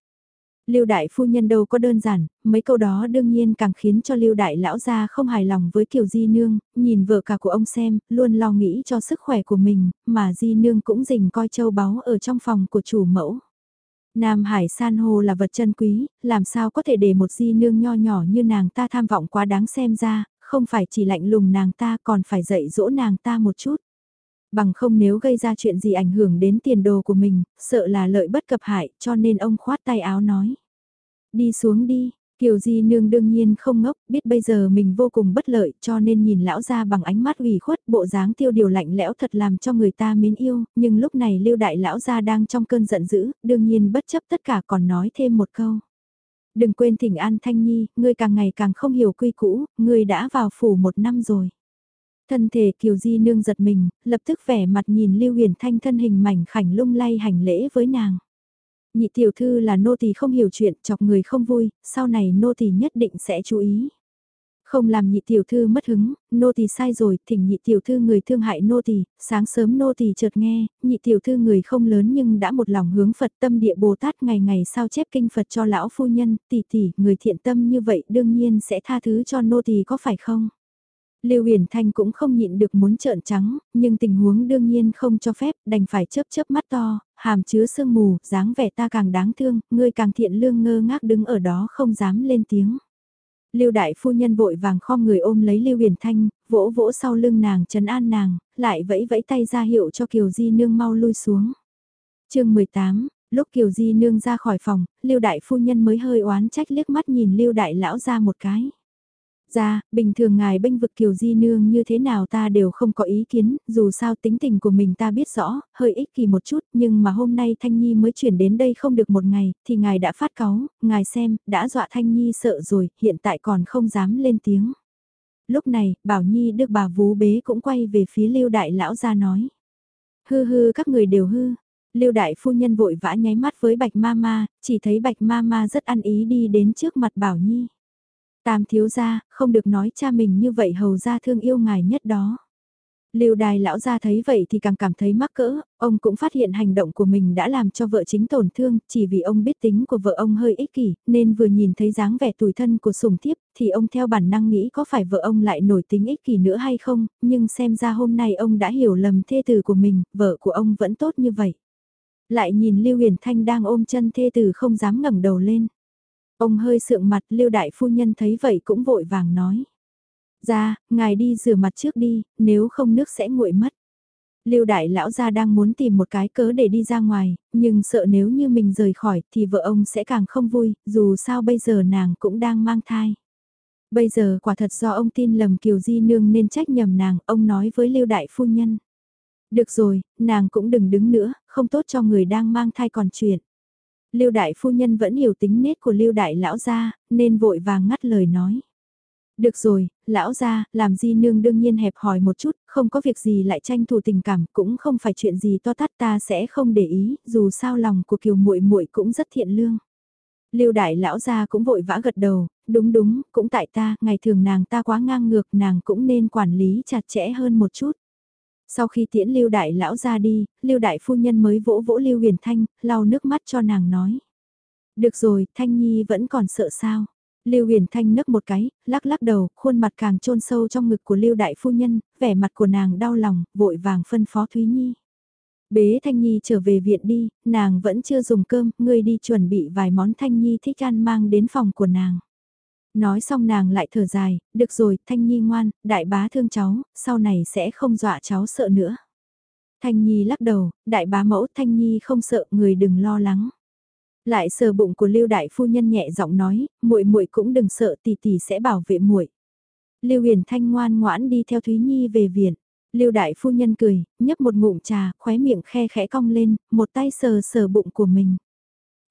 Lưu đại phu nhân đâu có đơn giản, mấy câu đó đương nhiên càng khiến cho Lưu đại lão gia không hài lòng với Kiều Di nương, nhìn vợ cả của ông xem, luôn lo nghĩ cho sức khỏe của mình, mà Di nương cũng dình coi châu báu ở trong phòng của chủ mẫu. Nam Hải san hô là vật chân quý, làm sao có thể để một di nương nho nhỏ như nàng ta tham vọng quá đáng xem ra, không phải chỉ lạnh lùng nàng ta còn phải dạy dỗ nàng ta một chút. Bằng không nếu gây ra chuyện gì ảnh hưởng đến tiền đồ của mình, sợ là lợi bất cập hại, cho nên ông khoát tay áo nói. Đi xuống đi, Kiều Di Nương đương nhiên không ngốc, biết bây giờ mình vô cùng bất lợi cho nên nhìn lão ra bằng ánh mắt ủy khuất bộ dáng tiêu điều lạnh lẽo thật làm cho người ta mến yêu, nhưng lúc này lưu đại lão ra đang trong cơn giận dữ, đương nhiên bất chấp tất cả còn nói thêm một câu. Đừng quên thỉnh an Thanh Nhi, ngươi càng ngày càng không hiểu quy cũ, ngươi đã vào phủ một năm rồi. Thân thể Kiều Di Nương giật mình, lập tức vẻ mặt nhìn Lưu Huyền Thanh thân hình mảnh khảnh lung lay hành lễ với nàng. Nhị tiểu thư là nô tỳ không hiểu chuyện, chọc người không vui, sau này nô tỳ nhất định sẽ chú ý. Không làm nhị tiểu thư mất hứng, nô tỳ sai rồi, thỉnh nhị tiểu thư người thương hại nô tỳ, sáng sớm nô tỳ chợt nghe, nhị tiểu thư người không lớn nhưng đã một lòng hướng Phật tâm địa Bồ Tát ngày ngày sao chép kinh Phật cho lão phu nhân, tỷ tỷ, người thiện tâm như vậy đương nhiên sẽ tha thứ cho nô tỳ có phải không? Lưu Huyền Thanh cũng không nhịn được muốn trợn trắng, nhưng tình huống đương nhiên không cho phép, đành phải chớp chớp mắt to, hàm chứa sương mù, dáng vẻ ta càng đáng thương, ngươi càng thiện lương ngơ ngác đứng ở đó không dám lên tiếng. Lưu đại phu nhân vội vàng khom người ôm lấy Lưu Huyền Thanh, vỗ vỗ sau lưng nàng trấn an nàng, lại vẫy vẫy tay ra hiệu cho Kiều Di nương mau lui xuống. Chương 18, lúc Kiều Di nương ra khỏi phòng, Lưu đại phu nhân mới hơi oán trách liếc mắt nhìn Lưu đại lão ra một cái. Ra, bình thường ngài bênh vực Kiều Di Nương như thế nào ta đều không có ý kiến, dù sao tính tình của mình ta biết rõ, hơi ích kỷ một chút, nhưng mà hôm nay Thanh Nhi mới chuyển đến đây không được một ngày, thì ngài đã phát cáu, ngài xem, đã dọa Thanh Nhi sợ rồi, hiện tại còn không dám lên tiếng. Lúc này, Bảo Nhi được bà vú bế cũng quay về phía Lưu Đại Lão ra nói. Hư hư các người đều hư. Lưu Đại Phu Nhân vội vã nháy mắt với Bạch Mama, chỉ thấy Bạch Mama rất ăn ý đi đến trước mặt Bảo Nhi. Tam thiếu gia, không được nói cha mình như vậy hầu gia thương yêu ngài nhất đó. Lưu đài lão gia thấy vậy thì càng cảm thấy mắc cỡ, ông cũng phát hiện hành động của mình đã làm cho vợ chính tổn thương, chỉ vì ông biết tính của vợ ông hơi ích kỷ, nên vừa nhìn thấy dáng vẻ tủi thân của sùng thiếp, thì ông theo bản năng nghĩ có phải vợ ông lại nổi tính ích kỷ nữa hay không, nhưng xem ra hôm nay ông đã hiểu lầm thê tử của mình, vợ của ông vẫn tốt như vậy. Lại nhìn Lưu Huyền Thanh đang ôm chân thê tử không dám ngẩng đầu lên. Ông hơi sượng mặt Lưu Đại Phu Nhân thấy vậy cũng vội vàng nói. Ra, ngài đi rửa mặt trước đi, nếu không nước sẽ nguội mất. Lưu đại lão gia đang muốn tìm một cái cớ để đi ra ngoài, nhưng sợ nếu như mình rời khỏi thì vợ ông sẽ càng không vui, dù sao bây giờ nàng cũng đang mang thai. Bây giờ quả thật do ông tin lầm Kiều Di Nương nên trách nhầm nàng, ông nói với Lưu đại phu nhân. Được rồi, nàng cũng đừng đứng nữa, không tốt cho người đang mang thai còn chuyện. Lưu đại phu nhân vẫn hiểu tính nết của Lưu đại lão gia, nên vội vàng ngắt lời nói. Được rồi, lão gia, làm di nương đương nhiên hẹp hỏi một chút, không có việc gì lại tranh thủ tình cảm, cũng không phải chuyện gì to tát ta sẽ không để ý, dù sao lòng của Kiều muội muội cũng rất thiện lương. Lưu đại lão gia cũng vội vã gật đầu, đúng đúng, cũng tại ta, ngày thường nàng ta quá ngang ngược, nàng cũng nên quản lý chặt chẽ hơn một chút. Sau khi tiễn Lưu đại lão ra đi, Lưu đại phu nhân mới vỗ vỗ Lưu Huyền Thanh, lau nước mắt cho nàng nói. Được rồi, Thanh Nhi vẫn còn sợ sao? Lưu Huyền Thanh nấc một cái, lắc lắc đầu, khuôn mặt càng trôn sâu trong ngực của Lưu đại phu nhân, vẻ mặt của nàng đau lòng, vội vàng phân phó Thúy Nhi. Bế Thanh Nhi trở về viện đi, nàng vẫn chưa dùng cơm, ngươi đi chuẩn bị vài món Thanh Nhi thích ăn mang đến phòng của nàng. Nói xong nàng lại thở dài, được rồi, Thanh Nhi ngoan, đại bá thương cháu, sau này sẽ không dọa cháu sợ nữa. Thanh Nhi lắc đầu, đại bá mẫu Thanh Nhi không sợ, người đừng lo lắng. Lại sờ bụng của Lưu đại phu nhân nhẹ giọng nói, muội muội cũng đừng sợ, tỷ tỷ sẽ bảo vệ muội. Lưu Huyền Thanh ngoan ngoãn đi theo Thúy Nhi về viện. Lưu đại phu nhân cười, nhấp một ngụm trà, khóe miệng khe khẽ cong lên, một tay sờ sờ bụng của mình.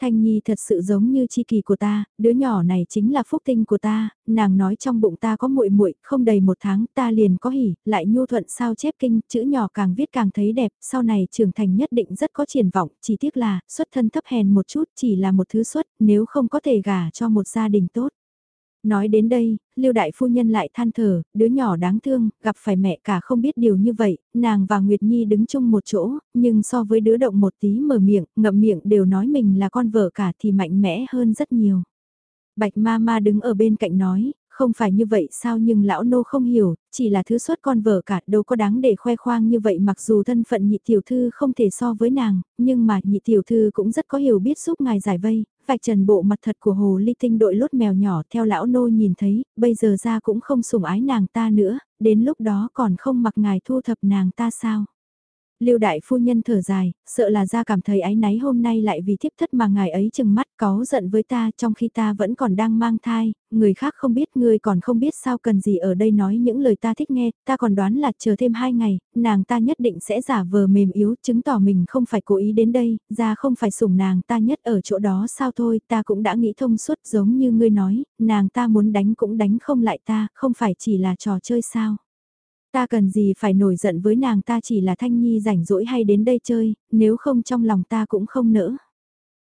Thanh Nhi thật sự giống như chi kỳ của ta, đứa nhỏ này chính là phúc tinh của ta, nàng nói trong bụng ta có muội muội, không đầy một tháng ta liền có hỉ, lại nhu thuận sao chép kinh, chữ nhỏ càng viết càng thấy đẹp, sau này trưởng thành nhất định rất có triển vọng, chỉ tiếc là, xuất thân thấp hèn một chút chỉ là một thứ xuất, nếu không có thể gả cho một gia đình tốt. Nói đến đây, Lưu đại phu nhân lại than thở, đứa nhỏ đáng thương, gặp phải mẹ cả không biết điều như vậy, nàng và Nguyệt Nhi đứng chung một chỗ, nhưng so với đứa động một tí mở miệng, ngậm miệng đều nói mình là con vợ cả thì mạnh mẽ hơn rất nhiều. Bạch ma ma đứng ở bên cạnh nói, không phải như vậy sao nhưng lão nô không hiểu, chỉ là thứ xuất con vợ cả đâu có đáng để khoe khoang như vậy mặc dù thân phận nhị tiểu thư không thể so với nàng, nhưng mà nhị tiểu thư cũng rất có hiểu biết giúp ngài giải vây, vạch trần bộ mặt thật của hồ ly tinh đội lốt mèo nhỏ theo lão nô nhìn thấy, bây giờ ra cũng không sủng ái nàng ta nữa, đến lúc đó còn không mặc ngài thu thập nàng ta sao. Lưu đại phu nhân thở dài, sợ là ra cảm thấy ái náy hôm nay lại vì thiếp thất mà ngài ấy chừng mắt có giận với ta trong khi ta vẫn còn đang mang thai, người khác không biết người còn không biết sao cần gì ở đây nói những lời ta thích nghe, ta còn đoán là chờ thêm hai ngày, nàng ta nhất định sẽ giả vờ mềm yếu, chứng tỏ mình không phải cố ý đến đây, ra không phải sủng nàng ta nhất ở chỗ đó sao thôi, ta cũng đã nghĩ thông suốt giống như ngươi nói, nàng ta muốn đánh cũng đánh không lại ta, không phải chỉ là trò chơi sao. Ta cần gì phải nổi giận với nàng ta chỉ là Thanh Nhi rảnh rỗi hay đến đây chơi, nếu không trong lòng ta cũng không nỡ.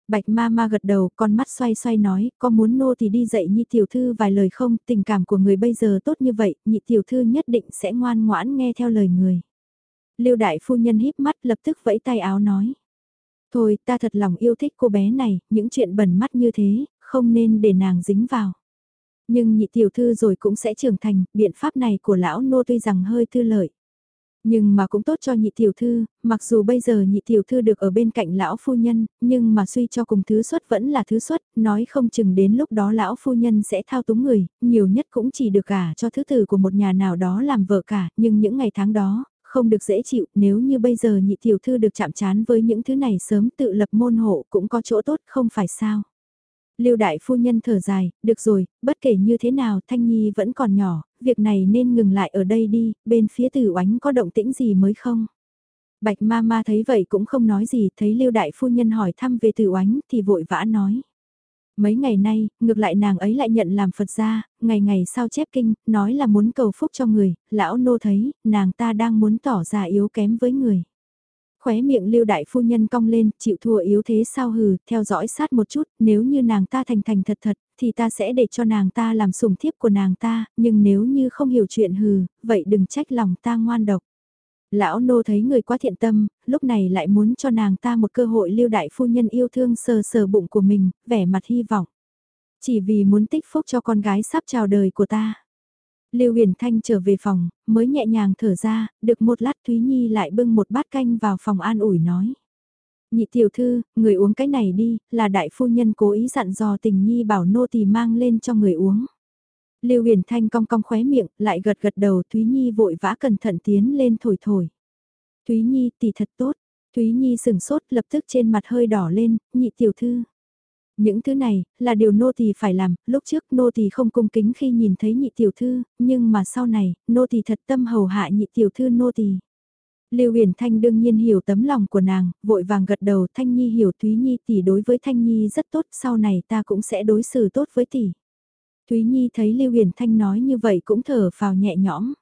Bạch ma ma gật đầu, con mắt xoay xoay nói, có muốn nô thì đi dạy nhị tiểu thư vài lời không, tình cảm của người bây giờ tốt như vậy, nhị tiểu thư nhất định sẽ ngoan ngoãn nghe theo lời người. Lưu đại phu nhân híp mắt lập tức vẫy tay áo nói. Thôi, ta thật lòng yêu thích cô bé này, những chuyện bẩn mắt như thế, không nên để nàng dính vào. Nhưng nhị tiểu thư rồi cũng sẽ trưởng thành, biện pháp này của lão nô tuy rằng hơi tư lợi. Nhưng mà cũng tốt cho nhị tiểu thư, mặc dù bây giờ nhị tiểu thư được ở bên cạnh lão phu nhân, nhưng mà suy cho cùng thứ xuất vẫn là thứ xuất, nói không chừng đến lúc đó lão phu nhân sẽ thao túng người, nhiều nhất cũng chỉ được cả cho thứ tử của một nhà nào đó làm vợ cả, nhưng những ngày tháng đó, không được dễ chịu, nếu như bây giờ nhị tiểu thư được chạm chán với những thứ này sớm tự lập môn hộ cũng có chỗ tốt không phải sao. Lưu đại phu nhân thở dài, được rồi, bất kể như thế nào Thanh Nhi vẫn còn nhỏ, việc này nên ngừng lại ở đây đi, bên phía tử oánh có động tĩnh gì mới không? Bạch ma ma thấy vậy cũng không nói gì, thấy Lưu đại phu nhân hỏi thăm về tử oánh thì vội vã nói. Mấy ngày nay, ngược lại nàng ấy lại nhận làm Phật gia, ngày ngày sao chép kinh, nói là muốn cầu phúc cho người, lão nô thấy, nàng ta đang muốn tỏ ra yếu kém với người khóe miệng lưu đại phu nhân cong lên, chịu thua yếu thế sao hừ, theo dõi sát một chút, nếu như nàng ta thành thành thật thật, thì ta sẽ để cho nàng ta làm sủng thiếp của nàng ta, nhưng nếu như không hiểu chuyện hừ, vậy đừng trách lòng ta ngoan độc. Lão nô thấy người quá thiện tâm, lúc này lại muốn cho nàng ta một cơ hội lưu đại phu nhân yêu thương sờ sờ bụng của mình, vẻ mặt hy vọng. Chỉ vì muốn tích phúc cho con gái sắp chào đời của ta. Lưu Huyền Thanh trở về phòng, mới nhẹ nhàng thở ra, được một lát Thúy Nhi lại bưng một bát canh vào phòng an ủi nói. Nhị tiểu thư, người uống cái này đi, là đại phu nhân cố ý dặn dò tình Nhi bảo nô tỳ mang lên cho người uống. Lưu Huyền Thanh cong cong khóe miệng, lại gật gật đầu Thúy Nhi vội vã cẩn thận tiến lên thổi thổi. Thúy Nhi tỷ thật tốt, Thúy Nhi sừng sốt lập tức trên mặt hơi đỏ lên, nhị tiểu thư. Những thứ này, là điều nô tỳ phải làm, lúc trước nô tỳ không cung kính khi nhìn thấy nhị tiểu thư, nhưng mà sau này, nô tỳ thật tâm hầu hạ nhị tiểu thư nô tỳ. Lưu Huyền Thanh đương nhiên hiểu tấm lòng của nàng, vội vàng gật đầu Thanh Nhi hiểu Thúy Nhi tỷ đối với Thanh Nhi rất tốt, sau này ta cũng sẽ đối xử tốt với tỷ. Thúy Nhi thấy Lưu Huyền Thanh nói như vậy cũng thở phào nhẹ nhõm.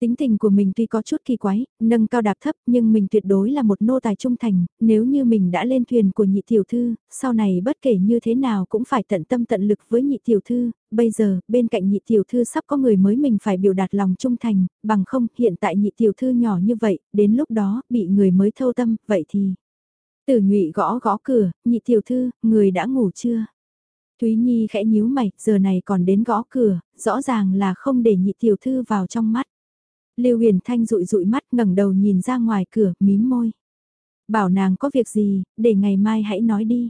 Tính tình của mình tuy có chút kỳ quái, nâng cao đạp thấp nhưng mình tuyệt đối là một nô tài trung thành, nếu như mình đã lên thuyền của nhị tiểu thư, sau này bất kể như thế nào cũng phải tận tâm tận lực với nhị tiểu thư, bây giờ, bên cạnh nhị tiểu thư sắp có người mới mình phải biểu đạt lòng trung thành, bằng không, hiện tại nhị tiểu thư nhỏ như vậy, đến lúc đó, bị người mới thâu tâm, vậy thì... Tử nhụy gõ gõ cửa, nhị tiểu thư, người đã ngủ chưa? Thúy Nhi khẽ nhíu mày, giờ này còn đến gõ cửa, rõ ràng là không để nhị tiểu thư vào trong mắt. Lưu Huyền Thanh rụi rụi mắt ngẩng đầu nhìn ra ngoài cửa, mím môi. Bảo nàng có việc gì, để ngày mai hãy nói đi.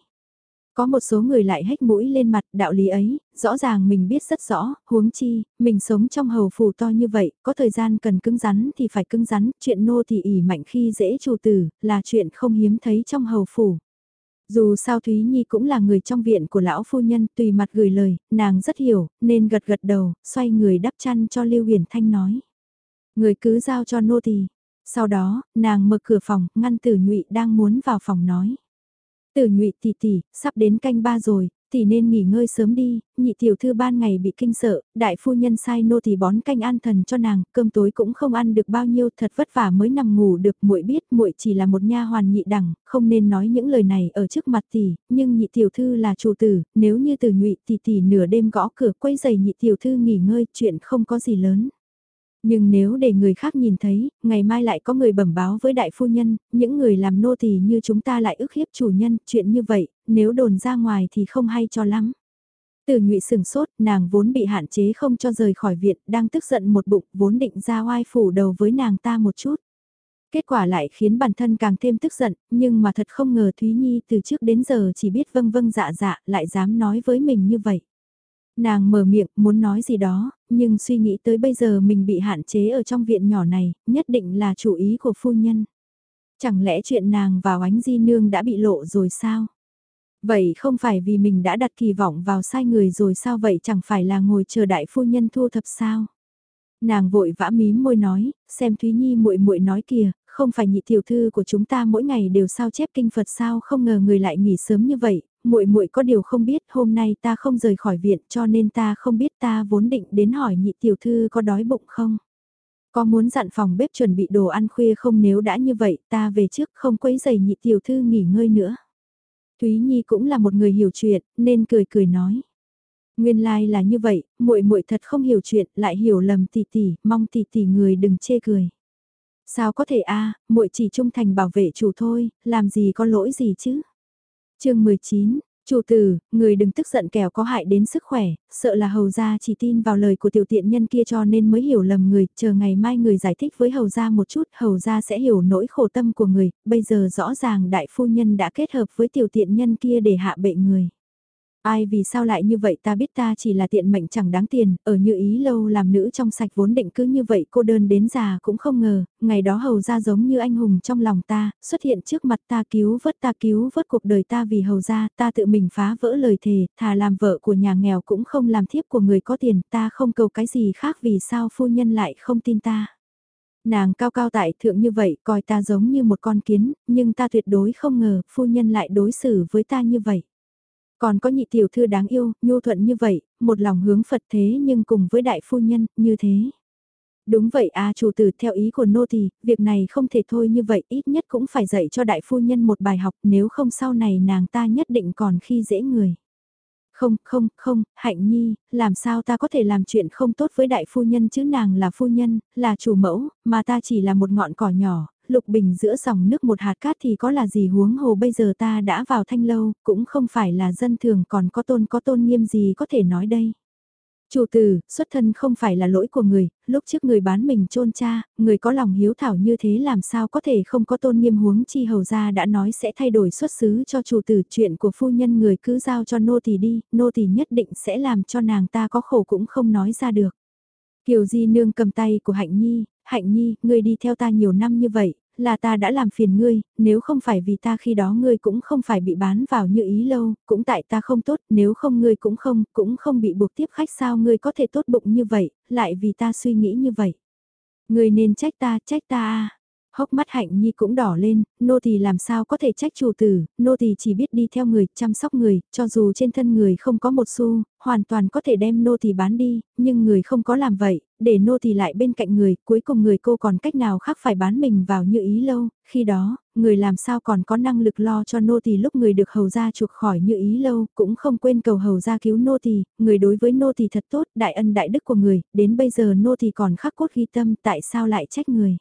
Có một số người lại hách mũi lên mặt đạo lý ấy, rõ ràng mình biết rất rõ, huống chi, mình sống trong hầu phủ to như vậy, có thời gian cần cứng rắn thì phải cứng rắn, chuyện nô thì ỉ mạnh khi dễ chủ tử, là chuyện không hiếm thấy trong hầu phủ. Dù sao Thúy Nhi cũng là người trong viện của lão phu nhân, tùy mặt gửi lời, nàng rất hiểu, nên gật gật đầu, xoay người đắp chăn cho Lưu Huyền Thanh nói. Người cứ giao cho nô tỳ. Sau đó, nàng mở cửa phòng, ngăn Tử Nhụy đang muốn vào phòng nói. Tử Nhụy tỷ tỷ, sắp đến canh ba rồi, tỷ nên nghỉ ngơi sớm đi, nhị tiểu thư ban ngày bị kinh sợ, đại phu nhân sai nô tỳ bón canh an thần cho nàng, cơm tối cũng không ăn được bao nhiêu, thật vất vả mới nằm ngủ được, muội biết muội chỉ là một nha hoàn nhị đẳng, không nên nói những lời này ở trước mặt tỷ, nhưng nhị tiểu thư là chủ tử, nếu như Tử Nhụy tỷ tỷ nửa đêm gõ cửa quấy giày nhị tiểu thư nghỉ ngơi, chuyện không có gì lớn. Nhưng nếu để người khác nhìn thấy, ngày mai lại có người bẩm báo với đại phu nhân, những người làm nô tỳ như chúng ta lại ức hiếp chủ nhân, chuyện như vậy, nếu đồn ra ngoài thì không hay cho lắm. Từ nhụy sừng sốt, nàng vốn bị hạn chế không cho rời khỏi viện, đang tức giận một bụng, vốn định ra oai phủ đầu với nàng ta một chút. Kết quả lại khiến bản thân càng thêm tức giận, nhưng mà thật không ngờ Thúy Nhi từ trước đến giờ chỉ biết vâng vâng dạ dạ, lại dám nói với mình như vậy. Nàng mở miệng muốn nói gì đó, nhưng suy nghĩ tới bây giờ mình bị hạn chế ở trong viện nhỏ này, nhất định là chủ ý của phu nhân. Chẳng lẽ chuyện nàng vào ánh di nương đã bị lộ rồi sao? Vậy không phải vì mình đã đặt kỳ vọng vào sai người rồi sao vậy chẳng phải là ngồi chờ đại phu nhân thu thập sao? Nàng vội vã mím môi nói, xem Thúy Nhi muội muội nói kìa, không phải nhị tiểu thư của chúng ta mỗi ngày đều sao chép kinh Phật sao không ngờ người lại nghỉ sớm như vậy, muội muội có điều không biết, hôm nay ta không rời khỏi viện cho nên ta không biết ta vốn định đến hỏi nhị tiểu thư có đói bụng không. Có muốn dặn phòng bếp chuẩn bị đồ ăn khuya không nếu đã như vậy ta về trước không quấy giày nhị tiểu thư nghỉ ngơi nữa. Thúy Nhi cũng là một người hiểu chuyện nên cười cười nói. Nguyên lai like là như vậy, muội muội thật không hiểu chuyện, lại hiểu lầm tỷ tỷ, mong tỷ tỷ người đừng chê cười. Sao có thể a, muội chỉ trung thành bảo vệ chủ thôi, làm gì có lỗi gì chứ? Chương 19, Chủ tử, người đừng tức giận kẻo có hại đến sức khỏe, sợ là hầu gia chỉ tin vào lời của tiểu tiện nhân kia cho nên mới hiểu lầm người, chờ ngày mai người giải thích với hầu gia một chút, hầu gia sẽ hiểu nỗi khổ tâm của người, bây giờ rõ ràng đại phu nhân đã kết hợp với tiểu tiện nhân kia để hạ bệ người. Ai vì sao lại như vậy ta biết ta chỉ là tiện mệnh chẳng đáng tiền, ở như ý lâu làm nữ trong sạch vốn định cứ như vậy cô đơn đến già cũng không ngờ, ngày đó hầu ra giống như anh hùng trong lòng ta, xuất hiện trước mặt ta cứu vớt ta cứu vớt cuộc đời ta vì hầu ra ta tự mình phá vỡ lời thề, thà làm vợ của nhà nghèo cũng không làm thiếp của người có tiền, ta không cầu cái gì khác vì sao phu nhân lại không tin ta. Nàng cao cao tại thượng như vậy coi ta giống như một con kiến, nhưng ta tuyệt đối không ngờ phu nhân lại đối xử với ta như vậy. Còn có nhị tiểu thư đáng yêu, nhu thuận như vậy, một lòng hướng Phật thế nhưng cùng với đại phu nhân, như thế. Đúng vậy à chủ tử theo ý của nô thì, việc này không thể thôi như vậy ít nhất cũng phải dạy cho đại phu nhân một bài học nếu không sau này nàng ta nhất định còn khi dễ người. Không, không, không, hạnh nhi, làm sao ta có thể làm chuyện không tốt với đại phu nhân chứ nàng là phu nhân, là chủ mẫu, mà ta chỉ là một ngọn cỏ nhỏ, lục bình giữa dòng nước một hạt cát thì có là gì huống hồ bây giờ ta đã vào thanh lâu, cũng không phải là dân thường còn có tôn có tôn nghiêm gì có thể nói đây. Chủ tử, xuất thân không phải là lỗi của người, lúc trước người bán mình trôn cha, người có lòng hiếu thảo như thế làm sao có thể không có tôn nghiêm huống chi hầu gia đã nói sẽ thay đổi xuất xứ cho chủ tử chuyện của phu nhân người cứ giao cho nô tỳ đi, nô tỳ nhất định sẽ làm cho nàng ta có khổ cũng không nói ra được. Kiều Di Nương cầm tay của Hạnh Nhi, Hạnh Nhi, ngươi đi theo ta nhiều năm như vậy, là ta đã làm phiền ngươi, nếu không phải vì ta khi đó ngươi cũng không phải bị bán vào như ý lâu, cũng tại ta không tốt, nếu không ngươi cũng không, cũng không bị buộc tiếp khách sao ngươi có thể tốt bụng như vậy, lại vì ta suy nghĩ như vậy. Ngươi nên trách ta, trách ta à hốc mắt hạnh nhi cũng đỏ lên, nô tỳ làm sao có thể trách chủ tử, nô tỳ chỉ biết đi theo người, chăm sóc người, cho dù trên thân người không có một xu, hoàn toàn có thể đem nô tỳ bán đi, nhưng người không có làm vậy, để nô tỳ lại bên cạnh người, cuối cùng người cô còn cách nào khác phải bán mình vào như ý lâu, khi đó, người làm sao còn có năng lực lo cho nô tỳ lúc người được hầu gia chuộc khỏi như ý lâu, cũng không quên cầu hầu gia cứu nô tỳ, người đối với nô tỳ thật tốt, đại ân đại đức của người, đến bây giờ nô tỳ còn khắc cốt ghi tâm, tại sao lại trách người.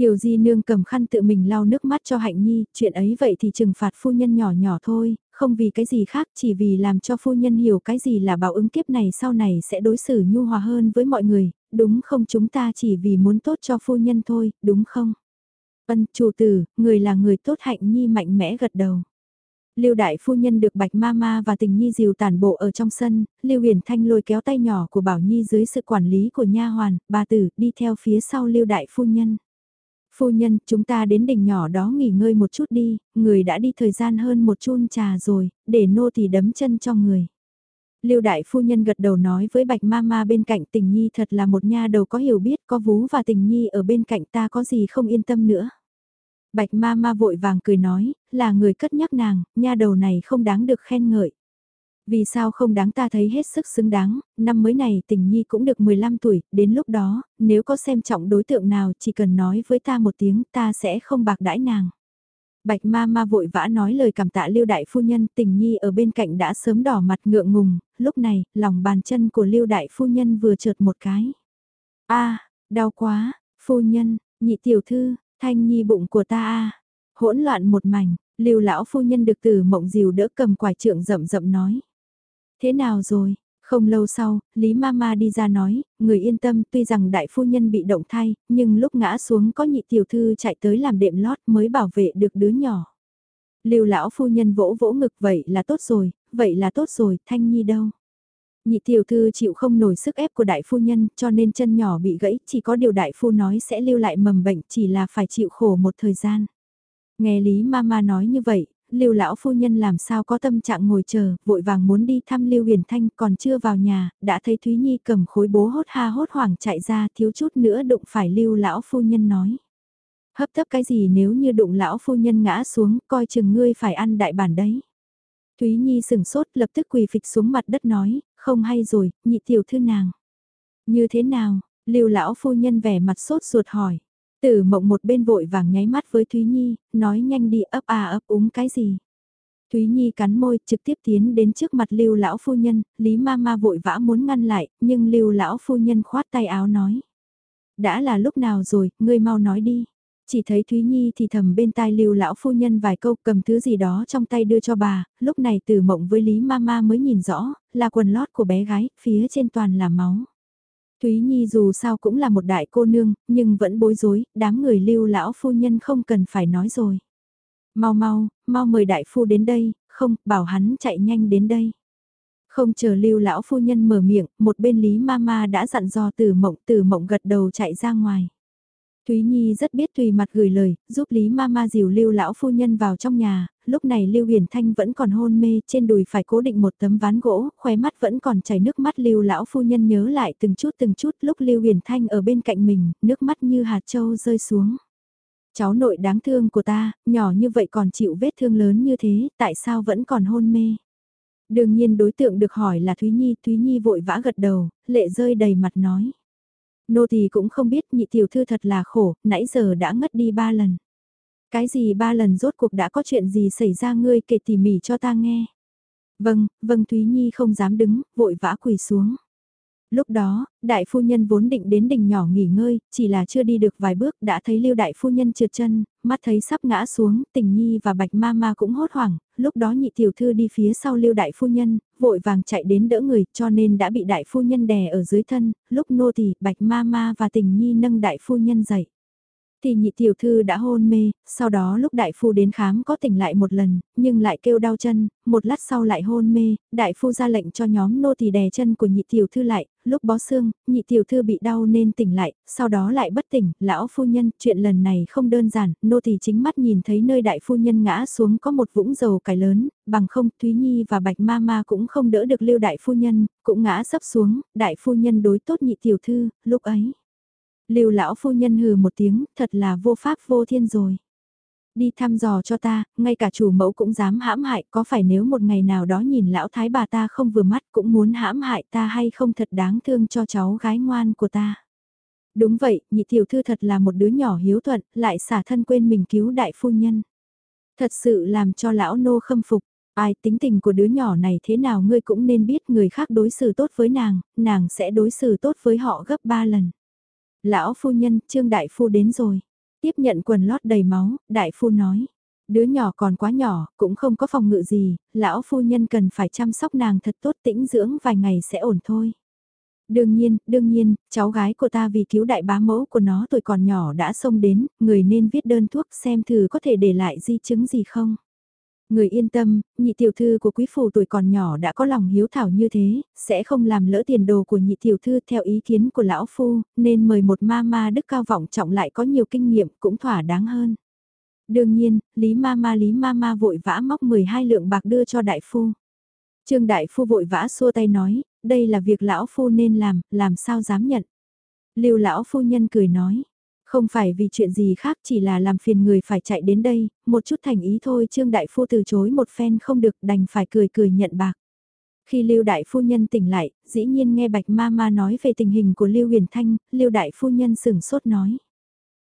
Kiều Di Nương cầm khăn tự mình lau nước mắt cho Hạnh Nhi, chuyện ấy vậy thì trừng phạt phu nhân nhỏ nhỏ thôi, không vì cái gì khác, chỉ vì làm cho phu nhân hiểu cái gì là báo ứng kiếp này sau này sẽ đối xử nhu hòa hơn với mọi người, đúng không chúng ta chỉ vì muốn tốt cho phu nhân thôi, đúng không? Vân chủ tử, người là người tốt Hạnh Nhi mạnh mẽ gật đầu. Lưu đại phu nhân được Bạch Mama và Tình Nhi dìu tản bộ ở trong sân, Lưu Huyền Thanh lôi kéo tay nhỏ của Bảo Nhi dưới sự quản lý của nha hoàn, bà tử đi theo phía sau Lưu đại phu nhân. Phu nhân, chúng ta đến đỉnh nhỏ đó nghỉ ngơi một chút đi, người đã đi thời gian hơn một chun trà rồi, để nô thì đấm chân cho người. Lưu đại phu nhân gật đầu nói với bạch ma ma bên cạnh tình nhi thật là một nha đầu có hiểu biết có vú và tình nhi ở bên cạnh ta có gì không yên tâm nữa. Bạch ma ma vội vàng cười nói, là người cất nhắc nàng, nha đầu này không đáng được khen ngợi. Vì sao không đáng ta thấy hết sức xứng đáng, năm mới này tình nhi cũng được 15 tuổi, đến lúc đó, nếu có xem trọng đối tượng nào chỉ cần nói với ta một tiếng ta sẽ không bạc đãi nàng. Bạch ma ma vội vã nói lời cảm tạ lưu đại phu nhân tình nhi ở bên cạnh đã sớm đỏ mặt ngượng ngùng, lúc này, lòng bàn chân của lưu đại phu nhân vừa trượt một cái. a đau quá, phu nhân, nhị tiểu thư, thanh nhi bụng của ta a hỗn loạn một mảnh, lưu lão phu nhân được từ mộng diều đỡ cầm quải trượng rậm rậm nói. Thế nào rồi? Không lâu sau, Lý Mama đi ra nói, người yên tâm tuy rằng đại phu nhân bị động thai, nhưng lúc ngã xuống có nhị tiểu thư chạy tới làm đệm lót mới bảo vệ được đứa nhỏ. Lưu lão phu nhân vỗ vỗ ngực vậy là tốt rồi, vậy là tốt rồi, Thanh Nhi đâu? Nhị tiểu thư chịu không nổi sức ép của đại phu nhân cho nên chân nhỏ bị gãy, chỉ có điều đại phu nói sẽ lưu lại mầm bệnh chỉ là phải chịu khổ một thời gian. Nghe Lý Mama nói như vậy, Lưu lão phu nhân làm sao có tâm trạng ngồi chờ, vội vàng muốn đi thăm Lưu Huyền Thanh, còn chưa vào nhà, đã thấy Thúy Nhi cầm khối bố hốt ha hốt hoảng chạy ra, thiếu chút nữa đụng phải Lưu lão phu nhân nói. Hấp tấp cái gì nếu như đụng lão phu nhân ngã xuống, coi chừng ngươi phải ăn đại bản đấy. Thúy Nhi sừng sốt lập tức quỳ phịch xuống mặt đất nói, không hay rồi, nhị tiểu thư nàng. Như thế nào, Lưu lão phu nhân vẻ mặt sốt ruột hỏi. Tử mộng một bên vội vàng nháy mắt với Thúy Nhi, nói nhanh đi ấp à ấp úng cái gì. Thúy Nhi cắn môi trực tiếp tiến đến trước mặt lưu lão phu nhân, Lý ma ma vội vã muốn ngăn lại, nhưng lưu lão phu nhân khoát tay áo nói. Đã là lúc nào rồi, ngươi mau nói đi. Chỉ thấy Thúy Nhi thì thầm bên tai lưu lão phu nhân vài câu cầm thứ gì đó trong tay đưa cho bà, lúc này từ mộng với Lý Mama mới nhìn rõ, là quần lót của bé gái, phía trên toàn là máu. Thúy Nhi dù sao cũng là một đại cô nương, nhưng vẫn bối rối, đám người lưu lão phu nhân không cần phải nói rồi. Mau mau, mau mời đại phu đến đây, không, bảo hắn chạy nhanh đến đây. Không chờ lưu lão phu nhân mở miệng, một bên Lý Mama đã dặn dò từ mộng từ mộng gật đầu chạy ra ngoài. Thúy Nhi rất biết tùy mặt gửi lời, giúp Lý Mama dìu lưu lão phu nhân vào trong nhà, lúc này lưu huyền thanh vẫn còn hôn mê trên đùi phải cố định một tấm ván gỗ, khóe mắt vẫn còn chảy nước mắt lưu lão phu nhân nhớ lại từng chút từng chút lúc lưu huyền thanh ở bên cạnh mình, nước mắt như hạt châu rơi xuống. Cháu nội đáng thương của ta, nhỏ như vậy còn chịu vết thương lớn như thế, tại sao vẫn còn hôn mê? Đương nhiên đối tượng được hỏi là Thúy Nhi, Thúy Nhi vội vã gật đầu, lệ rơi đầy mặt nói. Nô thì cũng không biết nhị tiểu thư thật là khổ, nãy giờ đã ngất đi ba lần. Cái gì ba lần rốt cuộc đã có chuyện gì xảy ra ngươi kể tỉ mỉ cho ta nghe. Vâng, vâng Thúy Nhi không dám đứng, vội vã quỳ xuống. Lúc đó, đại phu nhân vốn định đến đỉnh nhỏ nghỉ ngơi, chỉ là chưa đi được vài bước đã thấy lưu đại phu nhân trượt chân, mắt thấy sắp ngã xuống, tình nhi và bạch ma ma cũng hốt hoảng, lúc đó nhị tiểu thư đi phía sau lưu đại phu nhân, vội vàng chạy đến đỡ người cho nên đã bị đại phu nhân đè ở dưới thân, lúc nô thì bạch ma ma và tình nhi nâng đại phu nhân dậy thì nhị tiểu thư đã hôn mê, sau đó lúc đại phu đến khám có tỉnh lại một lần, nhưng lại kêu đau chân, một lát sau lại hôn mê, đại phu ra lệnh cho nhóm nô tỳ đè chân của nhị tiểu thư lại, lúc bó xương, nhị tiểu thư bị đau nên tỉnh lại, sau đó lại bất tỉnh, lão phu nhân, chuyện lần này không đơn giản, nô tỳ chính mắt nhìn thấy nơi đại phu nhân ngã xuống có một vũng dầu cải lớn, bằng không Thúy Nhi và Bạch Ma Ma cũng không đỡ được lưu đại phu nhân, cũng ngã sấp xuống, đại phu nhân đối tốt nhị tiểu thư, lúc ấy. Lưu lão phu nhân hừ một tiếng, thật là vô pháp vô thiên rồi. Đi thăm dò cho ta, ngay cả chủ mẫu cũng dám hãm hại, có phải nếu một ngày nào đó nhìn lão thái bà ta không vừa mắt cũng muốn hãm hại ta hay không thật đáng thương cho cháu gái ngoan của ta. Đúng vậy, nhị tiểu thư thật là một đứa nhỏ hiếu thuận, lại xả thân quên mình cứu đại phu nhân. Thật sự làm cho lão nô khâm phục, ai tính tình của đứa nhỏ này thế nào ngươi cũng nên biết người khác đối xử tốt với nàng, nàng sẽ đối xử tốt với họ gấp ba lần. Lão phu nhân, Trương Đại Phu đến rồi. Tiếp nhận quần lót đầy máu, Đại Phu nói. Đứa nhỏ còn quá nhỏ, cũng không có phòng ngự gì, lão phu nhân cần phải chăm sóc nàng thật tốt tĩnh dưỡng vài ngày sẽ ổn thôi. Đương nhiên, đương nhiên, cháu gái của ta vì cứu đại bá mẫu của nó tuổi còn nhỏ đã xông đến, người nên viết đơn thuốc xem thử có thể để lại di chứng gì không. Người yên tâm, nhị tiểu thư của quý phủ tuổi còn nhỏ đã có lòng hiếu thảo như thế, sẽ không làm lỡ tiền đồ của nhị tiểu thư theo ý kiến của lão phu, nên mời một ma ma đức cao vọng trọng lại có nhiều kinh nghiệm cũng thỏa đáng hơn. Đương nhiên, Lý ma ma Lý ma ma vội vã móc 12 lượng bạc đưa cho đại phu. Trương đại phu vội vã xua tay nói, đây là việc lão phu nên làm, làm sao dám nhận. Lưu lão phu nhân cười nói, không phải vì chuyện gì khác chỉ là làm phiền người phải chạy đến đây, một chút thành ý thôi Trương Đại Phu từ chối một phen không được đành phải cười cười nhận bạc. Khi Lưu Đại Phu Nhân tỉnh lại, dĩ nhiên nghe Bạch Ma Ma nói về tình hình của Lưu Huyền Thanh, Lưu Đại Phu Nhân sửng sốt nói.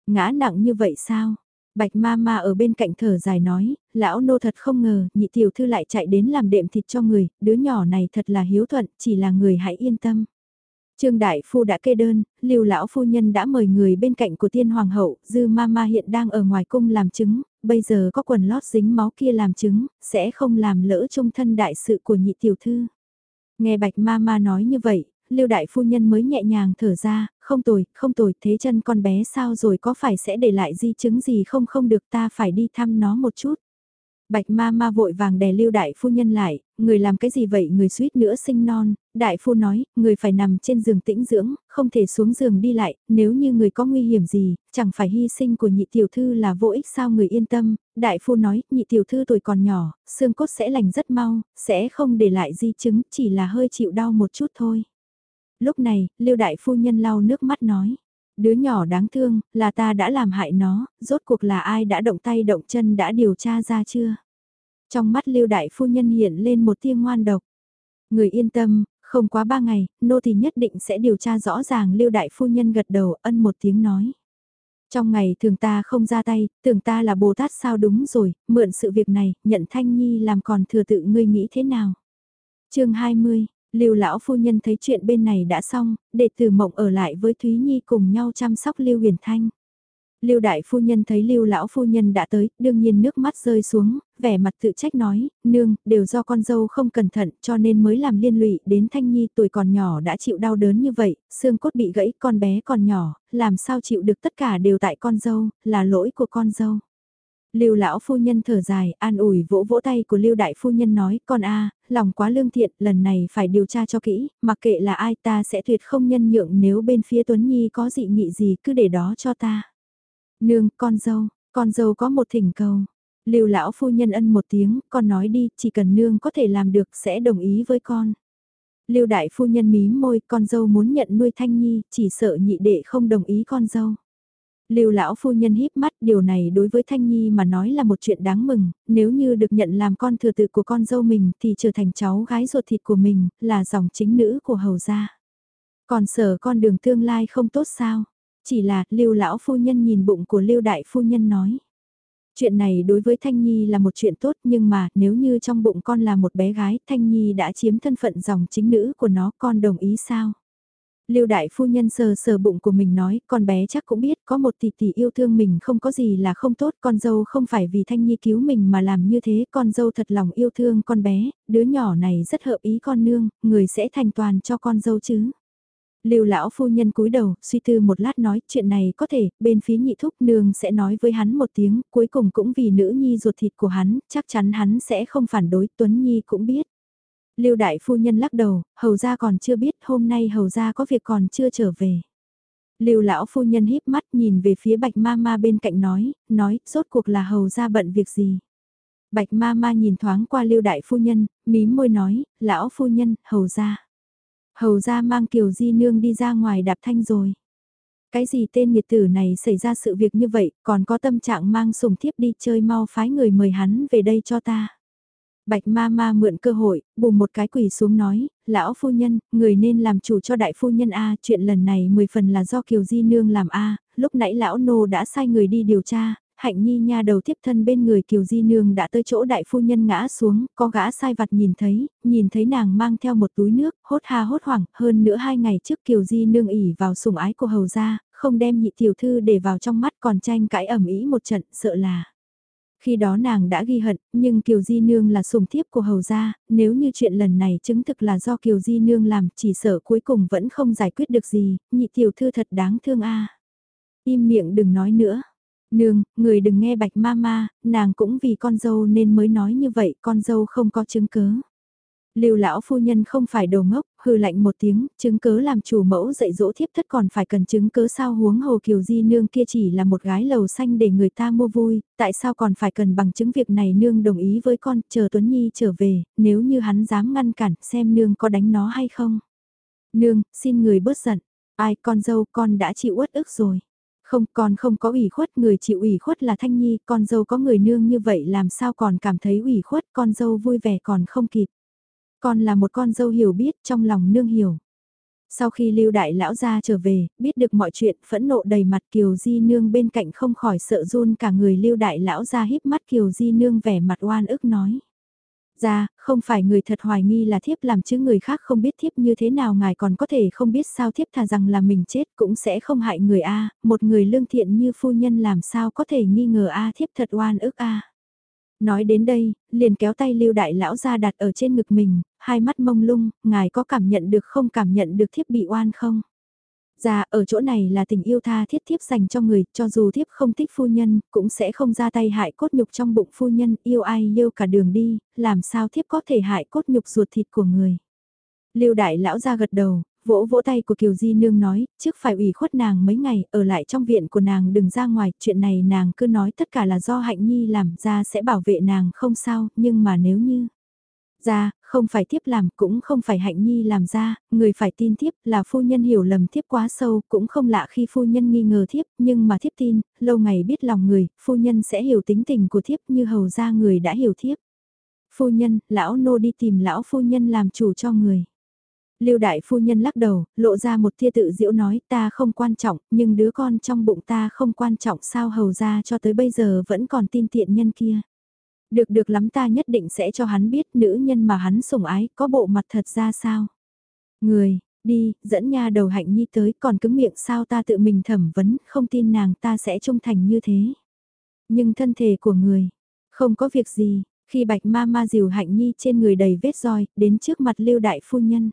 Ngã nặng như vậy sao? Bạch ma ma ở bên cạnh thở dài nói, lão nô thật không ngờ, nhị tiểu thư lại chạy đến làm đệm thịt cho người, đứa nhỏ này thật là hiếu thuận, chỉ là người hãy yên tâm. Trương Đại Phu đã kê đơn, Lưu Lão Phu Nhân đã mời người bên cạnh của Tiên Hoàng hậu, Dư Mama hiện đang ở ngoài cung làm chứng, bây giờ có quần lót dính máu kia làm chứng, sẽ không làm lỡ trung thân đại sự của nhị tiểu thư. Nghe Bạch Mama nói như vậy, Lưu Đại Phu Nhân mới nhẹ nhàng thở ra, không tồi, không tồi, thế chân con bé sao rồi có phải sẽ để lại di chứng gì không không được ta phải đi thăm nó một chút. Bạch ma ma vội vàng đè lưu đại phu nhân lại, người làm cái gì vậy? Người suýt nữa sinh non, đại phu nói, người phải nằm trên giường tĩnh dưỡng, không thể xuống giường đi lại, nếu như người có nguy hiểm gì, chẳng phải hy sinh của nhị tiểu thư là vô ích sao người yên tâm, đại phu nói, nhị tiểu thư tuổi còn nhỏ, xương cốt sẽ lành rất mau, sẽ không để lại di chứng, chỉ là hơi chịu đau một chút thôi. Lúc này, lưu đại phu nhân lau nước mắt nói đứa nhỏ đáng thương, là ta đã làm hại nó, rốt cuộc là ai đã động tay động chân đã điều tra ra chưa? Trong mắt lưu đại phu nhân hiện lên một tia ngoan độc. Người yên tâm, không quá ba ngày, nô thì nhất định sẽ điều tra rõ ràng lưu đại phu nhân gật đầu ân một tiếng nói. Trong ngày thường ta không ra tay, tưởng ta là Bồ Tát sao đúng rồi, mượn sự việc này, nhận Thanh Nhi làm còn thừa tự ngươi nghĩ thế nào? chương 20, Lưu lão phu nhân thấy chuyện bên này đã xong, để từ mộng ở lại với Thúy Nhi cùng nhau chăm sóc Lưu Huyền Thanh. Lưu đại phu nhân thấy Lưu lão phu nhân đã tới, đương nhiên nước mắt rơi xuống, vẻ mặt tự trách nói, nương, đều do con dâu không cẩn thận cho nên mới làm liên lụy đến Thanh Nhi tuổi còn nhỏ đã chịu đau đớn như vậy, xương cốt bị gãy, con bé còn nhỏ, làm sao chịu được tất cả đều tại con dâu, là lỗi của con dâu. Lưu lão phu nhân thở dài, an ủi vỗ vỗ tay của Lưu đại phu nhân nói, con a, lòng quá lương thiện, lần này phải điều tra cho kỹ, mặc kệ là ai ta sẽ tuyệt không nhân nhượng nếu bên phía Tuấn Nhi có dị nghị gì cứ để đó cho ta. Nương, con dâu, con dâu có một thỉnh cầu. Lưu lão phu nhân ân một tiếng, con nói đi, chỉ cần nương có thể làm được sẽ đồng ý với con. Lưu đại phu nhân mí môi, con dâu muốn nhận nuôi Thanh Nhi, chỉ sợ nhị đệ không đồng ý con dâu. Lưu lão phu nhân híp mắt, điều này đối với Thanh Nhi mà nói là một chuyện đáng mừng, nếu như được nhận làm con thừa tự của con dâu mình thì trở thành cháu gái ruột thịt của mình, là dòng chính nữ của hầu gia. Còn sở con đường tương lai không tốt sao? Chỉ là, Lưu lão phu nhân nhìn bụng của Lưu đại phu nhân nói. Chuyện này đối với Thanh Nhi là một chuyện tốt nhưng mà nếu như trong bụng con là một bé gái, Thanh Nhi đã chiếm thân phận dòng chính nữ của nó, con đồng ý sao? Lưu đại phu nhân sờ sờ bụng của mình nói, con bé chắc cũng biết có một tỷ tỷ yêu thương mình không có gì là không tốt, con dâu không phải vì Thanh Nhi cứu mình mà làm như thế, con dâu thật lòng yêu thương con bé, đứa nhỏ này rất hợp ý con nương, người sẽ thành toàn cho con dâu chứ. Lưu lão phu nhân cúi đầu, suy tư một lát nói, chuyện này có thể, bên phía nhị thúc nương sẽ nói với hắn một tiếng, cuối cùng cũng vì nữ nhi ruột thịt của hắn, chắc chắn hắn sẽ không phản đối, Tuấn Nhi cũng biết. Lưu đại phu nhân lắc đầu, hầu gia còn chưa biết, hôm nay hầu gia có việc còn chưa trở về. Lưu lão phu nhân híp mắt nhìn về phía bạch ma ma bên cạnh nói, nói, rốt cuộc là hầu gia bận việc gì. Bạch ma ma nhìn thoáng qua lưu đại phu nhân, mím môi nói, lão phu nhân, hầu gia. Hầu gia mang kiều di nương đi ra ngoài đạp thanh rồi. Cái gì tên nhiệt tử này xảy ra sự việc như vậy, còn có tâm trạng mang sùng thiếp đi chơi mau phái người mời hắn về đây cho ta. Bạch ma ma mượn cơ hội, bùm một cái quỳ xuống nói, lão phu nhân, người nên làm chủ cho đại phu nhân A, chuyện lần này mười phần là do Kiều Di Nương làm A, lúc nãy lão nô đã sai người đi điều tra, hạnh nhi nha đầu tiếp thân bên người Kiều Di Nương đã tới chỗ đại phu nhân ngã xuống, có gã sai vặt nhìn thấy, nhìn thấy nàng mang theo một túi nước, hốt ha hốt hoảng, hơn nữa hai ngày trước Kiều Di Nương ỉ vào sủng ái của hầu gia, không đem nhị tiểu thư để vào trong mắt còn tranh cãi ẩm ý một trận, sợ là. Khi đó nàng đã ghi hận, nhưng Kiều Di Nương là sùng thiếp của hầu gia, nếu như chuyện lần này chứng thực là do Kiều Di Nương làm, chỉ sợ cuối cùng vẫn không giải quyết được gì, nhị tiểu thư thật đáng thương a. Im miệng đừng nói nữa. Nương, người đừng nghe bạch ma ma, nàng cũng vì con dâu nên mới nói như vậy, con dâu không có chứng cứ. Lưu lão phu nhân không phải đồ ngốc, hừ lạnh một tiếng, chứng cớ làm chủ mẫu dạy dỗ thiếp thất còn phải cần chứng cớ sao huống hồ kiều di nương kia chỉ là một gái lầu xanh để người ta mua vui, tại sao còn phải cần bằng chứng việc này nương đồng ý với con, chờ Tuấn Nhi trở về, nếu như hắn dám ngăn cản xem nương có đánh nó hay không. Nương, xin người bớt giận, ai con dâu con đã chịu uất ức rồi. Không, con không có ủy khuất, người chịu ủy khuất là Thanh Nhi, con dâu có người nương như vậy làm sao còn cảm thấy ủy khuất, con dâu vui vẻ còn không kịp. Con là một con dâu hiểu biết trong lòng nương hiểu. Sau khi lưu đại lão ra trở về, biết được mọi chuyện, phẫn nộ đầy mặt Kiều Di Nương bên cạnh không khỏi sợ run cả người lưu đại lão ra híp mắt Kiều Di Nương vẻ mặt oan ức nói. Ra, không phải người thật hoài nghi là thiếp làm chứ người khác không biết thiếp như thế nào ngài còn có thể không biết sao thiếp thà rằng là mình chết cũng sẽ không hại người A, một người lương thiện như phu nhân làm sao có thể nghi ngờ A thiếp thật oan ức A. Nói đến đây, liền kéo tay lưu đại lão ra đặt ở trên ngực mình, hai mắt mông lung, ngài có cảm nhận được không cảm nhận được thiếp bị oan không? già ở chỗ này là tình yêu tha thiết thiếp dành cho người, cho dù thiếp không thích phu nhân, cũng sẽ không ra tay hại cốt nhục trong bụng phu nhân, yêu ai yêu cả đường đi, làm sao thiếp có thể hại cốt nhục ruột thịt của người. Lưu đại lão ra gật đầu, vỗ vỗ tay của Kiều Di Nương nói, trước phải ủy khuất nàng mấy ngày, ở lại trong viện của nàng đừng ra ngoài, chuyện này nàng cứ nói tất cả là do Hạnh Nhi làm ra sẽ bảo vệ nàng không sao, nhưng mà nếu như... Ra, không phải tiếp làm, cũng không phải Hạnh Nhi làm ra, người phải tin tiếp là phu nhân hiểu lầm thiếp quá sâu, cũng không lạ khi phu nhân nghi ngờ thiếp, nhưng mà thiếp tin, lâu ngày biết lòng người, phu nhân sẽ hiểu tính tình của thiếp như hầu ra người đã hiểu thiếp. Phu nhân, lão nô đi tìm lão phu nhân làm chủ cho người. Lưu đại phu nhân lắc đầu, lộ ra một tia tự diễu nói ta không quan trọng, nhưng đứa con trong bụng ta không quan trọng sao hầu ra cho tới bây giờ vẫn còn tin tiện nhân kia. Được được lắm ta nhất định sẽ cho hắn biết nữ nhân mà hắn sủng ái có bộ mặt thật ra sao. Người, Đi, dẫn nha đầu hạnh nhi tới còn cứng miệng sao ta tự mình thẩm vấn, không tin nàng ta sẽ trung thành như thế. Nhưng thân thể của người, không có việc gì, khi bạch ma ma dìu hạnh nhi trên người đầy vết roi, đến trước mặt lưu đại phu nhân.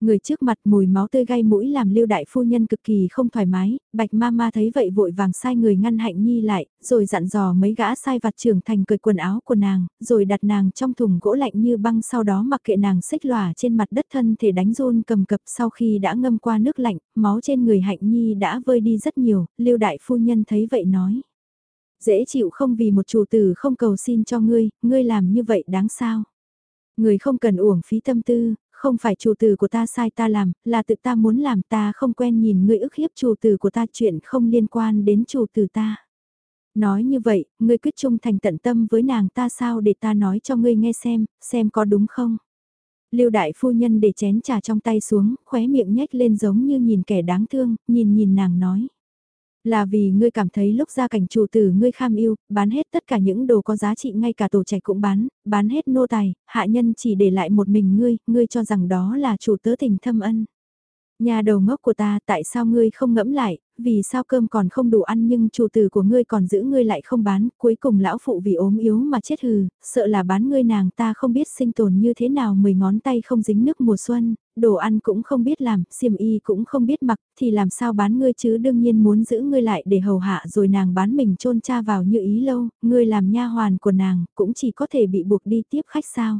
Người trước mặt mùi máu tươi gai mũi làm lưu đại phu nhân cực kỳ không thoải mái, bạch ma ma thấy vậy vội vàng sai người ngăn hạnh nhi lại, rồi dặn dò mấy gã sai vặt trưởng thành cởi quần áo của nàng, rồi đặt nàng trong thùng gỗ lạnh như băng sau đó mặc kệ nàng xích lòa trên mặt đất thân thể đánh run cầm cập sau khi đã ngâm qua nước lạnh, máu trên người hạnh nhi đã vơi đi rất nhiều, lưu đại phu nhân thấy vậy nói. Dễ chịu không vì một chủ tử không cầu xin cho ngươi, ngươi làm như vậy đáng sao? Người không cần uổng phí tâm tư, không phải chủ tử của ta sai ta làm, là tự ta muốn làm ta không quen nhìn ngươi ức hiếp chủ tử của ta chuyện không liên quan đến chủ tử ta. Nói như vậy, ngươi quyết trung thành tận tâm với nàng ta sao để ta nói cho ngươi nghe xem, xem có đúng không? Lưu đại phu nhân để chén trà trong tay xuống, khóe miệng nhếch lên giống như nhìn kẻ đáng thương, nhìn nhìn nàng nói. Là vì ngươi cảm thấy lúc ra cảnh chủ tử ngươi kham yêu, bán hết tất cả những đồ có giá trị ngay cả tổ trẻ cũng bán, bán hết nô tài, hạ nhân chỉ để lại một mình ngươi, ngươi cho rằng đó là chủ tớ tình thâm ân. Nhà đầu ngốc của ta tại sao ngươi không ngẫm lại, vì sao cơm còn không đủ ăn nhưng chủ tử của ngươi còn giữ ngươi lại không bán, cuối cùng lão phụ vì ốm yếu mà chết hừ, sợ là bán ngươi nàng ta không biết sinh tồn như thế nào mười ngón tay không dính nước mùa xuân, đồ ăn cũng không biết làm, xiêm y cũng không biết mặc, thì làm sao bán ngươi chứ đương nhiên muốn giữ ngươi lại để hầu hạ rồi nàng bán mình chôn cha vào như ý lâu, ngươi làm nha hoàn của nàng, cũng chỉ có thể bị buộc đi tiếp khách sao.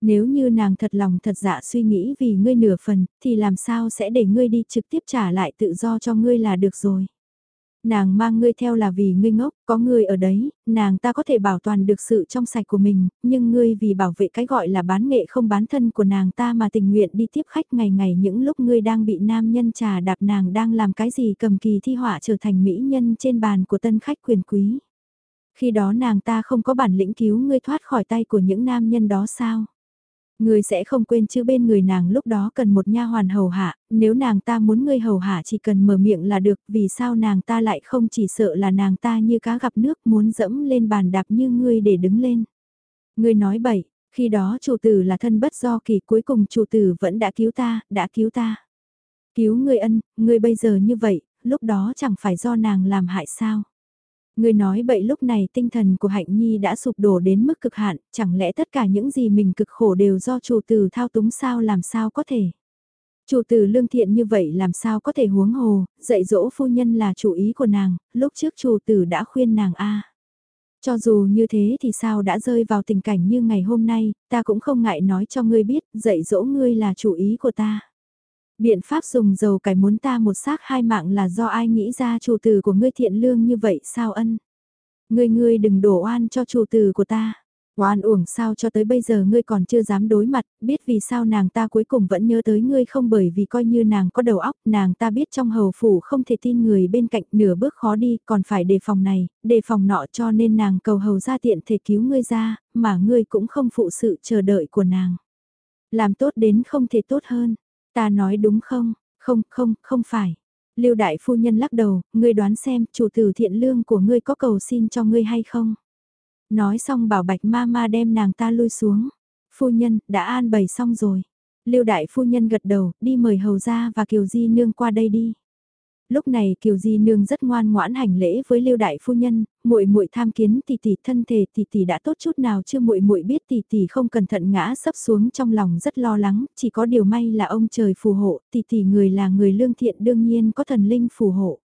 Nếu như nàng thật lòng thật dạ suy nghĩ vì ngươi nửa phần, thì làm sao sẽ để ngươi đi trực tiếp trả lại tự do cho ngươi là được rồi. Nàng mang ngươi theo là vì ngươi ngốc, có ngươi ở đấy, nàng ta có thể bảo toàn được sự trong sạch của mình, nhưng ngươi vì bảo vệ cái gọi là bán nghệ không bán thân của nàng ta mà tình nguyện đi tiếp khách ngày ngày những lúc ngươi đang bị nam nhân trà đạp nàng đang làm cái gì cầm kỳ thi họa trở thành mỹ nhân trên bàn của tân khách quyền quý. Khi đó nàng ta không có bản lĩnh cứu ngươi thoát khỏi tay của những nam nhân đó sao? Ngươi sẽ không quên chứ bên người nàng lúc đó cần một nha hoàn hầu hạ, nếu nàng ta muốn ngươi hầu hạ chỉ cần mở miệng là được, vì sao nàng ta lại không chỉ sợ là nàng ta như cá gặp nước muốn dẫm lên bàn đạp như ngươi để đứng lên. Ngươi nói bậy, khi đó chủ tử là thân bất do kỳ cuối cùng chủ tử vẫn đã cứu ta, đã cứu ta. Cứu ngươi ân, ngươi bây giờ như vậy, lúc đó chẳng phải do nàng làm hại sao. Người nói bậy lúc này tinh thần của Hạnh Nhi đã sụp đổ đến mức cực hạn, chẳng lẽ tất cả những gì mình cực khổ đều do chủ tử thao túng sao làm sao có thể. Chủ tử lương thiện như vậy làm sao có thể huống hồ, dạy dỗ phu nhân là chủ ý của nàng, lúc trước chủ tử đã khuyên nàng a Cho dù như thế thì sao đã rơi vào tình cảnh như ngày hôm nay, ta cũng không ngại nói cho ngươi biết, dạy dỗ ngươi là chủ ý của ta. Biện pháp dùng dầu cải muốn ta một xác hai mạng là do ai nghĩ ra chủ tử của ngươi thiện lương như vậy sao ân? Ngươi ngươi đừng đổ oan cho chủ tử của ta. Oan uổng sao cho tới bây giờ ngươi còn chưa dám đối mặt, biết vì sao nàng ta cuối cùng vẫn nhớ tới ngươi không bởi vì coi như nàng có đầu óc, nàng ta biết trong hầu phủ không thể tin người bên cạnh nửa bước khó đi, còn phải đề phòng này, đề phòng nọ cho nên nàng cầu hầu ra tiện thể cứu ngươi ra, mà ngươi cũng không phụ sự chờ đợi của nàng. Làm tốt đến không thể tốt hơn, Ta nói đúng không? Không, không, không phải. Lưu đại phu nhân lắc đầu, ngươi đoán xem chủ tử thiện lương của ngươi có cầu xin cho ngươi hay không? Nói xong bảo bạch ma ma đem nàng ta lui xuống. Phu nhân, đã an bày xong rồi. Lưu đại phu nhân gật đầu, đi mời hầu ra và kiều di nương qua đây đi lúc này Kiều Di nương rất ngoan ngoãn hành lễ với Lưu đại phu nhân, muội muội tham kiến tỷ tỷ thân thể tỷ tỷ đã tốt chút nào chưa muội muội biết tỷ tỷ không cẩn thận ngã sấp xuống trong lòng rất lo lắng, chỉ có điều may là ông trời phù hộ, tỷ tỷ người là người lương thiện đương nhiên có thần linh phù hộ.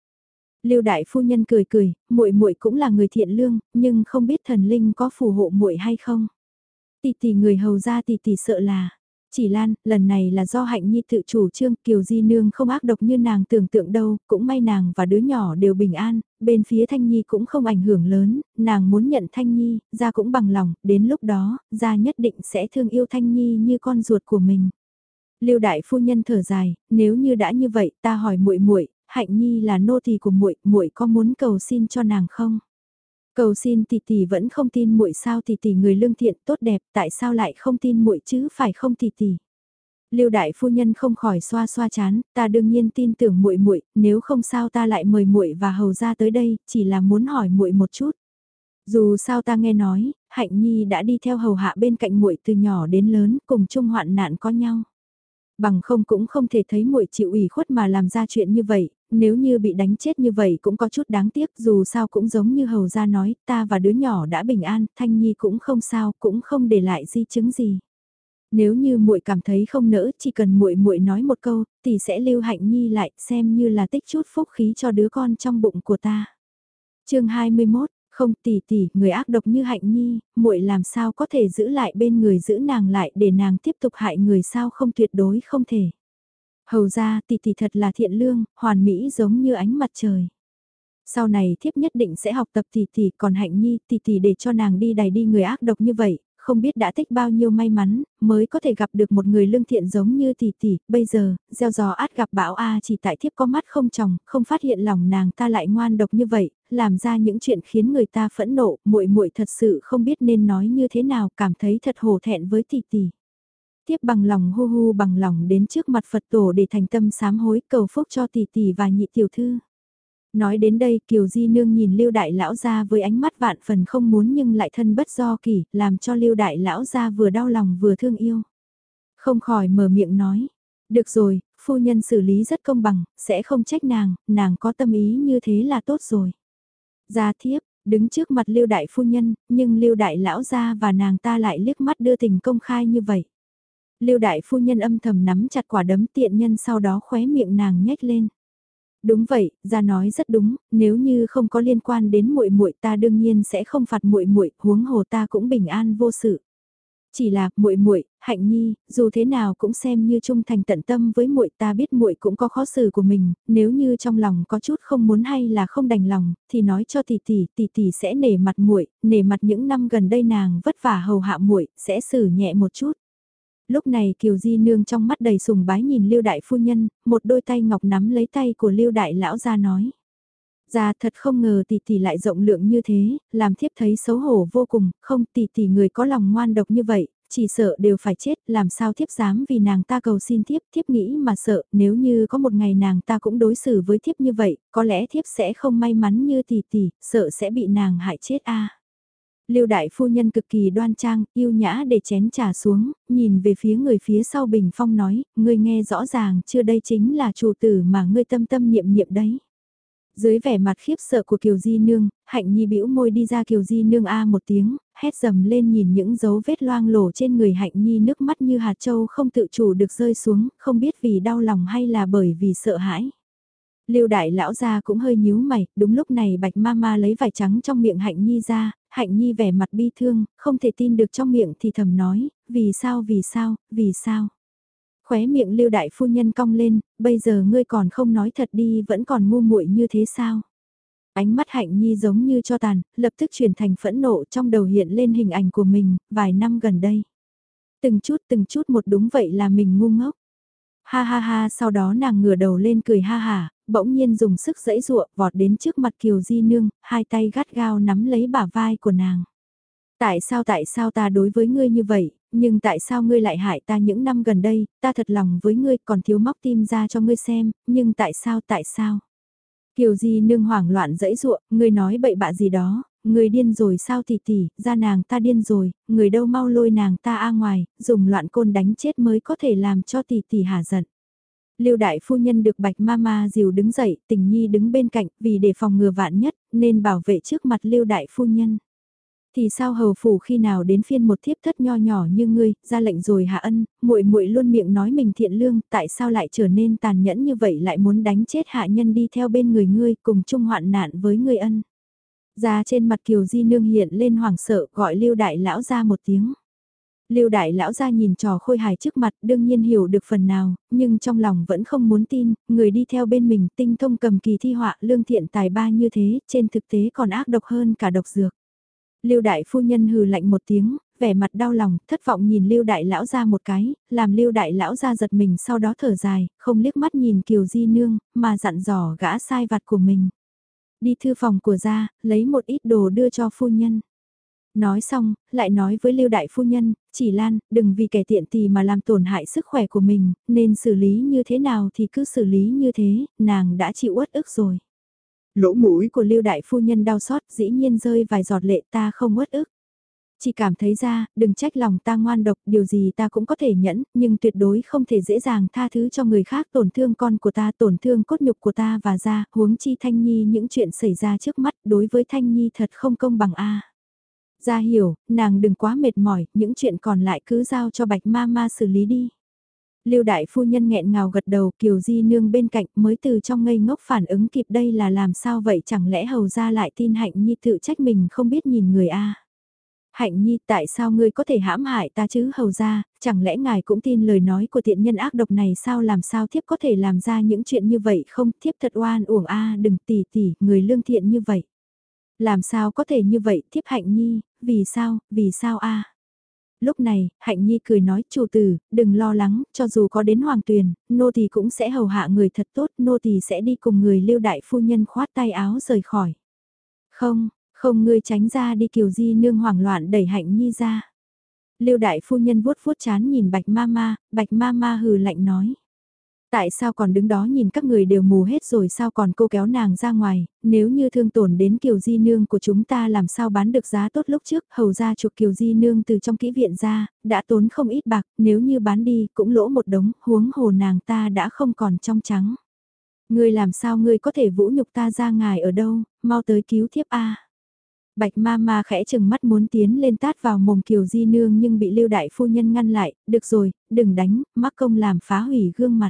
Lưu đại phu nhân cười cười, muội muội cũng là người thiện lương, nhưng không biết thần linh có phù hộ muội hay không. Tỷ tỷ người hầu ra tỷ tỷ sợ là chỉ Lan, lần này là do Hạnh Nhi tự chủ trương, Kiều Di Nương không ác độc như nàng tưởng tượng đâu, cũng may nàng và đứa nhỏ đều bình an, bên phía Thanh Nhi cũng không ảnh hưởng lớn, nàng muốn nhận Thanh Nhi, ra cũng bằng lòng, đến lúc đó, ra nhất định sẽ thương yêu Thanh Nhi như con ruột của mình. Lưu đại phu nhân thở dài, nếu như đã như vậy, ta hỏi muội muội, Hạnh Nhi là nô tỳ của muội, muội có muốn cầu xin cho nàng không? Cầu xin tỷ tỷ vẫn không tin muội sao tỷ tỷ người lương thiện tốt đẹp, tại sao lại không tin muội chứ phải không tỷ tỷ? Lưu đại phu nhân không khỏi xoa xoa chán, ta đương nhiên tin tưởng muội muội, nếu không sao ta lại mời muội và hầu gia tới đây, chỉ là muốn hỏi muội một chút. Dù sao ta nghe nói, Hạnh Nhi đã đi theo hầu hạ bên cạnh muội từ nhỏ đến lớn, cùng chung hoạn nạn có nhau. Bằng không cũng không thể thấy muội chịu ủy khuất mà làm ra chuyện như vậy, nếu như bị đánh chết như vậy cũng có chút đáng tiếc dù sao cũng giống như hầu gia nói, ta và đứa nhỏ đã bình an, Thanh Nhi cũng không sao, cũng không để lại di chứng gì. Nếu như muội cảm thấy không nỡ, chỉ cần muội muội nói một câu, thì sẽ lưu Hạnh Nhi lại, xem như là tích chút phúc khí cho đứa con trong bụng của ta. Chương 21 không tỷ tỷ, người ác độc như hạnh nhi, muội làm sao có thể giữ lại bên người giữ nàng lại để nàng tiếp tục hại người sao không tuyệt đối không thể. Hầu ra tỷ tỷ thật là thiện lương, hoàn mỹ giống như ánh mặt trời. Sau này thiếp nhất định sẽ học tập tỷ tỷ còn hạnh nhi tỷ tỷ để cho nàng đi đày đi người ác độc như vậy, không biết đã tích bao nhiêu may mắn, mới có thể gặp được một người lương thiện giống như tỷ tỷ, bây giờ, gieo gió át gặp bão A chỉ tại thiếp có mắt không chồng, không phát hiện lòng nàng ta lại ngoan độc như vậy, làm ra những chuyện khiến người ta phẫn nộ, muội muội thật sự không biết nên nói như thế nào, cảm thấy thật hổ thẹn với tỷ tỷ. Tiếp bằng lòng hu hu bằng lòng đến trước mặt Phật tổ để thành tâm sám hối cầu phúc cho tỷ tỷ và nhị tiểu thư. Nói đến đây Kiều Di Nương nhìn Lưu Đại Lão ra với ánh mắt vạn phần không muốn nhưng lại thân bất do kỳ, làm cho Lưu Đại Lão ra vừa đau lòng vừa thương yêu. Không khỏi mở miệng nói, được rồi, phu nhân xử lý rất công bằng, sẽ không trách nàng, nàng có tâm ý như thế là tốt rồi. Gia thiếp, đứng trước mặt Lưu Đại phu nhân, nhưng Lưu Đại Lão ra và nàng ta lại liếc mắt đưa tình công khai như vậy. Lưu Đại phu nhân âm thầm nắm chặt quả đấm tiện nhân sau đó khóe miệng nàng nhếch lên. Đúng vậy, gia nói rất đúng, nếu như không có liên quan đến muội muội ta đương nhiên sẽ không phạt muội muội, huống hồ ta cũng bình an vô sự. Chỉ là, muội muội, Hạnh Nhi, dù thế nào cũng xem như trung thành tận tâm với muội, ta biết muội cũng có khó xử của mình, nếu như trong lòng có chút không muốn hay là không đành lòng, thì nói cho tỷ tỷ, tỷ tỷ sẽ nể mặt muội, nể mặt những năm gần đây nàng vất vả hầu hạ muội, sẽ xử nhẹ một chút. Lúc này Kiều Di Nương trong mắt đầy sùng bái nhìn Lưu Đại Phu Nhân, một đôi tay ngọc nắm lấy tay của Lưu Đại Lão ra nói. Ra thật không ngờ tỷ tỷ lại rộng lượng như thế, làm thiếp thấy xấu hổ vô cùng, không tỷ tỷ người có lòng ngoan độc như vậy, chỉ sợ đều phải chết, làm sao thiếp dám vì nàng ta cầu xin thiếp, thiếp nghĩ mà sợ, nếu như có một ngày nàng ta cũng đối xử với thiếp như vậy, có lẽ thiếp sẽ không may mắn như tỷ tỷ, sợ sẽ bị nàng hại chết a. Lưu đại phu nhân cực kỳ đoan trang, yêu nhã để chén trà xuống, nhìn về phía người phía sau bình phong nói, ngươi nghe rõ ràng chưa đây chính là chủ tử mà ngươi tâm tâm niệm niệm đấy. Dưới vẻ mặt khiếp sợ của Kiều Di Nương, Hạnh Nhi bĩu môi đi ra Kiều Di Nương a một tiếng, hét dầm lên nhìn những dấu vết loang lổ trên người Hạnh Nhi nước mắt như hạt châu không tự chủ được rơi xuống, không biết vì đau lòng hay là bởi vì sợ hãi. Lưu đại lão gia cũng hơi nhíu mày, đúng lúc này Bạch Mama lấy vải trắng trong miệng Hạnh Nhi ra, Hạnh Nhi vẻ mặt bi thương, không thể tin được trong miệng thì thầm nói, vì sao vì sao, vì sao. Khóe miệng Lưu đại phu nhân cong lên, bây giờ ngươi còn không nói thật đi vẫn còn ngu muội như thế sao. Ánh mắt Hạnh Nhi giống như cho tàn, lập tức chuyển thành phẫn nộ trong đầu hiện lên hình ảnh của mình, vài năm gần đây. Từng chút từng chút một đúng vậy là mình ngu ngốc. Ha ha ha sau đó nàng ngửa đầu lên cười ha ha bỗng nhiên dùng sức dẫy dụa vọt đến trước mặt Kiều Di Nương, hai tay gắt gao nắm lấy bả vai của nàng. Tại sao tại sao ta đối với ngươi như vậy, nhưng tại sao ngươi lại hại ta những năm gần đây, ta thật lòng với ngươi còn thiếu móc tim ra cho ngươi xem, nhưng tại sao tại sao? Kiều Di Nương hoảng loạn dẫy dụa, ngươi nói bậy bạ gì đó, người điên rồi sao tỷ tỷ, ra nàng ta điên rồi, người đâu mau lôi nàng ta a ngoài, dùng loạn côn đánh chết mới có thể làm cho tỷ tỷ hả giận. Lưu đại phu nhân được Bạch Mama dìu đứng dậy, Tình Nhi đứng bên cạnh, vì để phòng ngừa vạn nhất, nên bảo vệ trước mặt Lưu đại phu nhân. Thì sao hầu phủ khi nào đến phiên một thiếp thất nho nhỏ như ngươi, ra lệnh rồi hạ ân, muội muội luôn miệng nói mình thiện lương, tại sao lại trở nên tàn nhẫn như vậy lại muốn đánh chết hạ nhân đi theo bên người ngươi, cùng chung hoạn nạn với ngươi ân. Ra trên mặt Kiều Di Nương hiện lên hoảng sợ, gọi Lưu đại lão ra một tiếng. Lưu đại lão ra nhìn trò khôi hài trước mặt đương nhiên hiểu được phần nào, nhưng trong lòng vẫn không muốn tin, người đi theo bên mình tinh thông cầm kỳ thi họa lương thiện tài ba như thế, trên thực tế còn ác độc hơn cả độc dược. Lưu đại phu nhân hừ lạnh một tiếng, vẻ mặt đau lòng, thất vọng nhìn Lưu đại lão ra một cái, làm Lưu đại lão ra giật mình sau đó thở dài, không liếc mắt nhìn Kiều Di Nương, mà dặn dò gã sai vặt của mình. Đi thư phòng của gia, lấy một ít đồ đưa cho phu nhân. Nói xong, lại nói với Lưu Đại Phu Nhân, chỉ Lan, đừng vì kẻ tiện tì mà làm tổn hại sức khỏe của mình, nên xử lý như thế nào thì cứ xử lý như thế, nàng đã chịu uất ức rồi. Lỗ mũi của Lưu Đại Phu Nhân đau xót dĩ nhiên rơi vài giọt lệ ta không uất ức. Chỉ cảm thấy ra, đừng trách lòng ta ngoan độc, điều gì ta cũng có thể nhẫn, nhưng tuyệt đối không thể dễ dàng tha thứ cho người khác tổn thương con của ta, tổn thương cốt nhục của ta và ra, huống chi Thanh Nhi những chuyện xảy ra trước mắt đối với Thanh Nhi thật không công bằng a gia hiểu, nàng đừng quá mệt mỏi, những chuyện còn lại cứ giao cho bạch ma ma xử lý đi. Lưu đại phu nhân nghẹn ngào gật đầu kiều di nương bên cạnh mới từ trong ngây ngốc phản ứng kịp đây là làm sao vậy chẳng lẽ hầu ra lại tin hạnh nhi tự trách mình không biết nhìn người a Hạnh nhi tại sao ngươi có thể hãm hại ta chứ hầu ra, chẳng lẽ ngài cũng tin lời nói của tiện nhân ác độc này sao làm sao thiếp có thể làm ra những chuyện như vậy không thiếp thật oan uổng a đừng tỉ tỉ người lương thiện như vậy. Làm sao có thể như vậy thiếp hạnh nhi, vì sao, vì sao a Lúc này, Hạnh Nhi cười nói, chủ tử, đừng lo lắng, cho dù có đến hoàng tuyền, nô thì cũng sẽ hầu hạ người thật tốt, nô thì sẽ đi cùng người lưu đại phu nhân khoát tay áo rời khỏi. Không, không ngươi tránh ra đi kiều di nương hoảng loạn đẩy Hạnh Nhi ra. Lưu đại phu nhân vuốt vuốt chán nhìn bạch ma ma, bạch ma ma hừ lạnh nói. Tại sao còn đứng đó nhìn các người đều mù hết rồi sao còn cô kéo nàng ra ngoài, nếu như thương tổn đến kiều di nương của chúng ta làm sao bán được giá tốt lúc trước, hầu ra chuộc kiều di nương từ trong kỹ viện ra, đã tốn không ít bạc, nếu như bán đi cũng lỗ một đống, huống hồ nàng ta đã không còn trong trắng. Ngươi làm sao ngươi có thể vũ nhục ta ra ngài ở đâu, mau tới cứu thiếp a. Bạch ma ma khẽ chừng mắt muốn tiến lên tát vào mồm kiều di nương nhưng bị lưu đại phu nhân ngăn lại, được rồi, đừng đánh, mắc công làm phá hủy gương mặt.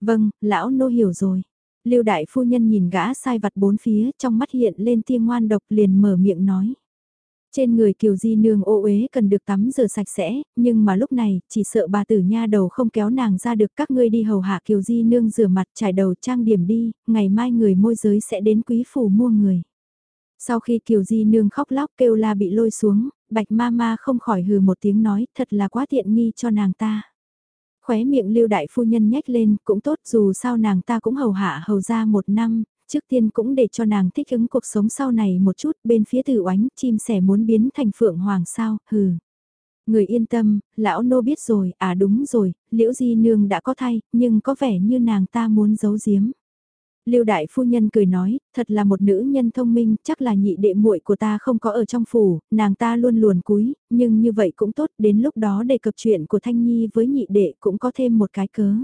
Vâng, lão nô hiểu rồi. Lưu đại phu nhân nhìn gã sai vặt bốn phía trong mắt hiện lên tia ngoan độc liền mở miệng nói. Trên người kiều di nương ô uế cần được tắm rửa sạch sẽ, nhưng mà lúc này, chỉ sợ bà tử nha đầu không kéo nàng ra được các ngươi đi hầu hạ kiều di nương rửa mặt trải đầu trang điểm đi, ngày mai người môi giới sẽ đến quý phủ mua người. Sau khi kiều di nương khóc lóc kêu la bị lôi xuống, bạch ma ma không khỏi hừ một tiếng nói thật là quá tiện nghi cho nàng ta. Khóe miệng lưu đại phu nhân nhếch lên, cũng tốt dù sao nàng ta cũng hầu hạ hầu ra một năm, trước tiên cũng để cho nàng thích ứng cuộc sống sau này một chút, bên phía tử oánh, chim sẻ muốn biến thành phượng hoàng sao, hừ. Người yên tâm, lão nô biết rồi, à đúng rồi, liễu di nương đã có thay, nhưng có vẻ như nàng ta muốn giấu giếm. Lưu đại phu nhân cười nói, thật là một nữ nhân thông minh, chắc là nhị đệ muội của ta không có ở trong phủ, nàng ta luôn luồn cúi, nhưng như vậy cũng tốt, đến lúc đó đề cập chuyện của Thanh Nhi với nhị đệ cũng có thêm một cái cớ.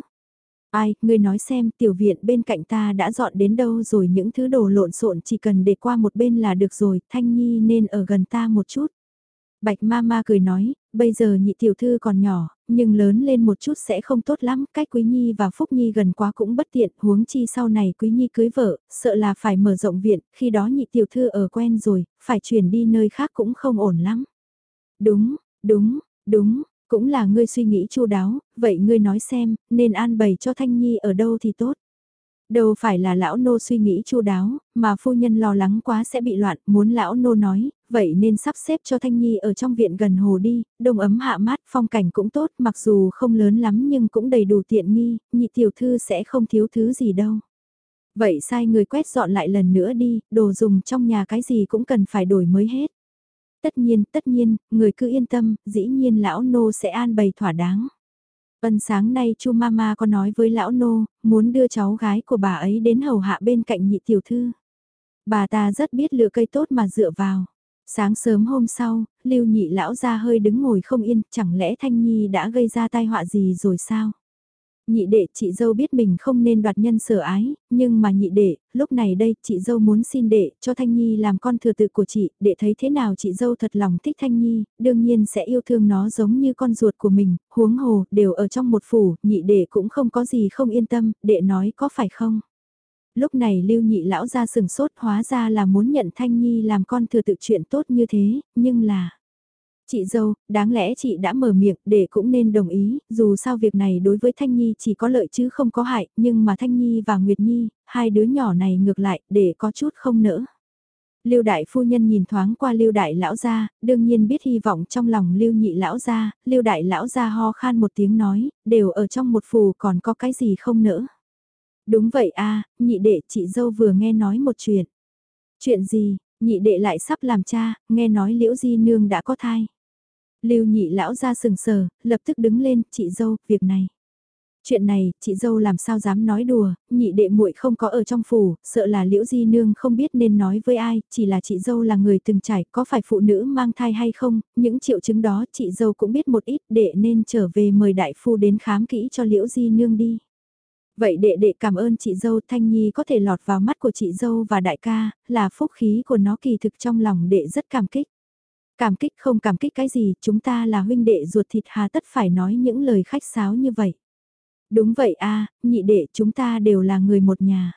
Ai, ngươi nói xem, tiểu viện bên cạnh ta đã dọn đến đâu rồi những thứ đồ lộn xộn chỉ cần để qua một bên là được rồi, Thanh Nhi nên ở gần ta một chút. Bạch ma ma cười nói, bây giờ nhị tiểu thư còn nhỏ, nhưng lớn lên một chút sẽ không tốt lắm, cách Quý Nhi và Phúc Nhi gần quá cũng bất tiện, huống chi sau này Quý Nhi cưới vợ, sợ là phải mở rộng viện, khi đó nhị tiểu thư ở quen rồi, phải chuyển đi nơi khác cũng không ổn lắm. Đúng, đúng, đúng, cũng là ngươi suy nghĩ chu đáo, vậy ngươi nói xem, nên an bày cho Thanh Nhi ở đâu thì tốt. Đâu phải là lão nô suy nghĩ chu đáo, mà phu nhân lo lắng quá sẽ bị loạn, muốn lão nô nói, vậy nên sắp xếp cho Thanh Nhi ở trong viện gần hồ đi, đông ấm hạ mát, phong cảnh cũng tốt, mặc dù không lớn lắm nhưng cũng đầy đủ tiện nghi, nhị tiểu thư sẽ không thiếu thứ gì đâu. Vậy sai người quét dọn lại lần nữa đi, đồ dùng trong nhà cái gì cũng cần phải đổi mới hết. Tất nhiên, tất nhiên, người cứ yên tâm, dĩ nhiên lão nô sẽ an bày thỏa đáng. Ân sáng nay chu mama có nói với lão nô, muốn đưa cháu gái của bà ấy đến hầu hạ bên cạnh nhị tiểu thư. Bà ta rất biết lựa cây tốt mà dựa vào. Sáng sớm hôm sau, lưu nhị lão ra hơi đứng ngồi không yên, chẳng lẽ Thanh Nhi đã gây ra tai họa gì rồi sao? Nhị đệ chị dâu biết mình không nên đoạt nhân sở ái, nhưng mà nhị đệ, lúc này đây chị dâu muốn xin đệ cho Thanh Nhi làm con thừa tự của chị, đệ thấy thế nào chị dâu thật lòng thích Thanh Nhi, đương nhiên sẽ yêu thương nó giống như con ruột của mình, huống hồ, đều ở trong một phủ, nhị đệ cũng không có gì không yên tâm, đệ nói có phải không? Lúc này lưu nhị lão ra sừng sốt hóa ra là muốn nhận Thanh Nhi làm con thừa tự chuyện tốt như thế, nhưng là... Chị dâu, đáng lẽ chị đã mở miệng để cũng nên đồng ý, dù sao việc này đối với Thanh Nhi chỉ có lợi chứ không có hại, nhưng mà Thanh Nhi và Nguyệt Nhi, hai đứa nhỏ này ngược lại, để có chút không nỡ. Lưu đại phu nhân nhìn thoáng qua Lưu đại lão gia, đương nhiên biết hy vọng trong lòng Lưu nhị lão gia, Lưu đại lão gia ho khan một tiếng nói, đều ở trong một phù còn có cái gì không nỡ. Đúng vậy a, nhị đệ chị dâu vừa nghe nói một chuyện. Chuyện gì, nhị đệ lại sắp làm cha, nghe nói liễu di nương đã có thai. Lưu nhị lão ra sừng sờ, lập tức đứng lên, chị dâu, việc này. Chuyện này, chị dâu làm sao dám nói đùa, nhị đệ muội không có ở trong phủ, sợ là liễu di nương không biết nên nói với ai, chỉ là chị dâu là người từng trải, có phải phụ nữ mang thai hay không, những triệu chứng đó chị dâu cũng biết một ít, đệ nên trở về mời đại phu đến khám kỹ cho liễu di nương đi. Vậy đệ đệ cảm ơn chị dâu Thanh Nhi có thể lọt vào mắt của chị dâu và đại ca, là phúc khí của nó kỳ thực trong lòng đệ rất cảm kích. Cảm kích không cảm kích cái gì, chúng ta là huynh đệ ruột thịt hà tất phải nói những lời khách sáo như vậy. Đúng vậy a nhị đệ chúng ta đều là người một nhà.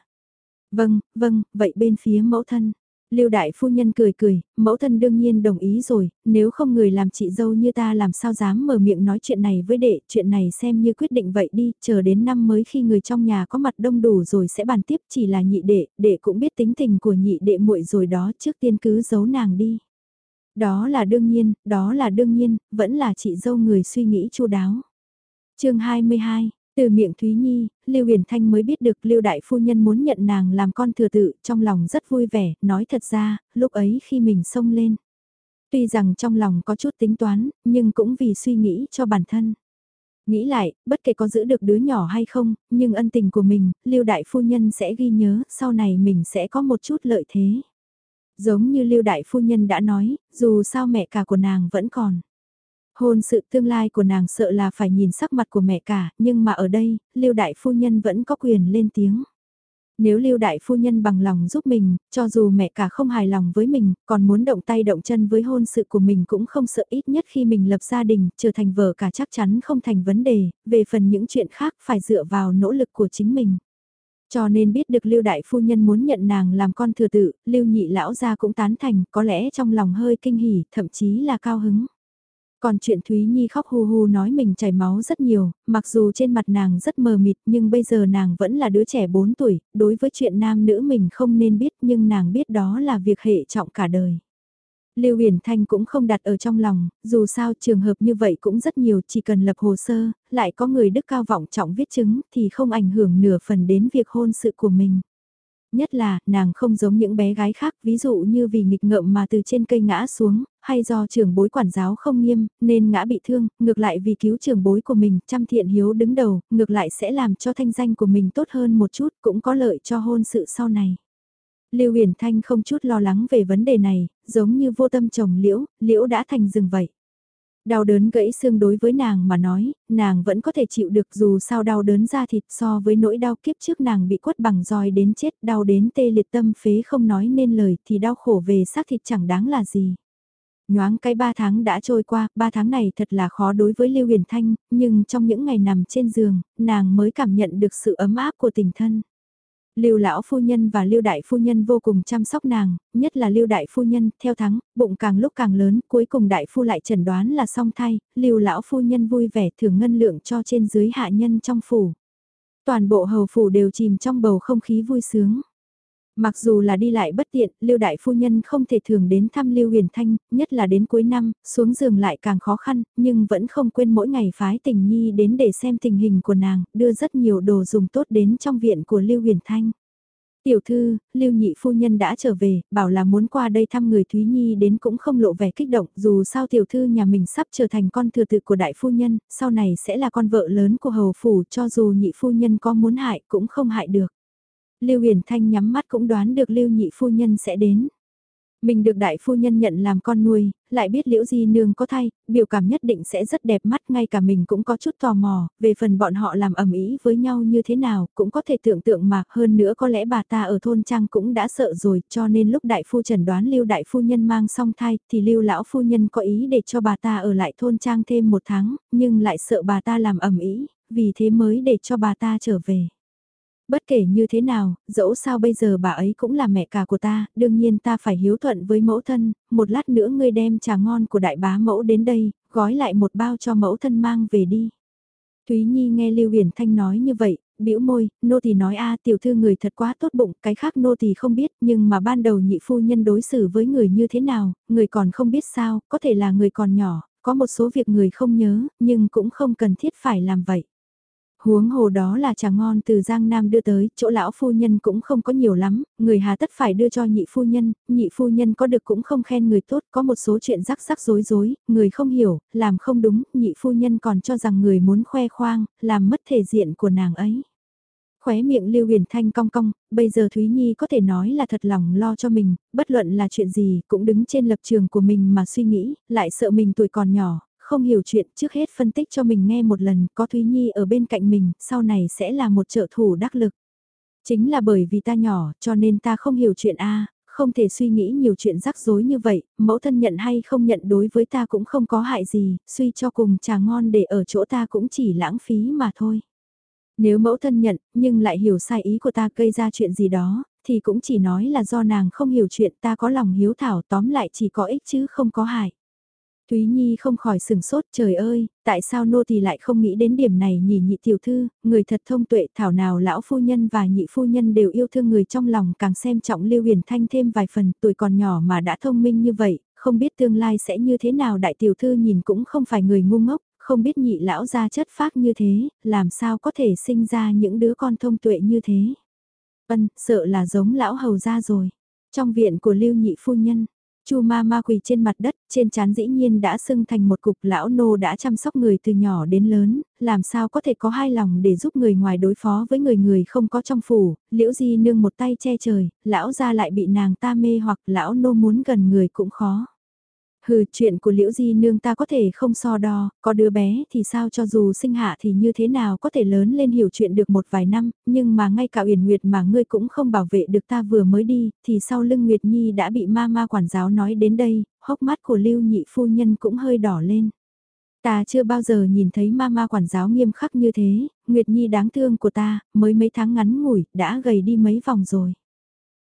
Vâng, vâng, vậy bên phía mẫu thân. Lưu đại phu nhân cười cười, mẫu thân đương nhiên đồng ý rồi, nếu không người làm chị dâu như ta làm sao dám mở miệng nói chuyện này với đệ, chuyện này xem như quyết định vậy đi, chờ đến năm mới khi người trong nhà có mặt đông đủ rồi sẽ bàn tiếp chỉ là nhị đệ, đệ cũng biết tính tình của nhị đệ muội rồi đó trước tiên cứ giấu nàng đi. Đó là đương nhiên, đó là đương nhiên, vẫn là chị dâu người suy nghĩ chu đáo. chương 22 từ miệng Thúy Nhi, Lưu Huyền Thanh mới biết được Lưu Đại Phu Nhân muốn nhận nàng làm con thừa tự, trong lòng rất vui vẻ, nói thật ra, lúc ấy khi mình xông lên. Tuy rằng trong lòng có chút tính toán, nhưng cũng vì suy nghĩ cho bản thân. Nghĩ lại, bất kể có giữ được đứa nhỏ hay không, nhưng ân tình của mình, Lưu Đại Phu Nhân sẽ ghi nhớ, sau này mình sẽ có một chút lợi thế. Giống như Lưu Đại Phu Nhân đã nói, dù sao mẹ cả của nàng vẫn còn. Hôn sự tương lai của nàng sợ là phải nhìn sắc mặt của mẹ cả, nhưng mà ở đây, Lưu Đại Phu Nhân vẫn có quyền lên tiếng. Nếu Lưu Đại Phu Nhân bằng lòng giúp mình, cho dù mẹ cả không hài lòng với mình, còn muốn động tay động chân với hôn sự của mình cũng không sợ ít nhất khi mình lập gia đình, trở thành vợ cả chắc chắn không thành vấn đề, về phần những chuyện khác phải dựa vào nỗ lực của chính mình. Cho nên biết được Lưu Đại Phu Nhân muốn nhận nàng làm con thừa tự, Lưu Nhị Lão gia cũng tán thành, có lẽ trong lòng hơi kinh hỉ, thậm chí là cao hứng. Còn chuyện Thúy Nhi khóc hù hù nói mình chảy máu rất nhiều, mặc dù trên mặt nàng rất mờ mịt nhưng bây giờ nàng vẫn là đứa trẻ 4 tuổi, đối với chuyện nam nữ mình không nên biết nhưng nàng biết đó là việc hệ trọng cả đời. Lưu Huyền Thanh cũng không đặt ở trong lòng, dù sao trường hợp như vậy cũng rất nhiều, chỉ cần lập hồ sơ, lại có người đức cao vọng trọng viết chứng thì không ảnh hưởng nửa phần đến việc hôn sự của mình. Nhất là, nàng không giống những bé gái khác, ví dụ như vì nghịch ngợm mà từ trên cây ngã xuống, hay do trường bối quản giáo không nghiêm, nên ngã bị thương, ngược lại vì cứu trường bối của mình, chăm thiện hiếu đứng đầu, ngược lại sẽ làm cho thanh danh của mình tốt hơn một chút, cũng có lợi cho hôn sự sau này. Lưu Huyền Thanh không chút lo lắng về vấn đề này, giống như vô tâm chồng liễu, liễu đã thành rừng vậy. Đau đớn gãy xương đối với nàng mà nói, nàng vẫn có thể chịu được dù sao đau đớn ra thịt so với nỗi đau kiếp trước nàng bị quất bằng roi đến chết đau đến tê liệt tâm phế không nói nên lời thì đau khổ về xác thịt chẳng đáng là gì. Nhoáng cái ba tháng đã trôi qua, ba tháng này thật là khó đối với Lưu Huyền Thanh, nhưng trong những ngày nằm trên giường, nàng mới cảm nhận được sự ấm áp của tình thân. Lưu lão phu nhân và Lưu đại phu nhân vô cùng chăm sóc nàng, nhất là Lưu đại phu nhân, theo tháng, bụng càng lúc càng lớn, cuối cùng đại phu lại chẩn đoán là song thai, Lưu lão phu nhân vui vẻ thưởng ngân lượng cho trên dưới hạ nhân trong phủ. Toàn bộ hầu phủ đều chìm trong bầu không khí vui sướng. Mặc dù là đi lại bất tiện, Lưu Đại Phu Nhân không thể thường đến thăm Lưu Huyền Thanh, nhất là đến cuối năm, xuống giường lại càng khó khăn, nhưng vẫn không quên mỗi ngày phái tình nhi đến để xem tình hình của nàng, đưa rất nhiều đồ dùng tốt đến trong viện của Lưu Huyền Thanh. Tiểu thư, Lưu Nhị Phu Nhân đã trở về, bảo là muốn qua đây thăm người Thúy Nhi đến cũng không lộ vẻ kích động, dù sao tiểu thư nhà mình sắp trở thành con thừa tự của Đại Phu Nhân, sau này sẽ là con vợ lớn của Hầu Phủ cho dù Nhị Phu Nhân có muốn hại cũng không hại được. Lưu Huyền Thanh nhắm mắt cũng đoán được Lưu Nhị Phu Nhân sẽ đến. Mình được đại phu nhân nhận làm con nuôi, lại biết liễu di nương có thay, biểu cảm nhất định sẽ rất đẹp mắt ngay cả mình cũng có chút tò mò, về phần bọn họ làm ẩm ý với nhau như thế nào, cũng có thể tưởng tượng mà, hơn nữa có lẽ bà ta ở thôn trang cũng đã sợ rồi, cho nên lúc đại phu trần đoán lưu đại phu nhân mang song thai, thì lưu lão phu nhân có ý để cho bà ta ở lại thôn trang thêm một tháng, nhưng lại sợ bà ta làm ẩm ý, vì thế mới để cho bà ta trở về. Bất kể như thế nào, dẫu sao bây giờ bà ấy cũng là mẹ cả của ta, đương nhiên ta phải hiếu thuận với mẫu thân, một lát nữa ngươi đem trà ngon của đại bá mẫu đến đây, gói lại một bao cho mẫu thân mang về đi. Thúy Nhi nghe Lưu Huyền Thanh nói như vậy, bĩu môi, nô tỳ nói a tiểu thư người thật quá tốt bụng, cái khác nô tỳ không biết, nhưng mà ban đầu nhị phu nhân đối xử với người như thế nào, người còn không biết sao, có thể là người còn nhỏ, có một số việc người không nhớ, nhưng cũng không cần thiết phải làm vậy. Huống hồ đó là trà ngon từ Giang Nam đưa tới, chỗ lão phu nhân cũng không có nhiều lắm, người hà tất phải đưa cho nhị phu nhân, nhị phu nhân có được cũng không khen người tốt, có một số chuyện rắc rắc rối rối, người không hiểu, làm không đúng, nhị phu nhân còn cho rằng người muốn khoe khoang, làm mất thể diện của nàng ấy. Khóe miệng Lưu Huyền Thanh cong cong, bây giờ Thúy Nhi có thể nói là thật lòng lo cho mình, bất luận là chuyện gì cũng đứng trên lập trường của mình mà suy nghĩ, lại sợ mình tuổi còn nhỏ, không hiểu chuyện trước hết phân tích cho mình nghe một lần có Thúy Nhi ở bên cạnh mình, sau này sẽ là một trợ thủ đắc lực. Chính là bởi vì ta nhỏ cho nên ta không hiểu chuyện A, không thể suy nghĩ nhiều chuyện rắc rối như vậy, mẫu thân nhận hay không nhận đối với ta cũng không có hại gì, suy cho cùng trà ngon để ở chỗ ta cũng chỉ lãng phí mà thôi. Nếu mẫu thân nhận, nhưng lại hiểu sai ý của ta gây ra chuyện gì đó, thì cũng chỉ nói là do nàng không hiểu chuyện ta có lòng hiếu thảo tóm lại chỉ có ích chứ không có hại. Thúy Nhi không khỏi sừng sốt, trời ơi, tại sao nô tỳ lại không nghĩ đến điểm này nhỉ nhị tiểu thư, người thật thông tuệ thảo nào lão phu nhân và nhị phu nhân đều yêu thương người trong lòng càng xem trọng Lưu Huyền Thanh thêm vài phần, tuổi còn nhỏ mà đã thông minh như vậy, không biết tương lai sẽ như thế nào đại tiểu thư nhìn cũng không phải người ngu ngốc, không biết nhị lão gia chất phác như thế, làm sao có thể sinh ra những đứa con thông tuệ như thế. Vân, sợ là giống lão hầu gia rồi. Trong viện của Lưu nhị phu nhân, Chu ma ma quỳ trên mặt đất, trên trán dĩ nhiên đã sưng thành một cục lão nô đã chăm sóc người từ nhỏ đến lớn, làm sao có thể có hai lòng để giúp người ngoài đối phó với người người không có trong phủ, liễu di nương một tay che trời, lão ra lại bị nàng ta mê hoặc lão nô muốn gần người cũng khó. Hừ, chuyện của Liễu Di Nương ta có thể không so đo, có đứa bé thì sao cho dù sinh hạ thì như thế nào có thể lớn lên hiểu chuyện được một vài năm, nhưng mà ngay cả Uyển Nguyệt mà ngươi cũng không bảo vệ được ta vừa mới đi, thì sau lưng Nguyệt Nhi đã bị ma ma quản giáo nói đến đây, hốc mắt của Lưu Nhị Phu Nhân cũng hơi đỏ lên. Ta chưa bao giờ nhìn thấy ma ma quản giáo nghiêm khắc như thế, Nguyệt Nhi đáng thương của ta, mới mấy tháng ngắn ngủi, đã gầy đi mấy vòng rồi.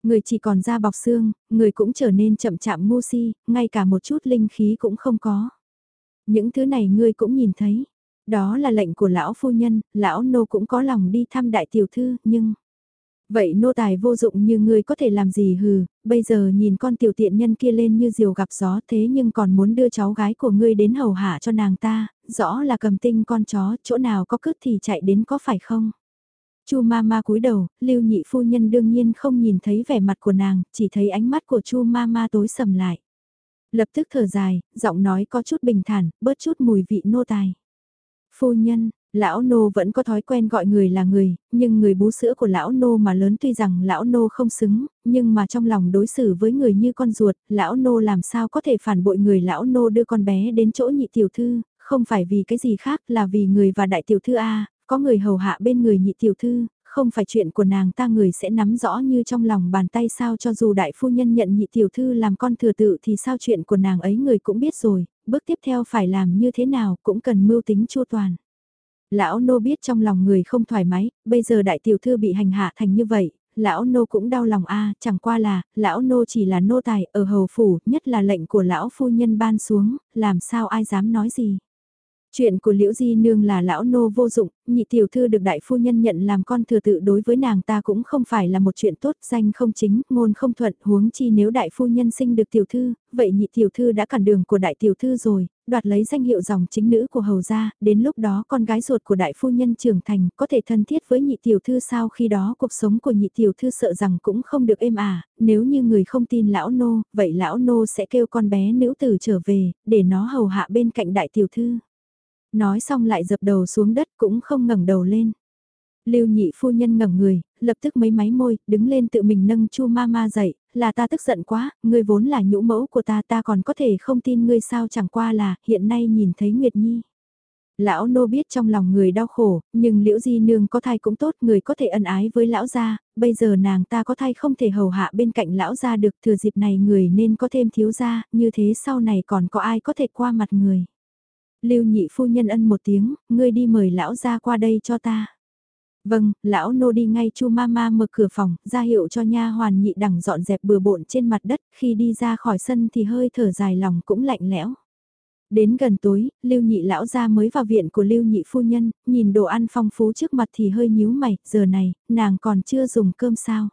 Người chỉ còn da bọc xương, người cũng trở nên chậm chạm ngu si, ngay cả một chút linh khí cũng không có. Những thứ này ngươi cũng nhìn thấy. Đó là lệnh của lão phu nhân, lão nô cũng có lòng đi thăm đại tiểu thư, nhưng... Vậy nô tài vô dụng như ngươi có thể làm gì hừ, bây giờ nhìn con tiểu tiện nhân kia lên như diều gặp gió thế nhưng còn muốn đưa cháu gái của ngươi đến hầu hạ cho nàng ta, rõ là cầm tinh con chó, chỗ nào có cướp thì chạy đến có phải không? Chu ma ma cúi đầu, lưu nhị phu nhân đương nhiên không nhìn thấy vẻ mặt của nàng, chỉ thấy ánh mắt của chu ma ma tối sầm lại. Lập tức thở dài, giọng nói có chút bình thản, bớt chút mùi vị nô tài. Phu nhân, lão nô vẫn có thói quen gọi người là người, nhưng người bú sữa của lão nô mà lớn tuy rằng lão nô không xứng, nhưng mà trong lòng đối xử với người như con ruột, lão nô làm sao có thể phản bội người lão nô đưa con bé đến chỗ nhị tiểu thư, không phải vì cái gì khác là vì người và đại tiểu thư A, có người hầu hạ bên người nhị tiểu thư, không phải chuyện của nàng ta người sẽ nắm rõ như trong lòng bàn tay sao cho dù đại phu nhân nhận nhị tiểu thư làm con thừa tự thì sao chuyện của nàng ấy người cũng biết rồi, bước tiếp theo phải làm như thế nào cũng cần mưu tính chua toàn. Lão nô biết trong lòng người không thoải mái, bây giờ đại tiểu thư bị hành hạ thành như vậy, lão nô cũng đau lòng a chẳng qua là, lão nô chỉ là nô tài ở hầu phủ, nhất là lệnh của lão phu nhân ban xuống, làm sao ai dám nói gì. Chuyện của Liễu Di Nương là lão nô vô dụng, nhị tiểu thư được đại phu nhân nhận làm con thừa tự đối với nàng ta cũng không phải là một chuyện tốt, danh không chính, ngôn không thuận, huống chi nếu đại phu nhân sinh được tiểu thư, vậy nhị tiểu thư đã cản đường của đại tiểu thư rồi, đoạt lấy danh hiệu dòng chính nữ của hầu gia, đến lúc đó con gái ruột của đại phu nhân trưởng thành có thể thân thiết với nhị tiểu thư sao khi đó cuộc sống của nhị tiểu thư sợ rằng cũng không được êm ả, nếu như người không tin lão nô, vậy lão nô sẽ kêu con bé nữ tử trở về, để nó hầu hạ bên cạnh đại tiểu thư nói xong lại dập đầu xuống đất cũng không ngẩng đầu lên. Lưu nhị phu nhân ngẩng người, lập tức mấy máy môi, đứng lên tự mình nâng chu ma ma dậy, là ta tức giận quá, ngươi vốn là nhũ mẫu của ta ta còn có thể không tin ngươi sao chẳng qua là, hiện nay nhìn thấy Nguyệt Nhi. Lão nô biết trong lòng người đau khổ, nhưng liễu di nương có thai cũng tốt, người có thể ân ái với lão gia, bây giờ nàng ta có thai không thể hầu hạ bên cạnh lão gia được thừa dịp này người nên có thêm thiếu gia, như thế sau này còn có ai có thể qua mặt người. Lưu nhị phu nhân ân một tiếng, ngươi đi mời lão ra qua đây cho ta. Vâng, lão nô đi ngay chu mama mở cửa phòng, ra hiệu cho nha hoàn nhị đẳng dọn dẹp bừa bộn trên mặt đất, khi đi ra khỏi sân thì hơi thở dài lòng cũng lạnh lẽo. Đến gần tối, lưu nhị lão ra mới vào viện của lưu nhị phu nhân, nhìn đồ ăn phong phú trước mặt thì hơi nhíu mày, giờ này, nàng còn chưa dùng cơm sao.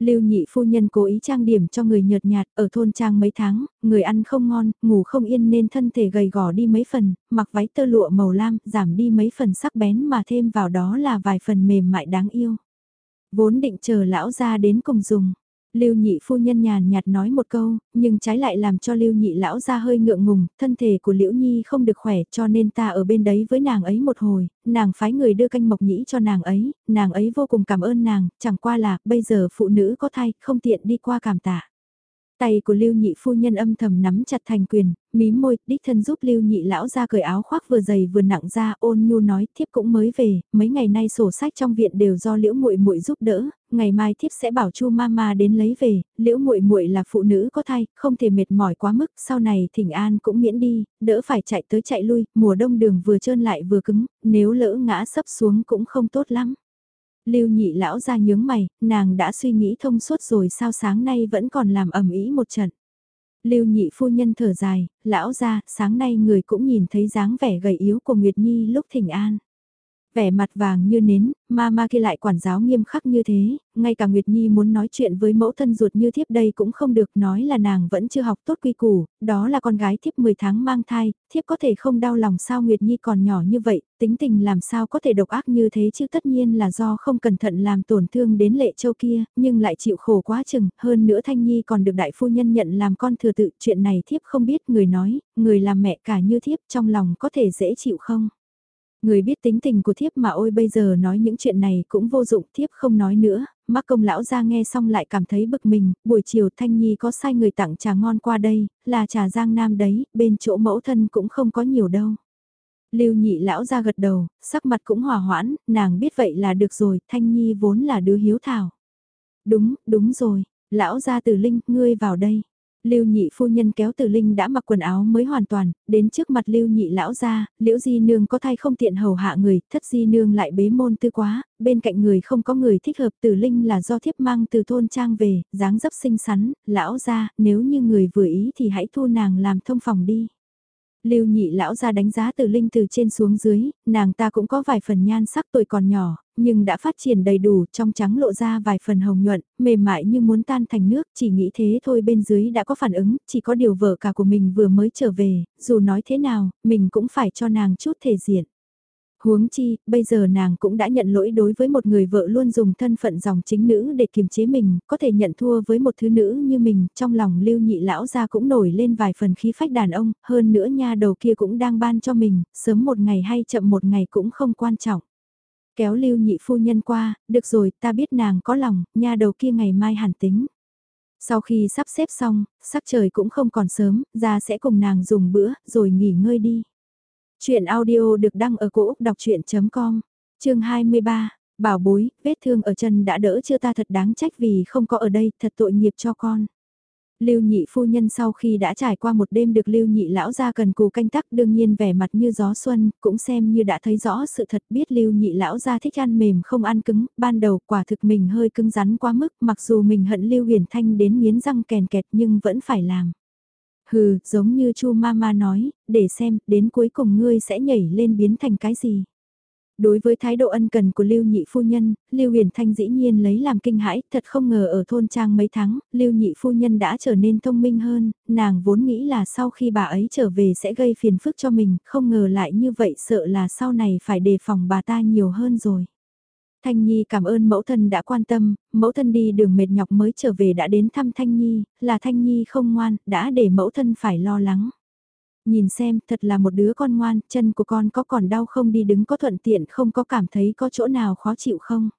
Lưu nhị phu nhân cố ý trang điểm cho người nhợt nhạt ở thôn trang mấy tháng, người ăn không ngon, ngủ không yên nên thân thể gầy gò đi mấy phần, mặc váy tơ lụa màu lam, giảm đi mấy phần sắc bén mà thêm vào đó là vài phần mềm mại đáng yêu. Vốn định chờ lão ra đến cùng dùng, Lưu nhị phu nhân nhàn nhạt nói một câu, nhưng trái lại làm cho lưu nhị lão ra hơi ngượng ngùng, thân thể của liễu nhi không được khỏe cho nên ta ở bên đấy với nàng ấy một hồi, nàng phái người đưa canh mộc nhĩ cho nàng ấy, nàng ấy vô cùng cảm ơn nàng, chẳng qua là bây giờ phụ nữ có thai, không tiện đi qua cảm tạ. Tay của Lưu Nhị phu nhân âm thầm nắm chặt thành quyền, mí môi, đích thân giúp Lưu Nhị lão ra cởi áo khoác vừa dày vừa nặng ra, ôn nhu nói, thiếp cũng mới về, mấy ngày nay sổ sách trong viện đều do Liễu Muội Muội giúp đỡ, ngày mai thiếp sẽ bảo Chu mama đến lấy về, Liễu Muội Muội là phụ nữ có thai, không thể mệt mỏi quá mức, sau này Thỉnh An cũng miễn đi, đỡ phải chạy tới chạy lui, mùa đông đường vừa trơn lại vừa cứng, nếu lỡ ngã sấp xuống cũng không tốt lắm. Lưu nhị lão ra nhướng mày, nàng đã suy nghĩ thông suốt rồi sao sáng nay vẫn còn làm ẩm ý một trận. Lưu nhị phu nhân thở dài, lão ra, sáng nay người cũng nhìn thấy dáng vẻ gầy yếu của Nguyệt Nhi lúc thỉnh an. Vẻ mặt vàng như nến, ma ma kia lại quản giáo nghiêm khắc như thế, ngay cả Nguyệt Nhi muốn nói chuyện với mẫu thân ruột như thiếp đây cũng không được nói là nàng vẫn chưa học tốt quy củ, đó là con gái thiếp 10 tháng mang thai, thiếp có thể không đau lòng sao Nguyệt Nhi còn nhỏ như vậy, tính tình làm sao có thể độc ác như thế chứ tất nhiên là do không cẩn thận làm tổn thương đến lệ châu kia, nhưng lại chịu khổ quá chừng, hơn nữa Thanh Nhi còn được đại phu nhân nhận làm con thừa tự, chuyện này thiếp không biết người nói, người làm mẹ cả như thiếp trong lòng có thể dễ chịu không? Người biết tính tình của thiếp mà ôi bây giờ nói những chuyện này cũng vô dụng thiếp không nói nữa, mắc công lão ra nghe xong lại cảm thấy bực mình, buổi chiều Thanh Nhi có sai người tặng trà ngon qua đây, là trà giang nam đấy, bên chỗ mẫu thân cũng không có nhiều đâu. Lưu nhị lão ra gật đầu, sắc mặt cũng hòa hoãn, nàng biết vậy là được rồi, Thanh Nhi vốn là đứa hiếu thảo. Đúng, đúng rồi, lão ra từ linh, ngươi vào đây. Lưu nhị phu nhân kéo từ linh đã mặc quần áo mới hoàn toàn, đến trước mặt lưu nhị lão ra, liễu di nương có thai không tiện hầu hạ người, thất di nương lại bế môn tư quá, bên cạnh người không có người thích hợp từ linh là do thiếp mang từ thôn trang về, dáng dấp xinh xắn, lão ra, nếu như người vừa ý thì hãy thu nàng làm thông phòng đi. Lưu nhị lão ra đánh giá từ linh từ trên xuống dưới, nàng ta cũng có vài phần nhan sắc tuổi còn nhỏ, nhưng đã phát triển đầy đủ, trong trắng lộ ra vài phần hồng nhuận, mềm mại như muốn tan thành nước, chỉ nghĩ thế thôi bên dưới đã có phản ứng, chỉ có điều vợ cả của mình vừa mới trở về, dù nói thế nào, mình cũng phải cho nàng chút thể diện. Huống chi, bây giờ nàng cũng đã nhận lỗi đối với một người vợ luôn dùng thân phận dòng chính nữ để kiềm chế mình, có thể nhận thua với một thứ nữ như mình, trong lòng lưu nhị lão ra cũng nổi lên vài phần khí phách đàn ông, hơn nữa nha đầu kia cũng đang ban cho mình, sớm một ngày hay chậm một ngày cũng không quan trọng. Kéo lưu nhị phu nhân qua, được rồi, ta biết nàng có lòng, nha đầu kia ngày mai hẳn tính. Sau khi sắp xếp xong, sắc trời cũng không còn sớm, ra sẽ cùng nàng dùng bữa, rồi nghỉ ngơi đi. Chuyện audio được đăng ở cổ Úc đọc chuyện.com, chương 23, bảo bối, vết thương ở chân đã đỡ chưa ta thật đáng trách vì không có ở đây, thật tội nghiệp cho con. Lưu nhị phu nhân sau khi đã trải qua một đêm được lưu nhị lão ra cần cù canh tắc đương nhiên vẻ mặt như gió xuân, cũng xem như đã thấy rõ sự thật biết lưu nhị lão ra thích ăn mềm không ăn cứng, ban đầu quả thực mình hơi cứng rắn quá mức mặc dù mình hận lưu huyền thanh đến miến răng kèn kẹt nhưng vẫn phải làm. Hừ, giống như chu mama nói, để xem, đến cuối cùng ngươi sẽ nhảy lên biến thành cái gì. Đối với thái độ ân cần của Lưu Nhị Phu Nhân, Lưu Huyền Thanh dĩ nhiên lấy làm kinh hãi, thật không ngờ ở thôn trang mấy tháng, Lưu Nhị Phu Nhân đã trở nên thông minh hơn, nàng vốn nghĩ là sau khi bà ấy trở về sẽ gây phiền phức cho mình, không ngờ lại như vậy sợ là sau này phải đề phòng bà ta nhiều hơn rồi. Thanh Nhi cảm ơn mẫu thân đã quan tâm, mẫu thân đi đường mệt nhọc mới trở về đã đến thăm Thanh Nhi, là Thanh Nhi không ngoan, đã để mẫu thân phải lo lắng. Nhìn xem, thật là một đứa con ngoan, chân của con có còn đau không đi đứng có thuận tiện không có cảm thấy có chỗ nào khó chịu không?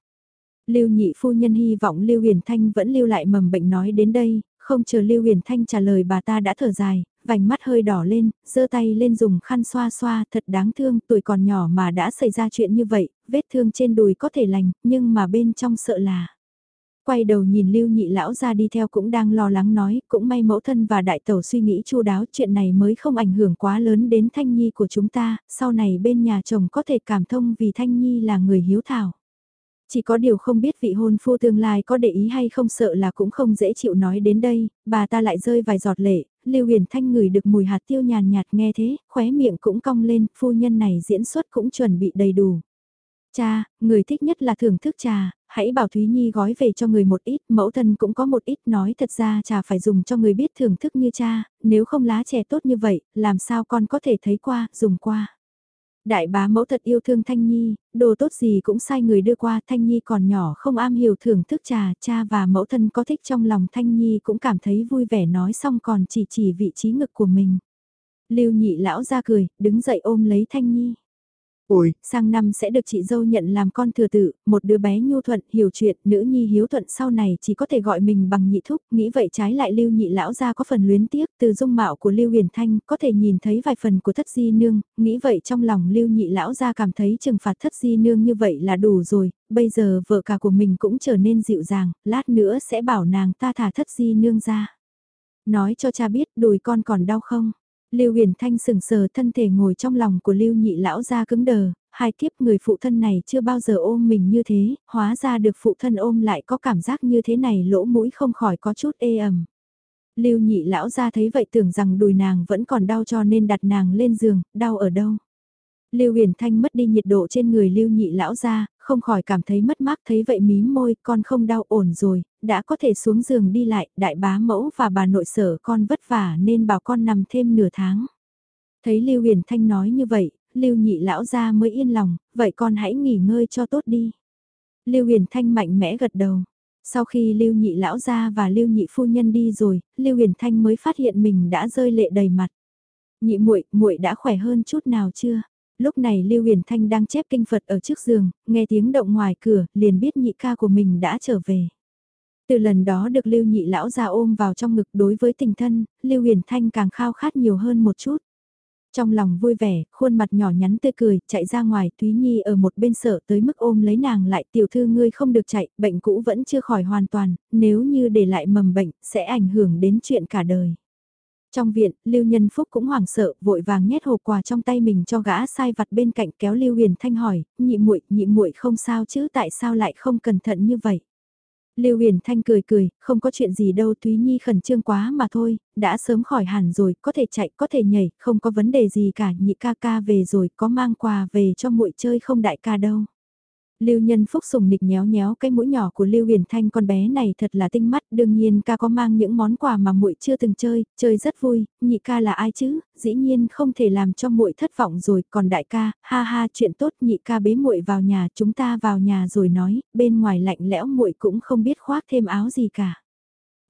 Lưu nhị phu nhân hy vọng Lưu Huyền Thanh vẫn lưu lại mầm bệnh nói đến đây, không chờ Lưu Huyền Thanh trả lời bà ta đã thở dài, vành mắt hơi đỏ lên, giơ tay lên dùng khăn xoa xoa, thật đáng thương, tuổi còn nhỏ mà đã xảy ra chuyện như vậy, vết thương trên đùi có thể lành, nhưng mà bên trong sợ là. Quay đầu nhìn Lưu Nhị lão ra đi theo cũng đang lo lắng nói, cũng may mẫu thân và đại tẩu suy nghĩ chu đáo chuyện này mới không ảnh hưởng quá lớn đến Thanh Nhi của chúng ta, sau này bên nhà chồng có thể cảm thông vì Thanh Nhi là người hiếu thảo. Chỉ có điều không biết vị hôn phu tương lai có để ý hay không sợ là cũng không dễ chịu nói đến đây, bà ta lại rơi vài giọt lệ, Lưu Huyền Thanh ngửi được mùi hạt tiêu nhàn nhạt nghe thế, khóe miệng cũng cong lên, phu nhân này diễn xuất cũng chuẩn bị đầy đủ. Cha, người thích nhất là thưởng thức trà, hãy bảo Thúy Nhi gói về cho người một ít, mẫu thân cũng có một ít nói thật ra trà phải dùng cho người biết thưởng thức như cha, nếu không lá chè tốt như vậy, làm sao con có thể thấy qua, dùng qua. Đại bá mẫu thật yêu thương Thanh Nhi, đồ tốt gì cũng sai người đưa qua, Thanh Nhi còn nhỏ không am hiểu thưởng thức trà, cha và mẫu thân có thích trong lòng Thanh Nhi cũng cảm thấy vui vẻ nói xong còn chỉ chỉ vị trí ngực của mình. Lưu nhị lão ra cười, đứng dậy ôm lấy Thanh Nhi. Ôi, sang năm sẽ được chị dâu nhận làm con thừa tự, một đứa bé nhu thuận, hiểu chuyện, nữ nhi hiếu thuận sau này chỉ có thể gọi mình bằng nhị thúc, nghĩ vậy trái lại lưu nhị lão ra có phần luyến tiếc, từ dung mạo của lưu huyền thanh, có thể nhìn thấy vài phần của thất di nương, nghĩ vậy trong lòng lưu nhị lão ra cảm thấy trừng phạt thất di nương như vậy là đủ rồi, bây giờ vợ cả của mình cũng trở nên dịu dàng, lát nữa sẽ bảo nàng ta thả thất di nương ra. Nói cho cha biết đùi con còn đau không? Lưu Huyền Thanh sừng sờ thân thể ngồi trong lòng của Lưu Nhị lão ra cứng đờ, hai kiếp người phụ thân này chưa bao giờ ôm mình như thế, hóa ra được phụ thân ôm lại có cảm giác như thế này lỗ mũi không khỏi có chút ê ẩm. Lưu Nhị lão ra thấy vậy tưởng rằng đùi nàng vẫn còn đau cho nên đặt nàng lên giường, đau ở đâu? Lưu Huyền Thanh mất đi nhiệt độ trên người Lưu Nhị lão ra, không khỏi cảm thấy mất mát thấy vậy mím môi, con không đau ổn rồi, đã có thể xuống giường đi lại, đại bá mẫu và bà nội sở con vất vả nên bảo con nằm thêm nửa tháng. Thấy Lưu Huyền Thanh nói như vậy, Lưu Nhị lão ra mới yên lòng, vậy con hãy nghỉ ngơi cho tốt đi. Lưu Huyền Thanh mạnh mẽ gật đầu. Sau khi Lưu Nhị lão ra và Lưu Nhị phu nhân đi rồi, Lưu Huyền Thanh mới phát hiện mình đã rơi lệ đầy mặt. Nhị muội, muội đã khỏe hơn chút nào chưa? Lúc này Lưu Huyền Thanh đang chép kinh Phật ở trước giường, nghe tiếng động ngoài cửa, liền biết nhị ca của mình đã trở về. Từ lần đó được Lưu Nhị lão ra ôm vào trong ngực đối với tình thân, Lưu Huyền Thanh càng khao khát nhiều hơn một chút. Trong lòng vui vẻ, khuôn mặt nhỏ nhắn tươi cười, chạy ra ngoài, Thúy Nhi ở một bên sợ tới mức ôm lấy nàng lại, tiểu thư ngươi không được chạy, bệnh cũ vẫn chưa khỏi hoàn toàn, nếu như để lại mầm bệnh, sẽ ảnh hưởng đến chuyện cả đời. Trong viện, Lưu Nhân Phúc cũng hoảng sợ, vội vàng nhét hộp quà trong tay mình cho gã sai vặt bên cạnh kéo Lưu Huyền Thanh hỏi, nhị muội, nhị muội không sao chứ, tại sao lại không cẩn thận như vậy? Lưu Huyền Thanh cười cười, không có chuyện gì đâu Thúy Nhi khẩn trương quá mà thôi, đã sớm khỏi hẳn rồi, có thể chạy, có thể nhảy, không có vấn đề gì cả, nhị ca ca về rồi, có mang quà về cho muội chơi không đại ca đâu. Lưu Nhân Phúc sùng nịch nhéo nhéo cái mũi nhỏ của Lưu Huyền Thanh con bé này thật là tinh mắt, đương nhiên ca có mang những món quà mà muội chưa từng chơi, chơi rất vui, nhị ca là ai chứ, dĩ nhiên không thể làm cho muội thất vọng rồi, còn đại ca, ha ha chuyện tốt nhị ca bế muội vào nhà, chúng ta vào nhà rồi nói, bên ngoài lạnh lẽo muội cũng không biết khoác thêm áo gì cả.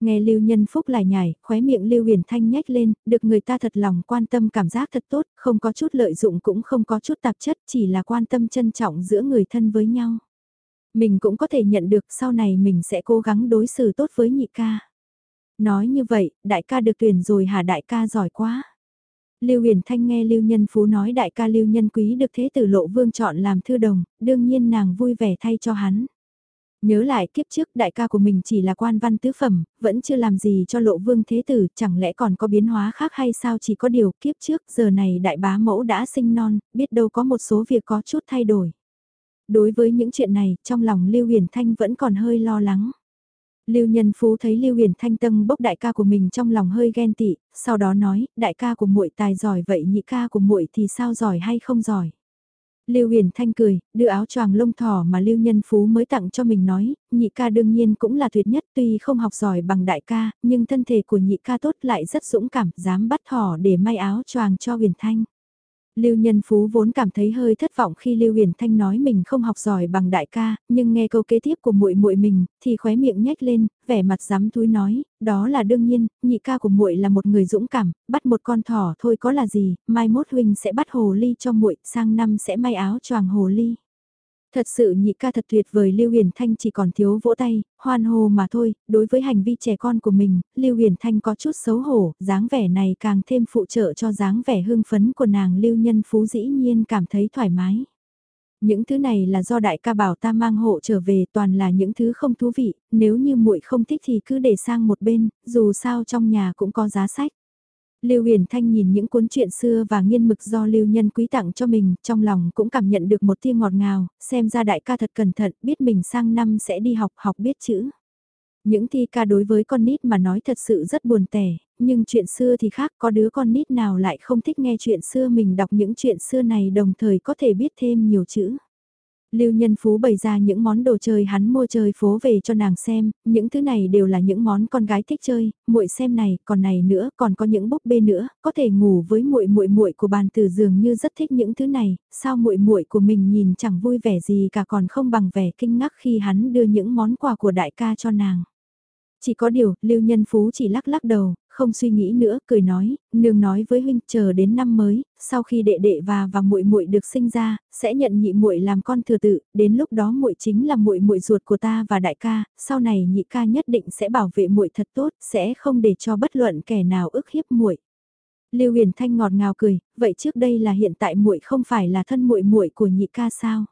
Nghe Lưu Nhân Phúc lại nhảy, khóe miệng Lưu Huyền Thanh nhếch lên, được người ta thật lòng quan tâm cảm giác thật tốt, không có chút lợi dụng cũng không có chút tạp chất, chỉ là quan tâm trân trọng giữa người thân với nhau. Mình cũng có thể nhận được sau này mình sẽ cố gắng đối xử tốt với nhị ca. Nói như vậy, đại ca được tuyển rồi hả đại ca giỏi quá. Lưu Huyền Thanh nghe Lưu Nhân Phú nói đại ca Lưu Nhân Quý được thế tử lộ vương chọn làm thư đồng, đương nhiên nàng vui vẻ thay cho hắn. Nhớ lại kiếp trước đại ca của mình chỉ là quan văn tứ phẩm, vẫn chưa làm gì cho lộ vương thế tử, chẳng lẽ còn có biến hóa khác hay sao chỉ có điều kiếp trước giờ này đại bá mẫu đã sinh non, biết đâu có một số việc có chút thay đổi. Đối với những chuyện này, trong lòng Lưu Huyền Thanh vẫn còn hơi lo lắng. Lưu Nhân Phú thấy Lưu Huyền Thanh tâm bốc đại ca của mình trong lòng hơi ghen tị, sau đó nói, đại ca của muội tài giỏi vậy nhị ca của muội thì sao giỏi hay không giỏi. Lưu Huyền Thanh cười, đưa áo choàng lông thỏ mà Lưu Nhân Phú mới tặng cho mình nói, nhị ca đương nhiên cũng là tuyệt nhất tuy không học giỏi bằng đại ca, nhưng thân thể của nhị ca tốt lại rất dũng cảm, dám bắt thỏ để may áo choàng cho Huyền Thanh. Lưu Nhân Phú vốn cảm thấy hơi thất vọng khi Lưu Huyền Thanh nói mình không học giỏi bằng đại ca, nhưng nghe câu kế tiếp của muội muội mình, thì khóe miệng nhếch lên, vẻ mặt dám túi nói, đó là đương nhiên, nhị ca của muội là một người dũng cảm, bắt một con thỏ thôi có là gì, mai mốt huynh sẽ bắt hồ ly cho muội, sang năm sẽ may áo choàng hồ ly. Thật sự nhị ca thật tuyệt vời Lưu Huyền Thanh chỉ còn thiếu vỗ tay, hoan hô mà thôi, đối với hành vi trẻ con của mình, Lưu Huyền Thanh có chút xấu hổ, dáng vẻ này càng thêm phụ trợ cho dáng vẻ hưng phấn của nàng Lưu Nhân Phú dĩ nhiên cảm thấy thoải mái. Những thứ này là do đại ca bảo ta mang hộ trở về toàn là những thứ không thú vị, nếu như muội không thích thì cứ để sang một bên, dù sao trong nhà cũng có giá sách. Lưu Huyền Thanh nhìn những cuốn truyện xưa và nghiên mực do Lưu Nhân quý tặng cho mình, trong lòng cũng cảm nhận được một tia ngọt ngào, xem ra đại ca thật cẩn thận, biết mình sang năm sẽ đi học, học biết chữ. Những thi ca đối với con nít mà nói thật sự rất buồn tẻ, nhưng chuyện xưa thì khác, có đứa con nít nào lại không thích nghe chuyện xưa mình đọc những chuyện xưa này đồng thời có thể biết thêm nhiều chữ. Lưu Nhân Phú bày ra những món đồ chơi hắn mua chơi phố về cho nàng xem, những thứ này đều là những món con gái thích chơi, muội xem này, còn này nữa, còn có những búp bê nữa, có thể ngủ với muội muội muội của bàn tử dường như rất thích những thứ này, sao muội muội của mình nhìn chẳng vui vẻ gì cả còn không bằng vẻ kinh ngắc khi hắn đưa những món quà của đại ca cho nàng. Chỉ có điều, Lưu Nhân Phú chỉ lắc lắc đầu, không suy nghĩ nữa, cười nói, nương nói với huynh chờ đến năm mới, sau khi đệ đệ và và muội muội được sinh ra, sẽ nhận nhị muội làm con thừa tự, đến lúc đó muội chính là muội muội ruột của ta và đại ca, sau này nhị ca nhất định sẽ bảo vệ muội thật tốt, sẽ không để cho bất luận kẻ nào ức hiếp muội. Lưu Huyền Thanh ngọt ngào cười, vậy trước đây là hiện tại muội không phải là thân muội muội của nhị ca sao?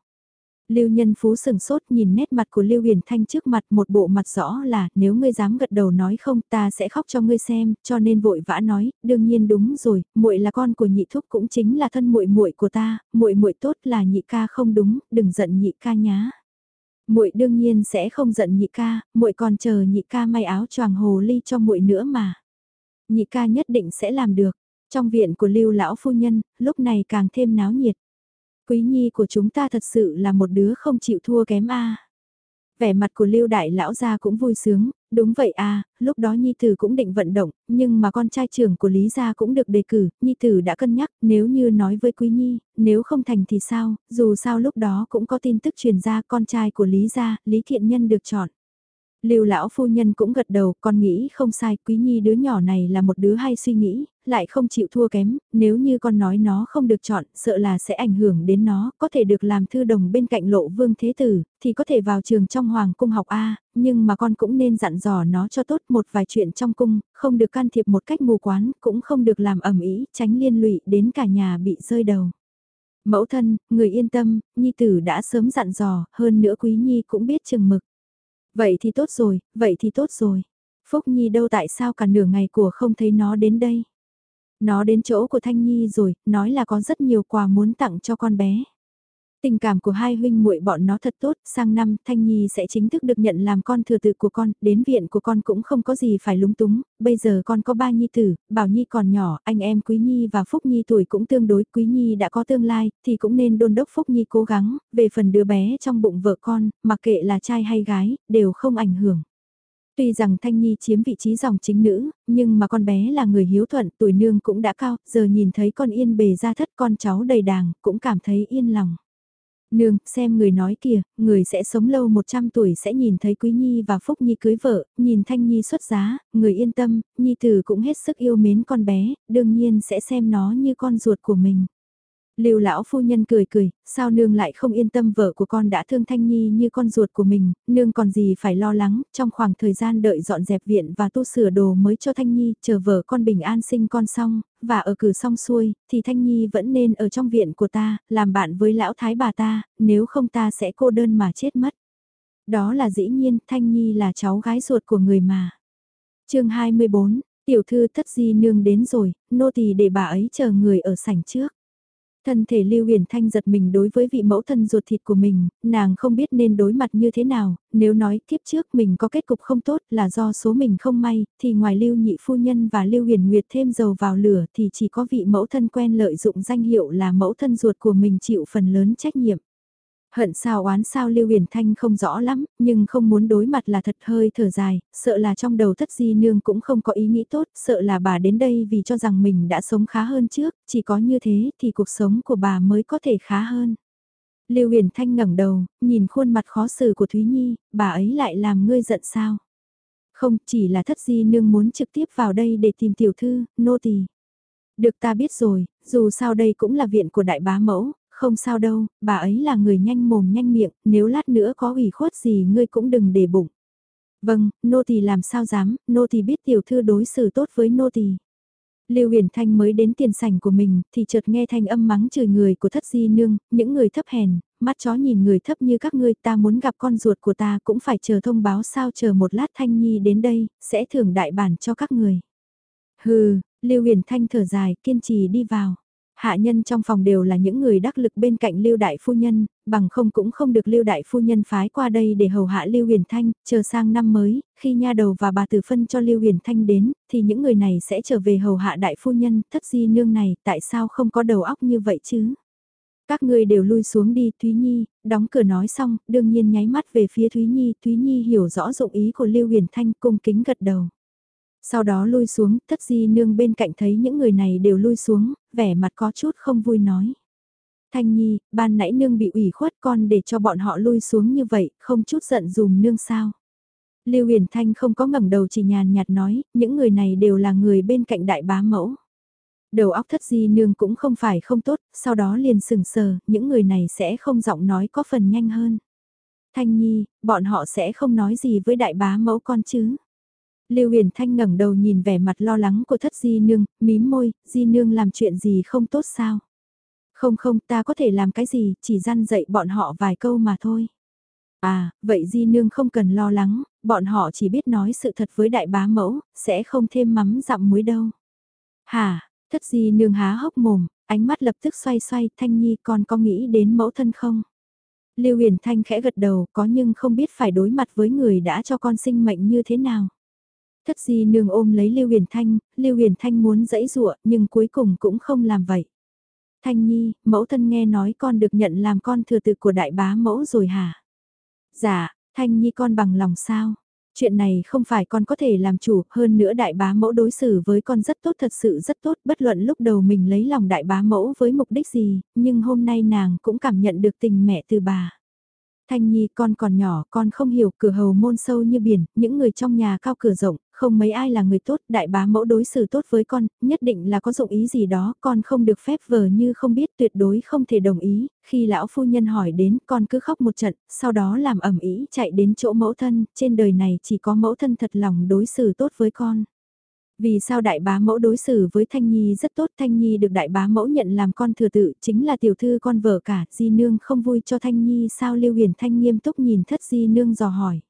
Lưu Nhân Phú sừng sốt nhìn nét mặt của Lưu Huyền Thanh trước mặt một bộ mặt rõ là nếu ngươi dám gật đầu nói không ta sẽ khóc cho ngươi xem, cho nên vội vã nói, đương nhiên đúng rồi, muội là con của nhị thúc cũng chính là thân muội muội của ta, muội muội tốt là nhị ca không đúng, đừng giận nhị ca nhá. Muội đương nhiên sẽ không giận nhị ca, muội còn chờ nhị ca may áo choàng hồ ly cho muội nữa mà. Nhị ca nhất định sẽ làm được. Trong viện của Lưu lão phu nhân, lúc này càng thêm náo nhiệt. Quý nhi của chúng ta thật sự là một đứa không chịu thua kém a. Vẻ mặt của Lưu đại lão gia cũng vui sướng, đúng vậy à? lúc đó nhi tử cũng định vận động, nhưng mà con trai trưởng của Lý gia cũng được đề cử, nhi tử đã cân nhắc, nếu như nói với quý nhi, nếu không thành thì sao, dù sao lúc đó cũng có tin tức truyền ra con trai của Lý gia, Lý Thiện Nhân được chọn. Lưu lão phu nhân cũng gật đầu, con nghĩ không sai, quý nhi đứa nhỏ này là một đứa hay suy nghĩ, lại không chịu thua kém, nếu như con nói nó không được chọn, sợ là sẽ ảnh hưởng đến nó, có thể được làm thư đồng bên cạnh lộ vương thế tử, thì có thể vào trường trong hoàng cung học A, nhưng mà con cũng nên dặn dò nó cho tốt một vài chuyện trong cung, không được can thiệp một cách mù quán, cũng không được làm ẩm ý, tránh liên lụy đến cả nhà bị rơi đầu. Mẫu thân, người yên tâm, nhi tử đã sớm dặn dò, hơn nữa quý nhi cũng biết chừng mực. Vậy thì tốt rồi, vậy thì tốt rồi. Phúc Nhi đâu tại sao cả nửa ngày của không thấy nó đến đây? Nó đến chỗ của Thanh Nhi rồi, nói là có rất nhiều quà muốn tặng cho con bé. Tình cảm của hai huynh muội bọn nó thật tốt, sang năm Thanh Nhi sẽ chính thức được nhận làm con thừa tự của con, đến viện của con cũng không có gì phải lúng túng, bây giờ con có ba nhi tử, Bảo Nhi còn nhỏ, anh em Quý Nhi và Phúc Nhi tuổi cũng tương đối, Quý Nhi đã có tương lai, thì cũng nên đôn đốc Phúc Nhi cố gắng, về phần đứa bé trong bụng vợ con, mặc kệ là trai hay gái, đều không ảnh hưởng. Tuy rằng Thanh Nhi chiếm vị trí dòng chính nữ, nhưng mà con bé là người hiếu thuận, tuổi nương cũng đã cao, giờ nhìn thấy con yên bề ra thất con cháu đầy đàng, cũng cảm thấy yên lòng. Nương, xem người nói kìa, người sẽ sống lâu 100 tuổi sẽ nhìn thấy Quý Nhi và Phúc Nhi cưới vợ, nhìn Thanh Nhi xuất giá, người yên tâm, Nhi Tử cũng hết sức yêu mến con bé, đương nhiên sẽ xem nó như con ruột của mình. Lưu lão phu nhân cười cười, sao nương lại không yên tâm vợ của con đã thương Thanh Nhi như con ruột của mình, nương còn gì phải lo lắng, trong khoảng thời gian đợi dọn dẹp viện và tu sửa đồ mới cho Thanh Nhi, chờ vợ con bình an sinh con xong, và ở cử xong xuôi, thì Thanh Nhi vẫn nên ở trong viện của ta, làm bạn với lão thái bà ta, nếu không ta sẽ cô đơn mà chết mất. Đó là dĩ nhiên, Thanh Nhi là cháu gái ruột của người mà. chương 24, tiểu thư thất di nương đến rồi, nô tỳ để bà ấy chờ người ở sảnh trước. Thân thể Lưu Huyền Thanh giật mình đối với vị mẫu thân ruột thịt của mình, nàng không biết nên đối mặt như thế nào, nếu nói kiếp trước mình có kết cục không tốt là do số mình không may, thì ngoài Lưu Nhị Phu Nhân và Lưu Huyền Nguyệt thêm dầu vào lửa thì chỉ có vị mẫu thân quen lợi dụng danh hiệu là mẫu thân ruột của mình chịu phần lớn trách nhiệm. Hận sao oán sao Lưu Huyền Thanh không rõ lắm, nhưng không muốn đối mặt là thật hơi thở dài, sợ là trong đầu thất di nương cũng không có ý nghĩ tốt, sợ là bà đến đây vì cho rằng mình đã sống khá hơn trước, chỉ có như thế thì cuộc sống của bà mới có thể khá hơn. Lưu Huyền Thanh ngẩng đầu, nhìn khuôn mặt khó xử của Thúy Nhi, bà ấy lại làm ngươi giận sao? Không, chỉ là thất di nương muốn trực tiếp vào đây để tìm tiểu thư, nô tỳ. Được ta biết rồi, dù sao đây cũng là viện của đại bá mẫu, không sao đâu, bà ấy là người nhanh mồm nhanh miệng, nếu lát nữa có ủy khuất gì ngươi cũng đừng để bụng. Vâng, nô tỳ làm sao dám, nô tỳ biết tiểu thư đối xử tốt với nô tỳ. Lưu Huyền Thanh mới đến tiền sảnh của mình thì chợt nghe thanh âm mắng chửi người của thất di nương, những người thấp hèn, mắt chó nhìn người thấp như các ngươi ta muốn gặp con ruột của ta cũng phải chờ thông báo sao chờ một lát Thanh Nhi đến đây, sẽ thưởng đại bản cho các người. Hừ, Lưu Huyền Thanh thở dài, kiên trì đi vào. Hạ nhân trong phòng đều là những người đắc lực bên cạnh Lưu Đại Phu Nhân, bằng không cũng không được Lưu Đại Phu Nhân phái qua đây để hầu hạ Lưu Huyền Thanh, chờ sang năm mới, khi nha đầu và bà tử phân cho Lưu Huyền Thanh đến, thì những người này sẽ trở về hầu hạ Đại Phu Nhân, thất di nương này, tại sao không có đầu óc như vậy chứ? Các ngươi đều lui xuống đi, Thúy Nhi, đóng cửa nói xong, đương nhiên nháy mắt về phía Thúy Nhi, Thúy Nhi hiểu rõ dụng ý của Lưu Huyền Thanh cung kính gật đầu. Sau đó lui xuống, thất di nương bên cạnh thấy những người này đều lui xuống, vẻ mặt có chút không vui nói. Thanh Nhi, ban nãy nương bị ủy khuất con để cho bọn họ lui xuống như vậy, không chút giận dùm nương sao. Lưu Huyền Thanh không có ngẩng đầu chỉ nhàn nhạt nói, những người này đều là người bên cạnh đại bá mẫu. Đầu óc thất di nương cũng không phải không tốt, sau đó liền sừng sờ, những người này sẽ không giọng nói có phần nhanh hơn. Thanh Nhi, bọn họ sẽ không nói gì với đại bá mẫu con chứ. Lưu Huyền Thanh ngẩng đầu nhìn vẻ mặt lo lắng của thất di nương, mím môi, di nương làm chuyện gì không tốt sao? Không không ta có thể làm cái gì, chỉ răn dạy bọn họ vài câu mà thôi. À, vậy di nương không cần lo lắng, bọn họ chỉ biết nói sự thật với đại bá mẫu, sẽ không thêm mắm dặm muối đâu. Hà, thất di nương há hốc mồm, ánh mắt lập tức xoay xoay, Thanh Nhi còn có nghĩ đến mẫu thân không? Lưu Huyền Thanh khẽ gật đầu, có nhưng không biết phải đối mặt với người đã cho con sinh mệnh như thế nào. Thất di nương ôm lấy Lưu Huyền Thanh, Lưu Huyền Thanh muốn dẫy dụa nhưng cuối cùng cũng không làm vậy. Thanh Nhi, mẫu thân nghe nói con được nhận làm con thừa tự của đại bá mẫu rồi hả? Dạ, Thanh Nhi con bằng lòng sao? Chuyện này không phải con có thể làm chủ, hơn nữa đại bá mẫu đối xử với con rất tốt thật sự rất tốt, bất luận lúc đầu mình lấy lòng đại bá mẫu với mục đích gì, nhưng hôm nay nàng cũng cảm nhận được tình mẹ từ bà. Thanh Nhi con còn nhỏ, con không hiểu cửa hầu môn sâu như biển, những người trong nhà cao cửa rộng, không mấy ai là người tốt, đại bá mẫu đối xử tốt với con, nhất định là có dụng ý gì đó, con không được phép vờ như không biết tuyệt đối không thể đồng ý, khi lão phu nhân hỏi đến con cứ khóc một trận, sau đó làm ẩm ý chạy đến chỗ mẫu thân, trên đời này chỉ có mẫu thân thật lòng đối xử tốt với con. Vì sao đại bá mẫu đối xử với Thanh Nhi rất tốt Thanh Nhi được đại bá mẫu nhận làm con thừa tự chính là tiểu thư con vợ cả Di Nương không vui cho Thanh Nhi sao Lưu Huyền Thanh nghiêm túc nhìn thất Di Nương dò hỏi.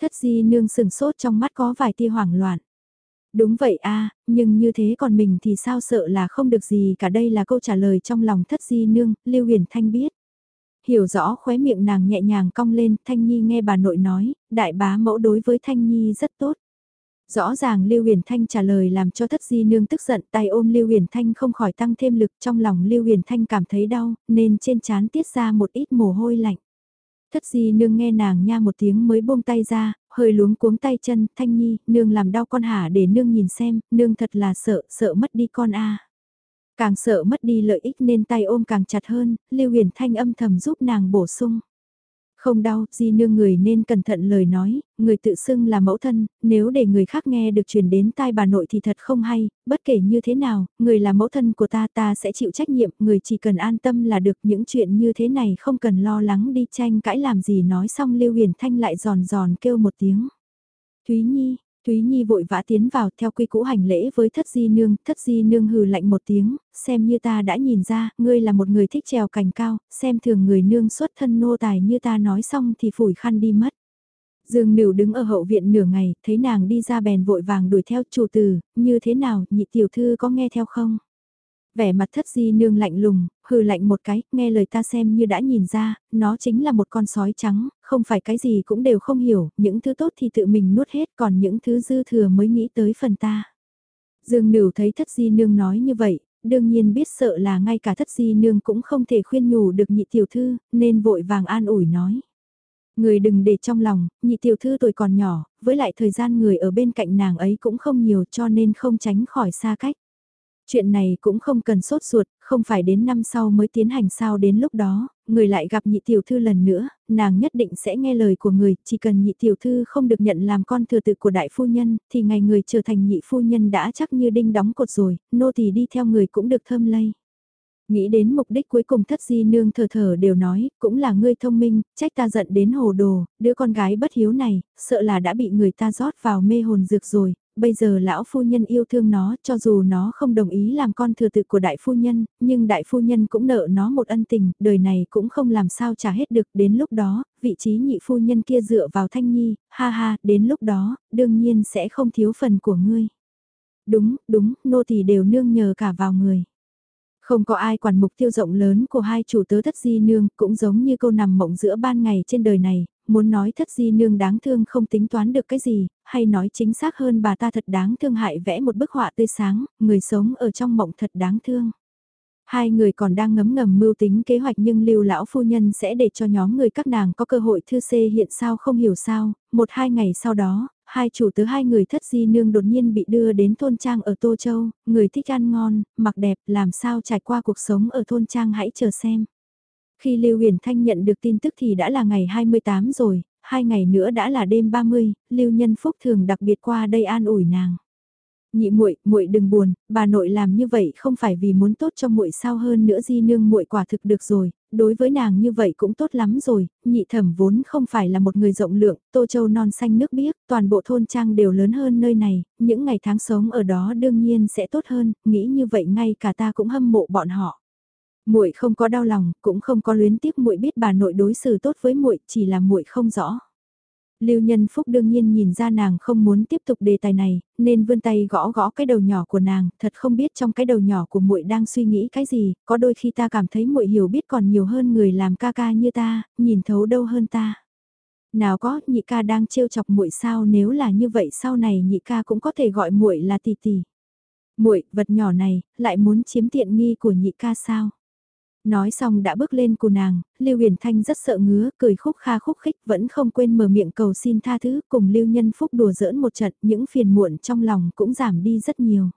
Thất Di Nương sừng sốt trong mắt có vài tia hoảng loạn. Đúng vậy a nhưng như thế còn mình thì sao sợ là không được gì cả đây là câu trả lời trong lòng thất Di Nương, Lưu Huyền Thanh biết. Hiểu rõ khóe miệng nàng nhẹ nhàng cong lên, Thanh Nhi nghe bà nội nói, đại bá mẫu đối với Thanh Nhi rất tốt. Rõ ràng Lưu Huyền Thanh trả lời làm cho thất di nương tức giận tay ôm Lưu Huyền Thanh không khỏi tăng thêm lực trong lòng Lưu Huyền Thanh cảm thấy đau nên trên trán tiết ra một ít mồ hôi lạnh. Thất di nương nghe nàng nha một tiếng mới buông tay ra, hơi luống cuống tay chân, Thanh Nhi, nương làm đau con hả để nương nhìn xem, nương thật là sợ, sợ mất đi con a. Càng sợ mất đi lợi ích nên tay ôm càng chặt hơn, Lưu Huyền Thanh âm thầm giúp nàng bổ sung. Không đau, di nương người nên cẩn thận lời nói, người tự xưng là mẫu thân, nếu để người khác nghe được truyền đến tai bà nội thì thật không hay, bất kể như thế nào, người là mẫu thân của ta ta sẽ chịu trách nhiệm, người chỉ cần an tâm là được những chuyện như thế này không cần lo lắng đi tranh cãi làm gì nói xong Lưu Huyền Thanh lại giòn giòn kêu một tiếng. Thúy Nhi, Thúy Nhi vội vã tiến vào theo quy cũ hành lễ với thất di nương, thất di nương hừ lạnh một tiếng, xem như ta đã nhìn ra, ngươi là một người thích trèo cành cao, xem thường người nương xuất thân nô tài như ta nói xong thì phủi khăn đi mất. Dương Nửu đứng ở hậu viện nửa ngày, thấy nàng đi ra bèn vội vàng đuổi theo chủ tử, như thế nào, nhị tiểu thư có nghe theo không? Vẻ mặt thất di nương lạnh lùng, hừ lạnh một cái, nghe lời ta xem như đã nhìn ra, nó chính là một con sói trắng, không phải cái gì cũng đều không hiểu, những thứ tốt thì tự mình nuốt hết còn những thứ dư thừa mới nghĩ tới phần ta. Dương Nửu thấy thất di nương nói như vậy, đương nhiên biết sợ là ngay cả thất di nương cũng không thể khuyên nhủ được nhị tiểu thư, nên vội vàng an ủi nói. Người đừng để trong lòng, nhị tiểu thư tuổi còn nhỏ, với lại thời gian người ở bên cạnh nàng ấy cũng không nhiều cho nên không tránh khỏi xa cách. Chuyện này cũng không cần sốt ruột, không phải đến năm sau mới tiến hành sao đến lúc đó, người lại gặp nhị tiểu thư lần nữa, nàng nhất định sẽ nghe lời của người, chỉ cần nhị tiểu thư không được nhận làm con thừa tự của đại phu nhân, thì ngày người trở thành nhị phu nhân đã chắc như đinh đóng cột rồi, nô tỳ đi theo người cũng được thơm lây. Nghĩ đến mục đích cuối cùng thất di nương thờ thờ đều nói, cũng là ngươi thông minh, trách ta giận đến hồ đồ, đứa con gái bất hiếu này, sợ là đã bị người ta rót vào mê hồn dược rồi, bây giờ lão phu nhân yêu thương nó, cho dù nó không đồng ý làm con thừa tự của đại phu nhân, nhưng đại phu nhân cũng nợ nó một ân tình, đời này cũng không làm sao trả hết được, đến lúc đó, vị trí nhị phu nhân kia dựa vào thanh nhi, ha ha, đến lúc đó, đương nhiên sẽ không thiếu phần của ngươi. Đúng, đúng, nô tỳ đều nương nhờ cả vào người. Không có ai quản mục tiêu rộng lớn của hai chủ tớ thất di nương, cũng giống như câu nằm mộng giữa ban ngày trên đời này, muốn nói thất di nương đáng thương không tính toán được cái gì, hay nói chính xác hơn bà ta thật đáng thương hại vẽ một bức họa tươi sáng, người sống ở trong mộng thật đáng thương. Hai người còn đang ngấm ngầm mưu tính kế hoạch nhưng lưu lão phu nhân sẽ để cho nhóm người các nàng có cơ hội thư xê hiện sao không hiểu sao, một hai ngày sau đó, hai chủ tứ hai người thất di nương đột nhiên bị đưa đến thôn trang ở Tô Châu, người thích ăn ngon, mặc đẹp, làm sao trải qua cuộc sống ở thôn trang hãy chờ xem. Khi Lưu Huyền Thanh nhận được tin tức thì đã là ngày 28 rồi, hai ngày nữa đã là đêm 30, Lưu Nhân Phúc thường đặc biệt qua đây an ủi nàng. Nhị muội, muội đừng buồn, bà nội làm như vậy không phải vì muốn tốt cho muội sao hơn nữa di nương muội quả thực được rồi, đối với nàng như vậy cũng tốt lắm rồi, nhị thẩm vốn không phải là một người rộng lượng, tô châu non xanh nước biếc, toàn bộ thôn trang đều lớn hơn nơi này, những ngày tháng sống ở đó đương nhiên sẽ tốt hơn, nghĩ như vậy ngay cả ta cũng hâm mộ bọn họ. Muội không có đau lòng, cũng không có luyến tiếc muội biết bà nội đối xử tốt với muội, chỉ là muội không rõ. Lưu Nhân Phúc đương nhiên nhìn ra nàng không muốn tiếp tục đề tài này, nên vươn tay gõ gõ cái đầu nhỏ của nàng, thật không biết trong cái đầu nhỏ của muội đang suy nghĩ cái gì, có đôi khi ta cảm thấy muội hiểu biết còn nhiều hơn người làm ca ca như ta, nhìn thấu đâu hơn ta. Nào có, nhị ca đang trêu chọc muội sao nếu là như vậy sau này nhị ca cũng có thể gọi muội là tỷ tỷ. Muội, vật nhỏ này, lại muốn chiếm tiện nghi của nhị ca sao? Nói xong đã bước lên của nàng, Lưu Huyền Thanh rất sợ ngứa, cười khúc kha khúc khích vẫn không quên mở miệng cầu xin tha thứ cùng Lưu Nhân Phúc đùa giỡn một trận, những phiền muộn trong lòng cũng giảm đi rất nhiều.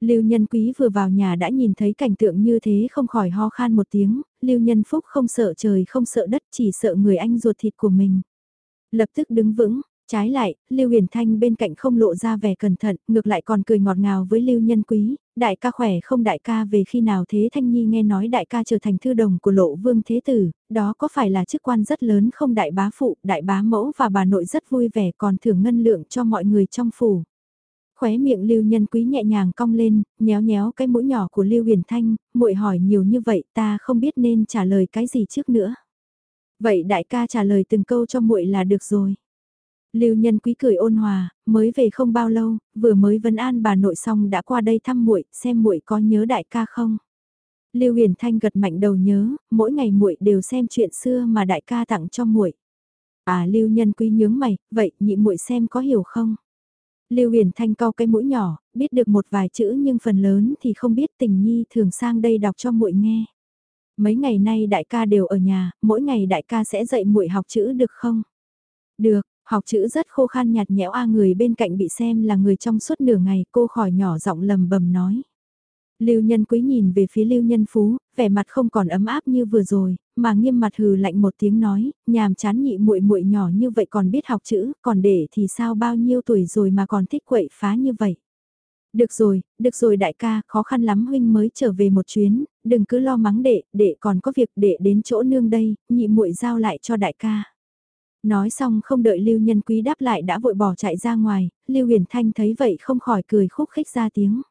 Lưu Nhân Quý vừa vào nhà đã nhìn thấy cảnh tượng như thế không khỏi ho khan một tiếng, Lưu Nhân Phúc không sợ trời không sợ đất chỉ sợ người anh ruột thịt của mình. Lập tức đứng vững, Trái lại, Lưu Huyền Thanh bên cạnh không lộ ra vẻ cẩn thận, ngược lại còn cười ngọt ngào với Lưu Nhân Quý, đại ca khỏe không đại ca về khi nào thế Thanh Nhi nghe nói đại ca trở thành thư đồng của lộ vương thế tử, đó có phải là chức quan rất lớn không đại bá phụ, đại bá mẫu và bà nội rất vui vẻ còn thưởng ngân lượng cho mọi người trong phủ. Khóe miệng Lưu Nhân Quý nhẹ nhàng cong lên, nhéo nhéo cái mũi nhỏ của Lưu Huyền Thanh, muội hỏi nhiều như vậy ta không biết nên trả lời cái gì trước nữa. Vậy đại ca trả lời từng câu cho muội là được rồi. Lưu Nhân Quý cười ôn hòa, mới về không bao lâu, vừa mới vấn an bà nội xong đã qua đây thăm muội, xem muội có nhớ đại ca không. Lưu Huyền Thanh gật mạnh đầu nhớ, mỗi ngày muội đều xem chuyện xưa mà đại ca tặng cho muội. À Lưu Nhân Quý nhướng mày, vậy nhị muội xem có hiểu không? Lưu Huyền Thanh cau cái mũi nhỏ, biết được một vài chữ nhưng phần lớn thì không biết tình nhi thường sang đây đọc cho muội nghe. Mấy ngày nay đại ca đều ở nhà, mỗi ngày đại ca sẽ dạy muội học chữ được không? Được, Học chữ rất khô khan nhạt nhẽo a người bên cạnh bị xem là người trong suốt nửa ngày cô khỏi nhỏ giọng lầm bầm nói. Lưu nhân quý nhìn về phía lưu nhân phú, vẻ mặt không còn ấm áp như vừa rồi, mà nghiêm mặt hừ lạnh một tiếng nói, nhàm chán nhị muội muội nhỏ như vậy còn biết học chữ, còn để thì sao bao nhiêu tuổi rồi mà còn thích quậy phá như vậy. Được rồi, được rồi đại ca, khó khăn lắm huynh mới trở về một chuyến, đừng cứ lo mắng đệ, đệ còn có việc đệ đến chỗ nương đây, nhị muội giao lại cho đại ca. Nói xong không đợi Lưu Nhân Quý đáp lại đã vội bỏ chạy ra ngoài, Lưu Huyền Thanh thấy vậy không khỏi cười khúc khích ra tiếng.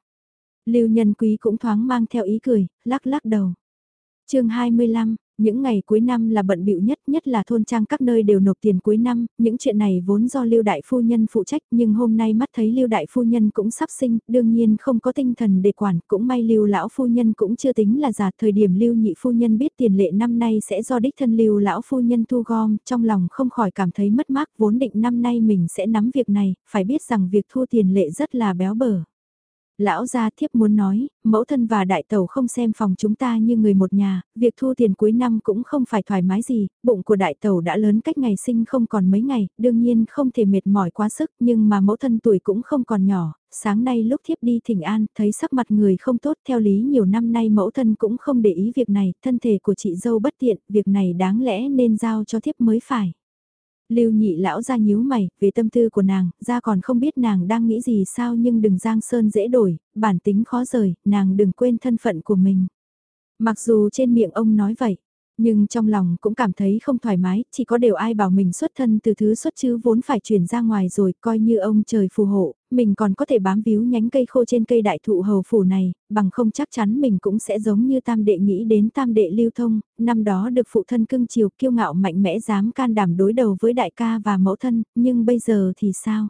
Lưu Nhân Quý cũng thoáng mang theo ý cười, lắc lắc đầu. chương 25, những ngày cuối năm là bận bịu nhất, nhất là thôn trang các nơi đều nộp tiền cuối năm, những chuyện này vốn do Lưu Đại Phu Nhân phụ trách nhưng hôm nay mắt thấy Lưu Đại Phu Nhân cũng sắp sinh, đương nhiên không có tinh thần để quản, cũng may Lưu Lão Phu Nhân cũng chưa tính là già. Thời điểm Lưu Nhị Phu Nhân biết tiền lệ năm nay sẽ do đích thân Lưu Lão Phu Nhân thu gom, trong lòng không khỏi cảm thấy mất mát. Vốn định năm nay mình sẽ nắm việc này, phải biết rằng việc thu tiền lệ rất là béo bở. Lão gia thiếp muốn nói, mẫu thân và đại tàu không xem phòng chúng ta như người một nhà, việc thu tiền cuối năm cũng không phải thoải mái gì, bụng của đại tàu đã lớn cách ngày sinh không còn mấy ngày, đương nhiên không thể mệt mỏi quá sức nhưng mà mẫu thân tuổi cũng không còn nhỏ, sáng nay lúc thiếp đi thỉnh an, thấy sắc mặt người không tốt theo lý nhiều năm nay mẫu thân cũng không để ý việc này, thân thể của chị dâu bất tiện, việc này đáng lẽ nên giao cho thiếp mới phải. Lưu nhị lão ra nhíu mày, về tâm tư của nàng, ra còn không biết nàng đang nghĩ gì sao nhưng đừng giang sơn dễ đổi, bản tính khó rời, nàng đừng quên thân phận của mình. Mặc dù trên miệng ông nói vậy, nhưng trong lòng cũng cảm thấy không thoải mái, chỉ có đều ai bảo mình xuất thân từ thứ xuất chứ vốn phải chuyển ra ngoài rồi, coi như ông trời phù hộ, mình còn có thể bám víu nhánh cây khô trên cây đại thụ hầu phủ này, bằng không chắc chắn mình cũng sẽ giống như tam đệ nghĩ đến tam đệ lưu thông, năm đó được phụ thân cưng chiều kiêu ngạo mạnh mẽ dám can đảm đối đầu với đại ca và mẫu thân, nhưng bây giờ thì sao?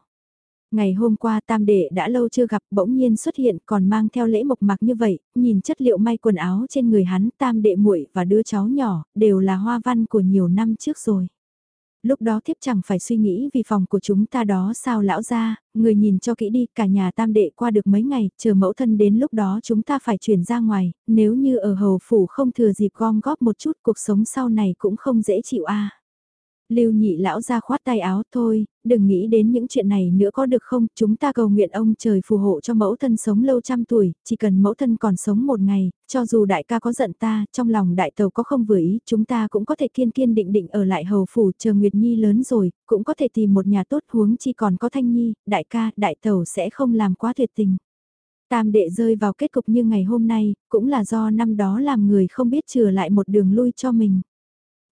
Ngày hôm qua tam đệ đã lâu chưa gặp bỗng nhiên xuất hiện còn mang theo lễ mộc mạc như vậy, nhìn chất liệu may quần áo trên người hắn tam đệ muội và đứa cháu nhỏ đều là hoa văn của nhiều năm trước rồi. Lúc đó thiếp chẳng phải suy nghĩ vì phòng của chúng ta đó sao lão ra, người nhìn cho kỹ đi, cả nhà tam đệ qua được mấy ngày, chờ mẫu thân đến lúc đó chúng ta phải chuyển ra ngoài, nếu như ở hầu phủ không thừa dịp gom góp một chút cuộc sống sau này cũng không dễ chịu a Lưu nhị lão ra khoát tay áo thôi, đừng nghĩ đến những chuyện này nữa có được không, chúng ta cầu nguyện ông trời phù hộ cho mẫu thân sống lâu trăm tuổi, chỉ cần mẫu thân còn sống một ngày, cho dù đại ca có giận ta, trong lòng đại tàu có không vừa ý, chúng ta cũng có thể kiên kiên định định ở lại hầu phủ chờ Nguyệt Nhi lớn rồi, cũng có thể tìm một nhà tốt huống chi còn có Thanh Nhi, đại ca, đại tàu sẽ không làm quá tuyệt tình. Tam đệ rơi vào kết cục như ngày hôm nay, cũng là do năm đó làm người không biết chừa lại một đường lui cho mình.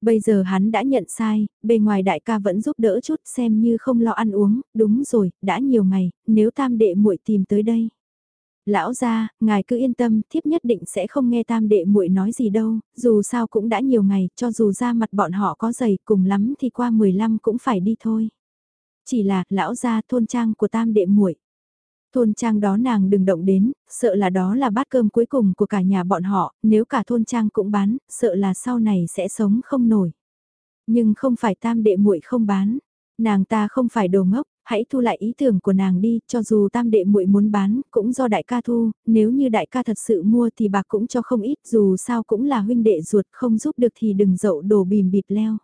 Bây giờ hắn đã nhận sai, bề ngoài đại ca vẫn giúp đỡ chút xem như không lo ăn uống, đúng rồi, đã nhiều ngày, nếu tam đệ muội tìm tới đây. Lão gia, ngài cứ yên tâm, thiếp nhất định sẽ không nghe tam đệ muội nói gì đâu, dù sao cũng đã nhiều ngày, cho dù ra mặt bọn họ có dày, cùng lắm thì qua 15 cũng phải đi thôi. Chỉ là, lão gia thôn trang của tam đệ muội Thôn trang đó nàng đừng động đến, sợ là đó là bát cơm cuối cùng của cả nhà bọn họ, nếu cả thôn trang cũng bán, sợ là sau này sẽ sống không nổi. Nhưng không phải tam đệ muội không bán, nàng ta không phải đồ ngốc, hãy thu lại ý tưởng của nàng đi, cho dù tam đệ muội muốn bán, cũng do đại ca thu, nếu như đại ca thật sự mua thì bạc cũng cho không ít, dù sao cũng là huynh đệ ruột, không giúp được thì đừng dậu đổ bìm bịp leo.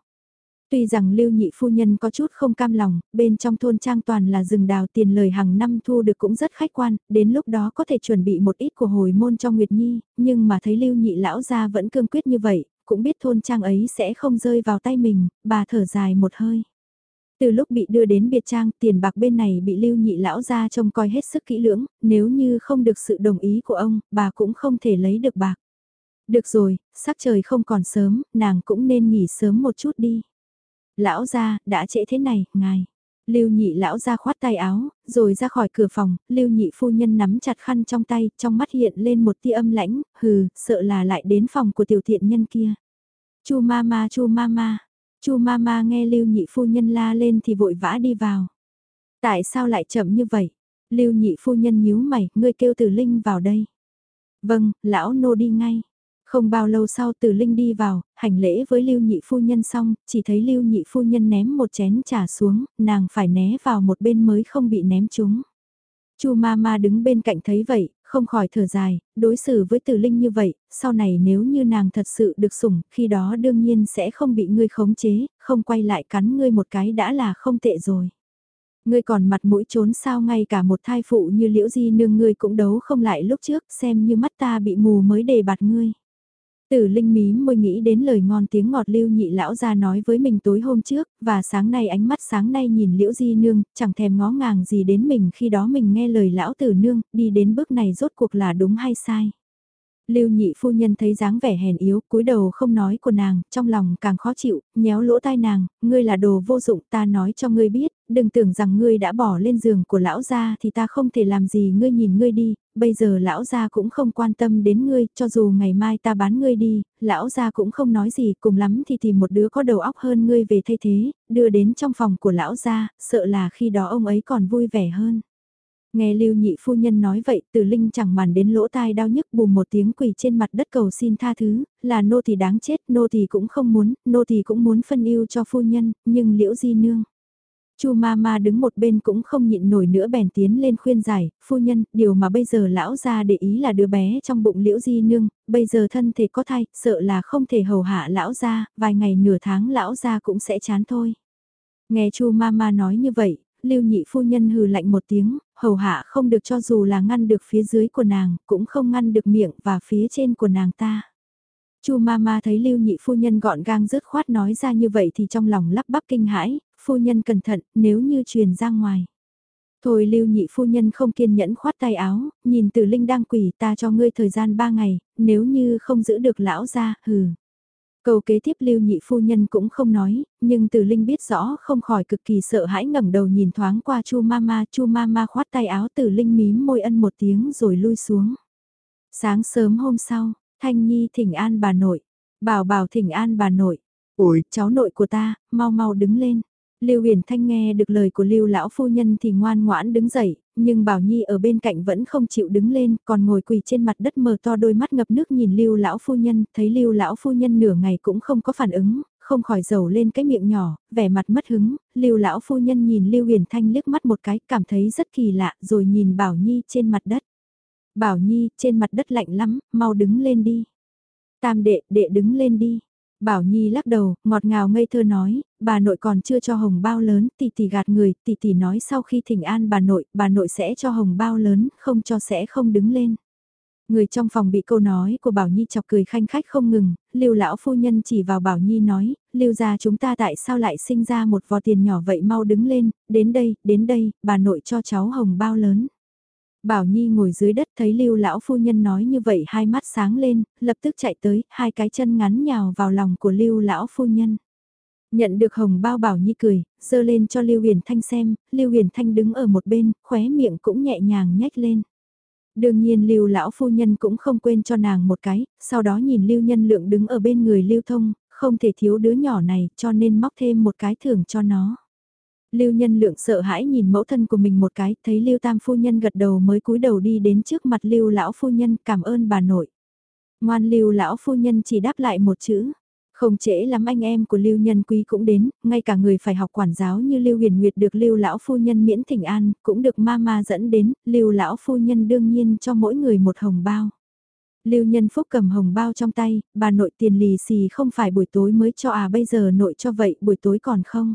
Tuy rằng lưu nhị phu nhân có chút không cam lòng, bên trong thôn trang toàn là rừng đào tiền lời hàng năm thu được cũng rất khách quan, đến lúc đó có thể chuẩn bị một ít của hồi môn cho Nguyệt Nhi, nhưng mà thấy lưu nhị lão gia vẫn cương quyết như vậy, cũng biết thôn trang ấy sẽ không rơi vào tay mình, bà thở dài một hơi. Từ lúc bị đưa đến biệt trang, tiền bạc bên này bị lưu nhị lão gia trông coi hết sức kỹ lưỡng, nếu như không được sự đồng ý của ông, bà cũng không thể lấy được bạc. Được rồi, sắc trời không còn sớm, nàng cũng nên nghỉ sớm một chút đi lão gia đã trễ thế này, ngài. Lưu nhị lão ra khoát tay áo, rồi ra khỏi cửa phòng, lưu nhị phu nhân nắm chặt khăn trong tay, trong mắt hiện lên một tia âm lãnh, hừ, sợ là lại đến phòng của tiểu thiện nhân kia. Chu ma ma chu ma ma chu ma ma nghe lưu nhị phu nhân la lên thì vội vã đi vào. Tại sao lại chậm như vậy? Lưu nhị phu nhân nhíu mày, ngươi kêu từ linh vào đây. Vâng, lão nô đi ngay. Không bao lâu sau từ Linh đi vào, hành lễ với Lưu Nhị Phu Nhân xong, chỉ thấy Lưu Nhị Phu Nhân ném một chén trà xuống, nàng phải né vào một bên mới không bị ném trúng. Chu ma ma đứng bên cạnh thấy vậy, không khỏi thở dài, đối xử với Từ Linh như vậy, sau này nếu như nàng thật sự được sủng, khi đó đương nhiên sẽ không bị ngươi khống chế, không quay lại cắn ngươi một cái đã là không tệ rồi. Ngươi còn mặt mũi trốn sao ngay cả một thai phụ như liễu di nương ngươi cũng đấu không lại lúc trước xem như mắt ta bị mù mới đề bạt ngươi. Tử Linh mí môi nghĩ đến lời ngon tiếng ngọt lưu nhị lão ra nói với mình tối hôm trước, và sáng nay ánh mắt sáng nay nhìn liễu di nương, chẳng thèm ngó ngàng gì đến mình khi đó mình nghe lời lão tử nương, đi đến bước này rốt cuộc là đúng hay sai. Lưu nhị phu nhân thấy dáng vẻ hèn yếu, cúi đầu không nói của nàng, trong lòng càng khó chịu, nhéo lỗ tai nàng, ngươi là đồ vô dụng ta nói cho ngươi biết, đừng tưởng rằng ngươi đã bỏ lên giường của lão gia thì ta không thể làm gì ngươi nhìn ngươi đi, bây giờ lão gia cũng không quan tâm đến ngươi, cho dù ngày mai ta bán ngươi đi, lão gia cũng không nói gì, cùng lắm thì tìm một đứa có đầu óc hơn ngươi về thay thế, đưa đến trong phòng của lão gia, sợ là khi đó ông ấy còn vui vẻ hơn. Nghe lưu nhị phu nhân nói vậy, từ linh chẳng màn đến lỗ tai đau nhức bùm một tiếng quỳ trên mặt đất cầu xin tha thứ, là nô thì đáng chết, nô thì cũng không muốn, nô thì cũng muốn phân yêu cho phu nhân, nhưng liễu di nương. Chu ma ma đứng một bên cũng không nhịn nổi nữa bèn tiến lên khuyên giải, phu nhân, điều mà bây giờ lão ra để ý là đứa bé trong bụng liễu di nương, bây giờ thân thể có thai, sợ là không thể hầu hạ lão ra, vài ngày nửa tháng lão ra cũng sẽ chán thôi. Nghe chu ma ma nói như vậy, lưu nhị phu nhân hừ lạnh một tiếng, hầu hạ không được cho dù là ngăn được phía dưới của nàng, cũng không ngăn được miệng và phía trên của nàng ta. Chu Mama thấy Lưu Nhị phu nhân gọn gàng dứt khoát nói ra như vậy thì trong lòng lắp bắp kinh hãi, phu nhân cẩn thận, nếu như truyền ra ngoài. Thôi Lưu Nhị phu nhân không kiên nhẫn khoát tay áo, nhìn Tử Linh đang quỳ ta cho ngươi thời gian ba ngày, nếu như không giữ được lão gia hừ. Câu kế tiếp lưu nhị phu nhân cũng không nói, nhưng từ linh biết rõ không khỏi cực kỳ sợ hãi ngẩng đầu nhìn thoáng qua chu mama, chu mama khoát tay áo từ linh mím môi ân một tiếng rồi lui xuống. Sáng sớm hôm sau, Thanh Nhi thỉnh an bà nội, bảo bảo thỉnh an bà nội, ôi cháu nội của ta, mau mau đứng lên. Lưu Huyền Thanh nghe được lời của Lưu lão phu nhân thì ngoan ngoãn đứng dậy, nhưng Bảo Nhi ở bên cạnh vẫn không chịu đứng lên, còn ngồi quỳ trên mặt đất mờ to đôi mắt ngập nước nhìn Lưu lão phu nhân, thấy Lưu lão phu nhân nửa ngày cũng không có phản ứng, không khỏi dầu lên cái miệng nhỏ, vẻ mặt mất hứng, Lưu lão phu nhân nhìn Lưu Huyền Thanh liếc mắt một cái, cảm thấy rất kỳ lạ, rồi nhìn Bảo Nhi trên mặt đất. Bảo Nhi, trên mặt đất lạnh lắm, mau đứng lên đi. Tam đệ, đệ đứng lên đi. Bảo Nhi lắc đầu, ngọt ngào ngây thơ nói, bà nội còn chưa cho hồng bao lớn, tỷ tỷ gạt người, tỷ tỷ nói sau khi thỉnh an bà nội, bà nội sẽ cho hồng bao lớn, không cho sẽ không đứng lên. Người trong phòng bị câu nói của Bảo Nhi chọc cười khanh khách không ngừng, Lưu lão phu nhân chỉ vào Bảo Nhi nói, Lưu gia chúng ta tại sao lại sinh ra một vò tiền nhỏ vậy mau đứng lên, đến đây, đến đây, bà nội cho cháu hồng bao lớn. Bảo Nhi ngồi dưới đất thấy Lưu lão phu nhân nói như vậy hai mắt sáng lên, lập tức chạy tới, hai cái chân ngắn nhào vào lòng của Lưu lão phu nhân. Nhận được hồng bao Bảo Nhi cười, dơ lên cho Lưu Huyền Thanh xem, Lưu Huyền Thanh đứng ở một bên, khóe miệng cũng nhẹ nhàng nhếch lên. Đương nhiên Lưu lão phu nhân cũng không quên cho nàng một cái, sau đó nhìn Lưu Nhân Lượng đứng ở bên người Lưu Thông, không thể thiếu đứa nhỏ này, cho nên móc thêm một cái thưởng cho nó. Lưu Nhân Lượng sợ hãi nhìn mẫu thân của mình một cái, thấy Lưu Tam phu nhân gật đầu mới cúi đầu đi đến trước mặt Lưu lão phu nhân, cảm ơn bà nội. Ngoan Lưu lão phu nhân chỉ đáp lại một chữ, không trễ lắm anh em của Lưu Nhân Quý cũng đến, ngay cả người phải học quản giáo như Lưu Huyền Nguyệt được Lưu Lão Phu Nhân miễn thỉnh an, cũng được Mama dẫn đến, Lưu Lão Phu Nhân đương nhiên cho mỗi người một hồng bao. Lưu Nhân Phúc cầm hồng bao trong tay, bà nội tiền lì xì không phải buổi tối mới cho à bây giờ nội cho vậy buổi tối còn không?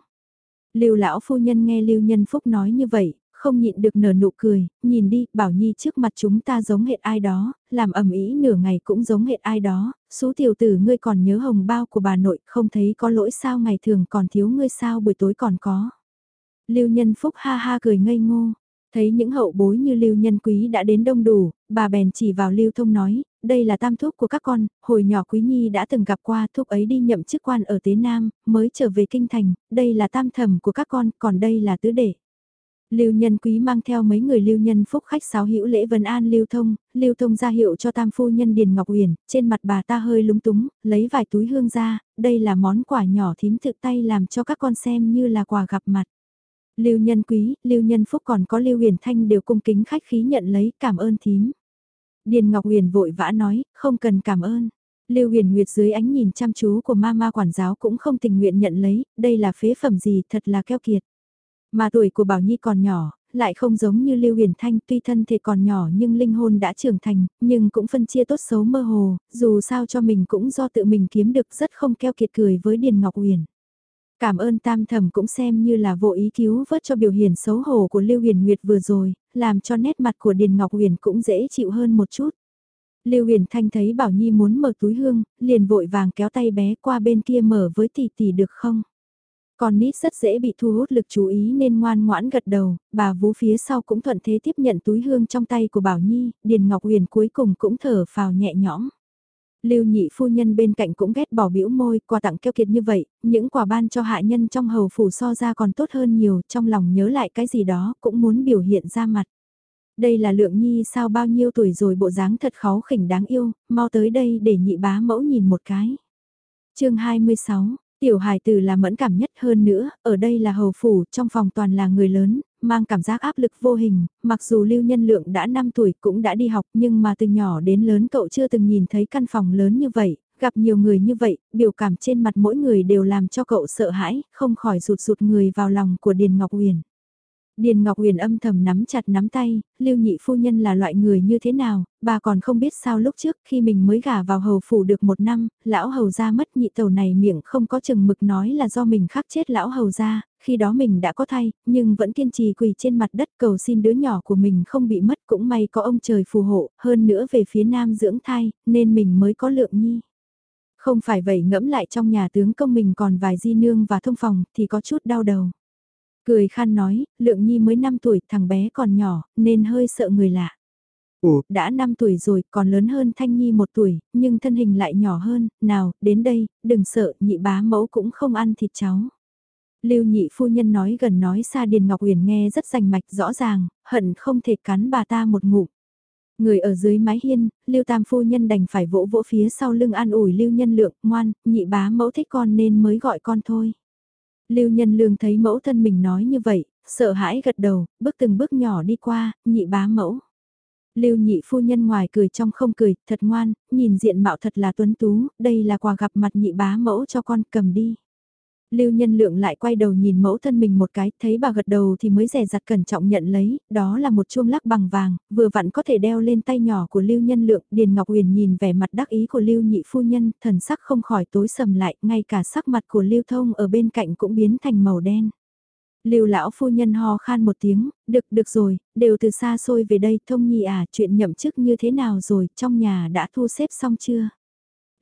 Lưu lão phu nhân nghe Lưu Nhân Phúc nói như vậy, không nhịn được nở nụ cười, nhìn đi, Bảo Nhi trước mặt chúng ta giống hệt ai đó, làm ẩm ý nửa ngày cũng giống hệt ai đó, số tiểu tử ngươi còn nhớ hồng bao của bà nội, không thấy có lỗi sao ngày thường còn thiếu ngươi sao buổi tối còn có. Lưu Nhân Phúc ha ha cười ngây ngô, thấy những hậu bối như Lưu Nhân Quý đã đến đông đủ, bà bèn chỉ vào Lưu Thông nói, đây là tam thuốc của các con, hồi nhỏ Quý Nhi đã từng gặp qua thuốc ấy đi nhậm chức quan ở Tế Nam, mới trở về Kinh Thành, đây là tam thẩm của các con, còn đây là tứ đệ. Lưu Nhân Quý mang theo mấy người Lưu Nhân Phúc khách sáo hữu lễ vân an Lưu Thông, Lưu Thông ra hiệu cho tam phu nhân Điền Ngọc Uyển, trên mặt bà ta hơi lúng túng, lấy vài túi hương ra, đây là món quà nhỏ thím tự tay làm cho các con xem như là quà gặp mặt. Lưu Nhân Quý, Lưu Nhân Phúc còn có Lưu Huyền Thanh đều cung kính khách khí nhận lấy, cảm ơn thím. Điền Ngọc Uyển vội vã nói, không cần cảm ơn. Lưu Huyền Nguyệt dưới ánh nhìn chăm chú của mama quản giáo cũng không tình nguyện nhận lấy, đây là phế phẩm gì thật là keo kiệt. Mà tuổi của Bảo Nhi còn nhỏ, lại không giống như Lưu Huyền Thanh tuy thân thể còn nhỏ nhưng linh hồn đã trưởng thành, nhưng cũng phân chia tốt xấu mơ hồ, dù sao cho mình cũng do tự mình kiếm được rất không keo kiệt cười với Điền Ngọc Huyền. Cảm ơn tam thẩm cũng xem như là vô ý cứu vớt cho biểu hiện xấu hổ của Lưu Huyền Nguyệt vừa rồi, làm cho nét mặt của Điền Ngọc Huyền cũng dễ chịu hơn một chút. Lưu Huyền Thanh thấy Bảo Nhi muốn mở túi hương, liền vội vàng kéo tay bé qua bên kia mở với tỷ tỷ được không? Con nít rất dễ bị thu hút lực chú ý nên ngoan ngoãn gật đầu, bà vú phía sau cũng thuận thế tiếp nhận túi hương trong tay của Bảo Nhi, Điền Ngọc Huyền cuối cùng cũng thở phào nhẹ nhõm. Lưu nhị phu nhân bên cạnh cũng ghét bỏ biểu môi, quà tặng keo kiệt như vậy, những quà ban cho hạ nhân trong hầu phủ so ra còn tốt hơn nhiều, trong lòng nhớ lại cái gì đó cũng muốn biểu hiện ra mặt. Đây là lượng nhi sao bao nhiêu tuổi rồi bộ dáng thật khó khỉnh đáng yêu, mau tới đây để nhị bá mẫu nhìn một cái. chương 26 Tiểu hài tử là mẫn cảm nhất hơn nữa, ở đây là hầu phủ, trong phòng toàn là người lớn, mang cảm giác áp lực vô hình, mặc dù lưu nhân lượng đã 5 tuổi cũng đã đi học nhưng mà từ nhỏ đến lớn cậu chưa từng nhìn thấy căn phòng lớn như vậy, gặp nhiều người như vậy, biểu cảm trên mặt mỗi người đều làm cho cậu sợ hãi, không khỏi rụt rụt người vào lòng của Điền Ngọc Uyển. Điền Ngọc Huyền âm thầm nắm chặt nắm tay, lưu nhị phu nhân là loại người như thế nào, bà còn không biết sao lúc trước khi mình mới gả vào hầu phủ được một năm, lão hầu ra mất nhị tàu này miệng không có chừng mực nói là do mình khắc chết lão hầu ra, khi đó mình đã có thai, nhưng vẫn kiên trì quỳ trên mặt đất cầu xin đứa nhỏ của mình không bị mất cũng may có ông trời phù hộ, hơn nữa về phía nam dưỡng thai, nên mình mới có lượng nhi. Không phải vậy ngẫm lại trong nhà tướng công mình còn vài di nương và thông phòng thì có chút đau đầu. Cười khan nói, lượng nhi mới 5 tuổi, thằng bé còn nhỏ, nên hơi sợ người lạ. Ủa, đã 5 tuổi rồi, còn lớn hơn Thanh Nhi một tuổi, nhưng thân hình lại nhỏ hơn, nào, đến đây, đừng sợ, nhị bá mẫu cũng không ăn thịt cháu. Lưu nhị phu nhân nói gần nói xa Điền Ngọc Uyển nghe rất rành mạch rõ ràng, hận không thể cắn bà ta một ngụm. Người ở dưới mái hiên, Lưu Tam phu nhân đành phải vỗ vỗ phía sau lưng an ủi Lưu Nhân Lượng, ngoan, nhị bá mẫu thích con nên mới gọi con thôi. Lưu Nhân Lương thấy mẫu thân mình nói như vậy, sợ hãi gật đầu, bước từng bước nhỏ đi qua, nhị bá mẫu. Lưu nhị phu nhân ngoài cười trong không cười, thật ngoan, nhìn diện mạo thật là tuấn tú, đây là quà gặp mặt nhị bá mẫu cho con cầm đi. Lưu nhân lượng lại quay đầu nhìn mẫu thân mình một cái, thấy bà gật đầu thì mới rẻ rặt cẩn trọng nhận lấy, đó là một chuông lắc bằng vàng, vừa vặn có thể đeo lên tay nhỏ của Lưu nhân lượng, Điền Ngọc Huyền nhìn vẻ mặt đắc ý của Lưu nhị phu nhân, thần sắc không khỏi tối sầm lại, ngay cả sắc mặt của Lưu thông ở bên cạnh cũng biến thành màu đen. Lưu lão phu nhân ho khan một tiếng, được được rồi, đều từ xa xôi về đây, thông nhi à, chuyện nhậm chức như thế nào rồi, trong nhà đã thu xếp xong chưa?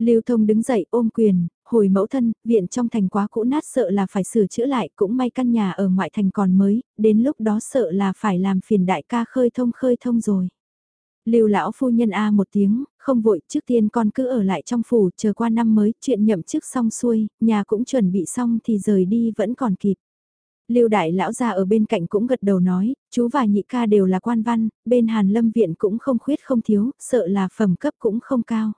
Lưu thông đứng dậy ôm quyền, hồi mẫu thân, viện trong thành quá cũ nát sợ là phải sửa chữa lại, cũng may căn nhà ở ngoại thành còn mới, đến lúc đó sợ là phải làm phiền đại ca khơi thông khơi thông rồi. Lưu lão phu nhân a một tiếng, không vội, trước tiên con cứ ở lại trong phủ, chờ qua năm mới, chuyện nhậm chức xong xuôi, nhà cũng chuẩn bị xong thì rời đi vẫn còn kịp. Lưu đại lão gia ở bên cạnh cũng gật đầu nói, chú và nhị ca đều là quan văn, bên Hàn Lâm viện cũng không khuyết không thiếu, sợ là phẩm cấp cũng không cao.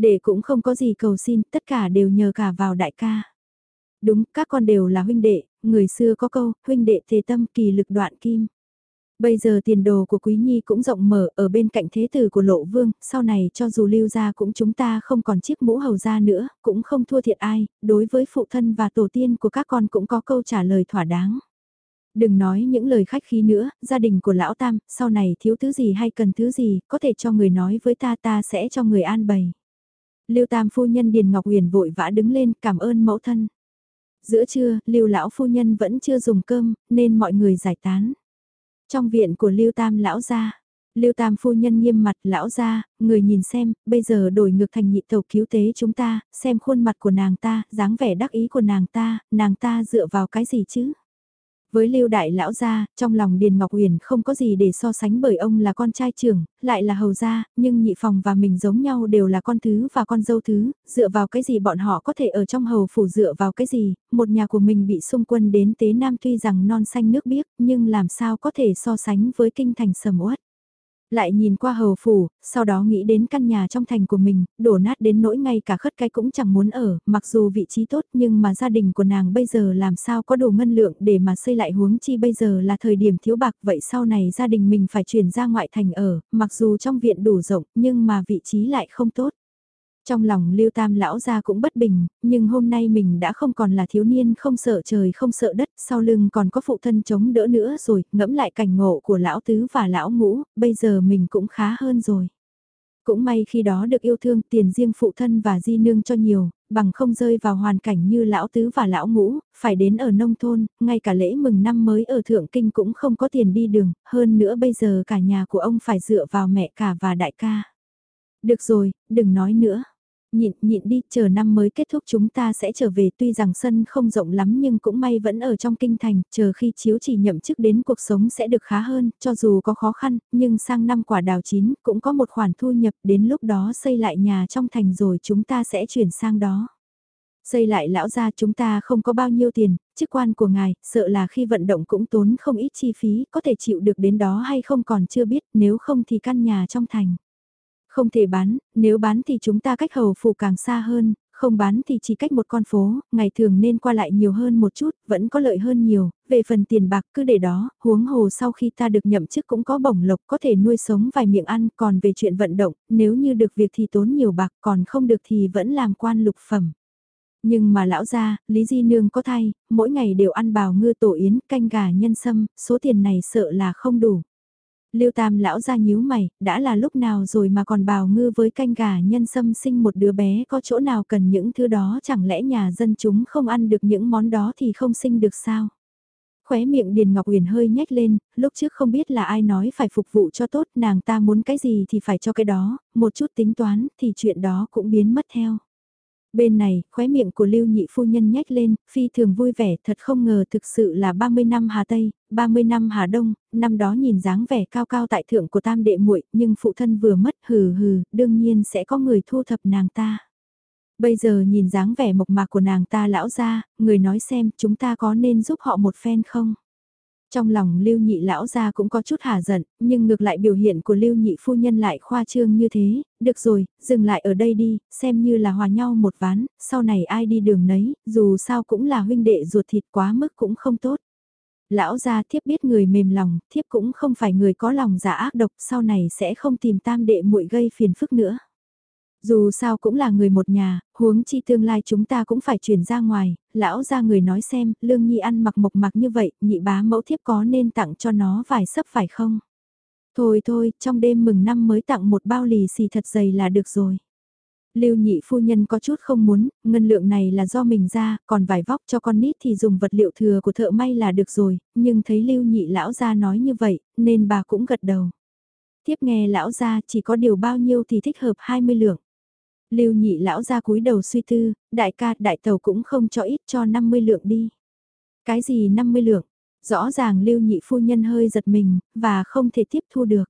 Để cũng không có gì cầu xin, tất cả đều nhờ cả vào đại ca. Đúng, các con đều là huynh đệ, người xưa có câu, huynh đệ thề tâm kỳ lực đoạn kim. Bây giờ tiền đồ của Quý Nhi cũng rộng mở ở bên cạnh thế tử của Lộ Vương, sau này cho dù lưu ra cũng chúng ta không còn chiếc mũ hầu ra nữa, cũng không thua thiệt ai, đối với phụ thân và tổ tiên của các con cũng có câu trả lời thỏa đáng. Đừng nói những lời khách khí nữa, gia đình của lão tam, sau này thiếu thứ gì hay cần thứ gì, có thể cho người nói với ta ta sẽ cho người an bày. Lưu Tam phu nhân Điền Ngọc Huyền vội vã đứng lên cảm ơn mẫu thân. Giữa trưa, Lưu lão phu nhân vẫn chưa dùng cơm, nên mọi người giải tán. Trong viện của Lưu Tam lão gia, Lưu Tam phu nhân nghiêm mặt lão gia, người nhìn xem, bây giờ đổi ngược thành nhị tộc cứu tế chúng ta, xem khuôn mặt của nàng ta, dáng vẻ đắc ý của nàng ta, nàng ta dựa vào cái gì chứ? Với Lưu Đại Lão gia, trong lòng Điền Ngọc Huyền không có gì để so sánh bởi ông là con trai trưởng, lại là hầu gia, nhưng nhị phòng và mình giống nhau đều là con thứ và con dâu thứ, dựa vào cái gì bọn họ có thể ở trong hầu phủ dựa vào cái gì, một nhà của mình bị xung quân đến tế nam tuy rằng non xanh nước biếc, nhưng làm sao có thể so sánh với kinh thành sầm uất. Lại nhìn qua hầu phủ, sau đó nghĩ đến căn nhà trong thành của mình, đổ nát đến nỗi ngay cả khất cái cũng chẳng muốn ở, mặc dù vị trí tốt nhưng mà gia đình của nàng bây giờ làm sao có đủ ngân lượng để mà xây lại huống chi bây giờ là thời điểm thiếu bạc vậy sau này gia đình mình phải chuyển ra ngoại thành ở, mặc dù trong viện đủ rộng nhưng mà vị trí lại không tốt. Trong lòng Lưu Tam lão gia cũng bất bình, nhưng hôm nay mình đã không còn là thiếu niên không sợ trời không sợ đất, sau lưng còn có phụ thân chống đỡ nữa rồi, ngẫm lại cảnh ngộ của lão tứ và lão ngũ, bây giờ mình cũng khá hơn rồi. Cũng may khi đó được yêu thương tiền riêng phụ thân và di nương cho nhiều, bằng không rơi vào hoàn cảnh như lão tứ và lão ngũ, phải đến ở nông thôn, ngay cả lễ mừng năm mới ở Thượng Kinh cũng không có tiền đi đường, hơn nữa bây giờ cả nhà của ông phải dựa vào mẹ cả và đại ca. Được rồi, đừng nói nữa nhịn nhịn đi, chờ năm mới kết thúc chúng ta sẽ trở về tuy rằng sân không rộng lắm nhưng cũng may vẫn ở trong kinh thành, chờ khi chiếu chỉ nhậm chức đến cuộc sống sẽ được khá hơn, cho dù có khó khăn, nhưng sang năm quả đào chín cũng có một khoản thu nhập, đến lúc đó xây lại nhà trong thành rồi chúng ta sẽ chuyển sang đó. Xây lại lão gia chúng ta không có bao nhiêu tiền, chức quan của ngài, sợ là khi vận động cũng tốn không ít chi phí, có thể chịu được đến đó hay không còn chưa biết, nếu không thì căn nhà trong thành. Không thể bán, nếu bán thì chúng ta cách hầu phủ càng xa hơn, không bán thì chỉ cách một con phố, ngày thường nên qua lại nhiều hơn một chút, vẫn có lợi hơn nhiều, về phần tiền bạc cứ để đó, huống hồ sau khi ta được nhậm chức cũng có bổng lộc có thể nuôi sống vài miệng ăn, còn về chuyện vận động, nếu như được việc thì tốn nhiều bạc, còn không được thì vẫn làm quan lục phẩm. Nhưng mà lão gia, Lý Di Nương có thay, mỗi ngày đều ăn bào ngư tổ yến, canh gà nhân sâm, số tiền này sợ là không đủ. Lưu Tam lão ra nhíu mày, đã là lúc nào rồi mà còn bào ngư với canh gà nhân sâm sinh một đứa bé có chỗ nào cần những thứ đó chẳng lẽ nhà dân chúng không ăn được những món đó thì không sinh được sao? Khóe miệng Điền Ngọc Huyền hơi nhếch lên, lúc trước không biết là ai nói phải phục vụ cho tốt, nàng ta muốn cái gì thì phải cho cái đó, một chút tính toán thì chuyện đó cũng biến mất theo. Bên này, khóe miệng của Lưu Nhị Phu Nhân nhếch lên, phi thường vui vẻ, thật không ngờ thực sự là 30 năm Hà Tây, 30 năm Hà Đông, năm đó nhìn dáng vẻ cao cao tại thượng của tam đệ muội nhưng phụ thân vừa mất hừ hừ, đương nhiên sẽ có người thu thập nàng ta. Bây giờ nhìn dáng vẻ mộc mạc của nàng ta lão ra, người nói xem chúng ta có nên giúp họ một phen không? Trong lòng lưu nhị lão gia cũng có chút hà giận, nhưng ngược lại biểu hiện của lưu nhị phu nhân lại khoa trương như thế, được rồi, dừng lại ở đây đi, xem như là hòa nhau một ván, sau này ai đi đường nấy, dù sao cũng là huynh đệ ruột thịt quá mức cũng không tốt. Lão gia thiếp biết người mềm lòng, thiếp cũng không phải người có lòng giả ác độc, sau này sẽ không tìm tam đệ muội gây phiền phức nữa. Dù sao cũng là người một nhà, huống chi tương lai chúng ta cũng phải chuyển ra ngoài, lão ra người nói xem, lương nhi ăn mặc mộc mặc như vậy, nhị bá mẫu thiếp có nên tặng cho nó vài sấp phải không? Thôi thôi, trong đêm mừng năm mới tặng một bao lì xì thật dày là được rồi. Lưu nhị phu nhân có chút không muốn, ngân lượng này là do mình ra, còn vải vóc cho con nít thì dùng vật liệu thừa của thợ may là được rồi, nhưng thấy lưu nhị lão ra nói như vậy, nên bà cũng gật đầu. Tiếp nghe lão ra chỉ có điều bao nhiêu thì thích hợp 20 lượng. Lưu nhị lão ra cúi đầu suy tư, đại ca đại tàu cũng không cho ít cho 50 lượng đi. Cái gì 50 lượng? Rõ ràng lưu nhị phu nhân hơi giật mình, và không thể tiếp thu được.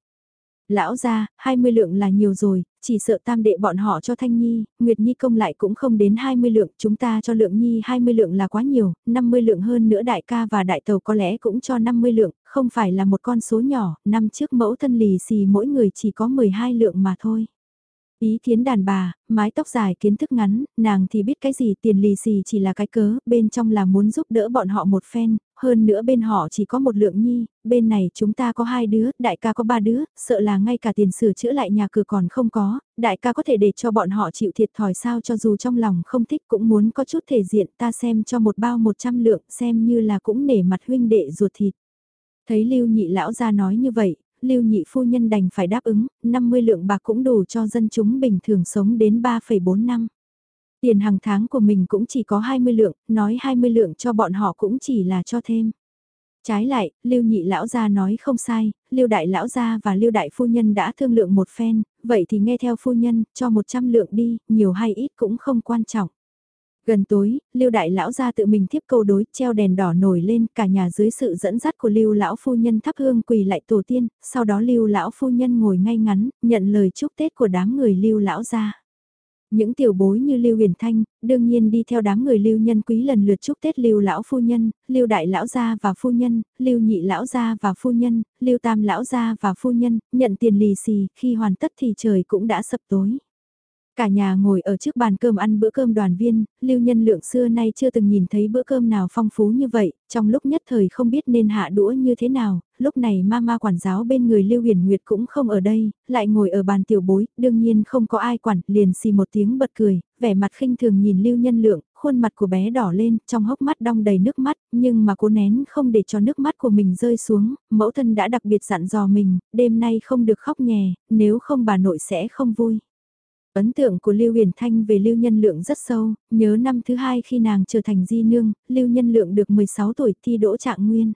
Lão ra, 20 lượng là nhiều rồi, chỉ sợ tam đệ bọn họ cho Thanh Nhi, Nguyệt Nhi công lại cũng không đến 20 lượng, chúng ta cho lượng Nhi 20 lượng là quá nhiều, 50 lượng hơn nữa đại ca và đại tàu có lẽ cũng cho 50 lượng, không phải là một con số nhỏ, năm trước mẫu thân lì xì mỗi người chỉ có 12 lượng mà thôi. Ý kiến đàn bà, mái tóc dài kiến thức ngắn, nàng thì biết cái gì tiền lì xì chỉ là cái cớ, bên trong là muốn giúp đỡ bọn họ một phen, hơn nữa bên họ chỉ có một lượng nhi, bên này chúng ta có hai đứa, đại ca có ba đứa, sợ là ngay cả tiền sửa chữa lại nhà cửa còn không có, đại ca có thể để cho bọn họ chịu thiệt thòi sao cho dù trong lòng không thích cũng muốn có chút thể diện ta xem cho một bao một trăm lượng xem như là cũng nể mặt huynh đệ ruột thịt. Thấy lưu nhị lão ra nói như vậy, lưu nhị phu nhân đành phải đáp ứng, 50 lượng bạc cũng đủ cho dân chúng bình thường sống đến 3,4 năm. Tiền hàng tháng của mình cũng chỉ có 20 lượng, nói 20 lượng cho bọn họ cũng chỉ là cho thêm. Trái lại, Lưu Nhị lão gia nói không sai, Lưu đại lão gia và Lưu đại phu nhân đã thương lượng một phen, vậy thì nghe theo phu nhân, cho 100 lượng đi, nhiều hay ít cũng không quan trọng. Gần tối, Lưu đại lão gia tự mình tiếp câu đối, treo đèn đỏ nổi lên, cả nhà dưới sự dẫn dắt của Lưu lão phu nhân thắp hương quỳ lại tổ tiên, sau đó Lưu lão phu nhân ngồi ngay ngắn, nhận lời chúc Tết của đám người Lưu lão gia. Những tiểu bối như Lưu Huyền Thanh, đương nhiên đi theo đám người Lưu Nhân Quý lần lượt chúc Tết Lưu lão phu nhân, Lưu đại lão gia và phu nhân, Lưu nhị lão gia và phu nhân, Lưu tam lão gia và phu nhân, nhận tiền lì xì, khi hoàn tất thì trời cũng đã sập tối. Cả nhà ngồi ở trước bàn cơm ăn bữa cơm đoàn viên, lưu nhân lượng xưa nay chưa từng nhìn thấy bữa cơm nào phong phú như vậy, trong lúc nhất thời không biết nên hạ đũa như thế nào, lúc này mama quản giáo bên người lưu huyền nguyệt cũng không ở đây, lại ngồi ở bàn tiểu bối, đương nhiên không có ai quản, liền xì một tiếng bật cười, vẻ mặt khinh thường nhìn lưu nhân lượng, khuôn mặt của bé đỏ lên, trong hốc mắt đong đầy nước mắt, nhưng mà cô nén không để cho nước mắt của mình rơi xuống, mẫu thân đã đặc biệt dặn dò mình, đêm nay không được khóc nhè, nếu không bà nội sẽ không vui. Ấn tượng của Lưu Huyền Thanh về Lưu Nhân Lượng rất sâu, nhớ năm thứ hai khi nàng trở thành di nương, Lưu Nhân Lượng được 16 tuổi thi đỗ trạng nguyên.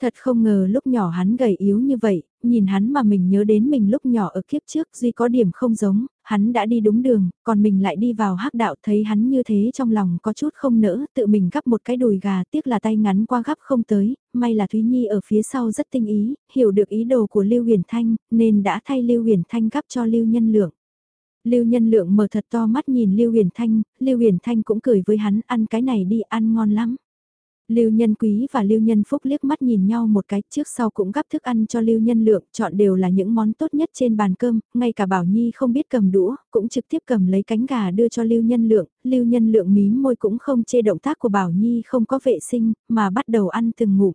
Thật không ngờ lúc nhỏ hắn gầy yếu như vậy, nhìn hắn mà mình nhớ đến mình lúc nhỏ ở kiếp trước duy có điểm không giống, hắn đã đi đúng đường, còn mình lại đi vào hắc đạo thấy hắn như thế trong lòng có chút không nỡ, tự mình gắp một cái đùi gà tiếc là tay ngắn qua gắp không tới, may là Thúy Nhi ở phía sau rất tinh ý, hiểu được ý đồ của Lưu Huyền Thanh, nên đã thay Lưu Huyền Thanh gắp cho Lưu Nhân Lượng. Lưu Nhân Lượng mở thật to mắt nhìn Lưu Huyền Thanh, Lưu Huyền Thanh cũng cười với hắn ăn cái này đi ăn ngon lắm. Lưu Nhân Quý và Lưu Nhân Phúc liếc mắt nhìn nhau một cái trước sau cũng gắp thức ăn cho Lưu Nhân Lượng, chọn đều là những món tốt nhất trên bàn cơm, ngay cả Bảo Nhi không biết cầm đũa, cũng trực tiếp cầm lấy cánh gà đưa cho Lưu Nhân Lượng, Lưu Nhân Lượng mím môi cũng không chê động tác của Bảo Nhi không có vệ sinh, mà bắt đầu ăn từng ngụm.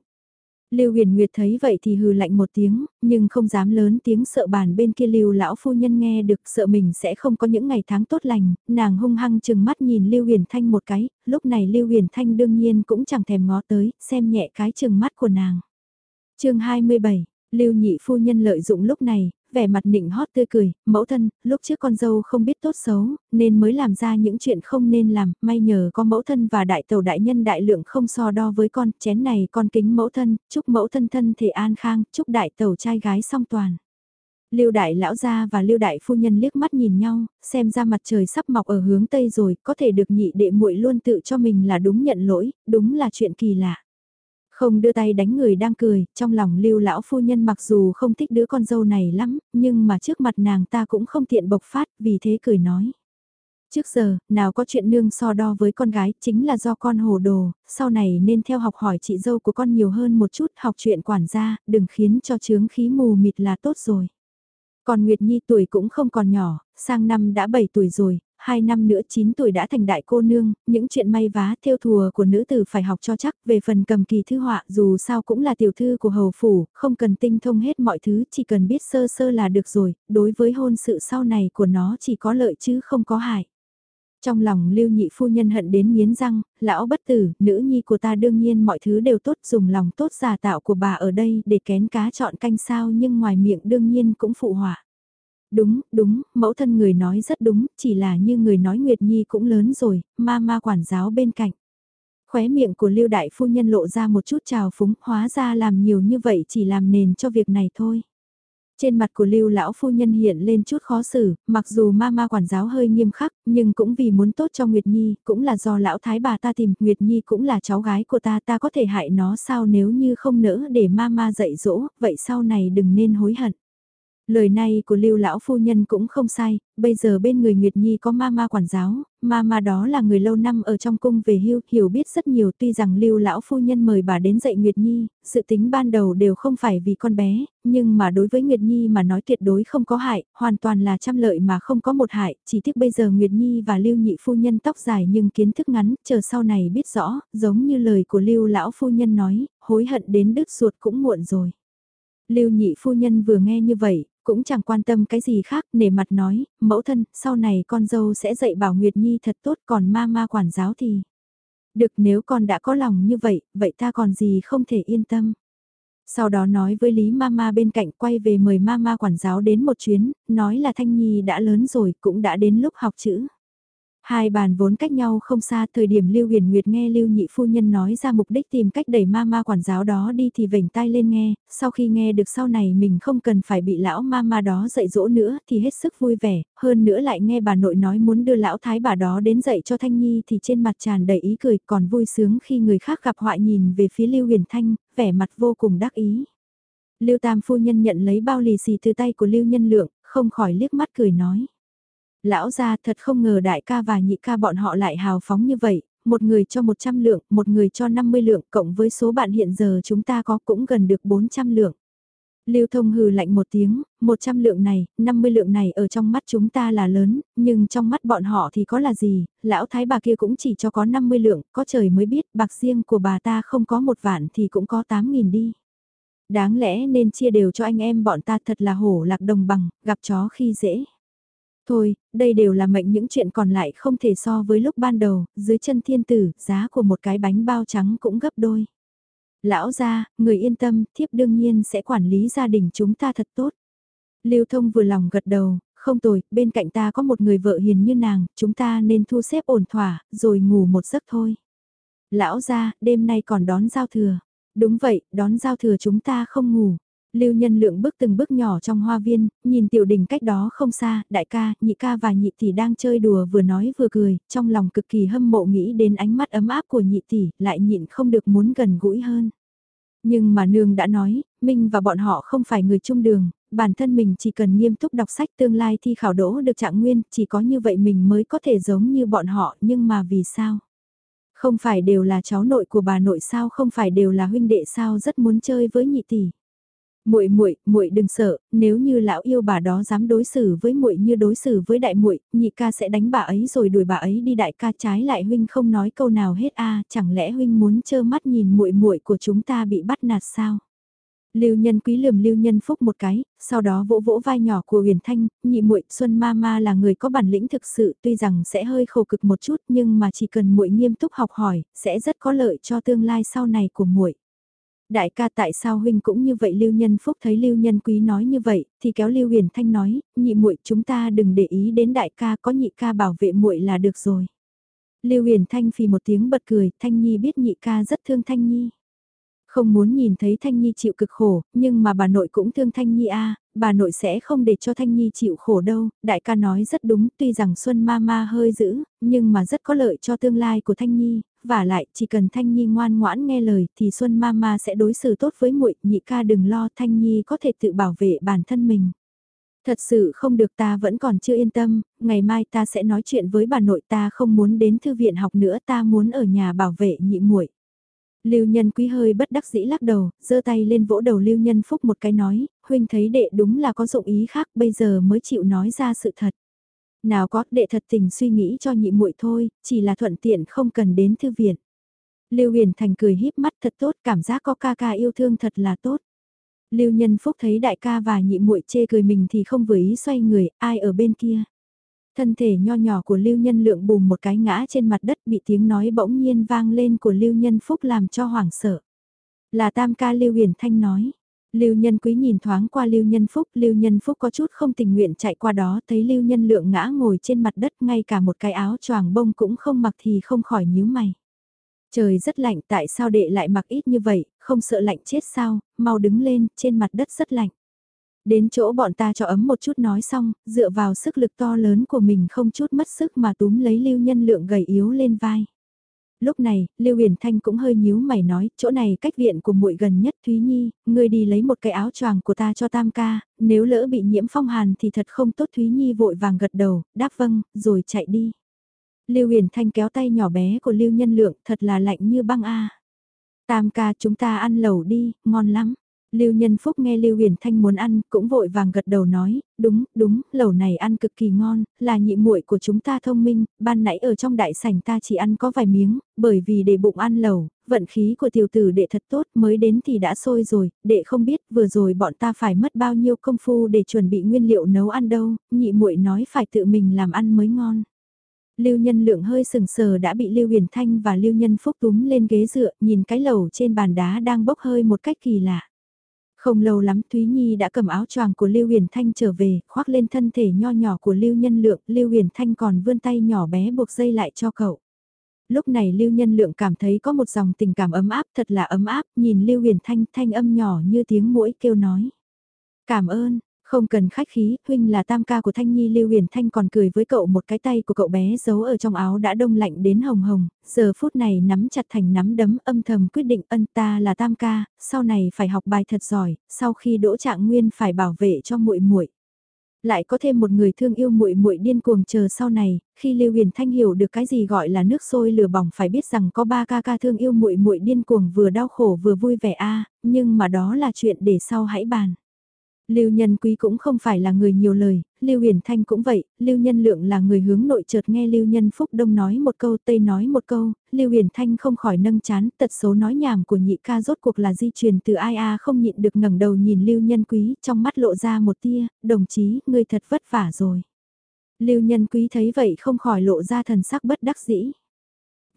Lưu Huyền Nguyệt thấy vậy thì hừ lạnh một tiếng, nhưng không dám lớn tiếng sợ bàn bên kia Lưu lão phu nhân nghe được sợ mình sẽ không có những ngày tháng tốt lành, nàng hung hăng chừng mắt nhìn Lưu Huyền Thanh một cái, lúc này Lưu Huyền Thanh đương nhiên cũng chẳng thèm ngó tới, xem nhẹ cái chừng mắt của nàng. chương 27, Lưu nhị phu nhân lợi dụng lúc này, vẻ mặt nịnh hót tươi cười, mẫu thân, lúc trước con dâu không biết tốt xấu, nên mới làm ra những chuyện không nên làm, may nhờ có mẫu thân và đại tàu đại nhân đại lượng không so đo với con, chén này con kính mẫu thân, chúc mẫu thân thân thể an khang, chúc đại tàu trai gái song toàn. Lưu đại lão gia và Lưu đại phu nhân liếc mắt nhìn nhau, xem ra mặt trời sắp mọc ở hướng tây rồi, có thể được nhị đệ muội luôn tự cho mình là đúng nhận lỗi, đúng là chuyện kỳ lạ. Không đưa tay đánh người đang cười, trong lòng lưu lão phu nhân mặc dù không thích đứa con dâu này lắm, nhưng mà trước mặt nàng ta cũng không tiện bộc phát, vì thế cười nói. Trước giờ, nào có chuyện nương so đo với con gái, chính là do con hồ đồ, sau này nên theo học hỏi chị dâu của con nhiều hơn một chút, học chuyện quản gia, đừng khiến cho chướng khí mù mịt là tốt rồi. Còn Nguyệt Nhi tuổi cũng không còn nhỏ, sang năm đã 7 tuổi rồi, hai năm nữa 9 tuổi đã thành đại cô nương, những chuyện may vá theo thùa của nữ tử phải học cho chắc, về phần cầm kỳ thư họa dù sao cũng là tiểu thư của hầu phủ, không cần tinh thông hết mọi thứ, chỉ cần biết sơ sơ là được rồi, đối với hôn sự sau này của nó chỉ có lợi chứ không có hại. Trong lòng lưu nhị phu nhân hận đến miến răng, lão bất tử, nữ nhi của ta đương nhiên mọi thứ đều tốt dùng lòng tốt giả tạo của bà ở đây để kén cá chọn canh sao nhưng ngoài miệng đương nhiên cũng phụ họa. Đúng, đúng, mẫu thân người nói rất đúng, chỉ là như người nói Nguyệt Nhi cũng lớn rồi, ma ma quản giáo bên cạnh. Khóe miệng của lưu đại phu nhân lộ ra một chút trào phúng, hóa ra làm nhiều như vậy chỉ làm nền cho việc này thôi. Trên mặt của lưu lão phu nhân hiện lên chút khó xử, mặc dù ma ma quản giáo hơi nghiêm khắc, nhưng cũng vì muốn tốt cho Nguyệt Nhi, cũng là do lão thái bà ta tìm, Nguyệt Nhi cũng là cháu gái của ta, ta có thể hại nó sao nếu như không nỡ để ma ma dạy dỗ, vậy sau này đừng nên hối hận. Lời này của lưu lão phu nhân cũng không sai, bây giờ bên người Nguyệt Nhi có mama quản giáo, mama đó là người lâu năm ở trong cung về hưu, hiểu biết rất nhiều tuy rằng lưu lão phu nhân mời bà đến dạy Nguyệt Nhi, sự tính ban đầu đều không phải vì con bé, nhưng mà đối với Nguyệt Nhi mà nói tuyệt đối không có hại, hoàn toàn là trăm lợi mà không có một hại, chỉ tiếc bây giờ Nguyệt Nhi và lưu nhị phu nhân tóc dài nhưng kiến thức ngắn, chờ sau này biết rõ, giống như lời của lưu lão phu nhân nói, hối hận đến đứt ruột cũng muộn rồi. Lưu nhị phu nhân vừa nghe như vậy, cũng chẳng quan tâm cái gì khác, nể mặt nói, mẫu thân, sau này con dâu sẽ dạy bảo Nguyệt Nhi thật tốt còn ma ma quản giáo thì. Được nếu con đã có lòng như vậy, vậy ta còn gì không thể yên tâm. Sau đó nói với Lý Mama bên cạnh quay về mời Mama quản giáo đến một chuyến, nói là Thanh Nhi đã lớn rồi cũng đã đến lúc học chữ. Hai bàn vốn cách nhau không xa thời điểm Lưu Huyền Nguyệt nghe Lưu Nhị Phu Nhân nói ra mục đích tìm cách đẩy ma ma quản giáo đó đi thì vểnh tai lên nghe, sau khi nghe được sau này mình không cần phải bị lão ma ma đó dạy dỗ nữa thì hết sức vui vẻ, hơn nữa lại nghe bà nội nói muốn đưa lão thái bà đó đến dạy cho Thanh Nhi thì trên mặt tràn đầy ý cười còn vui sướng khi người khác gặp họa nhìn về phía Lưu Huyền Thanh, vẻ mặt vô cùng đắc ý. Lưu Tam Phu Nhân nhận lấy bao lì xì từ tay của Lưu Nhân Lượng, không khỏi liếc mắt cười nói Lão gia thật không ngờ đại ca và nhị ca bọn họ lại hào phóng như vậy, một người cho 100 lượng, một người cho 50 lượng, cộng với số bạn hiện giờ chúng ta có cũng gần được 400 lượng. Lưu thông hừ lạnh một tiếng, 100 lượng này, 50 lượng này ở trong mắt chúng ta là lớn, nhưng trong mắt bọn họ thì có là gì, lão thái bà kia cũng chỉ cho có 50 lượng, có trời mới biết, bạc riêng của bà ta không có một vạn thì cũng có 8.000 đi. Đáng lẽ nên chia đều cho anh em bọn ta thật là hổ lạc đồng bằng, gặp chó khi dễ. Thôi, đây đều là mệnh những chuyện còn lại không thể so với lúc ban đầu, dưới chân thiên tử, giá của một cái bánh bao trắng cũng gấp đôi. Lão gia, người yên tâm, thiếp đương nhiên sẽ quản lý gia đình chúng ta thật tốt. Lưu thông vừa lòng gật đầu, không tồi, bên cạnh ta có một người vợ hiền như nàng, chúng ta nên thu xếp ổn thỏa, rồi ngủ một giấc thôi. Lão gia, đêm nay còn đón giao thừa. Đúng vậy, đón giao thừa chúng ta không ngủ. Lưu nhân lượng bước từng bước nhỏ trong hoa viên, nhìn tiểu đình cách đó không xa, đại ca, nhị ca và nhị tỷ đang chơi đùa vừa nói vừa cười, trong lòng cực kỳ hâm mộ nghĩ đến ánh mắt ấm áp của nhị tỷ, lại nhịn không được muốn gần gũi hơn. Nhưng mà nương đã nói, Minh và bọn họ không phải người chung đường, bản thân mình chỉ cần nghiêm túc đọc sách tương lai thi khảo đỗ được trạng nguyên, chỉ có như vậy mình mới có thể giống như bọn họ, nhưng mà vì sao? Không phải đều là cháu nội của bà nội sao, không phải đều là huynh đệ sao rất muốn chơi với nhị tỷ muội muội muội đừng sợ nếu như lão yêu bà đó dám đối xử với muội như đối xử với đại muội nhị ca sẽ đánh bà ấy rồi đuổi bà ấy đi đại ca trái lại huynh không nói câu nào hết a chẳng lẽ huynh muốn trơ mắt nhìn muội muội của chúng ta bị bắt nạt sao Lưu Nhân Quý lườm Lưu Nhân Phúc một cái, sau đó vỗ vỗ vai nhỏ của Huyền Thanh, nhị muội Xuân Mama là người có bản lĩnh thực sự, tuy rằng sẽ hơi khổ cực một chút, nhưng mà chỉ cần muội nghiêm túc học hỏi, sẽ rất có lợi cho tương lai sau này của muội. Đại ca tại sao huynh cũng như vậy Lưu Nhân Phúc thấy Lưu Nhân Quý nói như vậy, thì kéo Lưu Huyền Thanh nói, nhị muội chúng ta đừng để ý đến đại ca có nhị ca bảo vệ muội là được rồi. Lưu Huyền Thanh phì một tiếng bật cười, Thanh Nhi biết nhị ca rất thương Thanh Nhi. Không muốn nhìn thấy Thanh Nhi chịu cực khổ, nhưng mà bà nội cũng thương Thanh Nhi a, bà nội sẽ không để cho Thanh Nhi chịu khổ đâu, đại ca nói rất đúng, tuy rằng Xuân Mama hơi dữ, nhưng mà rất có lợi cho tương lai của Thanh Nhi, và lại chỉ cần Thanh Nhi ngoan ngoãn nghe lời thì Xuân Mama sẽ đối xử tốt với muội, nhị ca đừng lo Thanh Nhi có thể tự bảo vệ bản thân mình. Thật sự không được ta vẫn còn chưa yên tâm, ngày mai ta sẽ nói chuyện với bà nội ta không muốn đến thư viện học nữa ta muốn ở nhà bảo vệ nhị muội. Lưu Nhân Quý hơi bất đắc dĩ lắc đầu, giơ tay lên vỗ đầu Lưu Nhân Phúc một cái nói, huynh thấy đệ đúng là có dụng ý khác bây giờ mới chịu nói ra sự thật. Nào có, đệ thật tình suy nghĩ cho nhị muội thôi, chỉ là thuận tiện không cần đến thư viện. Lưu Huyền Thành cười híp mắt thật tốt, cảm giác có ca ca yêu thương thật là tốt. Lưu Nhân Phúc thấy đại ca và nhị muội chê cười mình thì không vừa ý xoay người, ai ở bên kia. Thân thể nho nhỏ của Lưu Nhân Lượng bùm một cái ngã trên mặt đất bị tiếng nói bỗng nhiên vang lên của Lưu Nhân Phúc làm cho hoảng sợ. Là tam ca Lưu Huyền Thanh nói. Lưu Nhân Quý nhìn thoáng qua Lưu Nhân Phúc, Lưu Nhân Phúc có chút không tình nguyện chạy qua đó, thấy Lưu Nhân Lượng ngã ngồi trên mặt đất, ngay cả một cái áo choàng bông cũng không mặc thì không khỏi nhíu mày. Trời rất lạnh, tại sao đệ lại mặc ít như vậy, không sợ lạnh chết sao, mau đứng lên, trên mặt đất rất lạnh. Đến chỗ bọn ta cho ấm một chút nói xong, dựa vào sức lực to lớn của mình không chút mất sức mà túm lấy Lưu Nhân Lượng gầy yếu lên vai. Lúc này, Lưu Huyền Thanh cũng hơi nhíu mày nói, chỗ này cách viện của muội gần nhất Thúy Nhi, ngươi đi lấy một cái áo choàng của ta cho Tam ca, nếu lỡ bị nhiễm phong hàn thì thật không tốt Thúy Nhi vội vàng gật đầu, đáp vâng, rồi chạy đi. Lưu Huyền Thanh kéo tay nhỏ bé của Lưu Nhân Lượng, thật là lạnh như băng a. Tam ca chúng ta ăn lẩu đi, ngon lắm. Lưu Nhân Phúc nghe Lưu Huyền Thanh muốn ăn, cũng vội vàng gật đầu nói, đúng, đúng, lẩu này ăn cực kỳ ngon, là nhị muội của chúng ta thông minh, ban nãy ở trong đại sảnh ta chỉ ăn có vài miếng, bởi vì để bụng ăn lẩu, vận khí của tiểu tử đệ thật tốt, mới đến thì đã sôi rồi, đệ không biết vừa rồi bọn ta phải mất bao nhiêu công phu để chuẩn bị nguyên liệu nấu ăn đâu, nhị muội nói phải tự mình làm ăn mới ngon. Lưu Nhân Lượng hơi sừng sờ đã bị Lưu Huyền Thanh và Lưu Nhân Phúc túm lên ghế dựa, nhìn cái lẩu trên bàn đá đang bốc hơi một cách kỳ lạ. Không lâu lắm Thúy Nhi đã cầm áo choàng của Lưu Huyền Thanh trở về, khoác lên thân thể nho nhỏ của Lưu Nhân Lượng, Lưu Huyền Thanh còn vươn tay nhỏ bé buộc dây lại cho cậu. Lúc này Lưu Nhân Lượng cảm thấy có một dòng tình cảm ấm áp thật là ấm áp, nhìn Lưu Huyền Thanh thanh âm nhỏ như tiếng mũi kêu nói. Cảm ơn, không cần khách khí, huynh là tam ca của Thanh Nhi Lưu Huyền Thanh còn cười với cậu một cái tay của cậu bé giấu ở trong áo đã đông lạnh đến hồng hồng, giờ phút này nắm chặt thành nắm đấm âm thầm quyết định ân ta là tam ca, sau này phải học bài thật giỏi, sau khi đỗ trạng nguyên phải bảo vệ cho muội muội. Lại có thêm một người thương yêu muội muội điên cuồng chờ sau này, khi Lưu Huyền Thanh hiểu được cái gì gọi là nước sôi lửa bỏng phải biết rằng có ba ca ca thương yêu muội muội điên cuồng vừa đau khổ vừa vui vẻ a, nhưng mà đó là chuyện để sau hãy bàn. Lưu Nhân Quý cũng không phải là người nhiều lời, Lưu Huyền Thanh cũng vậy, Lưu Nhân Lượng là người hướng nội chợt nghe Lưu Nhân Phúc Đông nói một câu Tây nói một câu, Lưu Huyền Thanh không khỏi nâng chán, tật số nói nhảm của nhị ca rốt cuộc là di truyền từ ai a à không nhịn được ngẩng đầu nhìn Lưu Nhân Quý, trong mắt lộ ra một tia, đồng chí, ngươi thật vất vả rồi. Lưu Nhân Quý thấy vậy không khỏi lộ ra thần sắc bất đắc dĩ.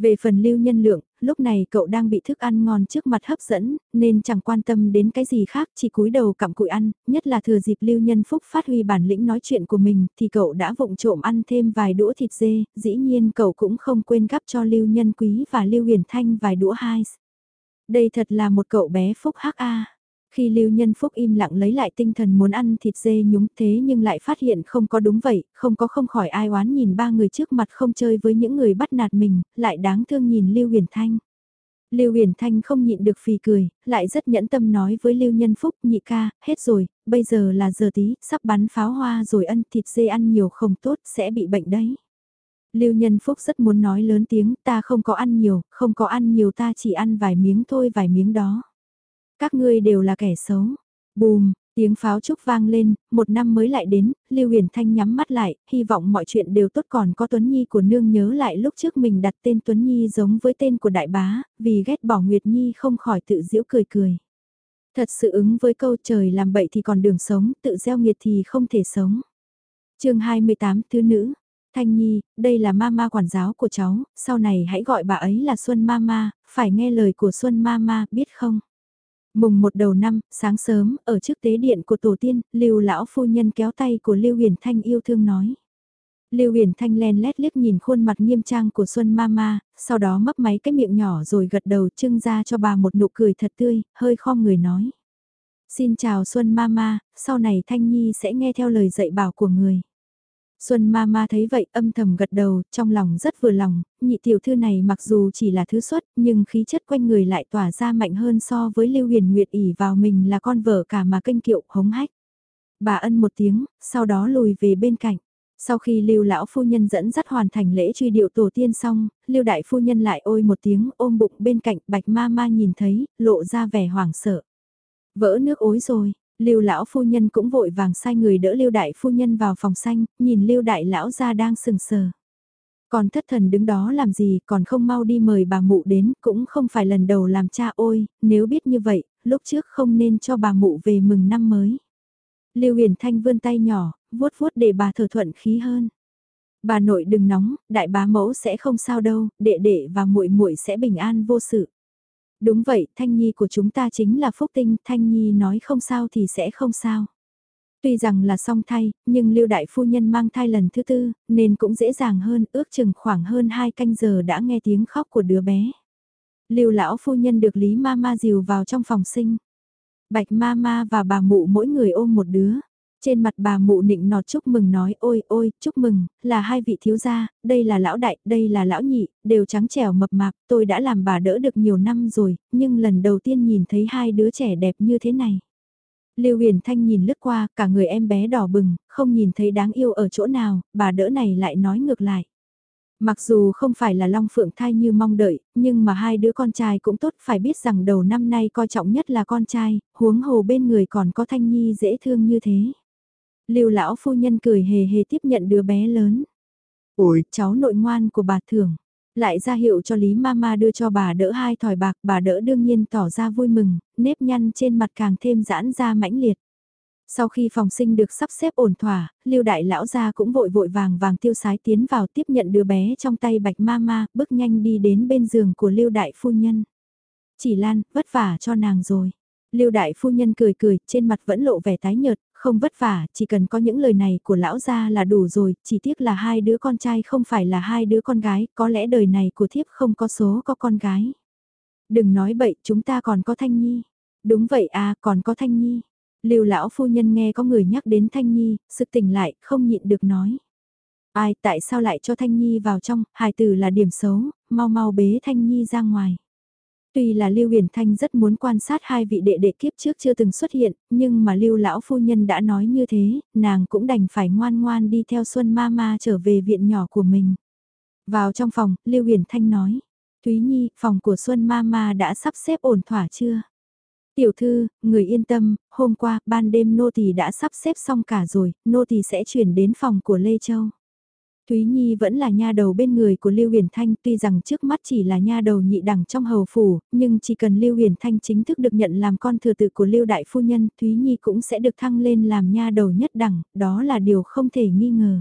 Về phần lưu nhân lượng, lúc này cậu đang bị thức ăn ngon trước mặt hấp dẫn, nên chẳng quan tâm đến cái gì khác, chỉ cúi đầu cặm cụi ăn, nhất là thừa dịp lưu nhân phúc phát huy bản lĩnh nói chuyện của mình, thì cậu đã vụng trộm ăn thêm vài đũa thịt dê, dĩ nhiên cậu cũng không quên gắp cho lưu nhân quý và lưu huyền thanh vài đũa hai. Đây thật là một cậu bé phúc hắc a. Khi Lưu Nhân Phúc im lặng lấy lại tinh thần muốn ăn thịt dê nhúng thế nhưng lại phát hiện không có đúng vậy, không có không khỏi ai oán nhìn ba người trước mặt không chơi với những người bắt nạt mình, lại đáng thương nhìn Lưu Huyền Thanh. Lưu Huyền Thanh không nhịn được phì cười, lại rất nhẫn tâm nói với Lưu Nhân Phúc, nhị ca, hết rồi, bây giờ là giờ tí, sắp bắn pháo hoa rồi ăn thịt dê ăn nhiều không tốt, sẽ bị bệnh đấy. Lưu Nhân Phúc rất muốn nói lớn tiếng, ta không có ăn nhiều, không có ăn nhiều ta chỉ ăn vài miếng thôi vài miếng đó. Các ngươi đều là kẻ xấu. Bùm, tiếng pháo trúc vang lên, một năm mới lại đến, Lưu Huyền Thanh nhắm mắt lại, hy vọng mọi chuyện đều tốt còn có Tuấn Nhi của nương nhớ lại lúc trước mình đặt tên Tuấn Nhi giống với tên của đại bá, vì ghét bỏ Nguyệt Nhi không khỏi tự giễu cười cười. Thật sự ứng với câu trời làm bậy thì còn đường sống, tự gieo nghiệt thì không thể sống. chương 28 Thứ Nữ Thanh Nhi, đây là mama quản giáo của cháu, sau này hãy gọi bà ấy là Xuân Mama, phải nghe lời của Xuân Mama, biết không? Mùng một đầu năm, sáng sớm, ở trước tế điện của tổ tiên, Lưu lão phu nhân kéo tay của Lưu Huyền Thanh yêu thương nói. Lưu Huyền Thanh len lét liếc nhìn khuôn mặt nghiêm trang của Xuân Mama, sau đó mấp máy cái miệng nhỏ rồi gật đầu trưng ra cho bà một nụ cười thật tươi, hơi khom người nói. Xin chào Xuân Mama, sau này Thanh Nhi sẽ nghe theo lời dạy bảo của người. Xuân ma ma thấy vậy âm thầm gật đầu, trong lòng rất vừa lòng, nhị tiểu thư này mặc dù chỉ là thứ xuất, nhưng khí chất quanh người lại tỏa ra mạnh hơn so với Lưu Huyền Nguyệt ỉ vào mình là con vợ cả mà kênh kiệu hống hách. Bà ân một tiếng, sau đó lùi về bên cạnh. Sau khi Lưu lão phu nhân dẫn dắt hoàn thành lễ truy điệu tổ tiên xong, Lưu đại phu nhân lại ôi một tiếng ôm bụng bên cạnh Bạch ma ma nhìn thấy, lộ ra vẻ hoảng sợ. Vỡ nước ối rồi, Lưu lão phu nhân cũng vội vàng sai người đỡ Lưu đại phu nhân vào phòng xanh, nhìn Lưu đại lão ra đang sừng sờ. Còn thất thần đứng đó làm gì, còn không mau đi mời bà mụ đến, cũng không phải lần đầu làm cha ôi, nếu biết như vậy, lúc trước không nên cho bà mụ về mừng năm mới. Lưu Huyền Thanh vươn tay nhỏ, vuốt vuốt để bà thở thuận khí hơn. Bà nội đừng nóng, đại bá mẫu sẽ không sao đâu, đệ đệ và muội muội sẽ bình an vô sự. Đúng vậy, Thanh Nhi của chúng ta chính là phúc tinh, Thanh Nhi nói không sao thì sẽ không sao. Tuy rằng là song thai, nhưng Lưu Đại Phu Nhân mang thai lần thứ tư, nên cũng dễ dàng hơn, ước chừng khoảng hơn 2 canh giờ đã nghe tiếng khóc của đứa bé. Lưu Lão Phu Nhân được Lý Mama dìu vào trong phòng sinh. Bạch Mama và bà mụ mỗi người ôm một đứa. Trên mặt bà mụ nịnh nọt chúc mừng nói ôi ôi chúc mừng, là hai vị thiếu gia, đây là lão đại, đây là lão nhị, đều trắng trẻo mập mạp, tôi đã làm bà đỡ được nhiều năm rồi, nhưng lần đầu tiên nhìn thấy hai đứa trẻ đẹp như thế này. Lưu Huyền Thanh nhìn lướt qua, cả người em bé đỏ bừng, không nhìn thấy đáng yêu ở chỗ nào, bà đỡ này lại nói ngược lại. Mặc dù không phải là Long Phượng thai như mong đợi, nhưng mà hai đứa con trai cũng tốt phải biết rằng đầu năm nay coi trọng nhất là con trai, huống hồ bên người còn có Thanh Nhi dễ thương như thế. Lưu lão phu nhân cười hề hề tiếp nhận đứa bé lớn. Ôi, cháu nội ngoan của bà thường. Lại ra hiệu cho Lý Mama đưa cho bà đỡ hai thỏi bạc, bà đỡ đương nhiên tỏ ra vui mừng, nếp nhăn trên mặt càng thêm giãn ra mãnh liệt. Sau khi phòng sinh được sắp xếp ổn thỏa, Lưu đại lão gia cũng vội vội vàng vàng tiêu sái tiến vào tiếp nhận đứa bé trong tay Bạch Mama, bước nhanh đi đến bên giường của Lưu đại phu nhân. Chỉ Lan, vất vả cho nàng rồi. Lưu đại phu nhân cười cười, trên mặt vẫn lộ vẻ tái nhợt, không vất vả, chỉ cần có những lời này của lão gia là đủ rồi, chỉ tiếc là hai đứa con trai không phải là hai đứa con gái, có lẽ đời này của thiếp không có số có con gái. Đừng nói bậy, chúng ta còn có Thanh Nhi. Đúng vậy à, còn có Thanh Nhi. Lưu lão phu nhân nghe có người nhắc đến Thanh Nhi, sực tỉnh lại, không nhịn được nói. Ai, tại sao lại cho Thanh Nhi vào trong, hài tử là điểm xấu, mau mau bế Thanh Nhi ra ngoài. Tuy là Lưu Huyền Thanh rất muốn quan sát hai vị đệ đệ kiếp trước chưa từng xuất hiện, nhưng mà Lưu lão phu nhân đã nói như thế, nàng cũng đành phải ngoan ngoan đi theo Xuân Mama trở về viện nhỏ của mình. Vào trong phòng, Lưu Huyền Thanh nói, Thúy Nhi, phòng của Xuân Mama đã sắp xếp ổn thỏa chưa? Tiểu thư, người yên tâm, hôm qua, ban đêm nô tỳ đã sắp xếp xong cả rồi, nô tỳ sẽ chuyển đến phòng của Lê Châu. Thúy Nhi vẫn là nha đầu bên người của Lưu Huyền Thanh tuy rằng trước mắt chỉ là nha đầu nhị đẳng trong hầu phủ, nhưng chỉ cần Lưu Huyền Thanh chính thức được nhận làm con thừa tự của Lưu Đại Phu Nhân, Thúy Nhi cũng sẽ được thăng lên làm nha đầu nhất đẳng, đó là điều không thể nghi ngờ.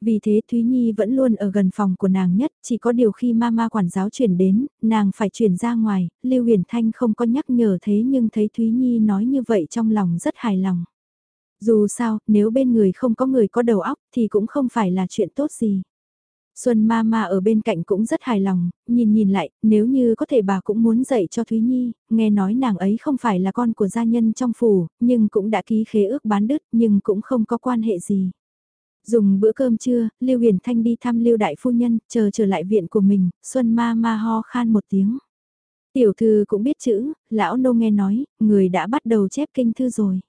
Vì thế Thúy Nhi vẫn luôn ở gần phòng của nàng nhất, chỉ có điều khi mama quản giáo chuyển đến, nàng phải chuyển ra ngoài, Lưu Huyền Thanh không có nhắc nhở thế nhưng thấy Thúy Nhi nói như vậy trong lòng rất hài lòng. Dù sao, nếu bên người không có người có đầu óc thì cũng không phải là chuyện tốt gì. Xuân Mama ở bên cạnh cũng rất hài lòng, nhìn nhìn lại, nếu như có thể bà cũng muốn dạy cho Thúy Nhi, nghe nói nàng ấy không phải là con của gia nhân trong phủ, nhưng cũng đã ký khế ước bán đứt nhưng cũng không có quan hệ gì. Dùng bữa cơm trưa, Lưu Huyền Thanh đi thăm Lưu Đại Phu Nhân, chờ trở lại viện của mình, Xuân Ma Ma ho khan một tiếng. Tiểu thư cũng biết chữ, lão nô nghe nói, người đã bắt đầu chép kinh thư rồi.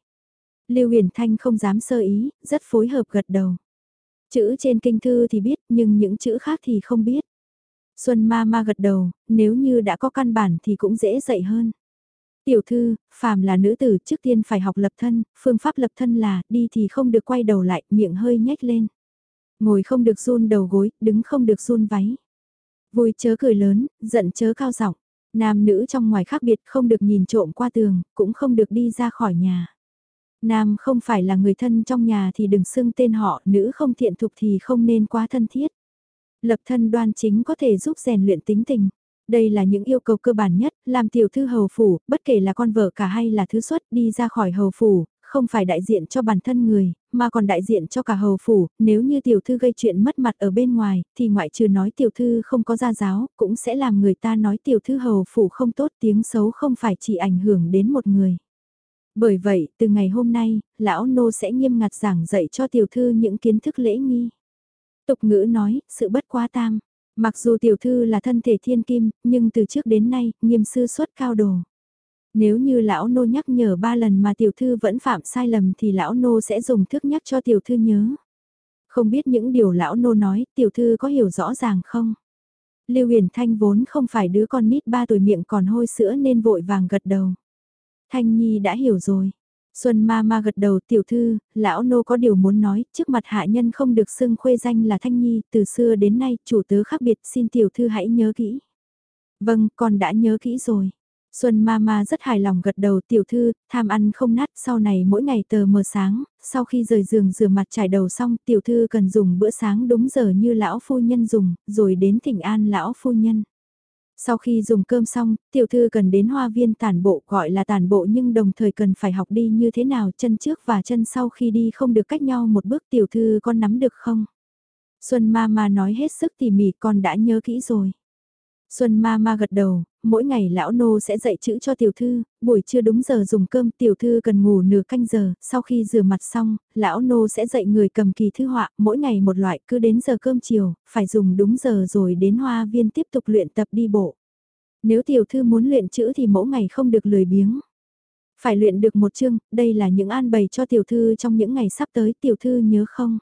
Lưu Huyền Thanh không dám sơ ý, rất phối hợp gật đầu. Chữ trên kinh thư thì biết, nhưng những chữ khác thì không biết. Xuân ma ma gật đầu, nếu như đã có căn bản thì cũng dễ dạy hơn. Tiểu thư, phàm là nữ tử trước tiên phải học lập thân, phương pháp lập thân là đi thì không được quay đầu lại, miệng hơi nhếch lên. Ngồi không được run đầu gối, đứng không được run váy. Vui chớ cười lớn, giận chớ cao giọng. Nam nữ trong ngoài khác biệt không được nhìn trộm qua tường, cũng không được đi ra khỏi nhà. Nam không phải là người thân trong nhà thì đừng xưng tên họ, nữ không thiện thục thì không nên quá thân thiết. Lập thân đoan chính có thể giúp rèn luyện tính tình. Đây là những yêu cầu cơ bản nhất, làm tiểu thư hầu phủ, bất kể là con vợ cả hay là thứ xuất đi ra khỏi hầu phủ, không phải đại diện cho bản thân người, mà còn đại diện cho cả hầu phủ, nếu như tiểu thư gây chuyện mất mặt ở bên ngoài, thì ngoại trừ nói tiểu thư không có gia giáo, cũng sẽ làm người ta nói tiểu thư hầu phủ không tốt tiếng xấu không phải chỉ ảnh hưởng đến một người. Bởi vậy, từ ngày hôm nay, lão nô sẽ nghiêm ngặt giảng dạy cho tiểu thư những kiến thức lễ nghi. Tục ngữ nói, sự bất quá tam. Mặc dù tiểu thư là thân thể thiên kim, nhưng từ trước đến nay, nghiêm sư xuất cao đồ. Nếu như lão nô nhắc nhở ba lần mà tiểu thư vẫn phạm sai lầm thì lão nô sẽ dùng thức nhắc cho tiểu thư nhớ. Không biết những điều lão nô nói, tiểu thư có hiểu rõ ràng không? Lưu Huyền Thanh vốn không phải đứa con nít ba tuổi miệng còn hôi sữa nên vội vàng gật đầu. Thanh Nhi đã hiểu rồi. Xuân ma ma gật đầu tiểu thư, lão nô có điều muốn nói, trước mặt hạ nhân không được xưng khuê danh là Thanh Nhi, từ xưa đến nay chủ tớ khác biệt xin tiểu thư hãy nhớ kỹ. Vâng, con đã nhớ kỹ rồi. Xuân Mama rất hài lòng gật đầu tiểu thư, tham ăn không nát sau này mỗi ngày tờ mờ sáng, sau khi rời giường rửa mặt trải đầu xong tiểu thư cần dùng bữa sáng đúng giờ như lão phu nhân dùng, rồi đến thỉnh an lão phu nhân. Sau khi dùng cơm xong, tiểu thư cần đến hoa viên tản bộ gọi là tản bộ nhưng đồng thời cần phải học đi như thế nào chân trước và chân sau khi đi không được cách nhau một bước tiểu thư con nắm được không? Xuân Mama nói hết sức tỉ mỉ con đã nhớ kỹ rồi. Xuân ma ma gật đầu, mỗi ngày lão nô sẽ dạy chữ cho tiểu thư, buổi trưa đúng giờ dùng cơm tiểu thư cần ngủ nửa canh giờ, sau khi rửa mặt xong, lão nô sẽ dạy người cầm kỳ thư họa, mỗi ngày một loại cứ đến giờ cơm chiều, phải dùng đúng giờ rồi đến hoa viên tiếp tục luyện tập đi bộ. Nếu tiểu thư muốn luyện chữ thì mỗi ngày không được lười biếng. Phải luyện được một chương, đây là những an bày cho tiểu thư trong những ngày sắp tới, tiểu thư nhớ không?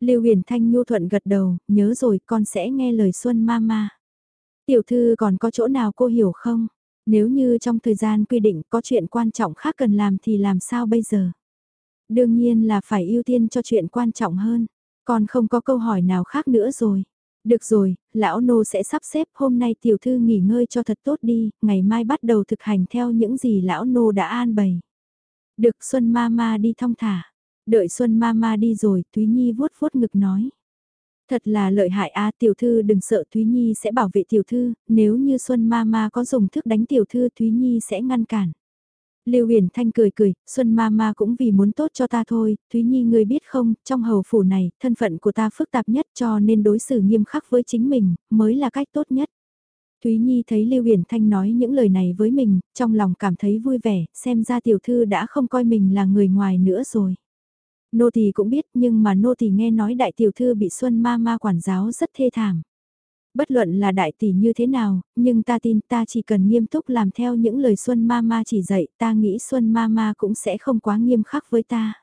Lưu Huyền Thanh nhu thuận gật đầu, nhớ rồi con sẽ nghe lời Xuân Mama. Tiểu thư còn có chỗ nào cô hiểu không? Nếu như trong thời gian quy định có chuyện quan trọng khác cần làm thì làm sao bây giờ? Đương nhiên là phải ưu tiên cho chuyện quan trọng hơn. Còn không có câu hỏi nào khác nữa rồi. Được rồi, lão nô sẽ sắp xếp hôm nay tiểu thư nghỉ ngơi cho thật tốt đi, ngày mai bắt đầu thực hành theo những gì lão nô đã an bày. Được Xuân Mama đi thong thả. Đợi Xuân Mama đi rồi, Thúy Nhi vuốt vuốt ngực nói. Thật là lợi hại a tiểu thư đừng sợ Thúy Nhi sẽ bảo vệ tiểu thư, nếu như Xuân Mama có dùng thức đánh tiểu thư Thúy Nhi sẽ ngăn cản. Lưu Huyền Thanh cười cười, Xuân Mama cũng vì muốn tốt cho ta thôi, Thúy Nhi ngươi biết không, trong hầu phủ này, thân phận của ta phức tạp nhất cho nên đối xử nghiêm khắc với chính mình, mới là cách tốt nhất. Thúy Nhi thấy Lưu Huyền Thanh nói những lời này với mình, trong lòng cảm thấy vui vẻ, xem ra tiểu thư đã không coi mình là người ngoài nữa rồi. Nô tỳ cũng biết nhưng mà nô tỳ nghe nói đại tiểu thư bị Xuân ma ma quản giáo rất thê thảm. Bất luận là đại tỷ như thế nào, nhưng ta tin ta chỉ cần nghiêm túc làm theo những lời Xuân ma ma chỉ dạy, ta nghĩ Xuân ma ma cũng sẽ không quá nghiêm khắc với ta.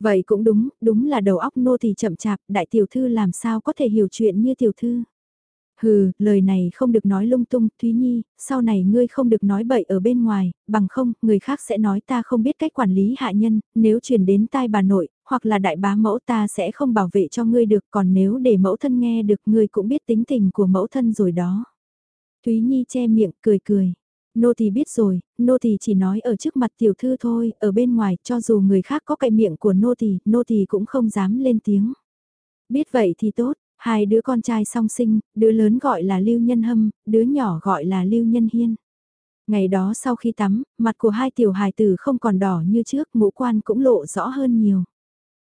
Vậy cũng đúng, đúng là đầu óc nô tỳ chậm chạp, đại tiểu thư làm sao có thể hiểu chuyện như tiểu thư. Hừ, lời này không được nói lung tung, Thúy Nhi, sau này ngươi không được nói bậy ở bên ngoài, bằng không, người khác sẽ nói ta không biết cách quản lý hạ nhân, nếu truyền đến tai bà nội, hoặc là đại bá mẫu ta sẽ không bảo vệ cho ngươi được, còn nếu để mẫu thân nghe được ngươi cũng biết tính tình của mẫu thân rồi đó. Thúy Nhi che miệng, cười cười. Nô thì biết rồi, nô thì chỉ nói ở trước mặt tiểu thư thôi, ở bên ngoài, cho dù người khác có cậy miệng của nô thì, nô thì cũng không dám lên tiếng. Biết vậy thì tốt, Hai đứa con trai song sinh, đứa lớn gọi là Lưu Nhân Hâm, đứa nhỏ gọi là Lưu Nhân Hiên. Ngày đó sau khi tắm, mặt của hai tiểu hài tử không còn đỏ như trước, ngũ quan cũng lộ rõ hơn nhiều.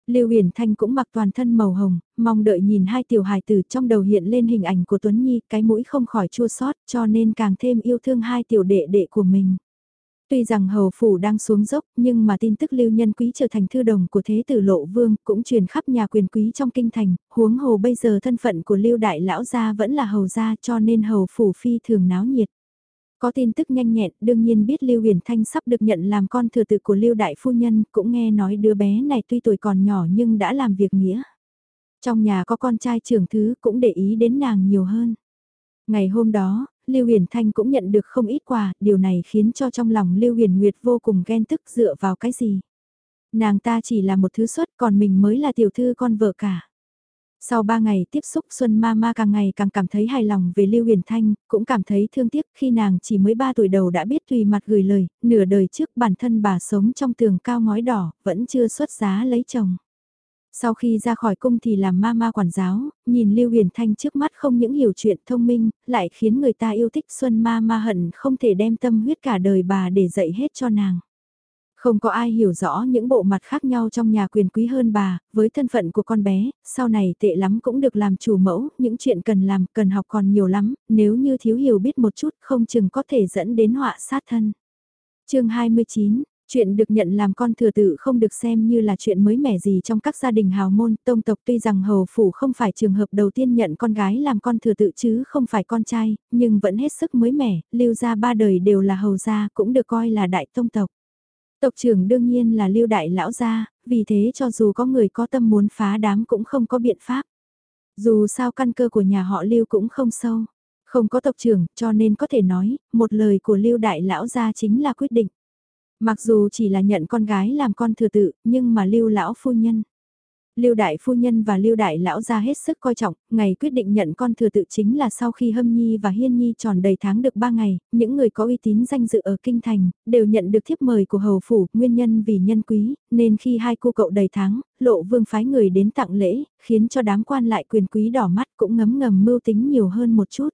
Lưu Huyền Thanh cũng mặc toàn thân màu hồng, mong đợi nhìn hai tiểu hài tử trong đầu hiện lên hình ảnh của Tuấn Nhi, cái mũi không khỏi chua xót, cho nên càng thêm yêu thương hai tiểu đệ đệ của mình. Tuy rằng hầu phủ đang xuống dốc, nhưng mà tin tức lưu nhân quý trở thành thư đồng của thế tử lộ vương cũng truyền khắp nhà quyền quý trong kinh thành, huống hồ bây giờ thân phận của lưu đại lão gia vẫn là hầu gia cho nên hầu phủ phi thường náo nhiệt. Có tin tức nhanh nhẹn, đương nhiên biết Lưu Huyền Thanh sắp được nhận làm con thừa tự của Lưu Đại Phu Nhân, cũng nghe nói đứa bé này tuy tuổi còn nhỏ nhưng đã làm việc nghĩa. Trong nhà có con trai trưởng thứ cũng để ý đến nàng nhiều hơn. Ngày hôm đó, Lưu Huyền Thanh cũng nhận được không ít quà, điều này khiến cho trong lòng Lưu Huyền Nguyệt vô cùng ghen tức dựa vào cái gì. Nàng ta chỉ là một thứ xuất còn mình mới là tiểu thư con vợ cả. Sau ba ngày tiếp xúc Xuân Ma Ma càng ngày càng cảm thấy hài lòng về Lưu Huyền Thanh, cũng cảm thấy thương tiếc khi nàng chỉ mới ba tuổi đầu đã biết tùy mặt gửi lời, nửa đời trước bản thân bà sống trong tường cao ngói đỏ, vẫn chưa xuất giá lấy chồng. Sau khi ra khỏi cung thì làm ma ma quản giáo, nhìn Lưu Huyền Thanh trước mắt không những hiểu chuyện thông minh, lại khiến người ta yêu thích Xuân ma ma hận không thể đem tâm huyết cả đời bà để dạy hết cho nàng. Không có ai hiểu rõ những bộ mặt khác nhau trong nhà quyền quý hơn bà, với thân phận của con bé, sau này tệ lắm cũng được làm chủ mẫu, những chuyện cần làm, cần học còn nhiều lắm, nếu như thiếu hiểu biết một chút không chừng có thể dẫn đến họa sát thân. chương 29 Chuyện được nhận làm con thừa tự không được xem như là chuyện mới mẻ gì trong các gia đình hào môn, tông tộc tuy rằng hầu phủ không phải trường hợp đầu tiên nhận con gái làm con thừa tự chứ không phải con trai, nhưng vẫn hết sức mới mẻ, lưu gia ba đời đều là hầu gia cũng được coi là đại tông tộc. Tộc trưởng đương nhiên là lưu đại lão gia, vì thế cho dù có người có tâm muốn phá đám cũng không có biện pháp. Dù sao căn cơ của nhà họ lưu cũng không sâu, không có tộc trưởng cho nên có thể nói, một lời của lưu đại lão gia chính là quyết định. Mặc dù chỉ là nhận con gái làm con thừa tự, nhưng mà lưu lão phu nhân. Lưu đại phu nhân và Lưu đại lão ra hết sức coi trọng, ngày quyết định nhận con thừa tự chính là sau khi Hâm Nhi và Hiên Nhi tròn đầy tháng được 3 ngày, những người có uy tín danh dự ở kinh thành đều nhận được thiếp mời của hầu phủ, nguyên nhân vì nhân quý, nên khi hai cô cậu đầy tháng, Lộ Vương phái người đến tặng lễ, khiến cho đám quan lại quyền quý đỏ mắt cũng ngấm ngầm mưu tính nhiều hơn một chút.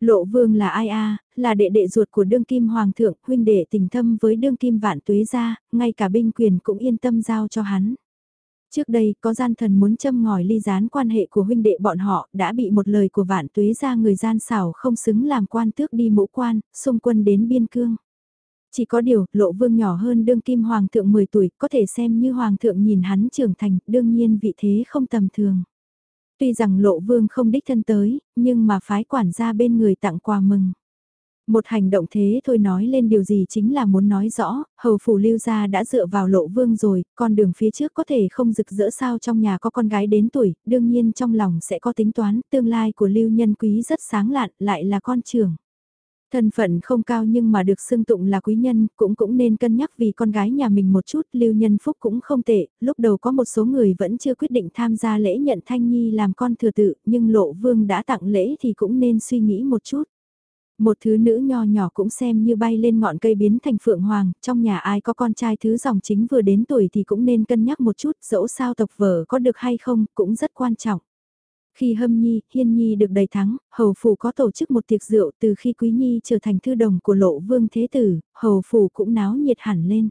Lộ vương là ai a là đệ đệ ruột của đương kim hoàng thượng, huynh đệ tình thâm với đương kim vạn tuế gia, ngay cả binh quyền cũng yên tâm giao cho hắn. Trước đây, có gian thần muốn châm ngòi ly gián quan hệ của huynh đệ bọn họ, đã bị một lời của vạn tuế gia người gian xảo không xứng làm quan tước đi mũ quan, xung quân đến biên cương. Chỉ có điều, lộ vương nhỏ hơn đương kim hoàng thượng 10 tuổi, có thể xem như hoàng thượng nhìn hắn trưởng thành, đương nhiên vị thế không tầm thường. Tuy rằng lộ vương không đích thân tới, nhưng mà phái quản gia bên người tặng quà mừng. Một hành động thế thôi nói lên điều gì chính là muốn nói rõ, hầu phủ lưu gia đã dựa vào lộ vương rồi, con đường phía trước có thể không rực rỡ sao trong nhà có con gái đến tuổi, đương nhiên trong lòng sẽ có tính toán, tương lai của lưu nhân quý rất sáng lạn, lại là con trưởng. Thân phận không cao nhưng mà được xưng tụng là quý nhân, cũng cũng nên cân nhắc vì con gái nhà mình một chút, lưu nhân phúc cũng không tệ, lúc đầu có một số người vẫn chưa quyết định tham gia lễ nhận Thanh Nhi làm con thừa tự, nhưng lộ vương đã tặng lễ thì cũng nên suy nghĩ một chút. Một thứ nữ nho nhỏ cũng xem như bay lên ngọn cây biến thành phượng hoàng, trong nhà ai có con trai thứ dòng chính vừa đến tuổi thì cũng nên cân nhắc một chút, dẫu sao tộc vợ có được hay không, cũng rất quan trọng. Khi Hâm Nhi, Hiên Nhi được đầy thắng, Hầu Phủ có tổ chức một tiệc rượu từ khi Quý Nhi trở thành thư đồng của lộ vương thế tử, Hầu Phủ cũng náo nhiệt hẳn lên.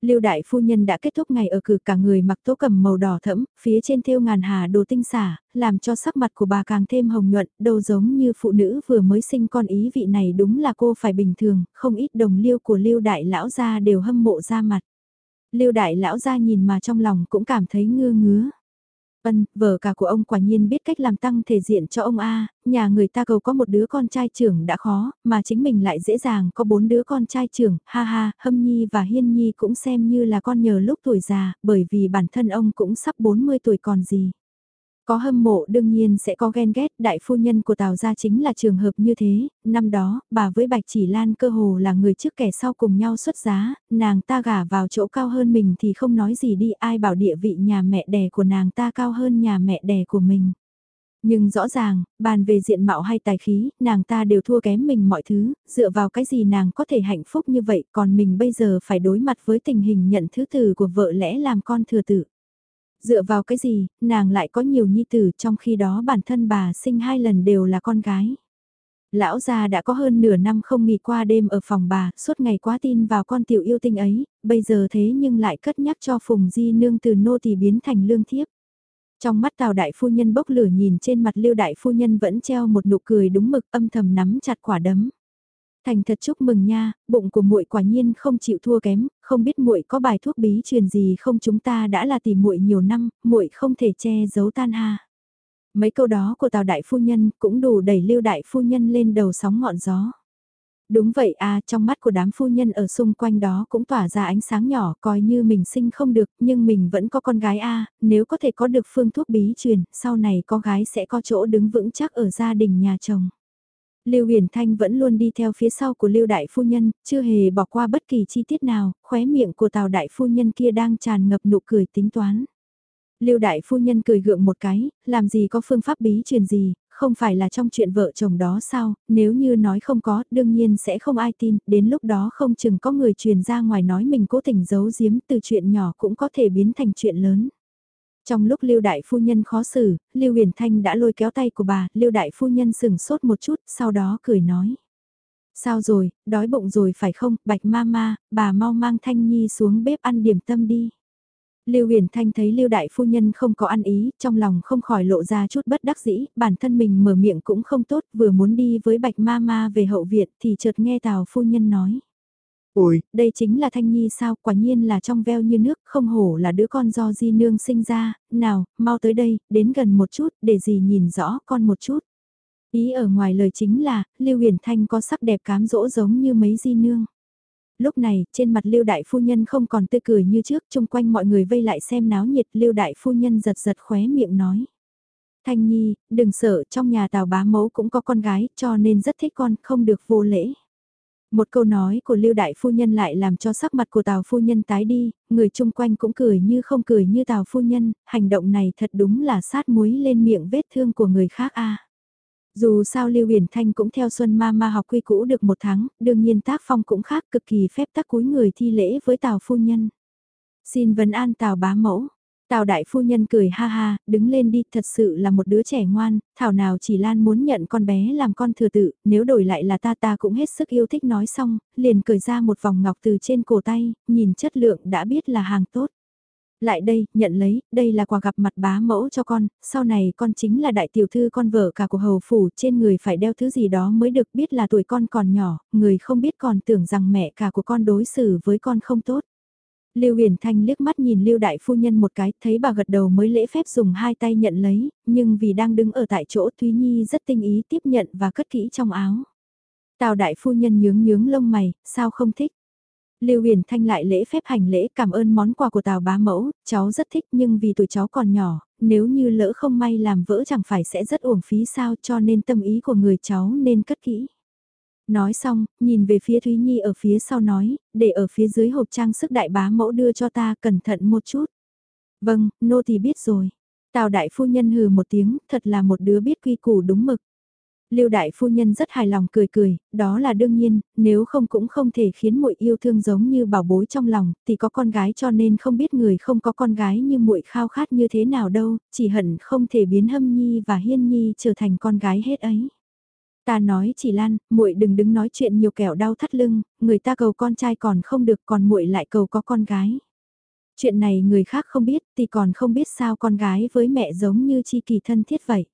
Lưu đại phu nhân đã kết thúc ngày ở cử cả người mặc tố cầm màu đỏ thẫm, phía trên thêu ngàn hà đồ tinh xả, làm cho sắc mặt của bà càng thêm hồng nhuận, đâu giống như phụ nữ vừa mới sinh con ý vị này đúng là cô phải bình thường, không ít đồng liêu của Lưu đại lão gia đều hâm mộ ra mặt. Lưu đại lão gia nhìn mà trong lòng cũng cảm thấy ngưa ngứa. Ân, vợ cả của ông quả nhiên biết cách làm tăng thể diện cho ông A, nhà người ta cầu có một đứa con trai trưởng đã khó, mà chính mình lại dễ dàng có bốn đứa con trai trưởng, ha ha, Hâm Nhi và Hiên Nhi cũng xem như là con nhờ lúc tuổi già, bởi vì bản thân ông cũng sắp 40 tuổi còn gì. Có hâm mộ đương nhiên sẽ có ghen ghét, đại phu nhân của Tào gia chính là trường hợp như thế, năm đó, bà với Bạch Chỉ Lan cơ hồ là người trước kẻ sau cùng nhau xuất giá, nàng ta gả vào chỗ cao hơn mình thì không nói gì đi ai bảo địa vị nhà mẹ đẻ của nàng ta cao hơn nhà mẹ đẻ của mình. Nhưng rõ ràng, bàn về diện mạo hay tài khí, nàng ta đều thua kém mình mọi thứ, dựa vào cái gì nàng có thể hạnh phúc như vậy, còn mình bây giờ phải đối mặt với tình hình nhận thứ từ của vợ lẽ làm con thừa tử. Dựa vào cái gì, nàng lại có nhiều nhi tử trong khi đó bản thân bà sinh hai lần đều là con gái. Lão già đã có hơn nửa năm không nghỉ qua đêm ở phòng bà, suốt ngày quá tin vào con tiểu yêu tinh ấy, bây giờ thế nhưng lại cất nhắc cho Phùng Di Nương từ nô tỳ biến thành lương thiếp. Trong mắt Tào đại phu nhân bốc lửa nhìn trên mặt Lưu đại phu nhân vẫn treo một nụ cười đúng mực âm thầm nắm chặt quả đấm. Thành thật chúc mừng nha, bụng của muội quả nhiên không chịu thua kém, không biết muội có bài thuốc bí truyền gì không chúng ta đã là tìm muội nhiều năm, muội không thể che giấu tan ha. Mấy câu đó của Tào đại phu nhân cũng đủ đẩy Lưu đại phu nhân lên đầu sóng ngọn gió. Đúng vậy à, trong mắt của đám phu nhân ở xung quanh đó cũng tỏa ra ánh sáng nhỏ, coi như mình sinh không được, nhưng mình vẫn có con gái a, nếu có thể có được phương thuốc bí truyền, sau này có gái sẽ có chỗ đứng vững chắc ở gia đình nhà chồng. Lưu Huyền Thanh vẫn luôn đi theo phía sau của Lưu Đại Phu Nhân, chưa hề bỏ qua bất kỳ chi tiết nào, khóe miệng của Tào Đại Phu Nhân kia đang tràn ngập nụ cười tính toán. Lưu Đại Phu Nhân cười gượng một cái, làm gì có phương pháp bí truyền gì, không phải là trong chuyện vợ chồng đó sao, nếu như nói không có, đương nhiên sẽ không ai tin, đến lúc đó không chừng có người truyền ra ngoài nói mình cố tình giấu giếm từ chuyện nhỏ cũng có thể biến thành chuyện lớn. Trong lúc Lưu Đại Phu Nhân khó xử, Lưu Huyền Thanh đã lôi kéo tay của bà, Lưu Đại Phu Nhân sừng sốt một chút, sau đó cười nói. Sao rồi, đói bụng rồi phải không, Bạch Mama, bà mau mang Thanh Nhi xuống bếp ăn điểm tâm đi. Lưu Huyền Thanh thấy Lưu Đại Phu Nhân không có ăn ý, trong lòng không khỏi lộ ra chút bất đắc dĩ, bản thân mình mở miệng cũng không tốt, vừa muốn đi với Bạch Mama về hậu viện thì chợt nghe Tào Phu Nhân nói. Ôi, đây chính là Thanh Nhi sao, quả nhiên là trong veo như nước, không hổ là đứa con do di nương sinh ra, nào, mau tới đây, đến gần một chút, để gì nhìn rõ con một chút. Ý ở ngoài lời chính là, Lưu Huyền Thanh có sắc đẹp cám dỗ giống như mấy di nương. Lúc này, trên mặt Lưu Đại Phu Nhân không còn tươi cười như trước, chung quanh mọi người vây lại xem náo nhiệt, Lưu Đại Phu Nhân giật giật khóe miệng nói. Thanh Nhi, đừng sợ, trong nhà tào bá mẫu cũng có con gái, cho nên rất thích con, không được vô lễ. Một câu nói của Lưu Đại Phu Nhân lại làm cho sắc mặt của Tào Phu Nhân tái đi, người chung quanh cũng cười như không cười như Tào Phu Nhân, hành động này thật đúng là sát muối lên miệng vết thương của người khác a. Dù sao Lưu Huyền Thanh cũng theo Xuân Ma Ma học quy cũ được một tháng, đương nhiên tác phong cũng khác cực kỳ phép tắc cúi người thi lễ với Tào Phu Nhân. Xin vấn an Tào bá mẫu. Tào đại phu nhân cười ha ha, đứng lên đi, thật sự là một đứa trẻ ngoan, thảo nào chỉ Lan muốn nhận con bé làm con thừa tự, nếu đổi lại là ta ta cũng hết sức yêu thích nói xong, liền cười ra một vòng ngọc từ trên cổ tay, nhìn chất lượng đã biết là hàng tốt. Lại đây, nhận lấy, đây là quà gặp mặt bá mẫu cho con, sau này con chính là đại tiểu thư con vợ cả của hầu phủ, trên người phải đeo thứ gì đó mới được biết là tuổi con còn nhỏ, người không biết còn tưởng rằng mẹ cả của con đối xử với con không tốt. Lưu Huyền Thanh liếc mắt nhìn Lưu Đại Phu Nhân một cái, thấy bà gật đầu mới lễ phép dùng hai tay nhận lấy, nhưng vì đang đứng ở tại chỗ Thúy Nhi rất tinh ý tiếp nhận và cất kỹ trong áo. Tào Đại Phu Nhân nhướng nhướng lông mày, sao không thích? Lưu Huyền Thanh lại lễ phép hành lễ cảm ơn món quà của Tào bá mẫu, cháu rất thích nhưng vì tuổi cháu còn nhỏ, nếu như lỡ không may làm vỡ chẳng phải sẽ rất uổng phí sao cho nên tâm ý của người cháu nên cất kỹ. Nói xong, nhìn về phía Thúy Nhi ở phía sau nói, để ở phía dưới hộp trang sức đại bá mẫu đưa cho ta cẩn thận một chút. Vâng, nô thì biết rồi. Tào đại phu nhân hừ một tiếng, thật là một đứa biết quy củ đúng mực. Lưu đại phu nhân rất hài lòng cười cười, đó là đương nhiên, nếu không cũng không thể khiến muội yêu thương giống như bảo bối trong lòng, thì có con gái cho nên không biết người không có con gái như muội khao khát như thế nào đâu, chỉ hận không thể biến Hâm Nhi và Hiên Nhi trở thành con gái hết ấy. Ta nói chỉ Lan, muội đừng đứng nói chuyện nhiều kẻo đau thắt lưng, người ta cầu con trai còn không được còn muội lại cầu có con gái. Chuyện này người khác không biết thì còn không biết sao con gái với mẹ giống như chi kỳ thân thiết vậy.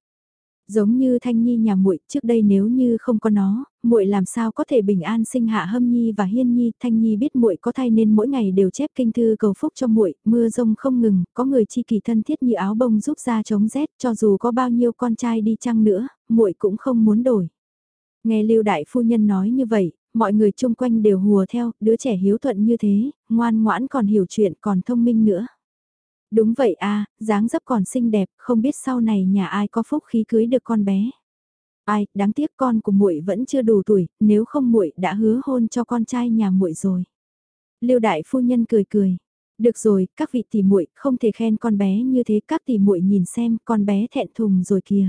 Giống như Thanh Nhi nhà muội, trước đây nếu như không có nó, muội làm sao có thể bình an sinh hạ Hâm Nhi và Hiên Nhi, Thanh Nhi biết muội có thai nên mỗi ngày đều chép kinh thư cầu phúc cho muội, mưa rông không ngừng, có người chi kỳ thân thiết như áo bông giúp ra chống rét, cho dù có bao nhiêu con trai đi chăng nữa, muội cũng không muốn đổi. Nghe Lưu Đại Phu Nhân nói như vậy, mọi người chung quanh đều hùa theo, đứa trẻ hiếu thuận như thế, ngoan ngoãn còn hiểu chuyện còn thông minh nữa. Đúng vậy à, dáng dấp còn xinh đẹp, không biết sau này nhà ai có phúc khí cưới được con bé. Ai, đáng tiếc con của muội vẫn chưa đủ tuổi, nếu không muội đã hứa hôn cho con trai nhà muội rồi. Lưu đại phu nhân cười cười. Được rồi, các vị tỷ muội không thể khen con bé như thế, các tỷ muội nhìn xem, con bé thẹn thùng rồi kìa.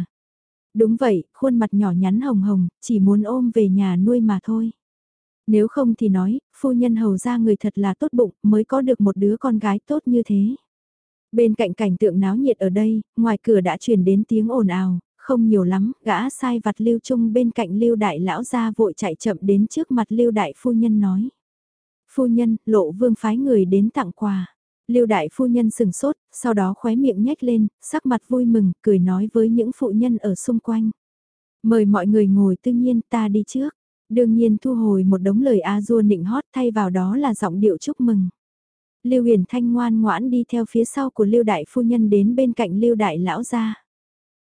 Đúng vậy, khuôn mặt nhỏ nhắn hồng hồng, chỉ muốn ôm về nhà nuôi mà thôi. Nếu không thì nói, phu nhân hầu ra người thật là tốt bụng, mới có được một đứa con gái tốt như thế. Bên cạnh cảnh tượng náo nhiệt ở đây, ngoài cửa đã truyền đến tiếng ồn ào, không nhiều lắm, gã sai vặt lưu trung bên cạnh lưu đại lão ra vội chạy chậm đến trước mặt lưu đại phu nhân nói. Phu nhân, lộ vương phái người đến tặng quà. Lưu đại phu nhân sừng sốt, sau đó khóe miệng nhếch lên, sắc mặt vui mừng, cười nói với những phụ nhân ở xung quanh. Mời mọi người ngồi tự nhiên ta đi trước. Đương nhiên thu hồi một đống lời a dua nịnh hót thay vào đó là giọng điệu chúc mừng. Lưu Huyền Thanh ngoan ngoãn đi theo phía sau của Lưu Đại Phu Nhân đến bên cạnh Lưu Đại Lão Gia.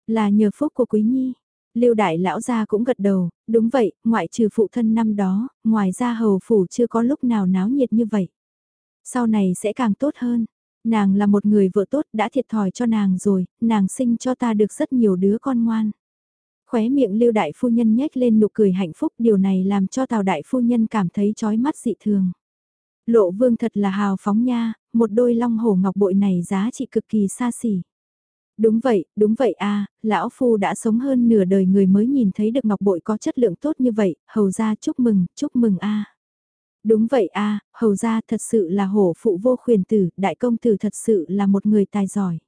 Là nhờ phúc của Quý Nhi. Lưu Đại Lão Gia cũng gật đầu, đúng vậy, ngoại trừ phụ thân năm đó, ngoài ra hầu phủ chưa có lúc nào náo nhiệt như vậy. Sau này sẽ càng tốt hơn. Nàng là một người vợ tốt đã thiệt thòi cho nàng rồi, nàng sinh cho ta được rất nhiều đứa con ngoan. Khóe miệng Lưu Đại Phu Nhân nhếch lên nụ cười hạnh phúc điều này làm cho Tào Đại Phu Nhân cảm thấy chói mắt dị thường. Lộ vương thật là hào phóng nha, một đôi long hổ ngọc bội này giá trị cực kỳ xa xỉ. Đúng vậy, đúng vậy a lão phu đã sống hơn nửa đời người mới nhìn thấy được ngọc bội có chất lượng tốt như vậy, hầu ra chúc mừng, chúc mừng a Đúng vậy a hầu ra thật sự là hổ phụ vô khuyền tử, đại công tử thật sự là một người tài giỏi.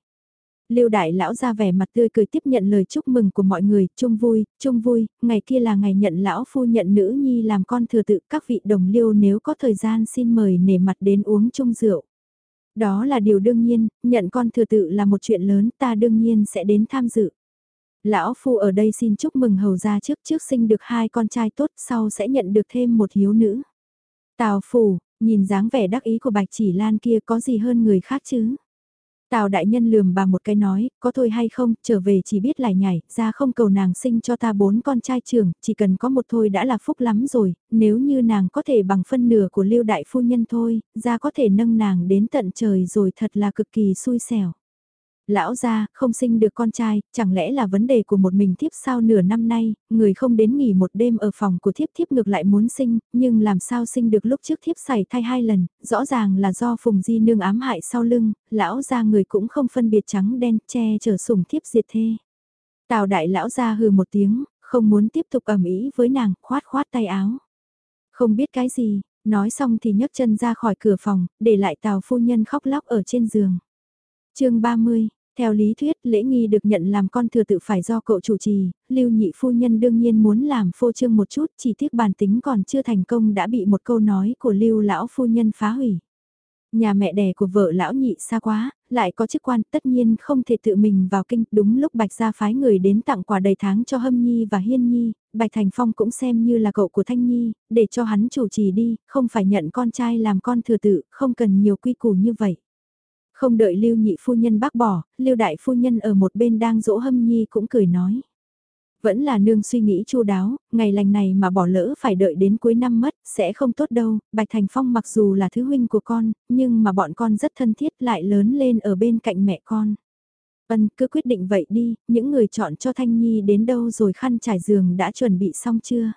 Lưu đại lão ra vẻ mặt tươi cười tiếp nhận lời chúc mừng của mọi người, chung vui, chung vui, ngày kia là ngày nhận lão phu nhận nữ nhi làm con thừa tự các vị đồng liêu nếu có thời gian xin mời nể mặt đến uống chung rượu. Đó là điều đương nhiên, nhận con thừa tự là một chuyện lớn ta đương nhiên sẽ đến tham dự. Lão phu ở đây xin chúc mừng hầu ra trước trước sinh được hai con trai tốt sau sẽ nhận được thêm một hiếu nữ. Tào phủ, nhìn dáng vẻ đắc ý của bạch chỉ lan kia có gì hơn người khác chứ? Tào đại nhân lườm bà một cái nói, có thôi hay không, trở về chỉ biết lại nhảy, ra không cầu nàng sinh cho ta bốn con trai trưởng, chỉ cần có một thôi đã là phúc lắm rồi, nếu như nàng có thể bằng phân nửa của lưu đại phu nhân thôi, ra có thể nâng nàng đến tận trời rồi thật là cực kỳ xui xẻo. Lão gia không sinh được con trai, chẳng lẽ là vấn đề của một mình thiếp sao nửa năm nay, người không đến nghỉ một đêm ở phòng của thiếp thiếp ngược lại muốn sinh, nhưng làm sao sinh được lúc trước thiếp xảy thai hai lần, rõ ràng là do phùng di nương ám hại sau lưng, lão gia người cũng không phân biệt trắng đen che chở sủng thiếp diệt thê. Tào đại lão gia hừ một tiếng, không muốn tiếp tục ầm ĩ với nàng, khoát khoát tay áo. Không biết cái gì, nói xong thì nhấc chân ra khỏi cửa phòng, để lại tào phu nhân khóc lóc ở trên giường chương 30, theo lý thuyết lễ nghi được nhận làm con thừa tự phải do cậu chủ trì, lưu nhị phu nhân đương nhiên muốn làm phô trương một chút chỉ tiếc bản tính còn chưa thành công đã bị một câu nói của lưu lão phu nhân phá hủy. Nhà mẹ đẻ của vợ lão nhị xa quá, lại có chức quan tất nhiên không thể tự mình vào kinh đúng lúc Bạch gia phái người đến tặng quà đầy tháng cho Hâm Nhi và Hiên Nhi, Bạch Thành Phong cũng xem như là cậu của Thanh Nhi, để cho hắn chủ trì đi, không phải nhận con trai làm con thừa tự, không cần nhiều quy củ như vậy. Không đợi Lưu nhị phu nhân bác bỏ, Lưu đại phu nhân ở một bên đang dỗ Hâm Nhi cũng cười nói vẫn là nương suy nghĩ chu đáo, ngày lành này mà bỏ lỡ phải đợi đến cuối năm mất, sẽ không tốt đâu, Bạch Thành Phong mặc dù là thứ huynh của con, nhưng mà bọn con rất thân thiết lại lớn lên ở bên cạnh mẹ con. vân cứ quyết định vậy đi, những người chọn cho Thanh Nhi đến đâu rồi khăn trải giường đã chuẩn bị xong chưa?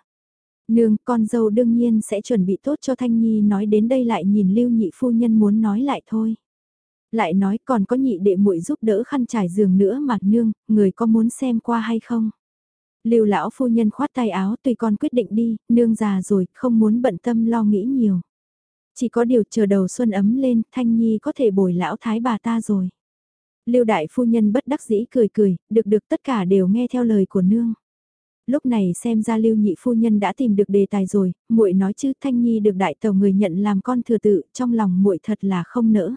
Nương, con dâu đương nhiên sẽ chuẩn bị tốt cho Thanh Nhi nói đến đây lại nhìn Lưu Nhị Phu Nhân muốn nói lại thôi. Lại nói còn có nhị đệ muội giúp đỡ khăn trải giường nữa mà nương, người có muốn xem qua hay không? Lưu lão phu nhân khoát tay áo tùy con quyết định đi, nương già rồi, không muốn bận tâm lo nghĩ nhiều. Chỉ có điều chờ đầu xuân ấm lên, Thanh Nhi có thể bồi lão thái bà ta rồi. Lưu đại phu nhân bất đắc dĩ cười cười, được được tất cả đều nghe theo lời của nương. Lúc này xem ra Lưu nhị phu nhân đã tìm được đề tài rồi, muội nói chứ Thanh Nhi được đại tàu người nhận làm con thừa tự, trong lòng muội thật là không nỡ.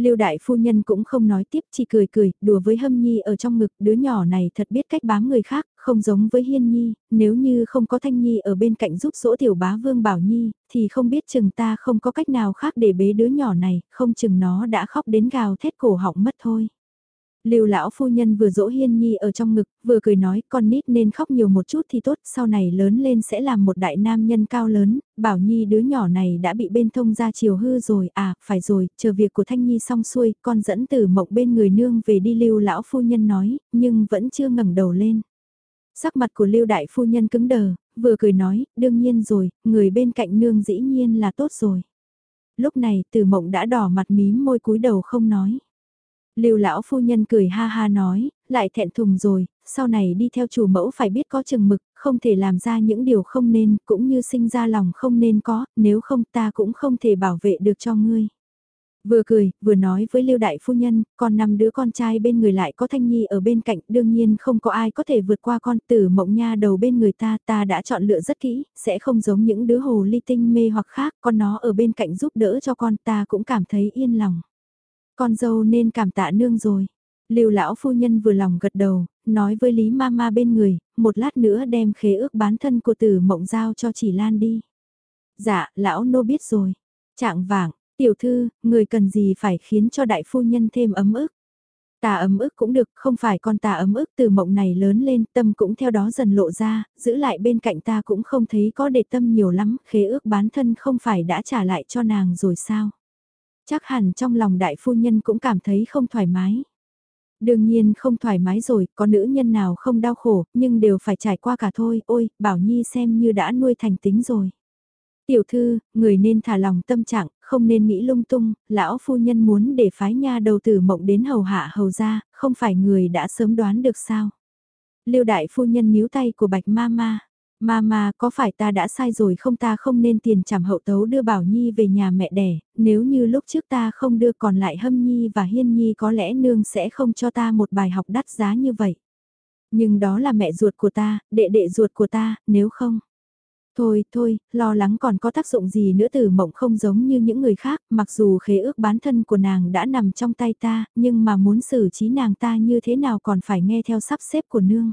Lưu đại phu nhân cũng không nói tiếp chỉ cười cười, đùa với hâm nhi ở trong ngực, đứa nhỏ này thật biết cách bám người khác, không giống với hiên nhi, nếu như không có thanh nhi ở bên cạnh giúp dỗ tiểu bá vương bảo nhi, thì không biết chừng ta không có cách nào khác để bế đứa nhỏ này, không chừng nó đã khóc đến gào thét cổ họng mất thôi. Lưu lão phu nhân vừa dỗ Hiên Nhi ở trong ngực, vừa cười nói con nít nên khóc nhiều một chút thì tốt, sau này lớn lên sẽ làm một đại nam nhân cao lớn, bảo Nhi đứa nhỏ này đã bị bên thông gia chiều hư rồi, à, phải rồi, chờ việc của Thanh Nhi xong xuôi, con dẫn từ mộng bên người nương về đi Lưu lão phu nhân nói, nhưng vẫn chưa ngẩng đầu lên. Sắc mặt của Lưu đại phu nhân cứng đờ, vừa cười nói, đương nhiên rồi, người bên cạnh nương dĩ nhiên là tốt rồi. Lúc này từ mộng đã đỏ mặt mím môi cúi đầu không nói. Lưu lão phu nhân cười ha ha nói, lại thẹn thùng rồi, sau này đi theo chủ mẫu phải biết có chừng mực, không thể làm ra những điều không nên, cũng như sinh ra lòng không nên có, nếu không ta cũng không thể bảo vệ được cho ngươi. Vừa cười, vừa nói với Lưu Đại Phu Nhân, còn năm đứa con trai bên người lại có Thanh Nhi ở bên cạnh, đương nhiên không có ai có thể vượt qua con tử mộng nha đầu bên người ta, ta đã chọn lựa rất kỹ, sẽ không giống những đứa hồ ly tinh mê hoặc khác, con nó ở bên cạnh giúp đỡ cho con ta cũng cảm thấy yên lòng. Con dâu nên cảm tạ nương rồi. Lưu lão phu nhân vừa lòng gật đầu, nói với Lý Mama bên người, một lát nữa đem khế ước bán thân của tử mộng giao cho chỉ Lan đi. Dạ, lão nô biết rồi. Trạng vàng, tiểu thư, người cần gì phải khiến cho đại phu nhân thêm ấm ức. Tà ấm ức cũng được, không phải con tà ấm ức từ mộng này lớn lên, tâm cũng theo đó dần lộ ra, giữ lại bên cạnh ta cũng không thấy có để tâm nhiều lắm, khế ước bán thân không phải đã trả lại cho nàng rồi sao. Chắc hẳn trong lòng đại phu nhân cũng cảm thấy không thoải mái. Đương nhiên không thoải mái rồi, có nữ nhân nào không đau khổ, nhưng đều phải trải qua cả thôi, ôi, Bảo Nhi xem như đã nuôi thành tính rồi. Tiểu thư, người nên thả lòng tâm trạng, không nên nghĩ lung tung, lão phu nhân muốn để phái nha đầu tử mộng đến hầu hạ hầu ra, không phải người đã sớm đoán được sao. Lưu đại phu nhân níu tay của bạch ma ma. Mama, có phải ta đã sai rồi không ta không nên tiền trảm hậu tấu đưa Bảo Nhi về nhà mẹ đẻ, nếu như lúc trước ta không đưa còn lại Hâm Nhi và Hiên Nhi có lẽ nương sẽ không cho ta một bài học đắt giá như vậy. Nhưng đó là mẹ ruột của ta, đệ đệ ruột của ta, nếu không. Thôi, thôi, lo lắng còn có tác dụng gì nữa từ mộng không giống như những người khác, mặc dù khế ước bán thân của nàng đã nằm trong tay ta, nhưng mà muốn xử trí nàng ta như thế nào còn phải nghe theo sắp xếp của nương.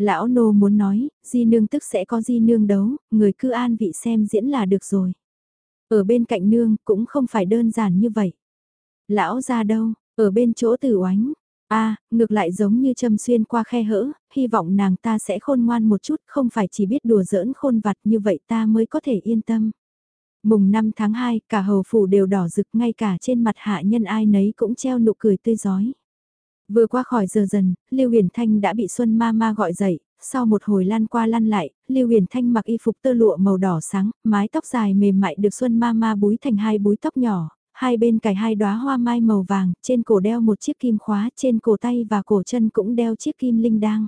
Lão nô muốn nói, di nương tức sẽ có di nương đấu, người cứ an vị xem diễn là được rồi. Ở bên cạnh nương cũng không phải đơn giản như vậy. Lão ra đâu, ở bên chỗ tử oánh. a ngược lại giống như châm xuyên qua khe hỡ, hy vọng nàng ta sẽ khôn ngoan một chút, không phải chỉ biết đùa giỡn khôn vặt như vậy ta mới có thể yên tâm. Mùng 5 tháng 2, cả hầu phủ đều đỏ rực ngay cả trên mặt hạ nhân ai nấy cũng treo nụ cười tươi giói. Vừa qua khỏi giờ dần, Lưu Huyền Thanh đã bị Xuân Ma Ma gọi dậy, sau một hồi lăn qua lăn lại, Lưu Huyền Thanh mặc y phục tơ lụa màu đỏ sáng, mái tóc dài mềm mại được Xuân Ma Ma búi thành hai búi tóc nhỏ, hai bên cài hai đóa hoa mai màu vàng, trên cổ đeo một chiếc kim khóa, trên cổ tay và cổ chân cũng đeo chiếc kim linh đang.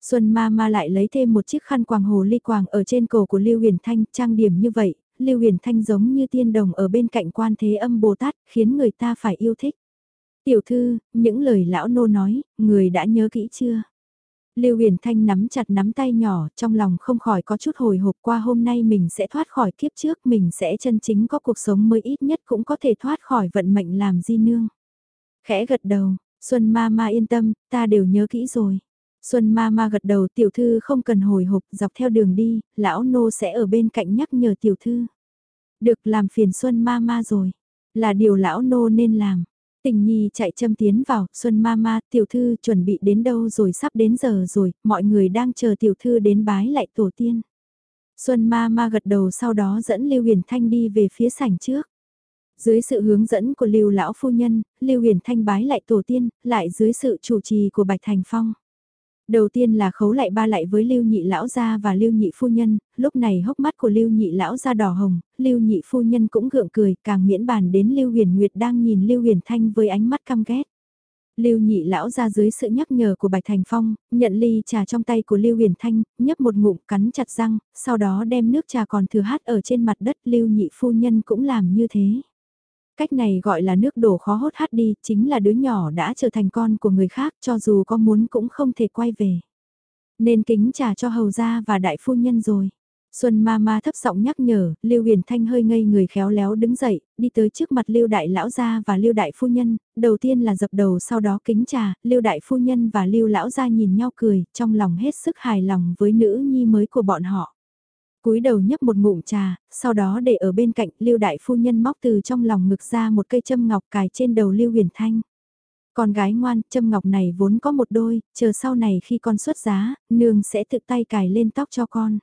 Xuân Ma Ma lại lấy thêm một chiếc khăn quàng hồ ly quàng ở trên cổ của Lưu Huyền Thanh, trang điểm như vậy, Lưu Huyền Thanh giống như tiên đồng ở bên cạnh quan thế âm Bồ Tát, khiến người ta phải yêu thích. Tiểu thư, những lời lão nô nói, người đã nhớ kỹ chưa? Lưu Huyền Thanh nắm chặt nắm tay nhỏ, trong lòng không khỏi có chút hồi hộp qua hôm nay mình sẽ thoát khỏi kiếp trước, mình sẽ chân chính có cuộc sống mới ít nhất cũng có thể thoát khỏi vận mệnh làm di nương. Khẽ gật đầu, Xuân ma ma yên tâm, ta đều nhớ kỹ rồi. Xuân ma ma gật đầu tiểu thư không cần hồi hộp dọc theo đường đi, lão nô sẽ ở bên cạnh nhắc nhở tiểu thư. Được làm phiền Xuân ma ma rồi, là điều lão nô nên làm. Tình Nhi chạy châm tiến vào, Xuân Mama, tiểu thư chuẩn bị đến đâu rồi sắp đến giờ rồi, mọi người đang chờ tiểu thư đến bái lại tổ tiên. Xuân Mama gật đầu sau đó dẫn Lưu Huyền Thanh đi về phía sảnh trước. Dưới sự hướng dẫn của Lưu lão phu nhân, Lưu Huyền Thanh bái lại tổ tiên, lại dưới sự chủ trì của Bạch Thành Phong. Đầu tiên là khấu lại ba lại với Lưu Nhị lão gia và Lưu Nhị phu nhân, lúc này hốc mắt của Lưu Nhị lão gia đỏ hồng, Lưu Nhị phu nhân cũng gượng cười, càng miễn bàn đến Lưu Huyền Nguyệt đang nhìn Lưu Huyền Thanh với ánh mắt căm ghét. Lưu Nhị lão ra dưới sự nhắc nhở của Bạch Thành Phong, nhận ly trà trong tay của Lưu Huyền Thanh, nhấp một ngụm cắn chặt răng, sau đó đem nước trà còn thừa hát ở trên mặt đất, Lưu Nhị phu nhân cũng làm như thế. Cách này gọi là nước đổ khó hốt hát đi, chính là đứa nhỏ đã trở thành con của người khác cho dù có muốn cũng không thể quay về. Nên kính trả cho hầu gia và đại phu nhân rồi. Xuân ma ma thấp giọng nhắc nhở, Lưu Huyền Thanh hơi ngây người khéo léo đứng dậy, đi tới trước mặt Lưu Đại Lão Gia và Lưu Đại Phu Nhân, đầu tiên là dập đầu sau đó kính trà, Lưu Đại Phu Nhân và Lưu Lão Gia nhìn nhau cười, trong lòng hết sức hài lòng với nữ nhi mới của bọn họ cúi đầu nhấp một ngụm trà, sau đó để ở bên cạnh Lưu Đại Phu Nhân móc từ trong lòng ngực ra một cây châm ngọc cài trên đầu Lưu Huyền Thanh. Con gái ngoan, châm ngọc này vốn có một đôi, chờ sau này khi con xuất giá, nương sẽ tự tay cài lên tóc cho con.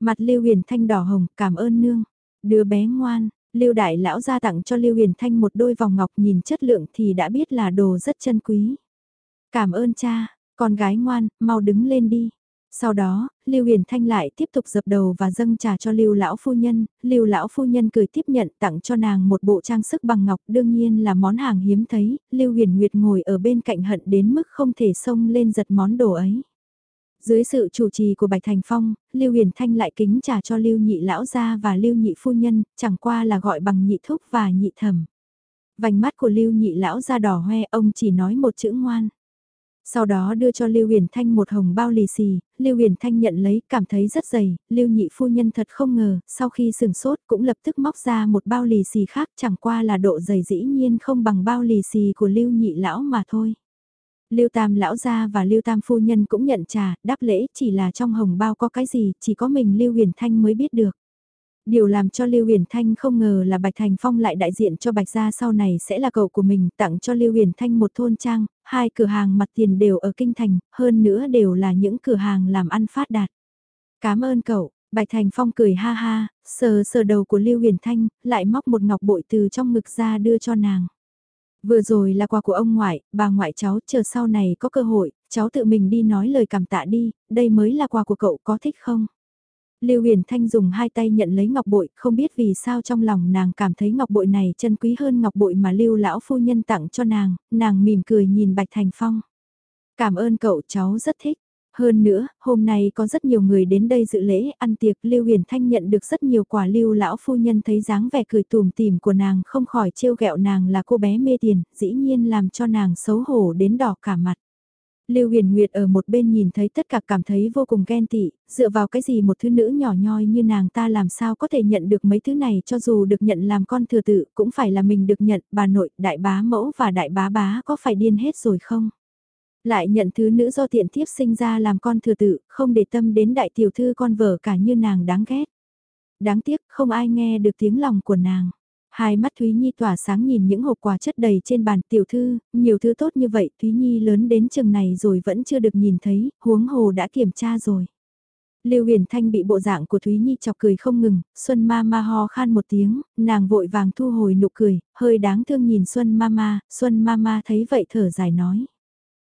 Mặt Lưu Huyền Thanh đỏ hồng, cảm ơn nương. Đứa bé ngoan, Lưu Đại Lão ra tặng cho Lưu Huyền Thanh một đôi vòng ngọc nhìn chất lượng thì đã biết là đồ rất chân quý. Cảm ơn cha, con gái ngoan, mau đứng lên đi. Sau đó, Lưu Huyền Thanh lại tiếp tục dập đầu và dâng trà cho Lưu lão phu nhân, Lưu lão phu nhân cười tiếp nhận tặng cho nàng một bộ trang sức bằng ngọc, đương nhiên là món hàng hiếm thấy, Lưu Huyền Nguyệt ngồi ở bên cạnh hận đến mức không thể xông lên giật món đồ ấy. Dưới sự chủ trì của Bạch Thành Phong, Lưu Huyền Thanh lại kính trà cho Lưu Nhị lão gia và Lưu Nhị phu nhân, chẳng qua là gọi bằng nhị thúc và nhị thẩm. Vành mắt của Lưu Nhị lão gia đỏ hoe, ông chỉ nói một chữ ngoan. Sau đó đưa cho Lưu Huyền Thanh một hồng bao lì xì, Lưu Huyền Thanh nhận lấy, cảm thấy rất dày, Lưu nhị phu nhân thật không ngờ, sau khi sừng sốt cũng lập tức móc ra một bao lì xì khác chẳng qua là độ dày dĩ nhiên không bằng bao lì xì của Lưu nhị lão mà thôi. Lưu Tam lão gia và Lưu Tam phu nhân cũng nhận trà, đáp lễ chỉ là trong hồng bao có cái gì, chỉ có mình Lưu Huyền Thanh mới biết được. Điều làm cho Lưu Huyền Thanh không ngờ là Bạch Thành Phong lại đại diện cho Bạch Gia sau này sẽ là cậu của mình tặng cho Lưu Huyền Thanh một thôn trang, hai cửa hàng mặt tiền đều ở Kinh Thành, hơn nữa đều là những cửa hàng làm ăn phát đạt. Cảm ơn cậu, Bạch Thành Phong cười ha ha, sờ sờ đầu của Lưu Huyền Thanh, lại móc một ngọc bội từ trong ngực ra đưa cho nàng. Vừa rồi là quà của ông ngoại, bà ngoại cháu chờ sau này có cơ hội, cháu tự mình đi nói lời cảm tạ đi, đây mới là quà của cậu có thích không? Lưu Huyền Thanh dùng hai tay nhận lấy ngọc bội, không biết vì sao trong lòng nàng cảm thấy ngọc bội này chân quý hơn ngọc bội mà Lưu lão phu nhân tặng cho nàng, nàng mỉm cười nhìn Bạch Thành Phong. Cảm ơn cậu cháu rất thích. Hơn nữa, hôm nay có rất nhiều người đến đây dự lễ, ăn tiệc, Lưu Huyền Thanh nhận được rất nhiều quà Lưu lão phu nhân thấy dáng vẻ cười tùm tìm của nàng không khỏi trêu ghẹo nàng là cô bé mê tiền, dĩ nhiên làm cho nàng xấu hổ đến đỏ cả mặt. Lưu Huyền Nguyệt ở một bên nhìn thấy tất cả cảm thấy vô cùng ghen tị, dựa vào cái gì một thứ nữ nhỏ nhoi như nàng ta làm sao có thể nhận được mấy thứ này cho dù được nhận làm con thừa tự cũng phải là mình được nhận, bà nội, đại bá mẫu và đại bá bá có phải điên hết rồi không? Lại nhận thứ nữ do tiện tiếp sinh ra làm con thừa tự, không để tâm đến đại tiểu thư con vợ cả như nàng đáng ghét. Đáng tiếc không ai nghe được tiếng lòng của nàng. Hai mắt Thúy Nhi tỏa sáng nhìn những hộp quà chất đầy trên bàn tiểu thư, nhiều thứ tốt như vậy Thúy Nhi lớn đến chừng này rồi vẫn chưa được nhìn thấy, huống hồ đã kiểm tra rồi. Lưu Huyền Thanh bị bộ dạng của Thúy Nhi chọc cười không ngừng, Xuân Ma Ma ho khan một tiếng, nàng vội vàng thu hồi nụ cười, hơi đáng thương nhìn Xuân Ma Ma, Xuân Ma Ma thấy vậy thở dài nói.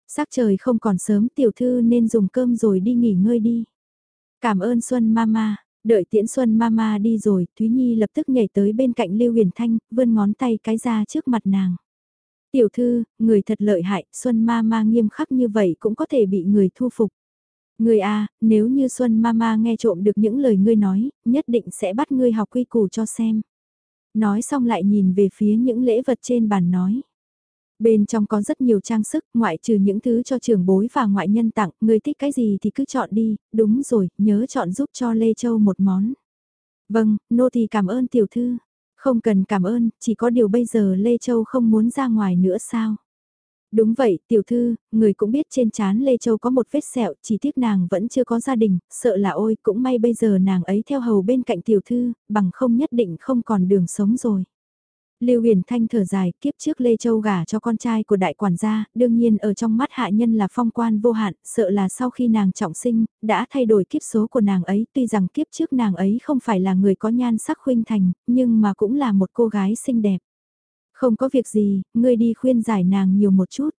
Sắc trời không còn sớm tiểu thư nên dùng cơm rồi đi nghỉ ngơi đi. Cảm ơn Xuân Mama, đợi tiễn Xuân Mama đi rồi, Thúy Nhi lập tức nhảy tới bên cạnh Lưu Huyền Thanh, vươn ngón tay cái ra trước mặt nàng. Tiểu thư, người thật lợi hại, Xuân Mama nghiêm khắc như vậy cũng có thể bị người thu phục. Người a, nếu như Xuân Mama nghe trộm được những lời ngươi nói, nhất định sẽ bắt ngươi học quy củ cho xem. Nói xong lại nhìn về phía những lễ vật trên bàn nói. Bên trong có rất nhiều trang sức, ngoại trừ những thứ cho trưởng bối và ngoại nhân tặng, người thích cái gì thì cứ chọn đi, đúng rồi, nhớ chọn giúp cho Lê Châu một món. Vâng, nô thì cảm ơn tiểu thư. Không cần cảm ơn, chỉ có điều bây giờ Lê Châu không muốn ra ngoài nữa sao? Đúng vậy, tiểu thư, người cũng biết trên chán Lê Châu có một vết sẹo, chỉ tiếc nàng vẫn chưa có gia đình, sợ là ôi, cũng may bây giờ nàng ấy theo hầu bên cạnh tiểu thư, bằng không nhất định không còn đường sống rồi. Lưu Huyền Thanh thở dài, kiếp trước Lê Châu gả cho con trai của đại quản gia, đương nhiên ở trong mắt hạ nhân là phong quan vô hạn, sợ là sau khi nàng trọng sinh, đã thay đổi kiếp số của nàng ấy, tuy rằng kiếp trước nàng ấy không phải là người có nhan sắc khuynh thành, nhưng mà cũng là một cô gái xinh đẹp. Không có việc gì, ngươi đi khuyên giải nàng nhiều một chút.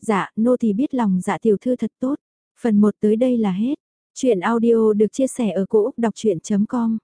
Dạ, nô thì biết lòng dạ tiểu thư thật tốt. Phần 1 tới đây là hết. Chuyện audio được chia sẻ ở cỗ đọc chuyện.com